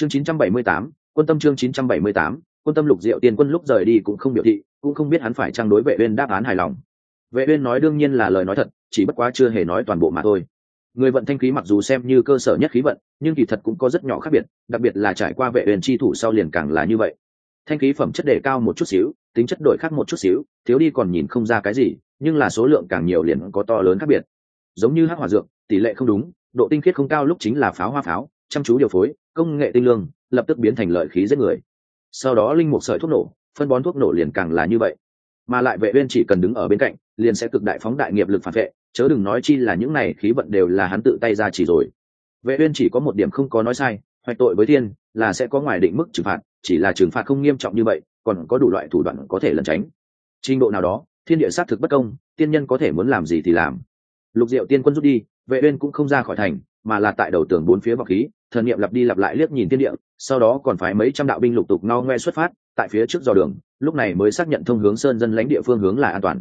chương 978, quân tâm chương 978, quân tâm lục diệu tiên quân lúc rời đi cũng không biểu thị cũng không biết hắn phải trang đối vệ uyên đáp án hài lòng. Vệ uyên nói đương nhiên là lời nói thật chỉ bất quá chưa hề nói toàn bộ mà thôi. Người vận thanh khí mặc dù xem như cơ sở nhất khí vận nhưng kỳ thật cũng có rất nhỏ khác biệt đặc biệt là trải qua vệ uyên chi thủ sau liền càng là như vậy. Thanh khí phẩm chất đề cao một chút xíu tính chất đổi khác một chút xíu thiếu đi còn nhìn không ra cái gì nhưng là số lượng càng nhiều liền có to lớn khác biệt. Giống như hắc hỏa dược tỷ lệ không đúng độ tinh khiết không cao lúc chính là pháo hoa pháo chăm chú điều phối, công nghệ tinh lương, lập tức biến thành lợi khí giết người. Sau đó linh mục sợi thuốc nổ, phân bón thuốc nổ liền càng là như vậy. Mà lại vệ uyên chỉ cần đứng ở bên cạnh, liền sẽ cực đại phóng đại nghiệp lực phản vệ, chớ đừng nói chi là những này khí vận đều là hắn tự tay ra chỉ rồi. Vệ uyên chỉ có một điểm không có nói sai, hoạch tội với thiên, là sẽ có ngoài định mức trừng phạt, chỉ là trừng phạt không nghiêm trọng như vậy, còn có đủ loại thủ đoạn có thể lẩn tránh. Trình độ nào đó, thiên địa sát thực bất công, tiên nhân có thể muốn làm gì thì làm. Lục diệu tiên quân rút đi, vệ uyên cũng không ra khỏi thành mà là tại đầu tường bốn phía bọc khí, thần niệm lặp đi lặp lại liếc nhìn thiên địa, sau đó còn phái mấy trăm đạo binh lục tục no ngoe xuất phát, tại phía trước dò đường, lúc này mới xác nhận thông hướng sơn dân lãnh địa phương hướng là an toàn.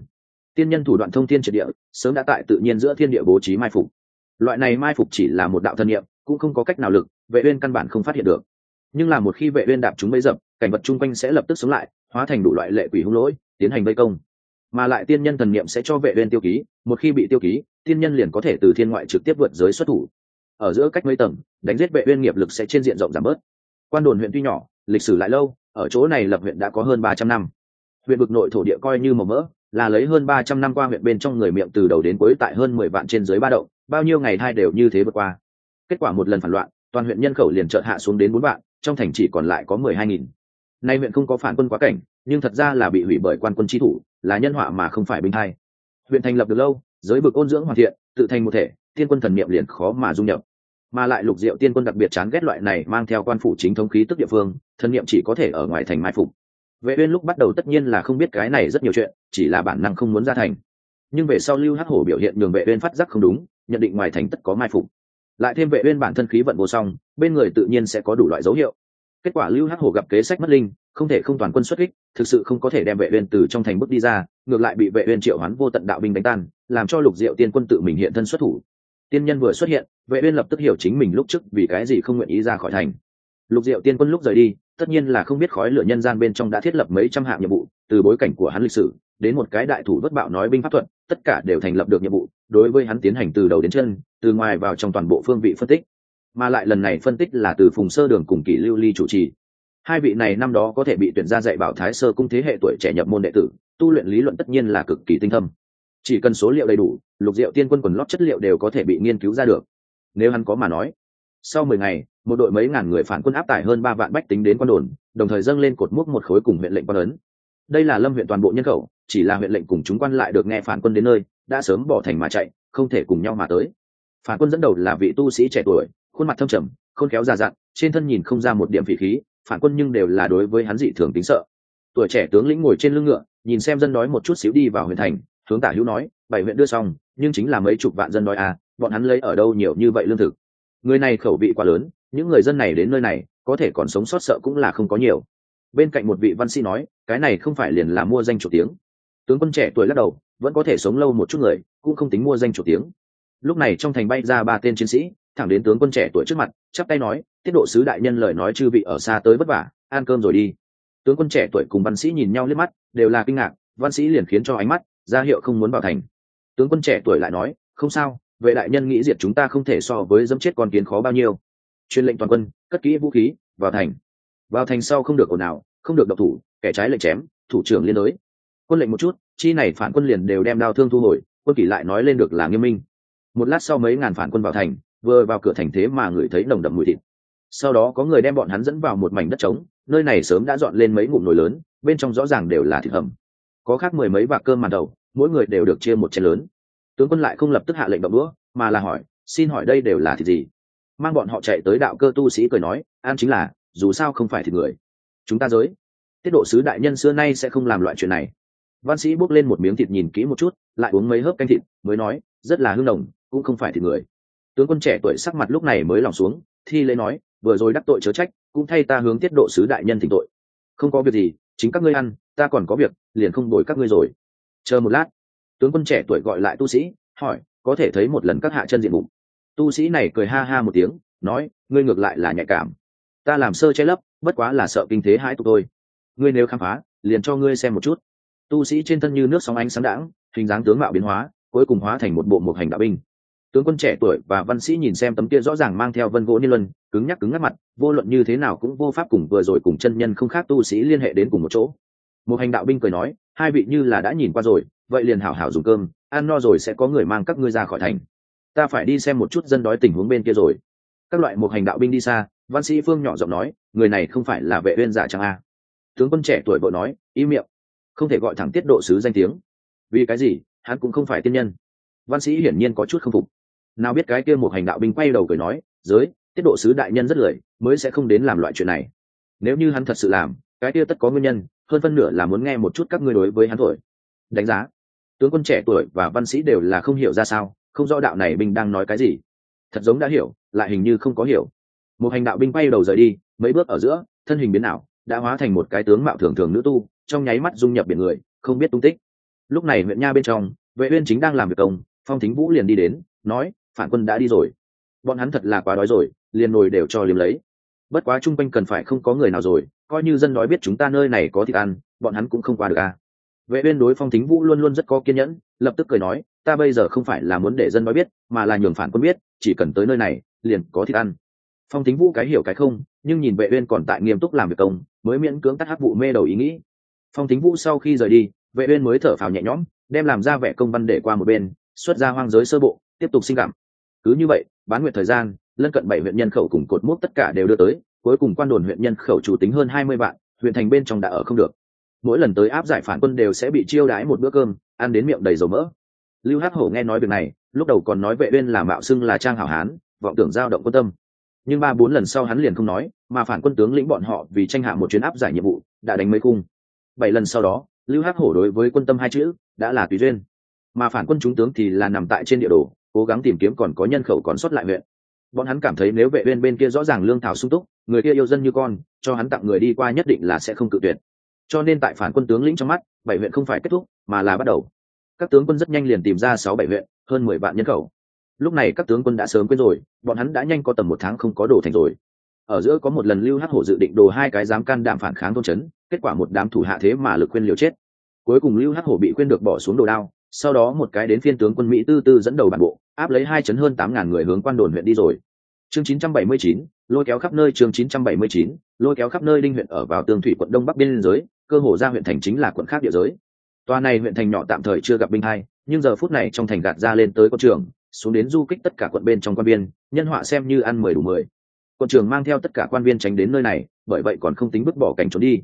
Tiên nhân thủ đoạn thông thiên triệt địa, sớm đã tại tự nhiên giữa thiên địa bố trí mai phục. Loại này mai phục chỉ là một đạo thân niệm, cũng không có cách nào lực, vệ uyên căn bản không phát hiện được. Nhưng là một khi vệ uyên đạp chúng bấy dập, cảnh vật chung quanh sẽ lập tức sống lại, hóa thành đủ loại lệ quỷ hung lỗi, tiến hành vây công. Mà lại tiên nhân thần niệm sẽ cho vệ uyên tiêu ký, một khi bị tiêu ký, tiên nhân liền có thể từ thiên ngoại trực tiếp vượt giới xuất thủ ở giữa cách mấy tầng, đánh giết vệ uyên nghiệp lực sẽ trên diện rộng giảm bớt. Quan đồn huyện tuy nhỏ, lịch sử lại lâu, ở chỗ này lập huyện đã có hơn 300 năm. Huyện vực nội thổ địa coi như màu mỡ, là lấy hơn 300 năm qua huyện bên trong người miệng từ đầu đến cuối tại hơn 10 vạn trên dưới ba động, bao nhiêu ngày hai đều như thế vượt qua. Kết quả một lần phản loạn, toàn huyện nhân khẩu liền chợt hạ xuống đến bốn vạn, trong thành chỉ còn lại có mười hai nghìn. Nay huyện không có phản quân quá cảnh, nhưng thật ra là bị hủy bởi quan quân chi thủ, là nhân họa mà không phải binh thay. huyện thành lập được lâu, giới vực ôn dưỡng hoàn thiện, tự thành một thể tiên quân thần niệm liền khó mà dung nhập mà lại lục diệu tiên quân đặc biệt chán ghét loại này mang theo quan phủ chính thống khí tức địa phương thần niệm chỉ có thể ở ngoài thành mai phục. Vệ uyên lúc bắt đầu tất nhiên là không biết cái này rất nhiều chuyện, chỉ là bản năng không muốn ra thành. Nhưng về sau lưu hắc hổ biểu hiện nhường vệ uyên phát giác không đúng, nhận định ngoài thành tất có mai phục. Lại thêm vệ uyên bản thân khí vận vô song, bên người tự nhiên sẽ có đủ loại dấu hiệu. Kết quả lưu hắc hổ gặp kế sách mất linh, không thể không toàn quân xuất kích, thực sự không có thể đem vệ uyên từ trong thành bước đi ra, ngược lại bị vệ uyên triệu hoán vô tận đạo binh đánh tan, làm cho lục diệu tiên quân tự mình hiện thân xuất thủ tiên nhân vừa xuất hiện, vệ uyên lập tức hiểu chính mình lúc trước vì cái gì không nguyện ý ra khỏi thành. Lục diệu tiên quân lúc rời đi, tất nhiên là không biết khói lửa nhân gian bên trong đã thiết lập mấy trăm hạng nhiệm vụ, từ bối cảnh của hắn lịch sử, đến một cái đại thủ vất bạo nói binh pháp thuật, tất cả đều thành lập được nhiệm vụ, đối với hắn tiến hành từ đầu đến chân, từ ngoài vào trong toàn bộ phương vị phân tích. Mà lại lần này phân tích là từ phùng sơ đường cùng kỷ lưu ly chủ trì. Hai vị này năm đó có thể bị tuyển ra dạy bảo thái sơ cung thế hệ tuổi trẻ nhập môn đệ tử, tu luyện lý luận tất nhiên là cực kỳ tinh thâm chỉ cần số liệu đầy đủ, lục diệu tiên quân quần lót chất liệu đều có thể bị nghiên cứu ra được. Nếu hắn có mà nói, sau mười ngày, một đội mấy ngàn người phản quân áp tải hơn ba vạn bách tính đến quan đồn, đồng thời dâng lên cột mốc một khối cùng huyện lệnh quan ấn. Đây là lâm huyện toàn bộ nhân khẩu, chỉ là huyện lệnh cùng chúng quan lại được nghe phản quân đến nơi, đã sớm bỏ thành mà chạy, không thể cùng nhau mà tới. Phản quân dẫn đầu là vị tu sĩ trẻ tuổi, khuôn mặt thâm trầm, khôn khéo già dặn, trên thân nhìn không ra một điểm vị khí, phản quân nhưng đều là đối với hắn dị thường tính sợ. Tuổi trẻ tướng lĩnh ngồi trên lưng ngựa, nhìn xem dân đói một chút xíu đi vào huyện thành hướng tả hữu nói, bảy huyện đưa xong, nhưng chính là mấy chục vạn dân đói à bọn hắn lấy ở đâu nhiều như vậy lương thực? Người này khẩu vị quá lớn, những người dân này đến nơi này, có thể còn sống sót sợ cũng là không có nhiều. Bên cạnh một vị văn sĩ nói, cái này không phải liền là mua danh chủ tiếng. Tướng quân trẻ tuổi lắc đầu, vẫn có thể sống lâu một chút người, cũng không tính mua danh chủ tiếng. Lúc này trong thành bay ra ba tên chiến sĩ, thẳng đến tướng quân trẻ tuổi trước mặt, chắp tay nói, tiết độ sứ đại nhân lời nói chư vị ở xa tới vất vả, ăn cơm rồi đi. Tướng quân trẻ tuổi cùng văn sĩ nhìn nhau liếc mắt, đều là kinh ngạc, văn sĩ liền khiến cho ánh mắt ra hiệu không muốn vào thành. Tướng quân trẻ tuổi lại nói, không sao, vệ đại nhân nghĩ diệt chúng ta không thể so với dẫm chết con kiến khó bao nhiêu. Truyền lệnh toàn quân, cất kỹ vũ khí, vào thành. Vào thành sau không được ồn ào, không được độc thủ, kẻ trái lệnh chém, thủ trưởng liên đối. Quân lệnh một chút, chi này phản quân liền đều đem đao thương thu hồi, quân kỷ lại nói lên được là nghiêm minh. Một lát sau mấy ngàn phản quân vào thành, vừa vào cửa thành thế mà người thấy nồng đậm mùi thịt. Sau đó có người đem bọn hắn dẫn vào một mảnh đất trống, nơi này sớm đã dọn lên mấy ngụm nồi lớn, bên trong rõ ràng đều là thịt hầm có khác mười mấy bạc cơm màn đầu, mỗi người đều được chia một chén lớn. Tướng quân lại không lập tức hạ lệnh động đũa, mà là hỏi, xin hỏi đây đều là thịt gì? Mang bọn họ chạy tới đạo cơ tu sĩ cười nói, an chính là, dù sao không phải thịt người. Chúng ta giới. Tiết độ sứ đại nhân xưa nay sẽ không làm loại chuyện này. Văn sĩ bốc lên một miếng thịt nhìn kỹ một chút, lại uống mấy hớp canh thịt, mới nói, rất là hương đồng, cũng không phải thịt người. Tướng quân trẻ tuổi sắc mặt lúc này mới lòng xuống, thi lễ nói, vừa rồi đắc tội chớ trách, cũng thay ta hướng tiết độ sứ đại nhân thỉnh tội. Không có việc gì chính các ngươi ăn, ta còn có việc, liền không đổi các ngươi rồi. Chờ một lát, tướng quân trẻ tuổi gọi lại tu sĩ, hỏi, có thể thấy một lần các hạ chân diện bụng tu sĩ này cười ha ha một tiếng, nói, ngươi ngược lại là nhạy cảm. Ta làm sơ che lấp, bất quá là sợ kinh thế hãi tụ tôi ngươi nếu khám phá, liền cho ngươi xem một chút. Tu sĩ trên thân như nước sóng ánh sáng đãng, hình dáng tướng mạo biến hóa, cuối cùng hóa thành một bộ một hành đạo binh. Tướng quân trẻ tuổi và văn sĩ nhìn xem tấm kia rõ ràng mang theo vân gỗ niên luân cứng nhắc cứng ngắt mặt, vô luận như thế nào cũng vô pháp cùng vừa rồi cùng chân nhân không khác tu sĩ liên hệ đến cùng một chỗ. Một hành đạo binh cười nói, hai vị như là đã nhìn qua rồi, vậy liền hảo hảo dùng cơm, ăn no rồi sẽ có người mang các ngươi ra khỏi thành. Ta phải đi xem một chút dân đói tình huống bên kia rồi. Các loại một hành đạo binh đi xa, văn sĩ phương nhỏ giọng nói, người này không phải là vệ uyên giả chẳng a. Tướng quân trẻ tuổi vội nói ý miệng. Không thể gọi thẳng tiết độ sứ danh tiếng. Vì cái gì? Hắn cũng không phải tiên nhân. Văn sĩ hiển nhiên có chút không phục. Nào biết cái kia một hành đạo binh quay đầu cười nói, giới tiết độ sứ đại nhân rất lười, mới sẽ không đến làm loại chuyện này. Nếu như hắn thật sự làm, cái kia tất có nguyên nhân, hơn phân nửa là muốn nghe một chút các ngươi đối với hắn thổi. Đánh giá. Tướng quân trẻ tuổi và văn sĩ đều là không hiểu ra sao, không rõ đạo này binh đang nói cái gì. Thật giống đã hiểu, lại hình như không có hiểu. Một hành đạo binh bay đầu rời đi, mấy bước ở giữa, thân hình biến ảo, đã hóa thành một cái tướng mạo thường thường nữ tu, trong nháy mắt dung nhập biển người, không biết tung tích. Lúc này huyện nha bên trong, vệ uyên chính đang làm việc công, phong thính vũ liền đi đến, nói, phản quân đã đi rồi. Bọn hắn thật là quá đói rồi liền nồi đều cho liếm lấy. Bất quá chung quanh cần phải không có người nào rồi, coi như dân nói biết chúng ta nơi này có thịt ăn, bọn hắn cũng không qua được à. vệ uyên đối phong thính vũ luôn luôn rất có kiên nhẫn, lập tức cười nói, ta bây giờ không phải là muốn để dân nói biết, mà là nhường phản quân biết, chỉ cần tới nơi này, liền có thịt ăn. Phong thính vũ cái hiểu cái không, nhưng nhìn vệ uyên còn tại nghiêm túc làm việc công, mới miễn cưỡng tắt hắc vụ mê đầu ý nghĩ. Phong thính vũ sau khi rời đi, vệ uyên mới thở phào nhẹ nhõm, đem làm ra vẻ công văn để qua một bên, xuất ra hoang giới sơ bộ, tiếp tục sinh cảm. Cứ như vậy, bán nguyện thời gian lân cận bảy huyện nhân khẩu cùng cột mốc tất cả đều đưa tới, cuối cùng quan đồn huyện nhân khẩu chủ tính hơn hai mươi vạn, huyện thành bên trong đã ở không được. Mỗi lần tới áp giải phản quân đều sẽ bị chiêu đái một bữa cơm, ăn đến miệng đầy dầu mỡ. Lưu hắc hổ nghe nói việc này, lúc đầu còn nói vệ uyên là mạo xưng là trang hảo hán, vọng tưởng giao động quân tâm. Nhưng ba bốn lần sau hắn liền không nói, mà phản quân tướng lĩnh bọn họ vì tranh hạ một chuyến áp giải nhiệm vụ, đã đánh mấy cung bảy lần sau đó, lưu hắc hổ đối với quân tâm hai chữ, đã là tùy duyên. Mà phản quân chúng tướng thì là nằm tại trên địa đồ, cố gắng tìm kiếm còn có nhân khẩu còn sót lại huyện bọn hắn cảm thấy nếu vệ uyên bên kia rõ ràng lương thảo sung túc, người kia yêu dân như con, cho hắn tặng người đi qua nhất định là sẽ không cự tuyệt. Cho nên tại phản quân tướng lĩnh trong mắt, bảy huyện không phải kết thúc, mà là bắt đầu. Các tướng quân rất nhanh liền tìm ra sáu bảy huyện, hơn mười vạn nhân khẩu. Lúc này các tướng quân đã sớm quên rồi, bọn hắn đã nhanh có tầm một tháng không có đồ thành rồi. Ở giữa có một lần lưu hắc hổ dự định đồ hai cái dám can đảm phản kháng thôn chấn kết quả một đám thủ hạ thế mà lực khuyên liều chết. Cuối cùng lưu hắc hổ bị khuyên được bỏ xuống đồ đao sau đó một cái đến phiên tướng quân mỹ tư tư dẫn đầu bản bộ, áp lấy hai chấn hơn tám ngàn người hướng quan đồn huyện đi rồi. Chương chín trăm bảy mươi chín, lôi kéo khắp nơi, chương chín trăm bảy mươi chín, lôi kéo khắp nơi đinh huyện ở vào tương thủy quận đông bắc biên giới, cơ hồ ra huyện thành chính là quận khác địa giới. Tòa này huyện thành nhỏ tạm thời chưa gặp binh hai, nhưng giờ phút này trong thành gạt ra lên tới quân trường, xuống đến du kích tất cả quận bên trong quan biên, nhân họa xem như ăn mười đủ mười. Quận trường mang theo tất cả quan viên tránh đến nơi này, bởi vậy còn không tính bước bỏ cảnh trốn đi.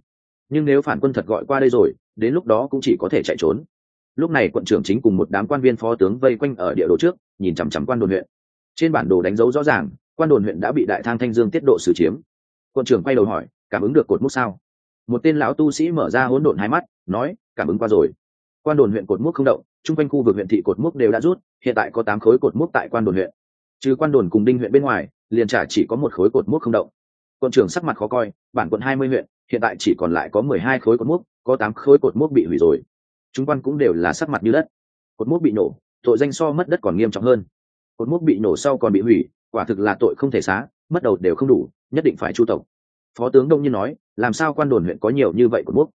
Nhưng nếu phản quân thật gọi qua đây rồi, đến lúc đó cũng chỉ có thể chạy trốn lúc này quận trưởng chính cùng một đám quan viên phó tướng vây quanh ở địa đồ trước, nhìn chằm chằm quan đồn huyện. Trên bản đồ đánh dấu rõ ràng, quan đồn huyện đã bị đại thang thanh dương tiết độ xử chiếm. Quận trưởng quay đầu hỏi, cảm ứng được cột mốc sao? Một tên lão tu sĩ mở ra hỗn độn hai mắt, nói, cảm ứng qua rồi. Quan đồn huyện cột mốc không động, chung quanh khu vực huyện thị cột mốc đều đã rút, hiện tại có tám khối cột mốc tại quan đồn huyện. Trừ quan đồn cùng đinh huyện bên ngoài, liền trả chỉ có một khối cột mốc không động. Quận trưởng sắc mặt khó coi, bản quận hai mươi huyện, hiện tại chỉ còn lại có mười hai khối cột mốc, có tám khối cột mốc bị hủy rồi chúng quan cũng đều là sắc mặt như đất. Cột mốc bị nổ, tội danh so mất đất còn nghiêm trọng hơn. Cột mốc bị nổ sau còn bị hủy, quả thực là tội không thể xá, mất đầu đều không đủ, nhất định phải chu tộc. Phó tướng đông nhiên nói, làm sao quan đồn huyện có nhiều như vậy cột mốc?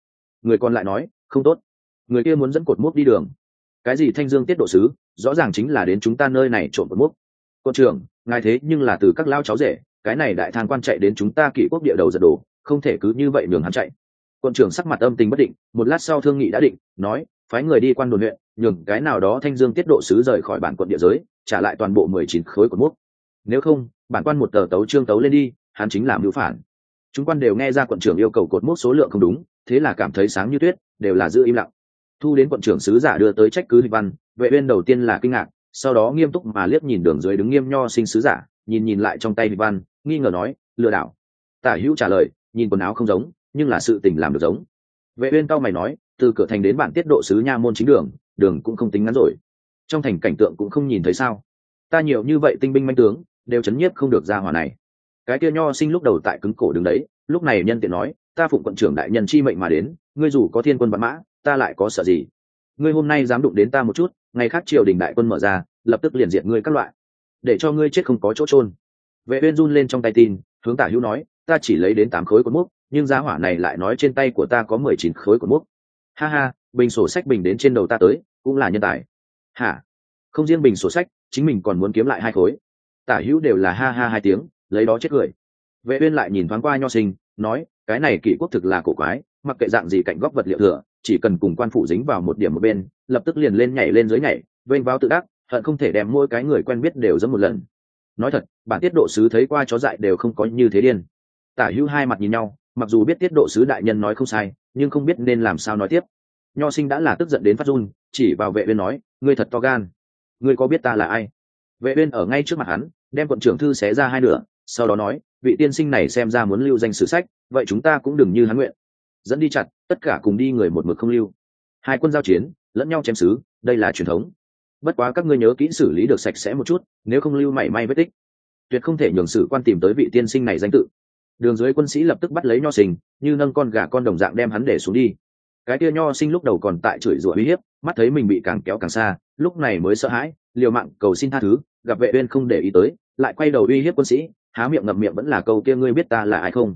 Người còn lại nói, không tốt. Người kia muốn dẫn cột mốc đi đường. Cái gì thanh dương tiết độ sứ, rõ ràng chính là đến chúng ta nơi này trộm cột mốc. Quân trưởng, ngài thế nhưng là từ các lao cháu rể, cái này đại thang quan chạy đến chúng ta kỷ quốc địa đầu giật đồ không thể cứ như vậy đường hắn chạy. Quận trưởng sắc mặt âm tình bất định, một lát sau thương nghị đã định, nói, phái người đi quan đồn huyện, nhường cái nào đó thanh dương tiết độ sứ rời khỏi bản quận địa giới, trả lại toàn bộ mười chín khối cột mốc nếu không, bản quan một tờ tấu trương tấu lên đi, hắn chính làm hữu phản. Chúng quan đều nghe ra quận trưởng yêu cầu cột mốc số lượng không đúng, thế là cảm thấy sáng như tuyết, đều là giữ im lặng. Thu đến quận trưởng sứ giả đưa tới trách cứ hịch văn, vệ uyên đầu tiên là kinh ngạc, sau đó nghiêm túc mà liếc nhìn đường dưới đứng nghiêm nho sinh sứ giả, nhìn nhìn lại trong tay hịch văn, nghi ngờ nói, lừa đảo. Tả hữu trả lời, nhìn quần áo không giống nhưng là sự tình làm được giống. Vệ uyên cao mày nói, từ cửa thành đến bản tiết độ sứ nha môn chính đường đường cũng không tính ngắn rồi. Trong thành cảnh tượng cũng không nhìn thấy sao. Ta nhiều như vậy tinh binh manh tướng, đều chấn nhiếp không được ra hỏa này. Cái kia nho sinh lúc đầu tại cứng cổ đứng đấy, lúc này nhân tiện nói, ta phụng quận trưởng đại nhân chi mệnh mà đến, ngươi dù có thiên quân bận mã, ta lại có sợ gì? Ngươi hôm nay dám đụng đến ta một chút, ngày khác triều đình đại quân mở ra, lập tức liền diệt ngươi các loại. Để cho ngươi chết không có chỗ trôn vệ uyên run lên trong tay tin, hướng tả hữu nói, ta chỉ lấy đến tám khối cột mốc nhưng giá hỏa này lại nói trên tay của ta có mười chín khối cột mốc ha ha, bình sổ sách bình đến trên đầu ta tới, cũng là nhân tài. Hả? Không riêng bình sổ sách, chính mình còn muốn kiếm lại hai khối. Tả hữu đều là ha ha hai tiếng, lấy đó chết cười. Vệ uyên lại nhìn thoáng qua nho sinh, nói, cái này kỷ quốc thực là cổ quái, mặc kệ dạng gì cạnh góc vật liệu thừa, chỉ cần cùng quan phụ dính vào một điểm một bên, lập tức liền lên nhảy lên dưới nhảy, vênh vào tự đắc, hận không thể đem mỗi cái người quen biết đều dẫm một lần. Nói thật, bản tiết độ sứ thấy qua chó dại đều không có như thế điên. Tả hữu hai mặt nhìn nhau mặc dù biết tiết độ sứ đại nhân nói không sai nhưng không biết nên làm sao nói tiếp. Nho sinh đã là tức giận đến phát run chỉ vào vệ uyên nói ngươi thật to gan. Ngươi có biết ta là ai? Vệ uyên ở ngay trước mặt hắn đem quận trưởng thư xé ra hai nửa sau đó nói vị tiên sinh này xem ra muốn lưu danh sử sách vậy chúng ta cũng đừng như hắn nguyện. Dẫn đi chặt tất cả cùng đi người một mực không lưu. Hai quân giao chiến lẫn nhau chém sứ, đây là truyền thống. Bất quá các ngươi nhớ kỹ xử lý được sạch sẽ một chút nếu không lưu mảy may vết tích. Tuyệt không thể nhường sử quan tìm tới vị tiên sinh này danh tự đường dưới quân sĩ lập tức bắt lấy nho sinh, như nâng con gà con đồng dạng đem hắn để xuống đi. Cái kia nho sinh lúc đầu còn tại chửi rủa uy hiếp, mắt thấy mình bị càng kéo càng xa, lúc này mới sợ hãi, liều mạng cầu xin tha thứ, gặp vệ uyên không để ý tới, lại quay đầu uy hiếp quân sĩ, há miệng ngậm miệng vẫn là câu kia ngươi biết ta là ai không?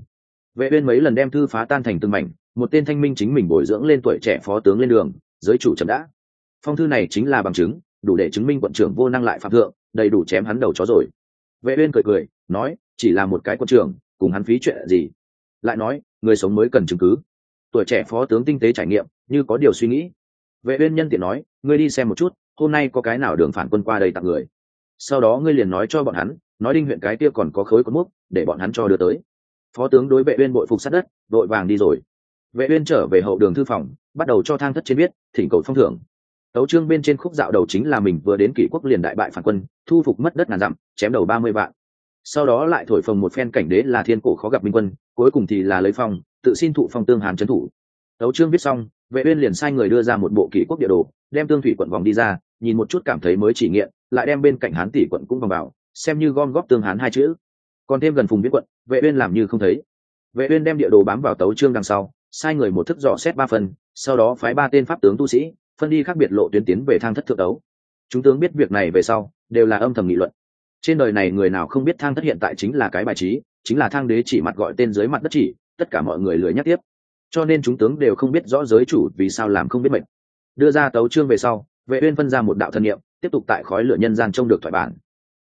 Vệ uyên mấy lần đem thư phá tan thành từng mảnh, một tên thanh minh chính mình bồi dưỡng lên tuổi trẻ phó tướng lên đường, giới chủ chậm đã. Phong thư này chính là bằng chứng, đủ để chứng minh quận trưởng vô năng lại phạm thượng, đầy đủ chém hắn đầu chó rồi. Vệ uyên cười cười, nói, chỉ là một cái quận trưởng cùng hắn phí chuyện gì? Lại nói, người sống mới cần chứng cứ. Tuổi trẻ phó tướng tinh tế trải nghiệm, như có điều suy nghĩ. Vệ uyên nhân tiện nói, ngươi đi xem một chút, hôm nay có cái nào đường phản quân qua đây tặng người? Sau đó ngươi liền nói cho bọn hắn, nói đinh huyện cái kia còn có khối cột mốc, để bọn hắn cho đưa tới. Phó tướng đối vệ uyên bội phục sát đất đội vàng đi rồi. Vệ uyên trở về hậu đường thư phòng, bắt đầu cho thang thất trên biết, thỉnh cầu phong thưởng. Tấu trương bên trên khúc dạo đầu chính là mình vừa đến kỷ quốc liền đại bại phản quân, thu phục mất đất ngàn dặm, chém đầu ba mươi vạn sau đó lại thổi phồng một phen cảnh đế là thiên cổ khó gặp minh quân, cuối cùng thì là lấy phong, tự xin thụ phong tương hàn trấn thủ. Tấu trương viết xong, vệ uyên liền sai người đưa ra một bộ kỷ quốc địa đồ, đem tương thủy quận vòng đi ra, nhìn một chút cảm thấy mới chỉ nghiện, lại đem bên cạnh hán tỷ quận cũng vòng vào, xem như gom góp tương hán hai chữ. Còn thêm gần phùng biết quận, vệ uyên làm như không thấy. Vệ uyên đem địa đồ bám vào tấu trương đằng sau, sai người một thức dò xét ba phần, sau đó phái ba tên pháp tướng tu sĩ, phân đi khác biệt lộ tuyến tiến về thang thất thượng đấu chúng tướng biết việc này về sau, đều là âm thầm nghị luận trên đời này người nào không biết thang thất hiện tại chính là cái bài trí chính là thang đế chỉ mặt gọi tên dưới mặt đất chỉ tất cả mọi người lười nhắc tiếp. Cho nên chúng tướng đều không biết rõ giới chủ vì sao làm không biết mệnh. Đưa ra tấu trương về sau vệ uyên phân ra một đạo thần niệm, tiếp tục tại khói lửa nhân gian trông được thoại bản.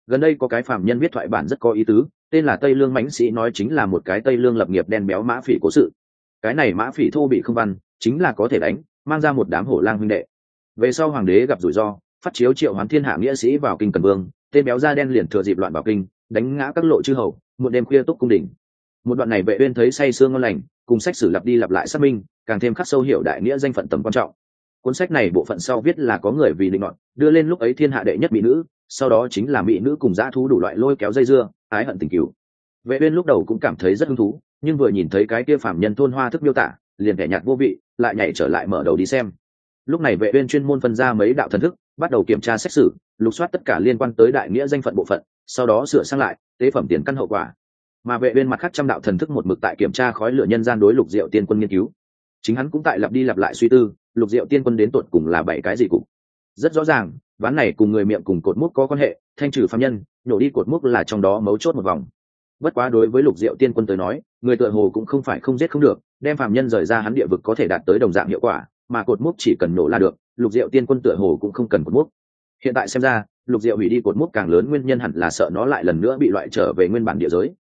Gần đây có cái phạm nhân viết thoại bản rất có ý tứ tên là tây lương mãnh sĩ nói chính là một cái tây lương lập nghiệp đen béo mã phỉ cố sự. Cái này mã phỉ thô bị không văn chính là có thể đánh mang ra một đám hổ lang huynh đệ. Về sau hoàng đế gặp rủi ro phát chiếu triệu hoán thiên hạ nghĩa sĩ vào kinh cần vương tên béo da đen liền thừa dịp loạn vào kinh, đánh ngã các lộ chư hầu, một đêm khuya túc cung đỉnh một đoạn này vệ uyên thấy say sương ngon lành, cùng sách sử lặp đi lặp lại xác minh, càng thêm khắc sâu hiểu đại nghĩa danh phận tầm quan trọng. Cuốn sách này bộ phận sau viết là có người vì định loạn đưa lên lúc ấy thiên hạ đệ nhất mỹ nữ, sau đó chính là mỹ nữ cùng dã thú đủ loại lôi kéo dây dưa, ái hận tình cứu vệ uyên lúc đầu cũng cảm thấy rất hứng thú, nhưng vừa nhìn thấy cái kia phạm nhân thôn hoa thức miêu tả, liền kẻ nhạt vô vị, lại nhảy trở lại mở đầu đi xem. Lúc này vệ uyên chuyên môn phân ra mấy đạo thần thức, bắt đầu kiểm tra xét xử lục soát tất cả liên quan tới đại nghĩa danh phận bộ phận, sau đó sửa sang lại, tế phẩm tiền căn hậu quả. Mà vệ bên mặt khác trăm đạo thần thức một mực tại kiểm tra khói lửa nhân gian đối lục diệu tiên quân nghiên cứu. Chính hắn cũng tại lặp đi lặp lại suy tư, lục diệu tiên quân đến tột cùng là bảy cái gì cục. Rất rõ ràng, ván này cùng người miệng cùng cột mốc có quan hệ, thanh trừ phạm nhân, nhổ đi cột mốc là trong đó mấu chốt một vòng. Bất quá đối với lục diệu tiên quân tới nói, người tựa hồ cũng không phải không giết không được, đem phạm nhân rời ra hắn địa vực có thể đạt tới đồng dạng hiệu quả, mà cột mốc chỉ cần nổ là được, lục diệu tiên quân tựa hồ cũng không cần cột mốc hiện tại xem ra, lục diệu hủy đi cột mốc càng lớn nguyên nhân hẳn là sợ nó lại lần nữa bị loại trở về nguyên bản địa giới.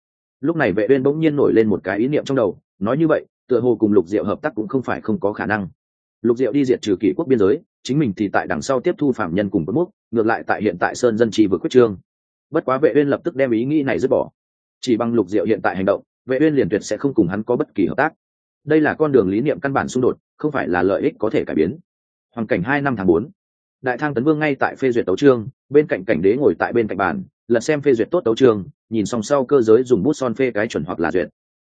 Lúc này vệ uyên bỗng nhiên nổi lên một cái ý niệm trong đầu, nói như vậy, tựa hồ cùng lục diệu hợp tác cũng không phải không có khả năng. Lục diệu đi diệt trừ kỷ quốc biên giới, chính mình thì tại đằng sau tiếp thu phạm nhân cùng cột mốc, ngược lại tại hiện tại sơn dân trì vừa quyết trương. Bất quá vệ uyên lập tức đem ý nghĩ này dứt bỏ. Chỉ bằng lục diệu hiện tại hành động, vệ uyên liền tuyệt sẽ không cùng hắn có bất kỳ hợp tác. Đây là con đường lý niệm căn bản xung đột, không phải là lợi ích có thể cải biến. Hoàn cảnh hai năm tháng bốn đại thang tấn vương ngay tại phê duyệt tấu trương bên cạnh cảnh đế ngồi tại bên cạnh bàn, lật xem phê duyệt tốt tấu trương nhìn xong sau cơ giới dùng bút son phê cái chuẩn hoặc là duyệt.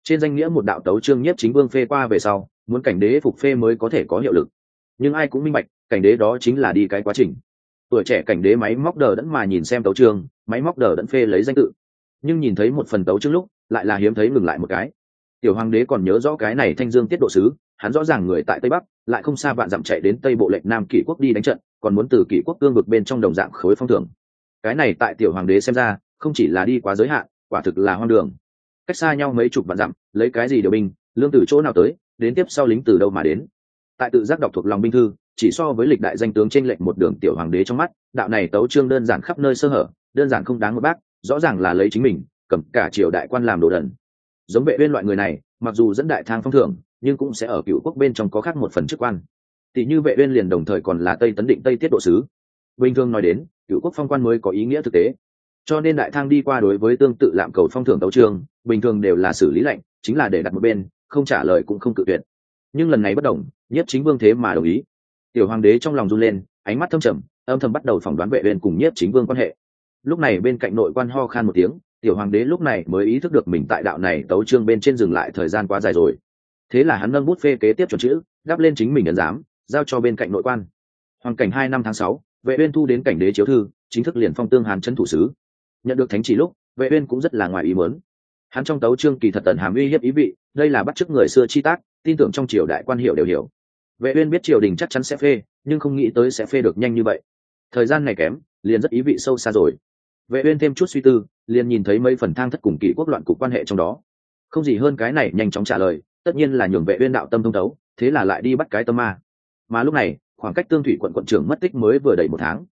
Trên danh nghĩa một đạo tấu trương nhất chính vương phê qua về sau, muốn cảnh đế phục phê mới có thể có hiệu lực. Nhưng ai cũng minh bạch, cảnh đế đó chính là đi cái quá trình. Tuổi trẻ cảnh đế máy móc đờ đẫn mà nhìn xem tấu trương máy móc đờ đẫn phê lấy danh tự. Nhưng nhìn thấy một phần tấu trước lúc, lại là hiếm thấy ngừng lại một cái. Tiểu hoàng đế còn nhớ rõ cái này thanh dương tiết độ sứ, hắn rõ ràng người tại tây bắc, lại không xa vạn dặm chạy đến tây bộ lệnh nam kỷ quốc đi đánh trận còn muốn từ kỷ quốc cương vực bên trong đồng dạng khối phong thưởng. Cái này tại tiểu hoàng đế xem ra, không chỉ là đi quá giới hạn, quả thực là hoang đường. Cách xa nhau mấy chục vạn dặm, lấy cái gì điều binh, lương từ chỗ nào tới, đến tiếp sau lính từ đâu mà đến. Tại tự giác đọc thuộc lòng binh thư, chỉ so với lịch đại danh tướng trên lệnh một đường tiểu hoàng đế trong mắt, đạo này tấu trương đơn giản khắp nơi sơ hở, đơn giản không đáng một bác, rõ ràng là lấy chính mình, cầm cả triều đại quan làm đồ đần. Giống vệ bên loại người này, mặc dù dẫn đại thang phong thưởng, nhưng cũng sẽ ở cựu quốc bên trong có khác một phần chức quan tỷ như vệ uyên liền đồng thời còn là tây tấn định tây tiết độ sứ. Bình thường nói đến, cựu quốc phong quan mới có ý nghĩa thực tế. Cho nên đại thang đi qua đối với tương tự lạm cầu phong thưởng đấu trường, bình thường đều là xử lý lệnh chính là để đặt một bên, không trả lời cũng không cự tuyệt. Nhưng lần này bất đồng, nhất chính vương thế mà đồng ý. Tiểu hoàng đế trong lòng run lên, ánh mắt thâm trầm, âm thầm bắt đầu phỏng đoán vệ uyên cùng nhất chính vương quan hệ. Lúc này bên cạnh nội quan ho khan một tiếng, tiểu hoàng đế lúc này mới ý thức được mình tại đạo này tấu trương bên trên dừng lại thời gian quá dài rồi. Thế là hắn nâng bút phê kế tiếp chuẩn chữ đáp lên chính mình ấn giám giao cho bên cạnh nội quan. Hoàng cảnh hai năm tháng sáu, vệ uyên thu đến cảnh đế chiếu thư, chính thức liền phong tương hàn chân thủ sứ. Nhận được thánh chỉ lúc, vệ uyên cũng rất là ngoài ý muốn. Hắn trong tấu trương kỳ thật tận hàm uy hiếp ý vị, đây là bắt chước người xưa chi tác, tin tưởng trong triều đại quan hiệu đều hiểu. Vệ uyên biết triều đình chắc chắn sẽ phê, nhưng không nghĩ tới sẽ phê được nhanh như vậy. Thời gian này kém, liền rất ý vị sâu xa rồi. Vệ uyên thêm chút suy tư, liền nhìn thấy mấy phần thang thất cùng kỷ quốc loạn cục quan hệ trong đó. Không gì hơn cái này nhanh chóng trả lời, tất nhiên là nhường vệ uyên đạo tâm thông thấu, thế là lại đi bắt cái tâm ma mà lúc này khoảng cách tương thủy quận quận trưởng mất tích mới vừa đầy một tháng.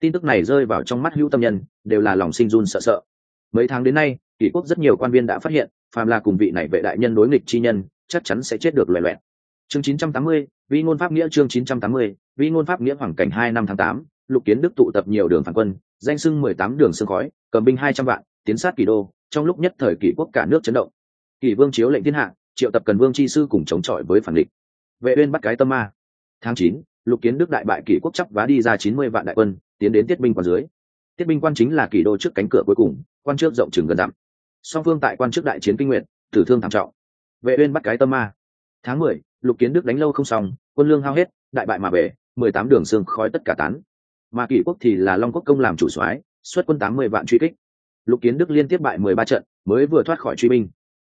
Tin tức này rơi vào trong mắt hữu tâm nhân đều là lòng sinh run sợ sợ. Mấy tháng đến nay kỷ quốc rất nhiều quan viên đã phát hiện phàm là cùng vị này vệ đại nhân đối nghịch chi nhân chắc chắn sẽ chết được loẹ loẹt. Chương 980, vi ngôn pháp nghĩa chương 980, vi ngôn pháp nghĩa hoàng cảnh hai năm tháng tám lục kiến đức tụ tập nhiều đường phản quân danh sưng mười tám đường sương khói cầm binh hai trăm vạn tiến sát kỳ đô trong lúc nhất thời kỷ quốc cả nước chấn động. Kỷ vương chiếu lệnh thiên hạ triệu tập cần vương chi sư cùng chống chọi với phản địch. Vệ uyên bắt cái tâm ma tháng chín, lục kiến đức đại bại kỷ quốc chấp vá đi ra chín mươi vạn đại quân, tiến đến tiết binh quan dưới. Tiết binh quan chính là kỷ đô trước cánh cửa cuối cùng, quan trước rộng chừng gần dặm. Song phương tại quan trước đại chiến kinh nguyện tử thương thảm trọng. Vệ uyên bắt cái tâm ma. Tháng mười, lục kiến đức đánh lâu không xong, quân lương hao hết, đại bại mà về, mười tám đường xương khói tất cả tán. Mà kỷ quốc thì là long quốc công làm chủ soái, xuất quân tám mươi vạn truy kích. Lục kiến đức liên tiếp bại mười ba trận, mới vừa thoát khỏi truy binh.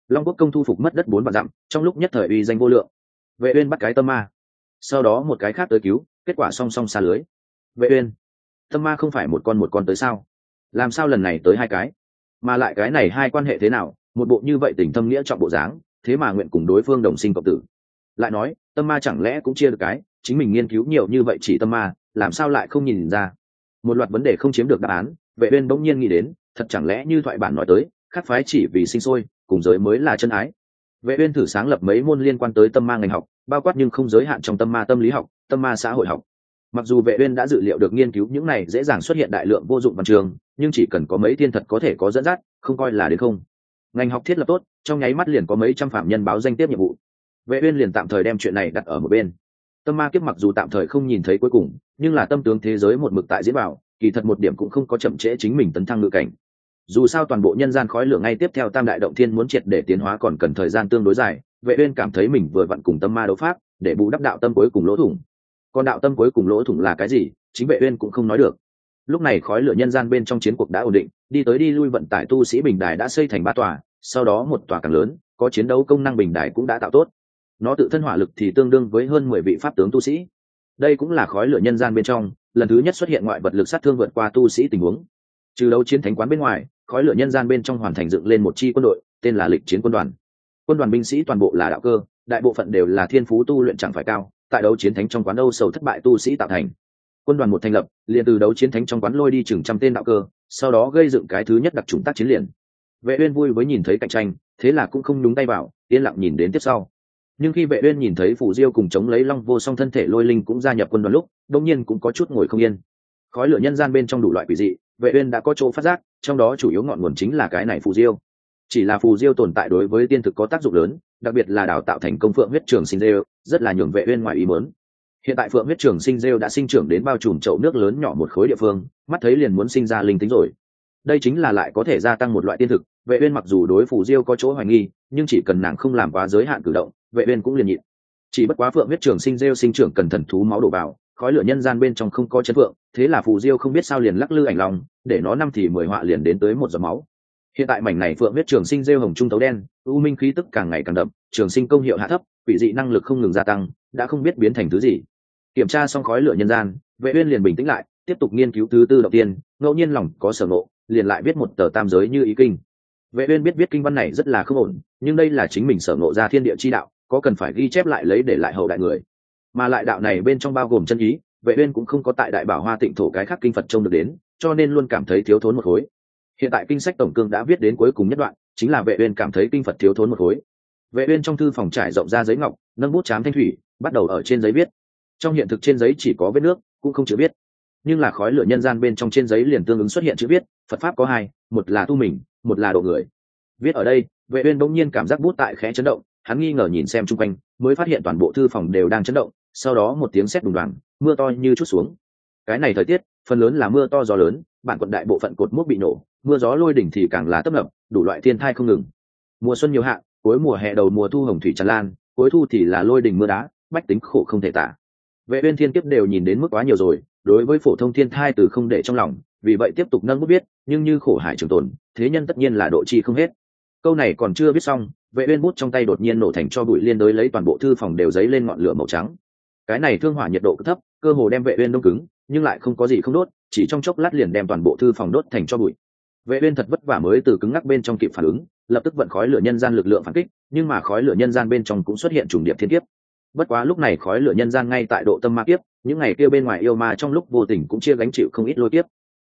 Long quốc công thu phục mất đất bốn vạn dặm, trong lúc nhất thời uy danh vô lượng. Vệ uyên bắt cái tâm ma sau đó một cái khác tới cứu, kết quả song song xa lưới. Vệ uyên, tâm ma không phải một con một con tới sao? Làm sao lần này tới hai cái? Mà lại cái này hai quan hệ thế nào? Một bộ như vậy tình tâm nghĩa trọng bộ dáng, thế mà nguyện cùng đối phương đồng sinh cộng tử. Lại nói, tâm ma chẳng lẽ cũng chia được cái? Chính mình nghiên cứu nhiều như vậy chỉ tâm ma, làm sao lại không nhìn ra? Một loạt vấn đề không chiếm được đáp án, vệ uyên bỗng nhiên nghĩ đến, thật chẳng lẽ như thoại bản nói tới, khác phái chỉ vì sinh sôi, cùng giới mới là chân ái. Vệ uyên thử sáng lập mấy môn liên quan tới tâm ma ngành học bao quát nhưng không giới hạn trong tâm ma tâm lý học, tâm ma xã hội học. Mặc dù vệ uyên đã dự liệu được nghiên cứu những này dễ dàng xuất hiện đại lượng vô dụng văn trường, nhưng chỉ cần có mấy thiên thật có thể có dẫn dắt, không coi là đến không. Ngành học thiết lập tốt, trong nháy mắt liền có mấy trăm phạm nhân báo danh tiếp nhiệm vụ. Vệ uyên liền tạm thời đem chuyện này đặt ở một bên. Tâm ma kiếp mặc dù tạm thời không nhìn thấy cuối cùng, nhưng là tâm tướng thế giới một mực tại diễn bảo, kỳ thật một điểm cũng không có chậm trễ chính mình tấn thăng ngự cảnh dù sao toàn bộ nhân gian khói lửa ngay tiếp theo tam đại động thiên muốn triệt để tiến hóa còn cần thời gian tương đối dài, vệ uyên cảm thấy mình vừa vặn cùng tâm ma đấu pháp, để bù đắp đạo tâm cuối cùng lỗ thủng. Còn đạo tâm cuối cùng lỗ thủng là cái gì, chính vệ uyên cũng không nói được. Lúc này khói lửa nhân gian bên trong chiến cuộc đã ổn định, đi tới đi lui vận tải tu sĩ bình đài đã xây thành ba tòa, sau đó một tòa càng lớn, có chiến đấu công năng bình đài cũng đã tạo tốt. Nó tự thân hỏa lực thì tương đương với hơn mười vị pháp tướng tu sĩ. Đây cũng là khói lửa nhân gian bên trong, lần thứ nhất xuất hiện ngoại vật lực sát thương vượt qua tu sĩ tình huống trừ đấu chiến thánh quán bên ngoài, khói lửa nhân gian bên trong hoàn thành dựng lên một chi quân đội, tên là lịch chiến quân đoàn. Quân đoàn binh sĩ toàn bộ là đạo cơ, đại bộ phận đều là thiên phú tu luyện chẳng phải cao, tại đấu chiến thánh trong quán âu sầu thất bại tu sĩ tạo thành. Quân đoàn một thành lập, liền từ đấu chiến thánh trong quán lôi đi chừng trăm tên đạo cơ, sau đó gây dựng cái thứ nhất đặc trùng tác chiến liền. Vệ uyên vui với nhìn thấy cạnh tranh, thế là cũng không đúng tay vào, yên lặng nhìn đến tiếp sau. Nhưng khi vệ uyên nhìn thấy phủ diêu cùng chống lấy long vô song thân thể lôi linh cũng gia nhập quân đoàn lúc đương nhiên cũng có chút ngồi không yên. Khói lửa nhân gian bên trong đủ loại quỷ dị vệ uyên đã có chỗ phát giác, trong đó chủ yếu ngọn nguồn chính là cái này phù diêu. Chỉ là phù diêu tồn tại đối với tiên thực có tác dụng lớn, đặc biệt là đào tạo thành công phượng huyết trường sinh rêu rất là nhường vệ uyên ngoài ý muốn. Hiện tại phượng huyết trường sinh rêu đã sinh trưởng đến bao trùm chậu nước lớn nhỏ một khối địa phương, mắt thấy liền muốn sinh ra linh tính rồi. Đây chính là lại có thể gia tăng một loại tiên thực, vệ uyên mặc dù đối phù diêu có chỗ hoài nghi, nhưng chỉ cần nàng không làm quá giới hạn cử động, vệ uyên cũng liền nhịn. Chỉ bất quá phượng huyết trường sinh rêu sinh trưởng cần thần thú máu đổ vào khói lửa nhân gian bên trong không có chấn vượng, thế là phù diêu không biết sao liền lắc lư ảnh lòng, để nó năm thì mười họa liền đến tới một giọt máu. Hiện tại mảnh này phượng huyết trường sinh rêu hồng trung tấu đen, u minh khí tức càng ngày càng đậm, trường sinh công hiệu hạ thấp, quỷ dị năng lực không ngừng gia tăng, đã không biết biến thành thứ gì. Kiểm tra xong khói lửa nhân gian, vệ uyên liền bình tĩnh lại, tiếp tục nghiên cứu thứ tư đầu tiên, ngẫu nhiên lòng có sở ngộ, liền lại viết một tờ tam giới như ý kinh. Vệ uyên biết viết kinh văn này rất là không ổn, nhưng đây là chính mình sở ngộ ra thiên địa chi đạo, có cần phải ghi chép lại lấy để lại hậu đại người mà lại đạo này bên trong bao gồm chân ý, vệ uyên cũng không có tại đại bảo hoa tịnh thổ cái khác kinh phật trông được đến, cho nên luôn cảm thấy thiếu thốn một khối. Hiện tại kinh sách tổng cương đã viết đến cuối cùng nhất đoạn, chính là vệ uyên cảm thấy kinh phật thiếu thốn một khối. Vệ uyên trong thư phòng trải rộng ra giấy ngọc, nâng bút chám thanh thủy, bắt đầu ở trên giấy viết. Trong hiện thực trên giấy chỉ có vết nước, cũng không chữ viết. Nhưng là khói lửa nhân gian bên trong trên giấy liền tương ứng xuất hiện chữ viết, phật pháp có hai, một là tu mình, một là độ người. Viết ở đây, vệ uyên bỗng nhiên cảm giác bút tại khẽ chấn động, hắn nghi ngờ nhìn xem chung quanh, mới phát hiện toàn bộ thư phòng đều đang chấn động sau đó một tiếng sét đùng đoàng, mưa to như chút xuống. Cái này thời tiết, phần lớn là mưa to gió lớn, bản quận đại bộ phận cột mốc bị nổ, mưa gió lôi đỉnh thì càng là tấp nập, đủ loại thiên thai không ngừng. Mùa xuân nhiều hạ cuối mùa hè đầu mùa thu hồng thủy tràn lan, cuối thu thì là lôi đỉnh mưa đá, bách tính khổ không thể tả. Vệ uyên thiên kiếp đều nhìn đến mức quá nhiều rồi, đối với phổ thông thiên thai từ không để trong lòng, vì vậy tiếp tục nâng bút biết nhưng như khổ hải trường tồn, thế nhân tất nhiên là độ chi không hết. Câu này còn chưa viết xong, vệ uyên bút trong tay đột nhiên nổ thành cho bụi liên đối lấy toàn bộ thư phòng đều giấy lên ngọn lửa màu trắng cái này thương hỏa nhiệt độ thấp, cơ hồ đem vệ uyên đông cứng, nhưng lại không có gì không đốt, chỉ trong chốc lát liền đem toàn bộ thư phòng đốt thành cho bụi. Vệ uyên thật vất vả mới từ cứng ngắc bên trong kịp phản ứng, lập tức vận khói lửa nhân gian lực lượng phản kích, nhưng mà khói lửa nhân gian bên trong cũng xuất hiện trùng điệp thiên kiếp. Bất quá lúc này khói lửa nhân gian ngay tại độ tâm ma kiếp, những ngày kia bên ngoài yêu ma trong lúc vô tình cũng chia gánh chịu không ít lôi kiếp.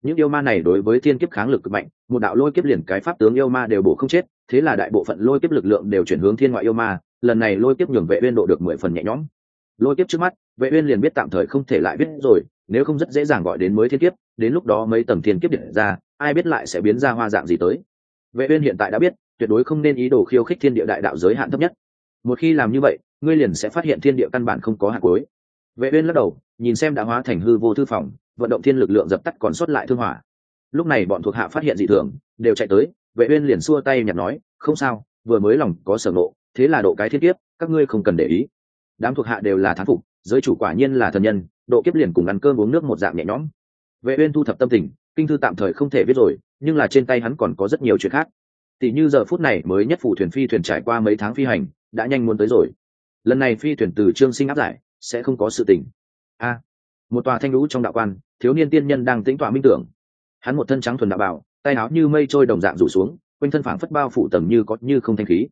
Những yêu ma này đối với thiên kiếp kháng lực cực mạnh, một đạo lôi kiếp liền cái pháp tướng yêu ma đều bổ không chết, thế là đại bộ phận lôi kiếp lực lượng đều chuyển hướng thiên ngoại yêu ma, lần này lôi kiếp nhường vệ uyên độ được mười phần nhẹ nhõm lôi kiếp trước mắt vệ uyên liền biết tạm thời không thể lại biết rồi nếu không rất dễ dàng gọi đến mới thiên kiếp đến lúc đó mấy tầng thiên kiếp điện ra ai biết lại sẽ biến ra hoa dạng gì tới. Vệ uyên hiện tại đã biết tuyệt đối không nên ý đồ khiêu khích thiên địa đại đạo giới hạn thấp nhất. Một khi làm như vậy ngươi liền sẽ phát hiện thiên địa căn bản không có hạt cuối. Vệ uyên lắc đầu nhìn xem đã hóa thành hư vô thư phòng vận động thiên lực lượng dập tắt còn sót lại thương hỏa. Lúc này bọn thuộc hạ phát hiện dị thường đều chạy tới vệ uyên liền xua tay nhặt nói không sao vừa mới lòng có sở nộ thế là độ cái thiên kiếp các ngươi không cần để ý đám thuộc hạ đều là thán phục, giới chủ quả nhiên là thần nhân, độ kiếp liền cùng ăn cơm uống nước một dạng nhẹ nhõm. Vệ uyên thu thập tâm tình, kinh thư tạm thời không thể viết rồi, nhưng là trên tay hắn còn có rất nhiều chuyện khác. Tỷ như giờ phút này mới nhất phủ thuyền phi thuyền trải qua mấy tháng phi hành, đã nhanh muốn tới rồi. Lần này phi thuyền từ trương sinh áp giải, sẽ không có sự tình. A, một tòa thanh lũ trong đạo quan, thiếu niên tiên nhân đang tĩnh tọa minh tưởng. Hắn một thân trắng thuần đạo bảo tay áo như mây trôi đồng dạng rủ xuống, quanh thân phảng phất bao phủ tầm như có như không thanh khí.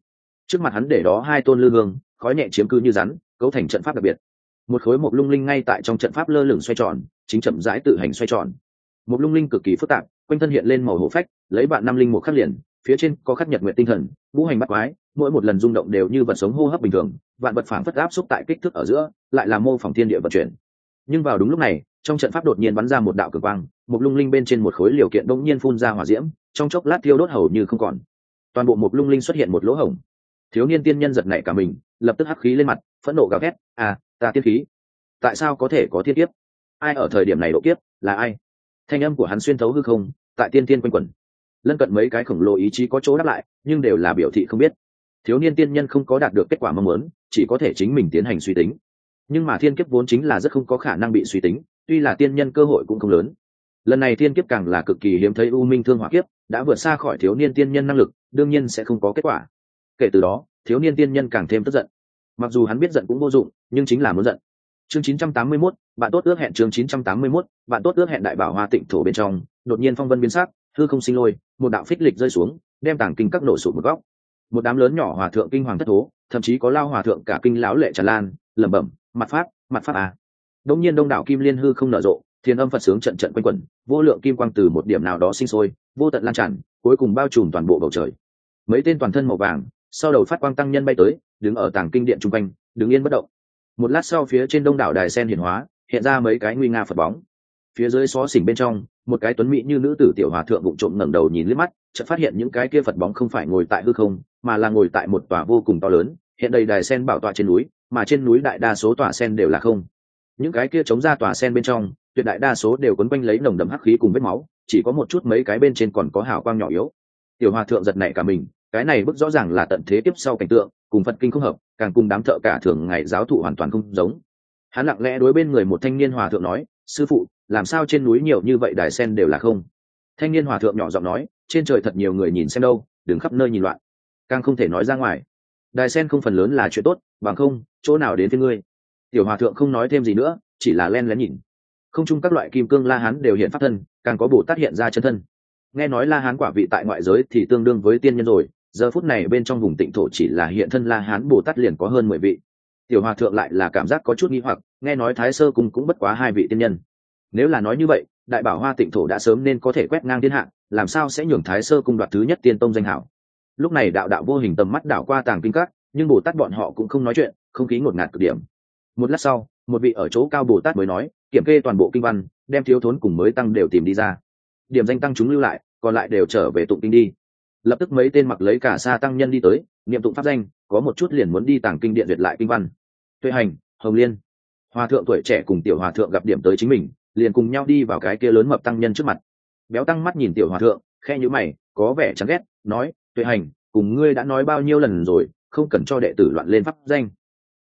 Trước mặt hắn để đó hai tôn lư hương, khói nhẹ chiếm cư như rắn cấu thành trận pháp đặc biệt. Một khối một lung linh ngay tại trong trận pháp lơ lửng xoay tròn, chính chậm rãi tự hành xoay tròn. Một lung linh cực kỳ phức tạp, quanh thân hiện lên màu hổ phách, lấy bạn năm linh một khắc liền, phía trên có khắc nhật nguyện tinh thần, ngũ hành bắt quái, mỗi một lần rung động đều như vật sống hô hấp bình thường, vạn vật phảng phất áp xúc tại kích thước ở giữa, lại là mô phỏng thiên địa vận chuyển. Nhưng vào đúng lúc này, trong trận pháp đột nhiên bắn ra một đạo cường quang một lung linh bên trên một khối liều kiện đống nhiên phun ra hỏa diễm, trong chốc lát thiêu đốt hầu như không còn. Toàn bộ một lung linh xuất hiện một lỗ hổng thiếu niên tiên nhân giật nảy cả mình, lập tức hắc khí lên mặt, phẫn nộ gào thét à ta tiên khí, tại sao có thể có thiên kiếp? Ai ở thời điểm này độ kiếp, là ai? Thanh âm của hắn xuyên thấu hư không, tại tiên tiên quanh quẩn. Lân cận mấy cái khổng lồ ý chí có chỗ đáp lại, nhưng đều là biểu thị không biết. Thiếu niên tiên nhân không có đạt được kết quả mong muốn, chỉ có thể chính mình tiến hành suy tính. Nhưng mà thiên kiếp vốn chính là rất không có khả năng bị suy tính, tuy là tiên nhân cơ hội cũng không lớn. Lần này thiên kiếp càng là cực kỳ hiếm thấy u minh thương hỏa kiếp, đã vượt xa khỏi thiếu niên tiên nhân năng lực, đương nhiên sẽ không có kết quả kể từ đó thiếu niên tiên nhân càng thêm tức giận. Mặc dù hắn biết giận cũng vô dụng nhưng chính là muốn giận. Chương 981, bạn tốt ước hẹn chương 981, bạn tốt ước hẹn đại bảo hoa tịnh thổ bên trong đột nhiên phong vân biến sắc hư không sinh lôi một đạo phích lịch rơi xuống đem tảng kinh các nổ sụt một góc. Một đám lớn nhỏ hòa thượng kinh hoàng thất thố thậm chí có lao hòa thượng cả kinh lão lệ tràn lan lẩm bẩm mặt pháp mặt pháp à. đông nhiên đông đảo kim liên hư không nở rộ thiên âm phật sướng trận trận quanh quẩn vô lượng kim quang từ một điểm nào đó sinh sôi vô tận lan tràn cuối cùng bao trùm toàn bộ bầu trời. Mấy tên toàn thân màu vàng sau đầu phát quang tăng nhân bay tới, đứng ở tàng kinh điện chung quanh, đứng yên bất động. Một lát sau phía trên đông đảo đài sen hiển hóa, hiện ra mấy cái nguy nga phật bóng. Phía dưới xó xỉnh bên trong, một cái tuấn mỹ như nữ tử tiểu hòa thượng bụng trộm ngẩng đầu nhìn liếc mắt, chợt phát hiện những cái kia phật bóng không phải ngồi tại hư không, mà là ngồi tại một tòa vô cùng to lớn, hiện đầy đài sen bảo tọa trên núi, mà trên núi đại đa số tòa sen đều là không. Những cái kia chống ra tòa sen bên trong, tuyệt đại đa số đều quấn quanh lấy nồng đậm hắc khí cùng vết máu, chỉ có một chút mấy cái bên trên còn có hào quang nhỏ yếu. Tiểu hòa thượng giật nảy cả mình cái này bức rõ ràng là tận thế tiếp sau cảnh tượng, cùng phật kinh không hợp, càng cùng đám thợ cả thường ngày giáo thụ hoàn toàn không giống. Hắn lặng lẽ đối bên người một thanh niên hòa thượng nói, sư phụ, làm sao trên núi nhiều như vậy đài sen đều là không? Thanh niên hòa thượng nhỏ giọng nói, trên trời thật nhiều người nhìn xem đâu, đừng khắp nơi nhìn loạn. Càng không thể nói ra ngoài. Đài sen không phần lớn là chuyện tốt, bằng không, chỗ nào đến với ngươi? Tiểu hòa thượng không nói thêm gì nữa, chỉ là len lén nhìn. Không chung các loại kim cương la hán đều hiện pháp thân, càng có bồ tát hiện ra chân thân. Nghe nói la hán quả vị tại ngoại giới thì tương đương với tiên nhân rồi giờ phút này bên trong vùng tịnh thổ chỉ là hiện thân la hán bồ tát liền có hơn mười vị. Tiểu hòa thượng lại là cảm giác có chút nghi hoặc, nghe nói thái sơ cung cũng bất quá hai vị tiên nhân. Nếu là nói như vậy, đại bảo hoa tịnh thổ đã sớm nên có thể quét ngang thiên hạ, làm sao sẽ nhường thái sơ cung đoạt thứ nhất tiên tông danh hảo? Lúc này đạo đạo vô hình tầm mắt đảo qua tàng kinh các, nhưng bồ tát bọn họ cũng không nói chuyện, không khí ngột ngạt cực điểm. Một lát sau, một vị ở chỗ cao bồ tát mới nói, kiểm kê toàn bộ kinh văn, đem thiếu thốn cùng mới tăng đều tìm đi ra. Điểm danh tăng chúng lưu lại, còn lại đều trở về tụng kinh đi lập tức mấy tên mặc lấy cả xa tăng nhân đi tới, niệm tụng pháp danh, có một chút liền muốn đi tàng kinh điện duyệt lại kinh văn. Tuệ hành, hồng liên. Hòa thượng tuổi trẻ cùng tiểu hòa thượng gặp điểm tới chính mình, liền cùng nhau đi vào cái kia lớn mập tăng nhân trước mặt. Béo tăng mắt nhìn tiểu hòa thượng khe nhữ mày, có vẻ chán ghét, nói, tuệ hành, cùng ngươi đã nói bao nhiêu lần rồi, không cần cho đệ tử loạn lên pháp danh.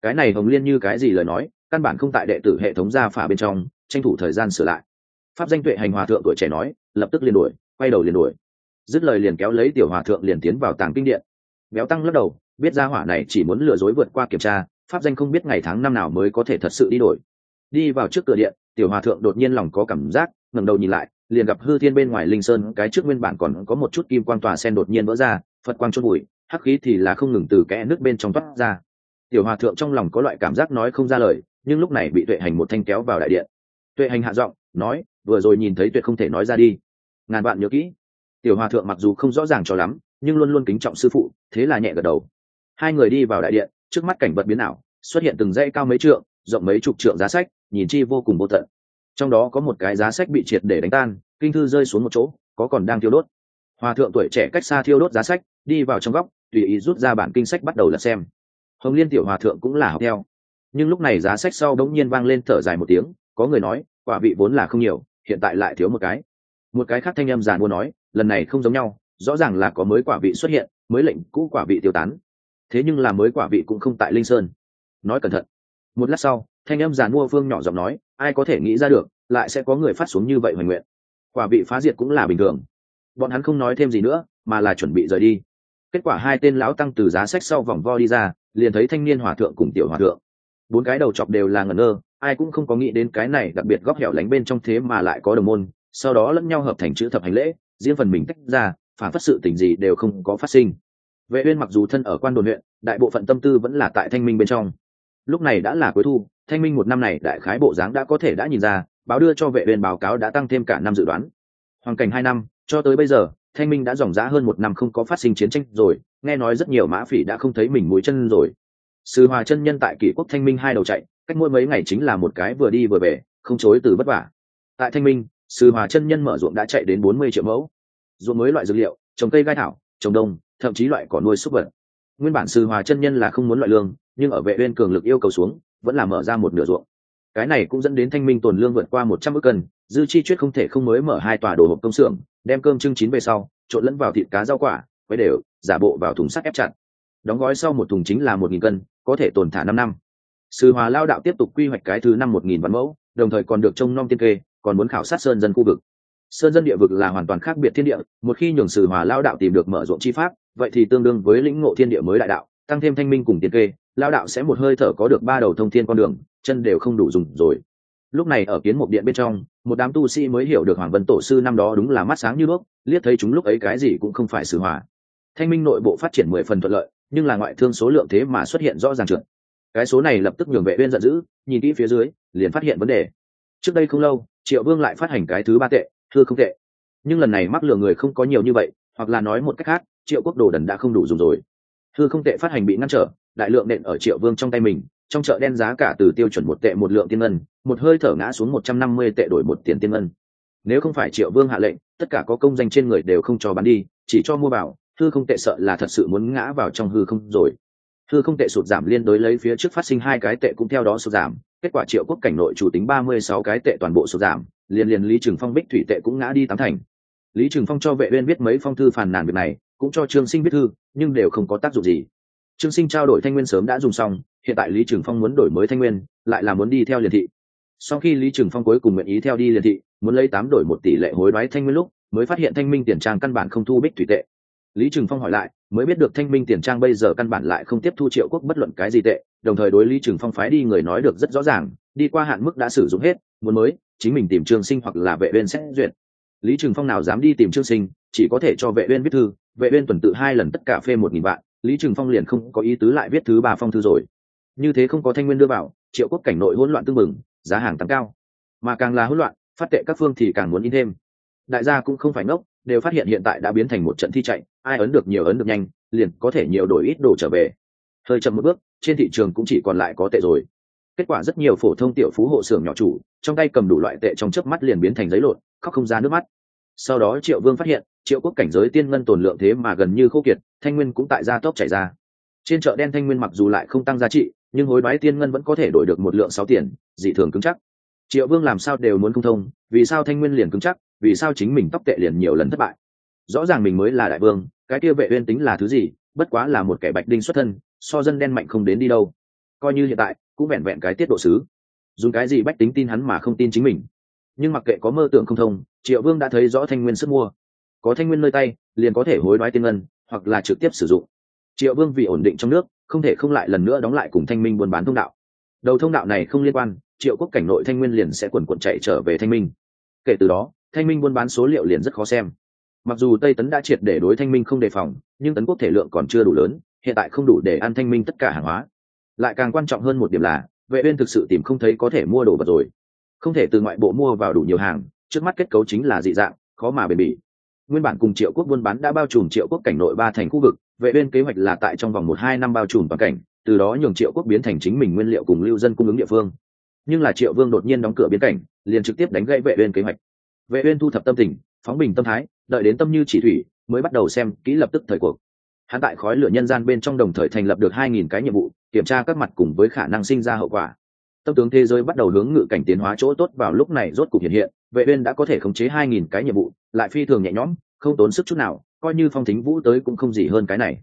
Cái này hồng liên như cái gì lời nói, căn bản không tại đệ tử hệ thống gia phả bên trong, tranh thủ thời gian sửa lại. Pháp danh tuệ hành hòa thượng tuổi trẻ nói, lập tức liền đuổi, quay đầu liền đuổi dứt lời liền kéo lấy tiểu hòa thượng liền tiến vào tàng kinh điện. Béo tăng lắc đầu, biết ra hỏa này chỉ muốn lừa dối vượt qua kiểm tra, pháp danh không biết ngày tháng năm nào mới có thể thật sự đi đổi. Đi vào trước cửa điện, tiểu hòa thượng đột nhiên lòng có cảm giác, ngẩng đầu nhìn lại, liền gặp hư thiên bên ngoài linh sơn, cái trước nguyên bản còn có một chút kim quang tòa sen đột nhiên vỡ ra, phật quang chốt bụi, hắc khí thì là không ngừng từ kẽ nước bên trong toát ra. Tiểu hòa thượng trong lòng có loại cảm giác nói không ra lời, nhưng lúc này bị tuệ hành một thanh kéo vào đại điện. Tuệ hành hạ giọng, nói, vừa rồi nhìn thấy tuyệt không thể nói ra đi. Ngàn bạn nhớ kỹ tiểu hòa thượng mặc dù không rõ ràng cho lắm, nhưng luôn luôn kính trọng sư phụ, thế là nhẹ gật đầu. Hai người đi vào đại điện, trước mắt cảnh vật biến ảo, xuất hiện từng dãy cao mấy trượng, rộng mấy chục trượng giá sách, nhìn chi vô cùng vô tận. Trong đó có một cái giá sách bị triệt để đánh tan, kinh thư rơi xuống một chỗ, có còn đang thiêu đốt. Hòa thượng tuổi trẻ cách xa thiêu đốt giá sách, đi vào trong góc, tùy ý rút ra bản kinh sách bắt đầu lật xem. Hồng liên tiểu hòa thượng cũng là học theo. Nhưng lúc này giá sách sau đống nhiên vang lên thở dài một tiếng, có người nói, quả vị vốn là không nhiều, hiện tại lại thiếu một cái. Một cái khác thanh âm giàn mua nói lần này không giống nhau, rõ ràng là có mới quả vị xuất hiện, mới lệnh cũ quả vị tiêu tán. Thế nhưng là mới quả vị cũng không tại linh sơn. Nói cẩn thận. Một lát sau, thanh âm giàn mua phương nhỏ giọng nói, ai có thể nghĩ ra được, lại sẽ có người phát xuống như vậy hoành nguyện. Quả vị phá diệt cũng là bình thường. Bọn hắn không nói thêm gì nữa, mà là chuẩn bị rời đi. Kết quả hai tên lão tăng từ giá sách sau vòng vo đi ra, liền thấy thanh niên hòa thượng cùng tiểu hòa thượng. Bốn cái đầu chọc đều là ngẩn ngơ, ai cũng không có nghĩ đến cái này đặc biệt góc hẻo lánh bên trong thế mà lại có đồng môn, sau đó lẫn nhau hợp thành chữ thập hành lễ riêng phần mình tách ra, phản phát sự tình gì đều không có phát sinh. Vệ uyên mặc dù thân ở quan đồn huyện, đại bộ phận tâm tư vẫn là tại thanh minh bên trong. Lúc này đã là cuối thu, thanh minh một năm này đại khái bộ dáng đã có thể đã nhìn ra, báo đưa cho vệ uyên báo cáo đã tăng thêm cả năm dự đoán. Hoàn cảnh hai năm, cho tới bây giờ, thanh minh đã dòng dã hơn một năm không có phát sinh chiến tranh rồi, nghe nói rất nhiều mã phỉ đã không thấy mình mũi chân rồi. Sư hòa chân nhân tại kỷ quốc thanh minh hai đầu chạy, cách mỗi mấy ngày chính là một cái vừa đi vừa về, không chối từ vất vả. Tại thanh minh sư hòa chân nhân mở ruộng đã chạy đến bốn mươi triệu mẫu. Ruộng mới loại dược liệu, trồng cây gai thảo, trồng đông, thậm chí loại cỏ nuôi súc vật. Nguyên bản sư hòa chân nhân là không muốn loại lương, nhưng ở vệ uyên cường lực yêu cầu xuống, vẫn là mở ra một nửa ruộng. Cái này cũng dẫn đến thanh minh tồn lương vượt qua một trăm ức cân, dư chi chuyết không thể không mới mở hai tòa đồ hộp công xưởng, đem cơm trưng chín về sau, trộn lẫn vào thịt cá rau quả mới đều, giả bộ vào thùng sắt ép chặt. Đóng gói sau một thùng chính là một nghìn cân, có thể tồn thả năm năm. Sư hòa lao đạo tiếp tục quy hoạch cái thứ năm một nghìn vạn mẫu, đồng thời còn được trông nom tiên kê còn muốn khảo sát sơn dân khu vực. Sơn dân địa vực là hoàn toàn khác biệt thiên địa, một khi nhường sử hòa lao đạo tìm được mở rộng chi pháp, vậy thì tương đương với lĩnh ngộ thiên địa mới đại đạo, tăng thêm thanh minh cùng tiên kê, lao đạo sẽ một hơi thở có được ba đầu thông thiên con đường, chân đều không đủ dùng rồi. Lúc này ở kiến một điện bên trong, một đám tu sĩ mới hiểu được hoàng vân tổ sư năm đó đúng là mắt sáng như đuốc, liếc thấy chúng lúc ấy cái gì cũng không phải xử hòa. Thanh minh nội bộ phát triển mười phần thuận lợi, nhưng là ngoại thương số lượng thế mà xuất hiện rõ ràng trượt. Cái số này lập tức nhường vệ bên giận dữ, nhìn kỹ phía dưới, liền phát hiện vấn đề. Trước đây không lâu triệu vương lại phát hành cái thứ ba tệ, thưa không tệ. Nhưng lần này mắc lừa người không có nhiều như vậy, hoặc là nói một cách khác, triệu quốc đồ đần đã không đủ dùng rồi. Thưa không tệ phát hành bị ngăn trở, đại lượng nện ở triệu vương trong tay mình, trong chợ đen giá cả từ tiêu chuẩn một tệ một lượng tiên ngân, một hơi thở ngã xuống một trăm năm mươi tệ đổi một tiền tiên ngân. Nếu không phải triệu vương hạ lệnh, tất cả có công danh trên người đều không cho bán đi, chỉ cho mua vào hư không tệ sợ là thật sự muốn ngã vào trong hư không rồi thư không tệ sụt giảm liên đối lấy phía trước phát sinh hai cái tệ cũng theo đó sụt giảm. Kết quả triệu quốc cảnh nội chủ tính ba mươi sáu cái tệ toàn bộ sụt giảm, liền liền lý trừng phong bích thủy tệ cũng ngã đi tám thành. Lý trừng phong cho vệ uyên viết mấy phong thư phàn nàn việc này, cũng cho trương sinh viết thư, nhưng đều không có tác dụng gì. Trương sinh trao đổi thanh nguyên sớm đã dùng xong, hiện tại lý trừng phong muốn đổi mới thanh nguyên, lại là muốn đi theo liền thị. Sau khi lý trừng phong cuối cùng nguyện ý theo đi liền thị, muốn lấy tám đổi một tỷ lệ hối đoái thanh nguyên lúc, mới phát hiện thanh minh tiền trang căn bản không thu bích thủy tệ lý trừng phong hỏi lại, mới biết được thanh minh tiền trang bây giờ căn bản lại không tiếp thu triệu quốc bất luận cái gì tệ, đồng thời đối lý trừng phong phái đi người nói được rất rõ ràng, đi qua hạn mức đã sử dụng hết, muốn mới, chính mình tìm trương sinh hoặc là vệ viên xét duyệt. Lý trừng phong nào dám đi tìm trương sinh, chỉ có thể cho vệ viên viết thư, vệ viên tuần tự hai lần tất cả phê một nghìn vạn, lý trừng phong liền không có ý tứ lại viết thứ ba phong thư rồi. Như thế không có thanh nguyên đưa vào, triệu quốc cảnh nội hỗn loạn tương mừng, giá hàng tăng cao. Mà càng là hỗn loạn, phát tệ các phương thì càng muốn in thêm. Đại gia cũng không phải ngốc, đều phát hiện hiện tại đã biến thành một trận thi chạy ai ấn được nhiều ấn được nhanh, liền có thể nhiều đổi ít đồ trở về. Hơi chậm một bước, trên thị trường cũng chỉ còn lại có tệ rồi. Kết quả rất nhiều phổ thông tiểu phú hộ xưởng nhỏ chủ, trong tay cầm đủ loại tệ trong chớp mắt liền biến thành giấy lộn, khóc không ra nước mắt. Sau đó triệu vương phát hiện, triệu quốc cảnh giới tiên ngân tồn lượng thế mà gần như khô kiệt, thanh nguyên cũng tại gia tốc chảy ra. Trên chợ đen thanh nguyên mặc dù lại không tăng giá trị, nhưng hối đoái tiên ngân vẫn có thể đổi được một lượng sáu tiền, dị thường cứng chắc. Triệu vương làm sao đều muốn không thông, vì sao thanh nguyên liền cứng chắc, vì sao chính mình tóc tệ liền nhiều lần thất bại? Rõ ràng mình mới là đại vương, cái kia vệ uyên tính là thứ gì, bất quá là một kẻ bạch đinh xuất thân, so dân đen mạnh không đến đi đâu. Coi như hiện tại, cũng vẹn vẹn cái tiết độ sứ. Dùng cái gì bách tính tin hắn mà không tin chính mình. Nhưng mặc kệ có mơ tưởng không thông, triệu vương đã thấy rõ thanh nguyên sức mua. Có thanh nguyên nơi tay, liền có thể hối đoái tiên ngân, hoặc là trực tiếp sử dụng. Triệu vương vì ổn định trong nước, không thể không lại lần nữa đóng lại cùng thanh minh buôn bán thông đạo. Đầu thông đạo này không liên quan, triệu quốc cảnh nội thanh nguyên liền sẽ quần quận chạy trở về thanh minh. Kể từ đó, thanh minh buôn bán số liệu liền rất khó xem mặc dù tây tấn đã triệt để đối thanh minh không đề phòng, nhưng tấn quốc thể lượng còn chưa đủ lớn, hiện tại không đủ để ăn thanh minh tất cả hàng hóa. Lại càng quan trọng hơn một điểm là, vệ uyên thực sự tìm không thấy có thể mua đồ vật rồi. Không thể từ ngoại bộ mua vào đủ nhiều hàng, trước mắt kết cấu chính là dị dạng, khó mà bền bỉ. Nguyên bản cùng triệu quốc buôn bán đã bao trùm triệu quốc cảnh nội ba thành khu vực, vệ uyên kế hoạch là tại trong vòng một hai năm bao trùm toàn cảnh, từ đó nhường triệu quốc biến thành chính mình nguyên liệu cùng lưu dân cung ứng địa phương. Nhưng là triệu vương đột nhiên đóng cửa biến cảnh, liền trực tiếp đánh gãy vệ uyên kế hoạch. Vệ uyên thu thập tâm tình phóng bình tâm thái, đợi đến tâm như chỉ thủy, mới bắt đầu xem kỹ lập tức thời cuộc. Hắn tại khói lửa nhân gian bên trong đồng thời thành lập được 2.000 cái nhiệm vụ, kiểm tra các mặt cùng với khả năng sinh ra hậu quả. Tâm tướng thế giới bắt đầu hướng ngự cảnh tiến hóa chỗ tốt vào lúc này rốt cục hiện hiện, vệ uyên đã có thể khống chế 2.000 cái nhiệm vụ, lại phi thường nhẹ nhõm, không tốn sức chút nào, coi như phong thính vũ tới cũng không gì hơn cái này.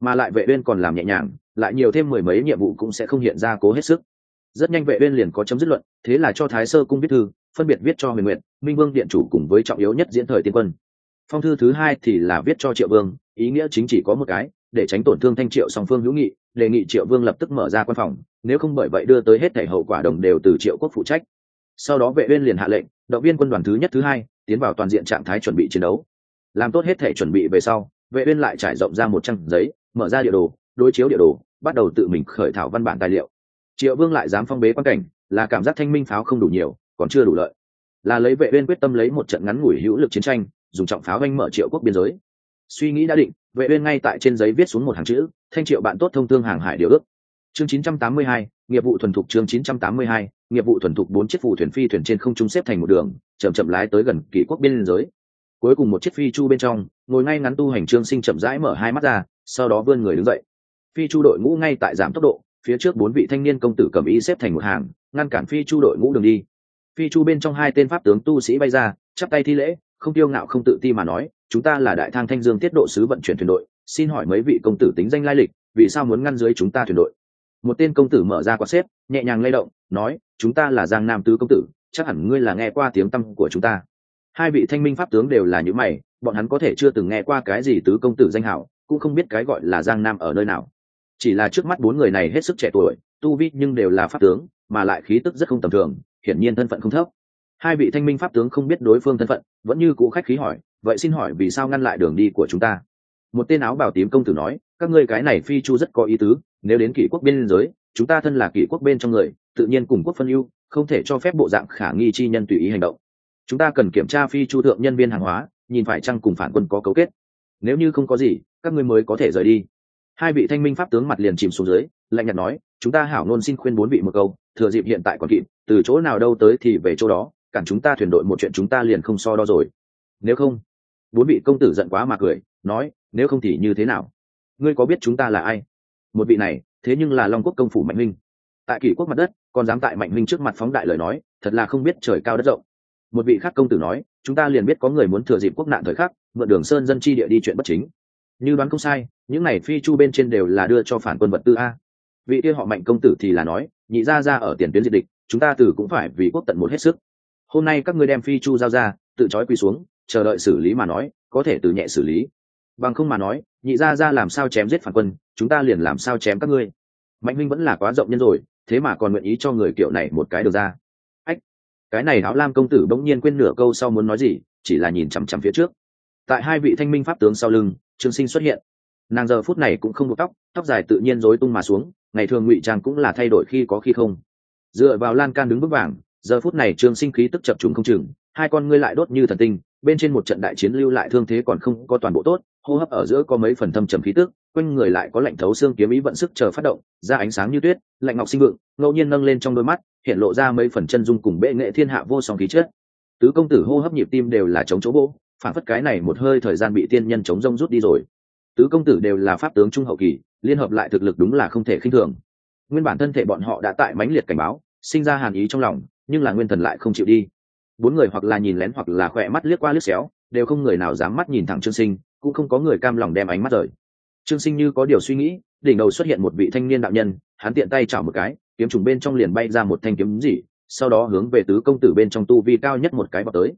Mà lại vệ uyên còn làm nhẹ nhàng, lại nhiều thêm mười mấy nhiệm vụ cũng sẽ không hiện ra cố hết sức rất nhanh vệ uyên liền có chấm dứt luận, thế là cho thái sơ cung viết thư, phân biệt viết cho huyền nguyện minh vương điện chủ cùng với trọng yếu nhất diễn thời tiên quân. Phong thư thứ hai thì là viết cho triệu vương, ý nghĩa chính chỉ có một cái, để tránh tổn thương thanh triệu song phương hữu nghị, đề nghị triệu vương lập tức mở ra quan phòng, nếu không bởi vậy đưa tới hết thể hậu quả đồng đều từ triệu quốc phụ trách. Sau đó vệ uyên liền hạ lệnh, động viên quân đoàn thứ nhất thứ hai, tiến vào toàn diện trạng thái chuẩn bị chiến đấu. Làm tốt hết thể chuẩn bị về sau, vệ uyên lại trải rộng ra một trang giấy, mở ra địa đồ, đối chiếu địa đồ, bắt đầu tự mình khởi thảo văn bản tài liệu triệu vương lại dám phong bế quan cảnh là cảm giác thanh minh pháo không đủ nhiều còn chưa đủ lợi. Là lấy vệ uyên quyết tâm lấy một trận ngắn ngủi hữu lực chiến tranh dùng trọng pháo anh mở triệu quốc biên giới. Suy nghĩ đã định vệ uyên ngay tại trên giấy viết xuống một hàng chữ thanh triệu bạn tốt thông thương hàng hải điều ước. Chương 982, nghiệp vụ thuần thục chương 982, nghiệp vụ thuần thục bốn chiếc phù thuyền phi thuyền trên không trung xếp thành một đường chậm chậm lái tới gần kỷ quốc biên giới. Cuối cùng một chiếc phi chu bên trong ngồi ngay ngắn tu hành trương sinh chậm rãi mở hai mắt ra sau đó vươn người đứng dậy. Phi chu đội ngũ ngay tại giảm tốc độ phía trước bốn vị thanh niên công tử cầm ý xếp thành một hàng, ngăn cản phi chu đội ngũ đường đi. Phi chu bên trong hai tên pháp tướng tu sĩ bay ra, chắp tay thi lễ, không tiêu ngạo không tự ti mà nói, chúng ta là đại thang thanh dương tiết độ sứ vận chuyển thuyền đội, xin hỏi mấy vị công tử tính danh lai lịch, vì sao muốn ngăn dưới chúng ta thuyền đội? Một tên công tử mở ra quạt xếp, nhẹ nhàng lay động, nói, chúng ta là giang nam tứ công tử, chắc hẳn ngươi là nghe qua tiếng tăm của chúng ta. Hai vị thanh minh pháp tướng đều là những mày, bọn hắn có thể chưa từng nghe qua cái gì tứ công tử danh hảo, cũng không biết cái gọi là giang nam ở nơi nào chỉ là trước mắt bốn người này hết sức trẻ tuổi, tu vi nhưng đều là pháp tướng, mà lại khí tức rất không tầm thường, hiển nhiên thân phận không thấp. Hai vị thanh minh pháp tướng không biết đối phương thân phận, vẫn như cũ khách khí hỏi, vậy xin hỏi vì sao ngăn lại đường đi của chúng ta? Một tên áo bào tím công tử nói, các ngươi cái này phi chu rất có ý tứ, nếu đến kỷ quốc biên giới, chúng ta thân là kỷ quốc bên trong người, tự nhiên cùng quốc phân ưu, không thể cho phép bộ dạng khả nghi chi nhân tùy ý hành động. Chúng ta cần kiểm tra phi chu thượng nhân viên hàng hóa, nhìn phải chăng cùng phản quân có cấu kết. Nếu như không có gì, các ngươi mới có thể rời đi hai vị thanh minh pháp tướng mặt liền chìm xuống dưới, lạnh nhạt nói, chúng ta hảo nôn xin khuyên bốn vị một câu, thừa dịp hiện tại còn kịp, từ chỗ nào đâu tới thì về chỗ đó, cản chúng ta thuyền đội một chuyện chúng ta liền không so đo rồi. Nếu không? Bốn vị công tử giận quá mà cười, nói, nếu không thì như thế nào? Ngươi có biết chúng ta là ai? Một vị này, thế nhưng là long quốc công phủ mạnh minh. Tại kỷ quốc mặt đất, còn dám tại mạnh minh trước mặt phóng đại lời nói, thật là không biết trời cao đất rộng. Một vị khác công tử nói, chúng ta liền biết có người muốn thừa dịp quốc nạn thời khắc, mượn đường sơn dân chi địa đi chuyện bất chính như đoán không sai, những này phi chu bên trên đều là đưa cho phản quân vật tư a. Vị kia họ mạnh công tử thì là nói, nhị ra ra ở tiền tuyến diệt địch, chúng ta từ cũng phải vì quốc tận một hết sức. Hôm nay các ngươi đem phi chu giao ra, tự trói quỳ xuống, chờ đợi xử lý mà nói, có thể từ nhẹ xử lý. Bằng không mà nói, nhị ra ra làm sao chém giết phản quân, chúng ta liền làm sao chém các ngươi. Mạnh minh vẫn là quá rộng nhân rồi, thế mà còn nguyện ý cho người kiểu này một cái được ra. Ách, cái này áo lam công tử bỗng nhiên quên nửa câu sau muốn nói gì, chỉ là nhìn chằm chằm phía trước. Tại hai vị thanh minh pháp tướng sau lưng trương sinh xuất hiện nàng giờ phút này cũng không buộc tóc tóc dài tự nhiên rối tung mà xuống, ngày thường ngụy trang cũng là thay đổi khi có khi không dựa vào lan can đứng bước vàng, giờ phút này trương sinh khí tức chập trùng không chừng, hai con ngươi lại đốt như thần tinh, bên trên một trận đại chiến lưu lại thương thế còn không có toàn bộ tốt, hô hấp ở giữa có mấy phần thâm trầm khí tức, quanh người lại có lạnh thấu xương kiếm ý vận sức chờ phát động, ra ánh sáng như tuyết, lạnh ngọc sinh vượng, ngẫu nhiên nâng lên trong đôi mắt, hiện lộ ra mấy phần chân dung cùng bệ nghệ thiên hạ vô song khí chất tứ công tử hô hấp nhịp tim đều là chống chỗ bộ phản phất cái này một hơi thời gian bị tiên nhân chống rông rút đi rồi. Tứ công tử đều là pháp tướng trung hậu kỳ, liên hợp lại thực lực đúng là không thể khinh thường. Nguyên bản thân thể bọn họ đã tại mãnh liệt cảnh báo, sinh ra hàn ý trong lòng, nhưng là nguyên thần lại không chịu đi. Bốn người hoặc là nhìn lén hoặc là khỏe mắt liếc qua liếc xéo, đều không người nào dám mắt nhìn thẳng trương sinh, cũng không có người cam lòng đem ánh mắt rời. Trương sinh như có điều suy nghĩ, đỉnh đầu xuất hiện một vị thanh niên đạo nhân, hắn tiện tay chảo một cái, kiếm trùng bên trong liền bay ra một thanh kiếm gì sau đó hướng về tứ công tử bên trong tu vi cao nhất một cái vào tới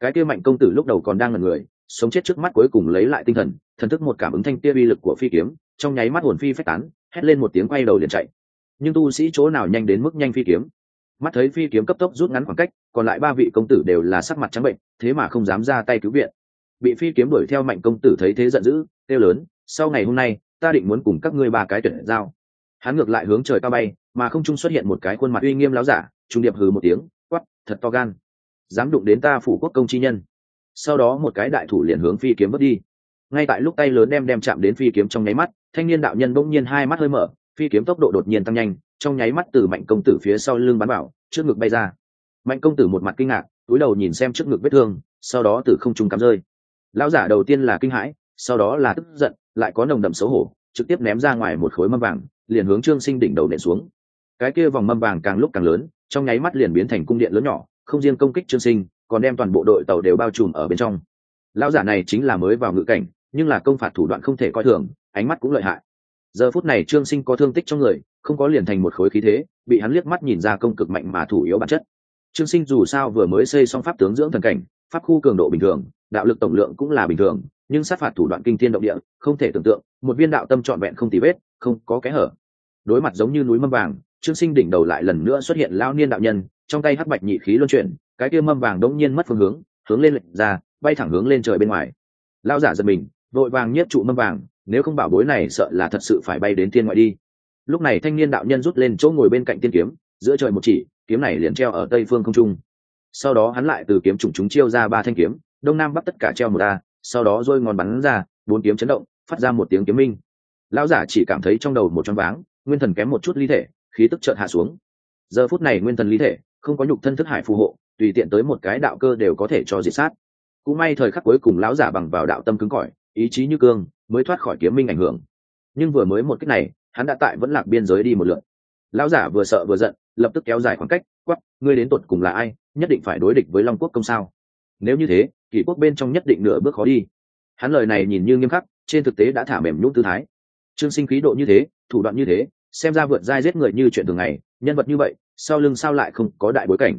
cái kia mạnh công tử lúc đầu còn đang là người, sống chết trước mắt cuối cùng lấy lại tinh thần thần thức một cảm ứng thanh tia uy lực của phi kiếm, trong nháy mắt hồn phi phách tán, hét lên một tiếng quay đầu liền chạy. Nhưng tu sĩ chỗ nào nhanh đến mức nhanh phi kiếm? Mắt thấy phi kiếm cấp tốc rút ngắn khoảng cách, còn lại ba vị công tử đều là sắc mặt trắng bệnh, thế mà không dám ra tay cứu viện. Bị phi kiếm đuổi theo mạnh công tử thấy thế giận dữ, kêu lớn, sau ngày hôm nay, ta định muốn cùng các ngươi ba cái tuyển giao. Hắn ngược lại hướng trời cao bay, mà không trung xuất hiện một cái khuôn mặt uy nghiêm láo giả trung điệp hừ một tiếng quắp thật to gan dám đụng đến ta phủ quốc công chi nhân. Sau đó một cái đại thủ liền hướng phi kiếm vớt đi. Ngay tại lúc tay lớn đem đem chạm đến phi kiếm trong nháy mắt thanh niên đạo nhân bỗng nhiên hai mắt hơi mở phi kiếm tốc độ đột nhiên tăng nhanh trong nháy mắt từ mạnh công tử phía sau lưng bắn bảo, trước ngực bay ra. Mạnh công tử một mặt kinh ngạc túi đầu nhìn xem trước ngực vết thương sau đó từ không trung cắm rơi. Lão giả đầu tiên là kinh hãi sau đó là tức giận lại có nồng đậm xấu hổ trực tiếp ném ra ngoài một khối mâm vàng liền hướng trương sinh đỉnh đầu nện xuống. Cái kia vòng mâm vàng càng lúc càng lớn trong nháy mắt liền biến thành cung điện lớn nhỏ không riêng công kích trương sinh, còn đem toàn bộ đội tàu đều bao trùm ở bên trong. Lão giả này chính là mới vào ngự cảnh, nhưng là công phạt thủ đoạn không thể coi thường, ánh mắt cũng lợi hại. Giờ phút này trương sinh có thương tích trong người, không có liền thành một khối khí thế, bị hắn liếc mắt nhìn ra công cực mạnh mà thủ yếu bản chất. Trương sinh dù sao vừa mới xây xong pháp tướng dưỡng thần cảnh, pháp khu cường độ bình thường, đạo lực tổng lượng cũng là bình thường, nhưng sát phạt thủ đoạn kinh thiên động địa, không thể tưởng tượng, một viên đạo tâm trọn vẹn không tì vết, không có kẽ hở. Đối mặt giống như núi mâm vàng, trương sinh đỉnh đầu lại lần nữa xuất hiện lao niên đạo nhân trong tay hắc bạch nhị khí luân chuyển, cái kia mâm vàng đống nhiên mất phương hướng hướng lên lệch ra, bay thẳng hướng lên trời bên ngoài. Lao giả giật mình, vội vàng nhiếp trụ mâm vàng, nếu không bảo bối này sợ là thật sự phải bay đến thiên ngoại đi. Lúc này thanh niên đạo nhân rút lên chỗ ngồi bên cạnh tiên kiếm, giữa trời một chỉ, kiếm này liền treo ở tây phương không trung. Sau đó hắn lại từ kiếm trùng chúng chiêu ra ba thanh kiếm, đông nam bắc tất cả treo một a, sau đó dôi ngón bắn ra, bốn kiếm chấn động, phát ra một tiếng kiếm minh. Lão giả chỉ cảm thấy trong đầu một choáng váng, nguyên thần kém một chút ly thể, khí tức chợt hạ xuống. Giờ phút này nguyên thần ly thể không có nhục thân thức hải phù hộ, tùy tiện tới một cái đạo cơ đều có thể cho diệt sát. Cũng may thời khắc cuối cùng lão giả bằng vào đạo tâm cứng cỏi, ý chí như cương, mới thoát khỏi kiếm minh ảnh hưởng. Nhưng vừa mới một cách này, hắn đã tại vẫn lạc biên giới đi một lượt. Lão giả vừa sợ vừa giận, lập tức kéo dài khoảng cách quắp ngươi đến tột cùng là ai, nhất định phải đối địch với long quốc công sao? Nếu như thế, kỷ quốc bên trong nhất định nửa bước khó đi. Hắn lời này nhìn như nghiêm khắc, trên thực tế đã thả mềm nhũng tư thái. Trương sinh khí độ như thế, thủ đoạn như thế xem ra vượt dai giết người như chuyện thường ngày, nhân vật như vậy, sau lưng sao lại không có đại bối cảnh?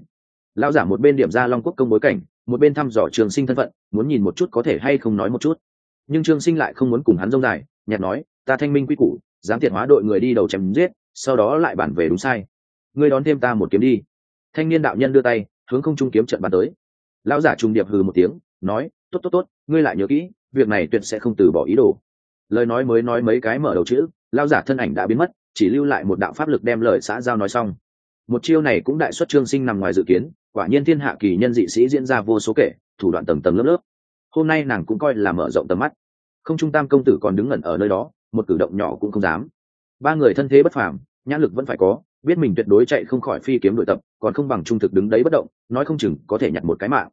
Lão giả một bên điểm ra long quốc công bối cảnh, một bên thăm dò trường sinh thân phận, muốn nhìn một chút có thể hay không nói một chút. Nhưng trương sinh lại không muốn cùng hắn rông dài, nhạt nói, ta thanh minh quy củ, dám thiệt hóa đội người đi đầu chém giết, sau đó lại bản về đúng sai. Ngươi đón thêm ta một kiếm đi. Thanh niên đạo nhân đưa tay, hướng không trung kiếm trận bàn tới. Lão giả trùng điệp hừ một tiếng, nói, tốt tốt tốt, ngươi lại nhớ kỹ, việc này tuyệt sẽ không từ bỏ ý đồ. Lời nói mới nói mấy cái mở đầu chữ, lão giả thân ảnh đã biến mất chỉ lưu lại một đạo pháp lực đem lời xã giao nói xong. Một chiêu này cũng đại xuất trương sinh nằm ngoài dự kiến, quả nhiên thiên hạ kỳ nhân dị sĩ diễn ra vô số kể, thủ đoạn tầng tầng lớp lớp. Hôm nay nàng cũng coi là mở rộng tầm mắt. Không trung tam công tử còn đứng ngẩn ở nơi đó, một cử động nhỏ cũng không dám. Ba người thân thế bất phàm, nhãn lực vẫn phải có, biết mình tuyệt đối chạy không khỏi phi kiếm đội tập, còn không bằng trung thực đứng đấy bất động, nói không chừng có thể nhặt một cái mạng.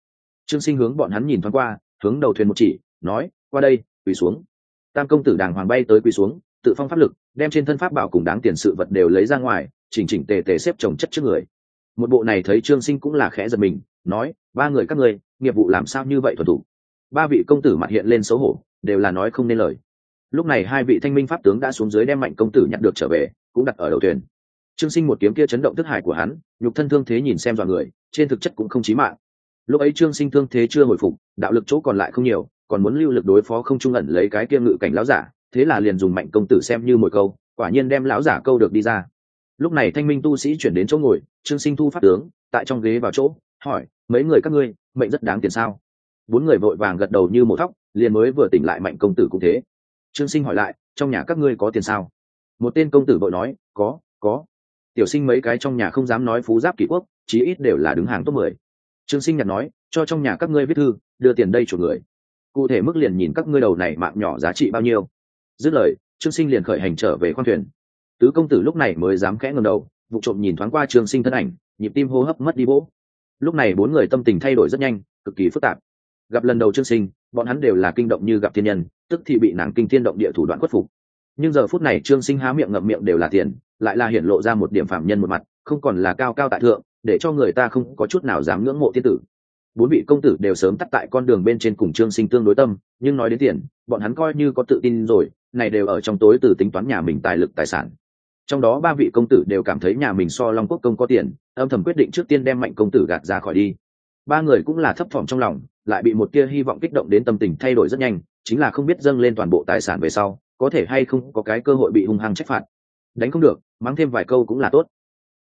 Trương sinh hướng bọn hắn nhìn thoáng qua, hướng đầu thuyền một chỉ, nói, qua đây, quỳ xuống. Tam công tử đàng hoàng bay tới quỳ xuống tự phong pháp lực, đem trên thân pháp bảo cùng đáng tiền sự vật đều lấy ra ngoài, chỉnh chỉnh tề tề xếp trồng chất trước người. Một bộ này thấy trương sinh cũng là khẽ giật mình, nói, ba người các ngươi, nghiệp vụ làm sao như vậy thuần thủ? Ba vị công tử mặt hiện lên xấu hổ, đều là nói không nên lời. Lúc này hai vị thanh minh pháp tướng đã xuống dưới đem mạnh công tử nhặt được trở về, cũng đặt ở đầu thuyền. Trương sinh một kiếm kia chấn động thức hải của hắn, nhục thân thương thế nhìn xem dọa người, trên thực chất cũng không chí mạng. Lúc ấy trương sinh thương thế chưa hồi phục, đạo lực chỗ còn lại không nhiều, còn muốn lưu lực đối phó không trung ẩn lấy cái kia ngự cảnh lão giả thế là liền dùng mạnh công tử xem như một câu, quả nhiên đem lão giả câu được đi ra. Lúc này thanh minh tu sĩ chuyển đến chỗ ngồi, trương sinh thu phát tướng, tại trong ghế vào chỗ, hỏi, mấy người các ngươi, mệnh rất đáng tiền sao? Bốn người vội vàng gật đầu như một thóc, liền mới vừa tỉnh lại mạnh công tử cũng thế. Trương sinh hỏi lại, trong nhà các ngươi có tiền sao? Một tên công tử vội nói, có có. Tiểu sinh mấy cái trong nhà không dám nói phú giáp kỷ quốc, chí ít đều là đứng hàng top mười. Trương sinh nhặt nói, cho trong nhà các ngươi viết thư, đưa tiền đây chủ người. Cụ thể mức liền nhìn các ngươi đầu này mạng nhỏ giá trị bao nhiêu dứt lời, trương sinh liền khởi hành trở về khoang thuyền. Tứ công tử lúc này mới dám khẽ ngầm đầu, vụ trộm nhìn thoáng qua trương sinh thân ảnh, nhịp tim hô hấp mất đi vỗ. Lúc này bốn người tâm tình thay đổi rất nhanh, cực kỳ phức tạp. Gặp lần đầu trương sinh, bọn hắn đều là kinh động như gặp thiên nhân, tức thì bị nàng kinh thiên động địa thủ đoạn khuất phục. Nhưng giờ phút này trương sinh há miệng ngậm miệng đều là tiền, lại là hiện lộ ra một điểm phạm nhân một mặt, không còn là cao cao tại thượng, để cho người ta không có chút nào dám ngưỡng mộ thiên tử. Bốn vị công tử đều sớm tắt tại con đường bên trên cùng trương sinh tương đối tâm, nhưng nói đến tiền, bọn hắn coi như có tự tin rồi này đều ở trong tối từ tính toán nhà mình tài lực tài sản. Trong đó ba vị công tử đều cảm thấy nhà mình so long quốc công có tiền, âm thầm quyết định trước tiên đem mạnh công tử gạt ra khỏi đi. Ba người cũng là thấp thỏm trong lòng, lại bị một tia hy vọng kích động đến tâm tình thay đổi rất nhanh, chính là không biết dâng lên toàn bộ tài sản về sau, có thể hay không có cái cơ hội bị hung hăng trách phạt. Đánh không được, mắng thêm vài câu cũng là tốt.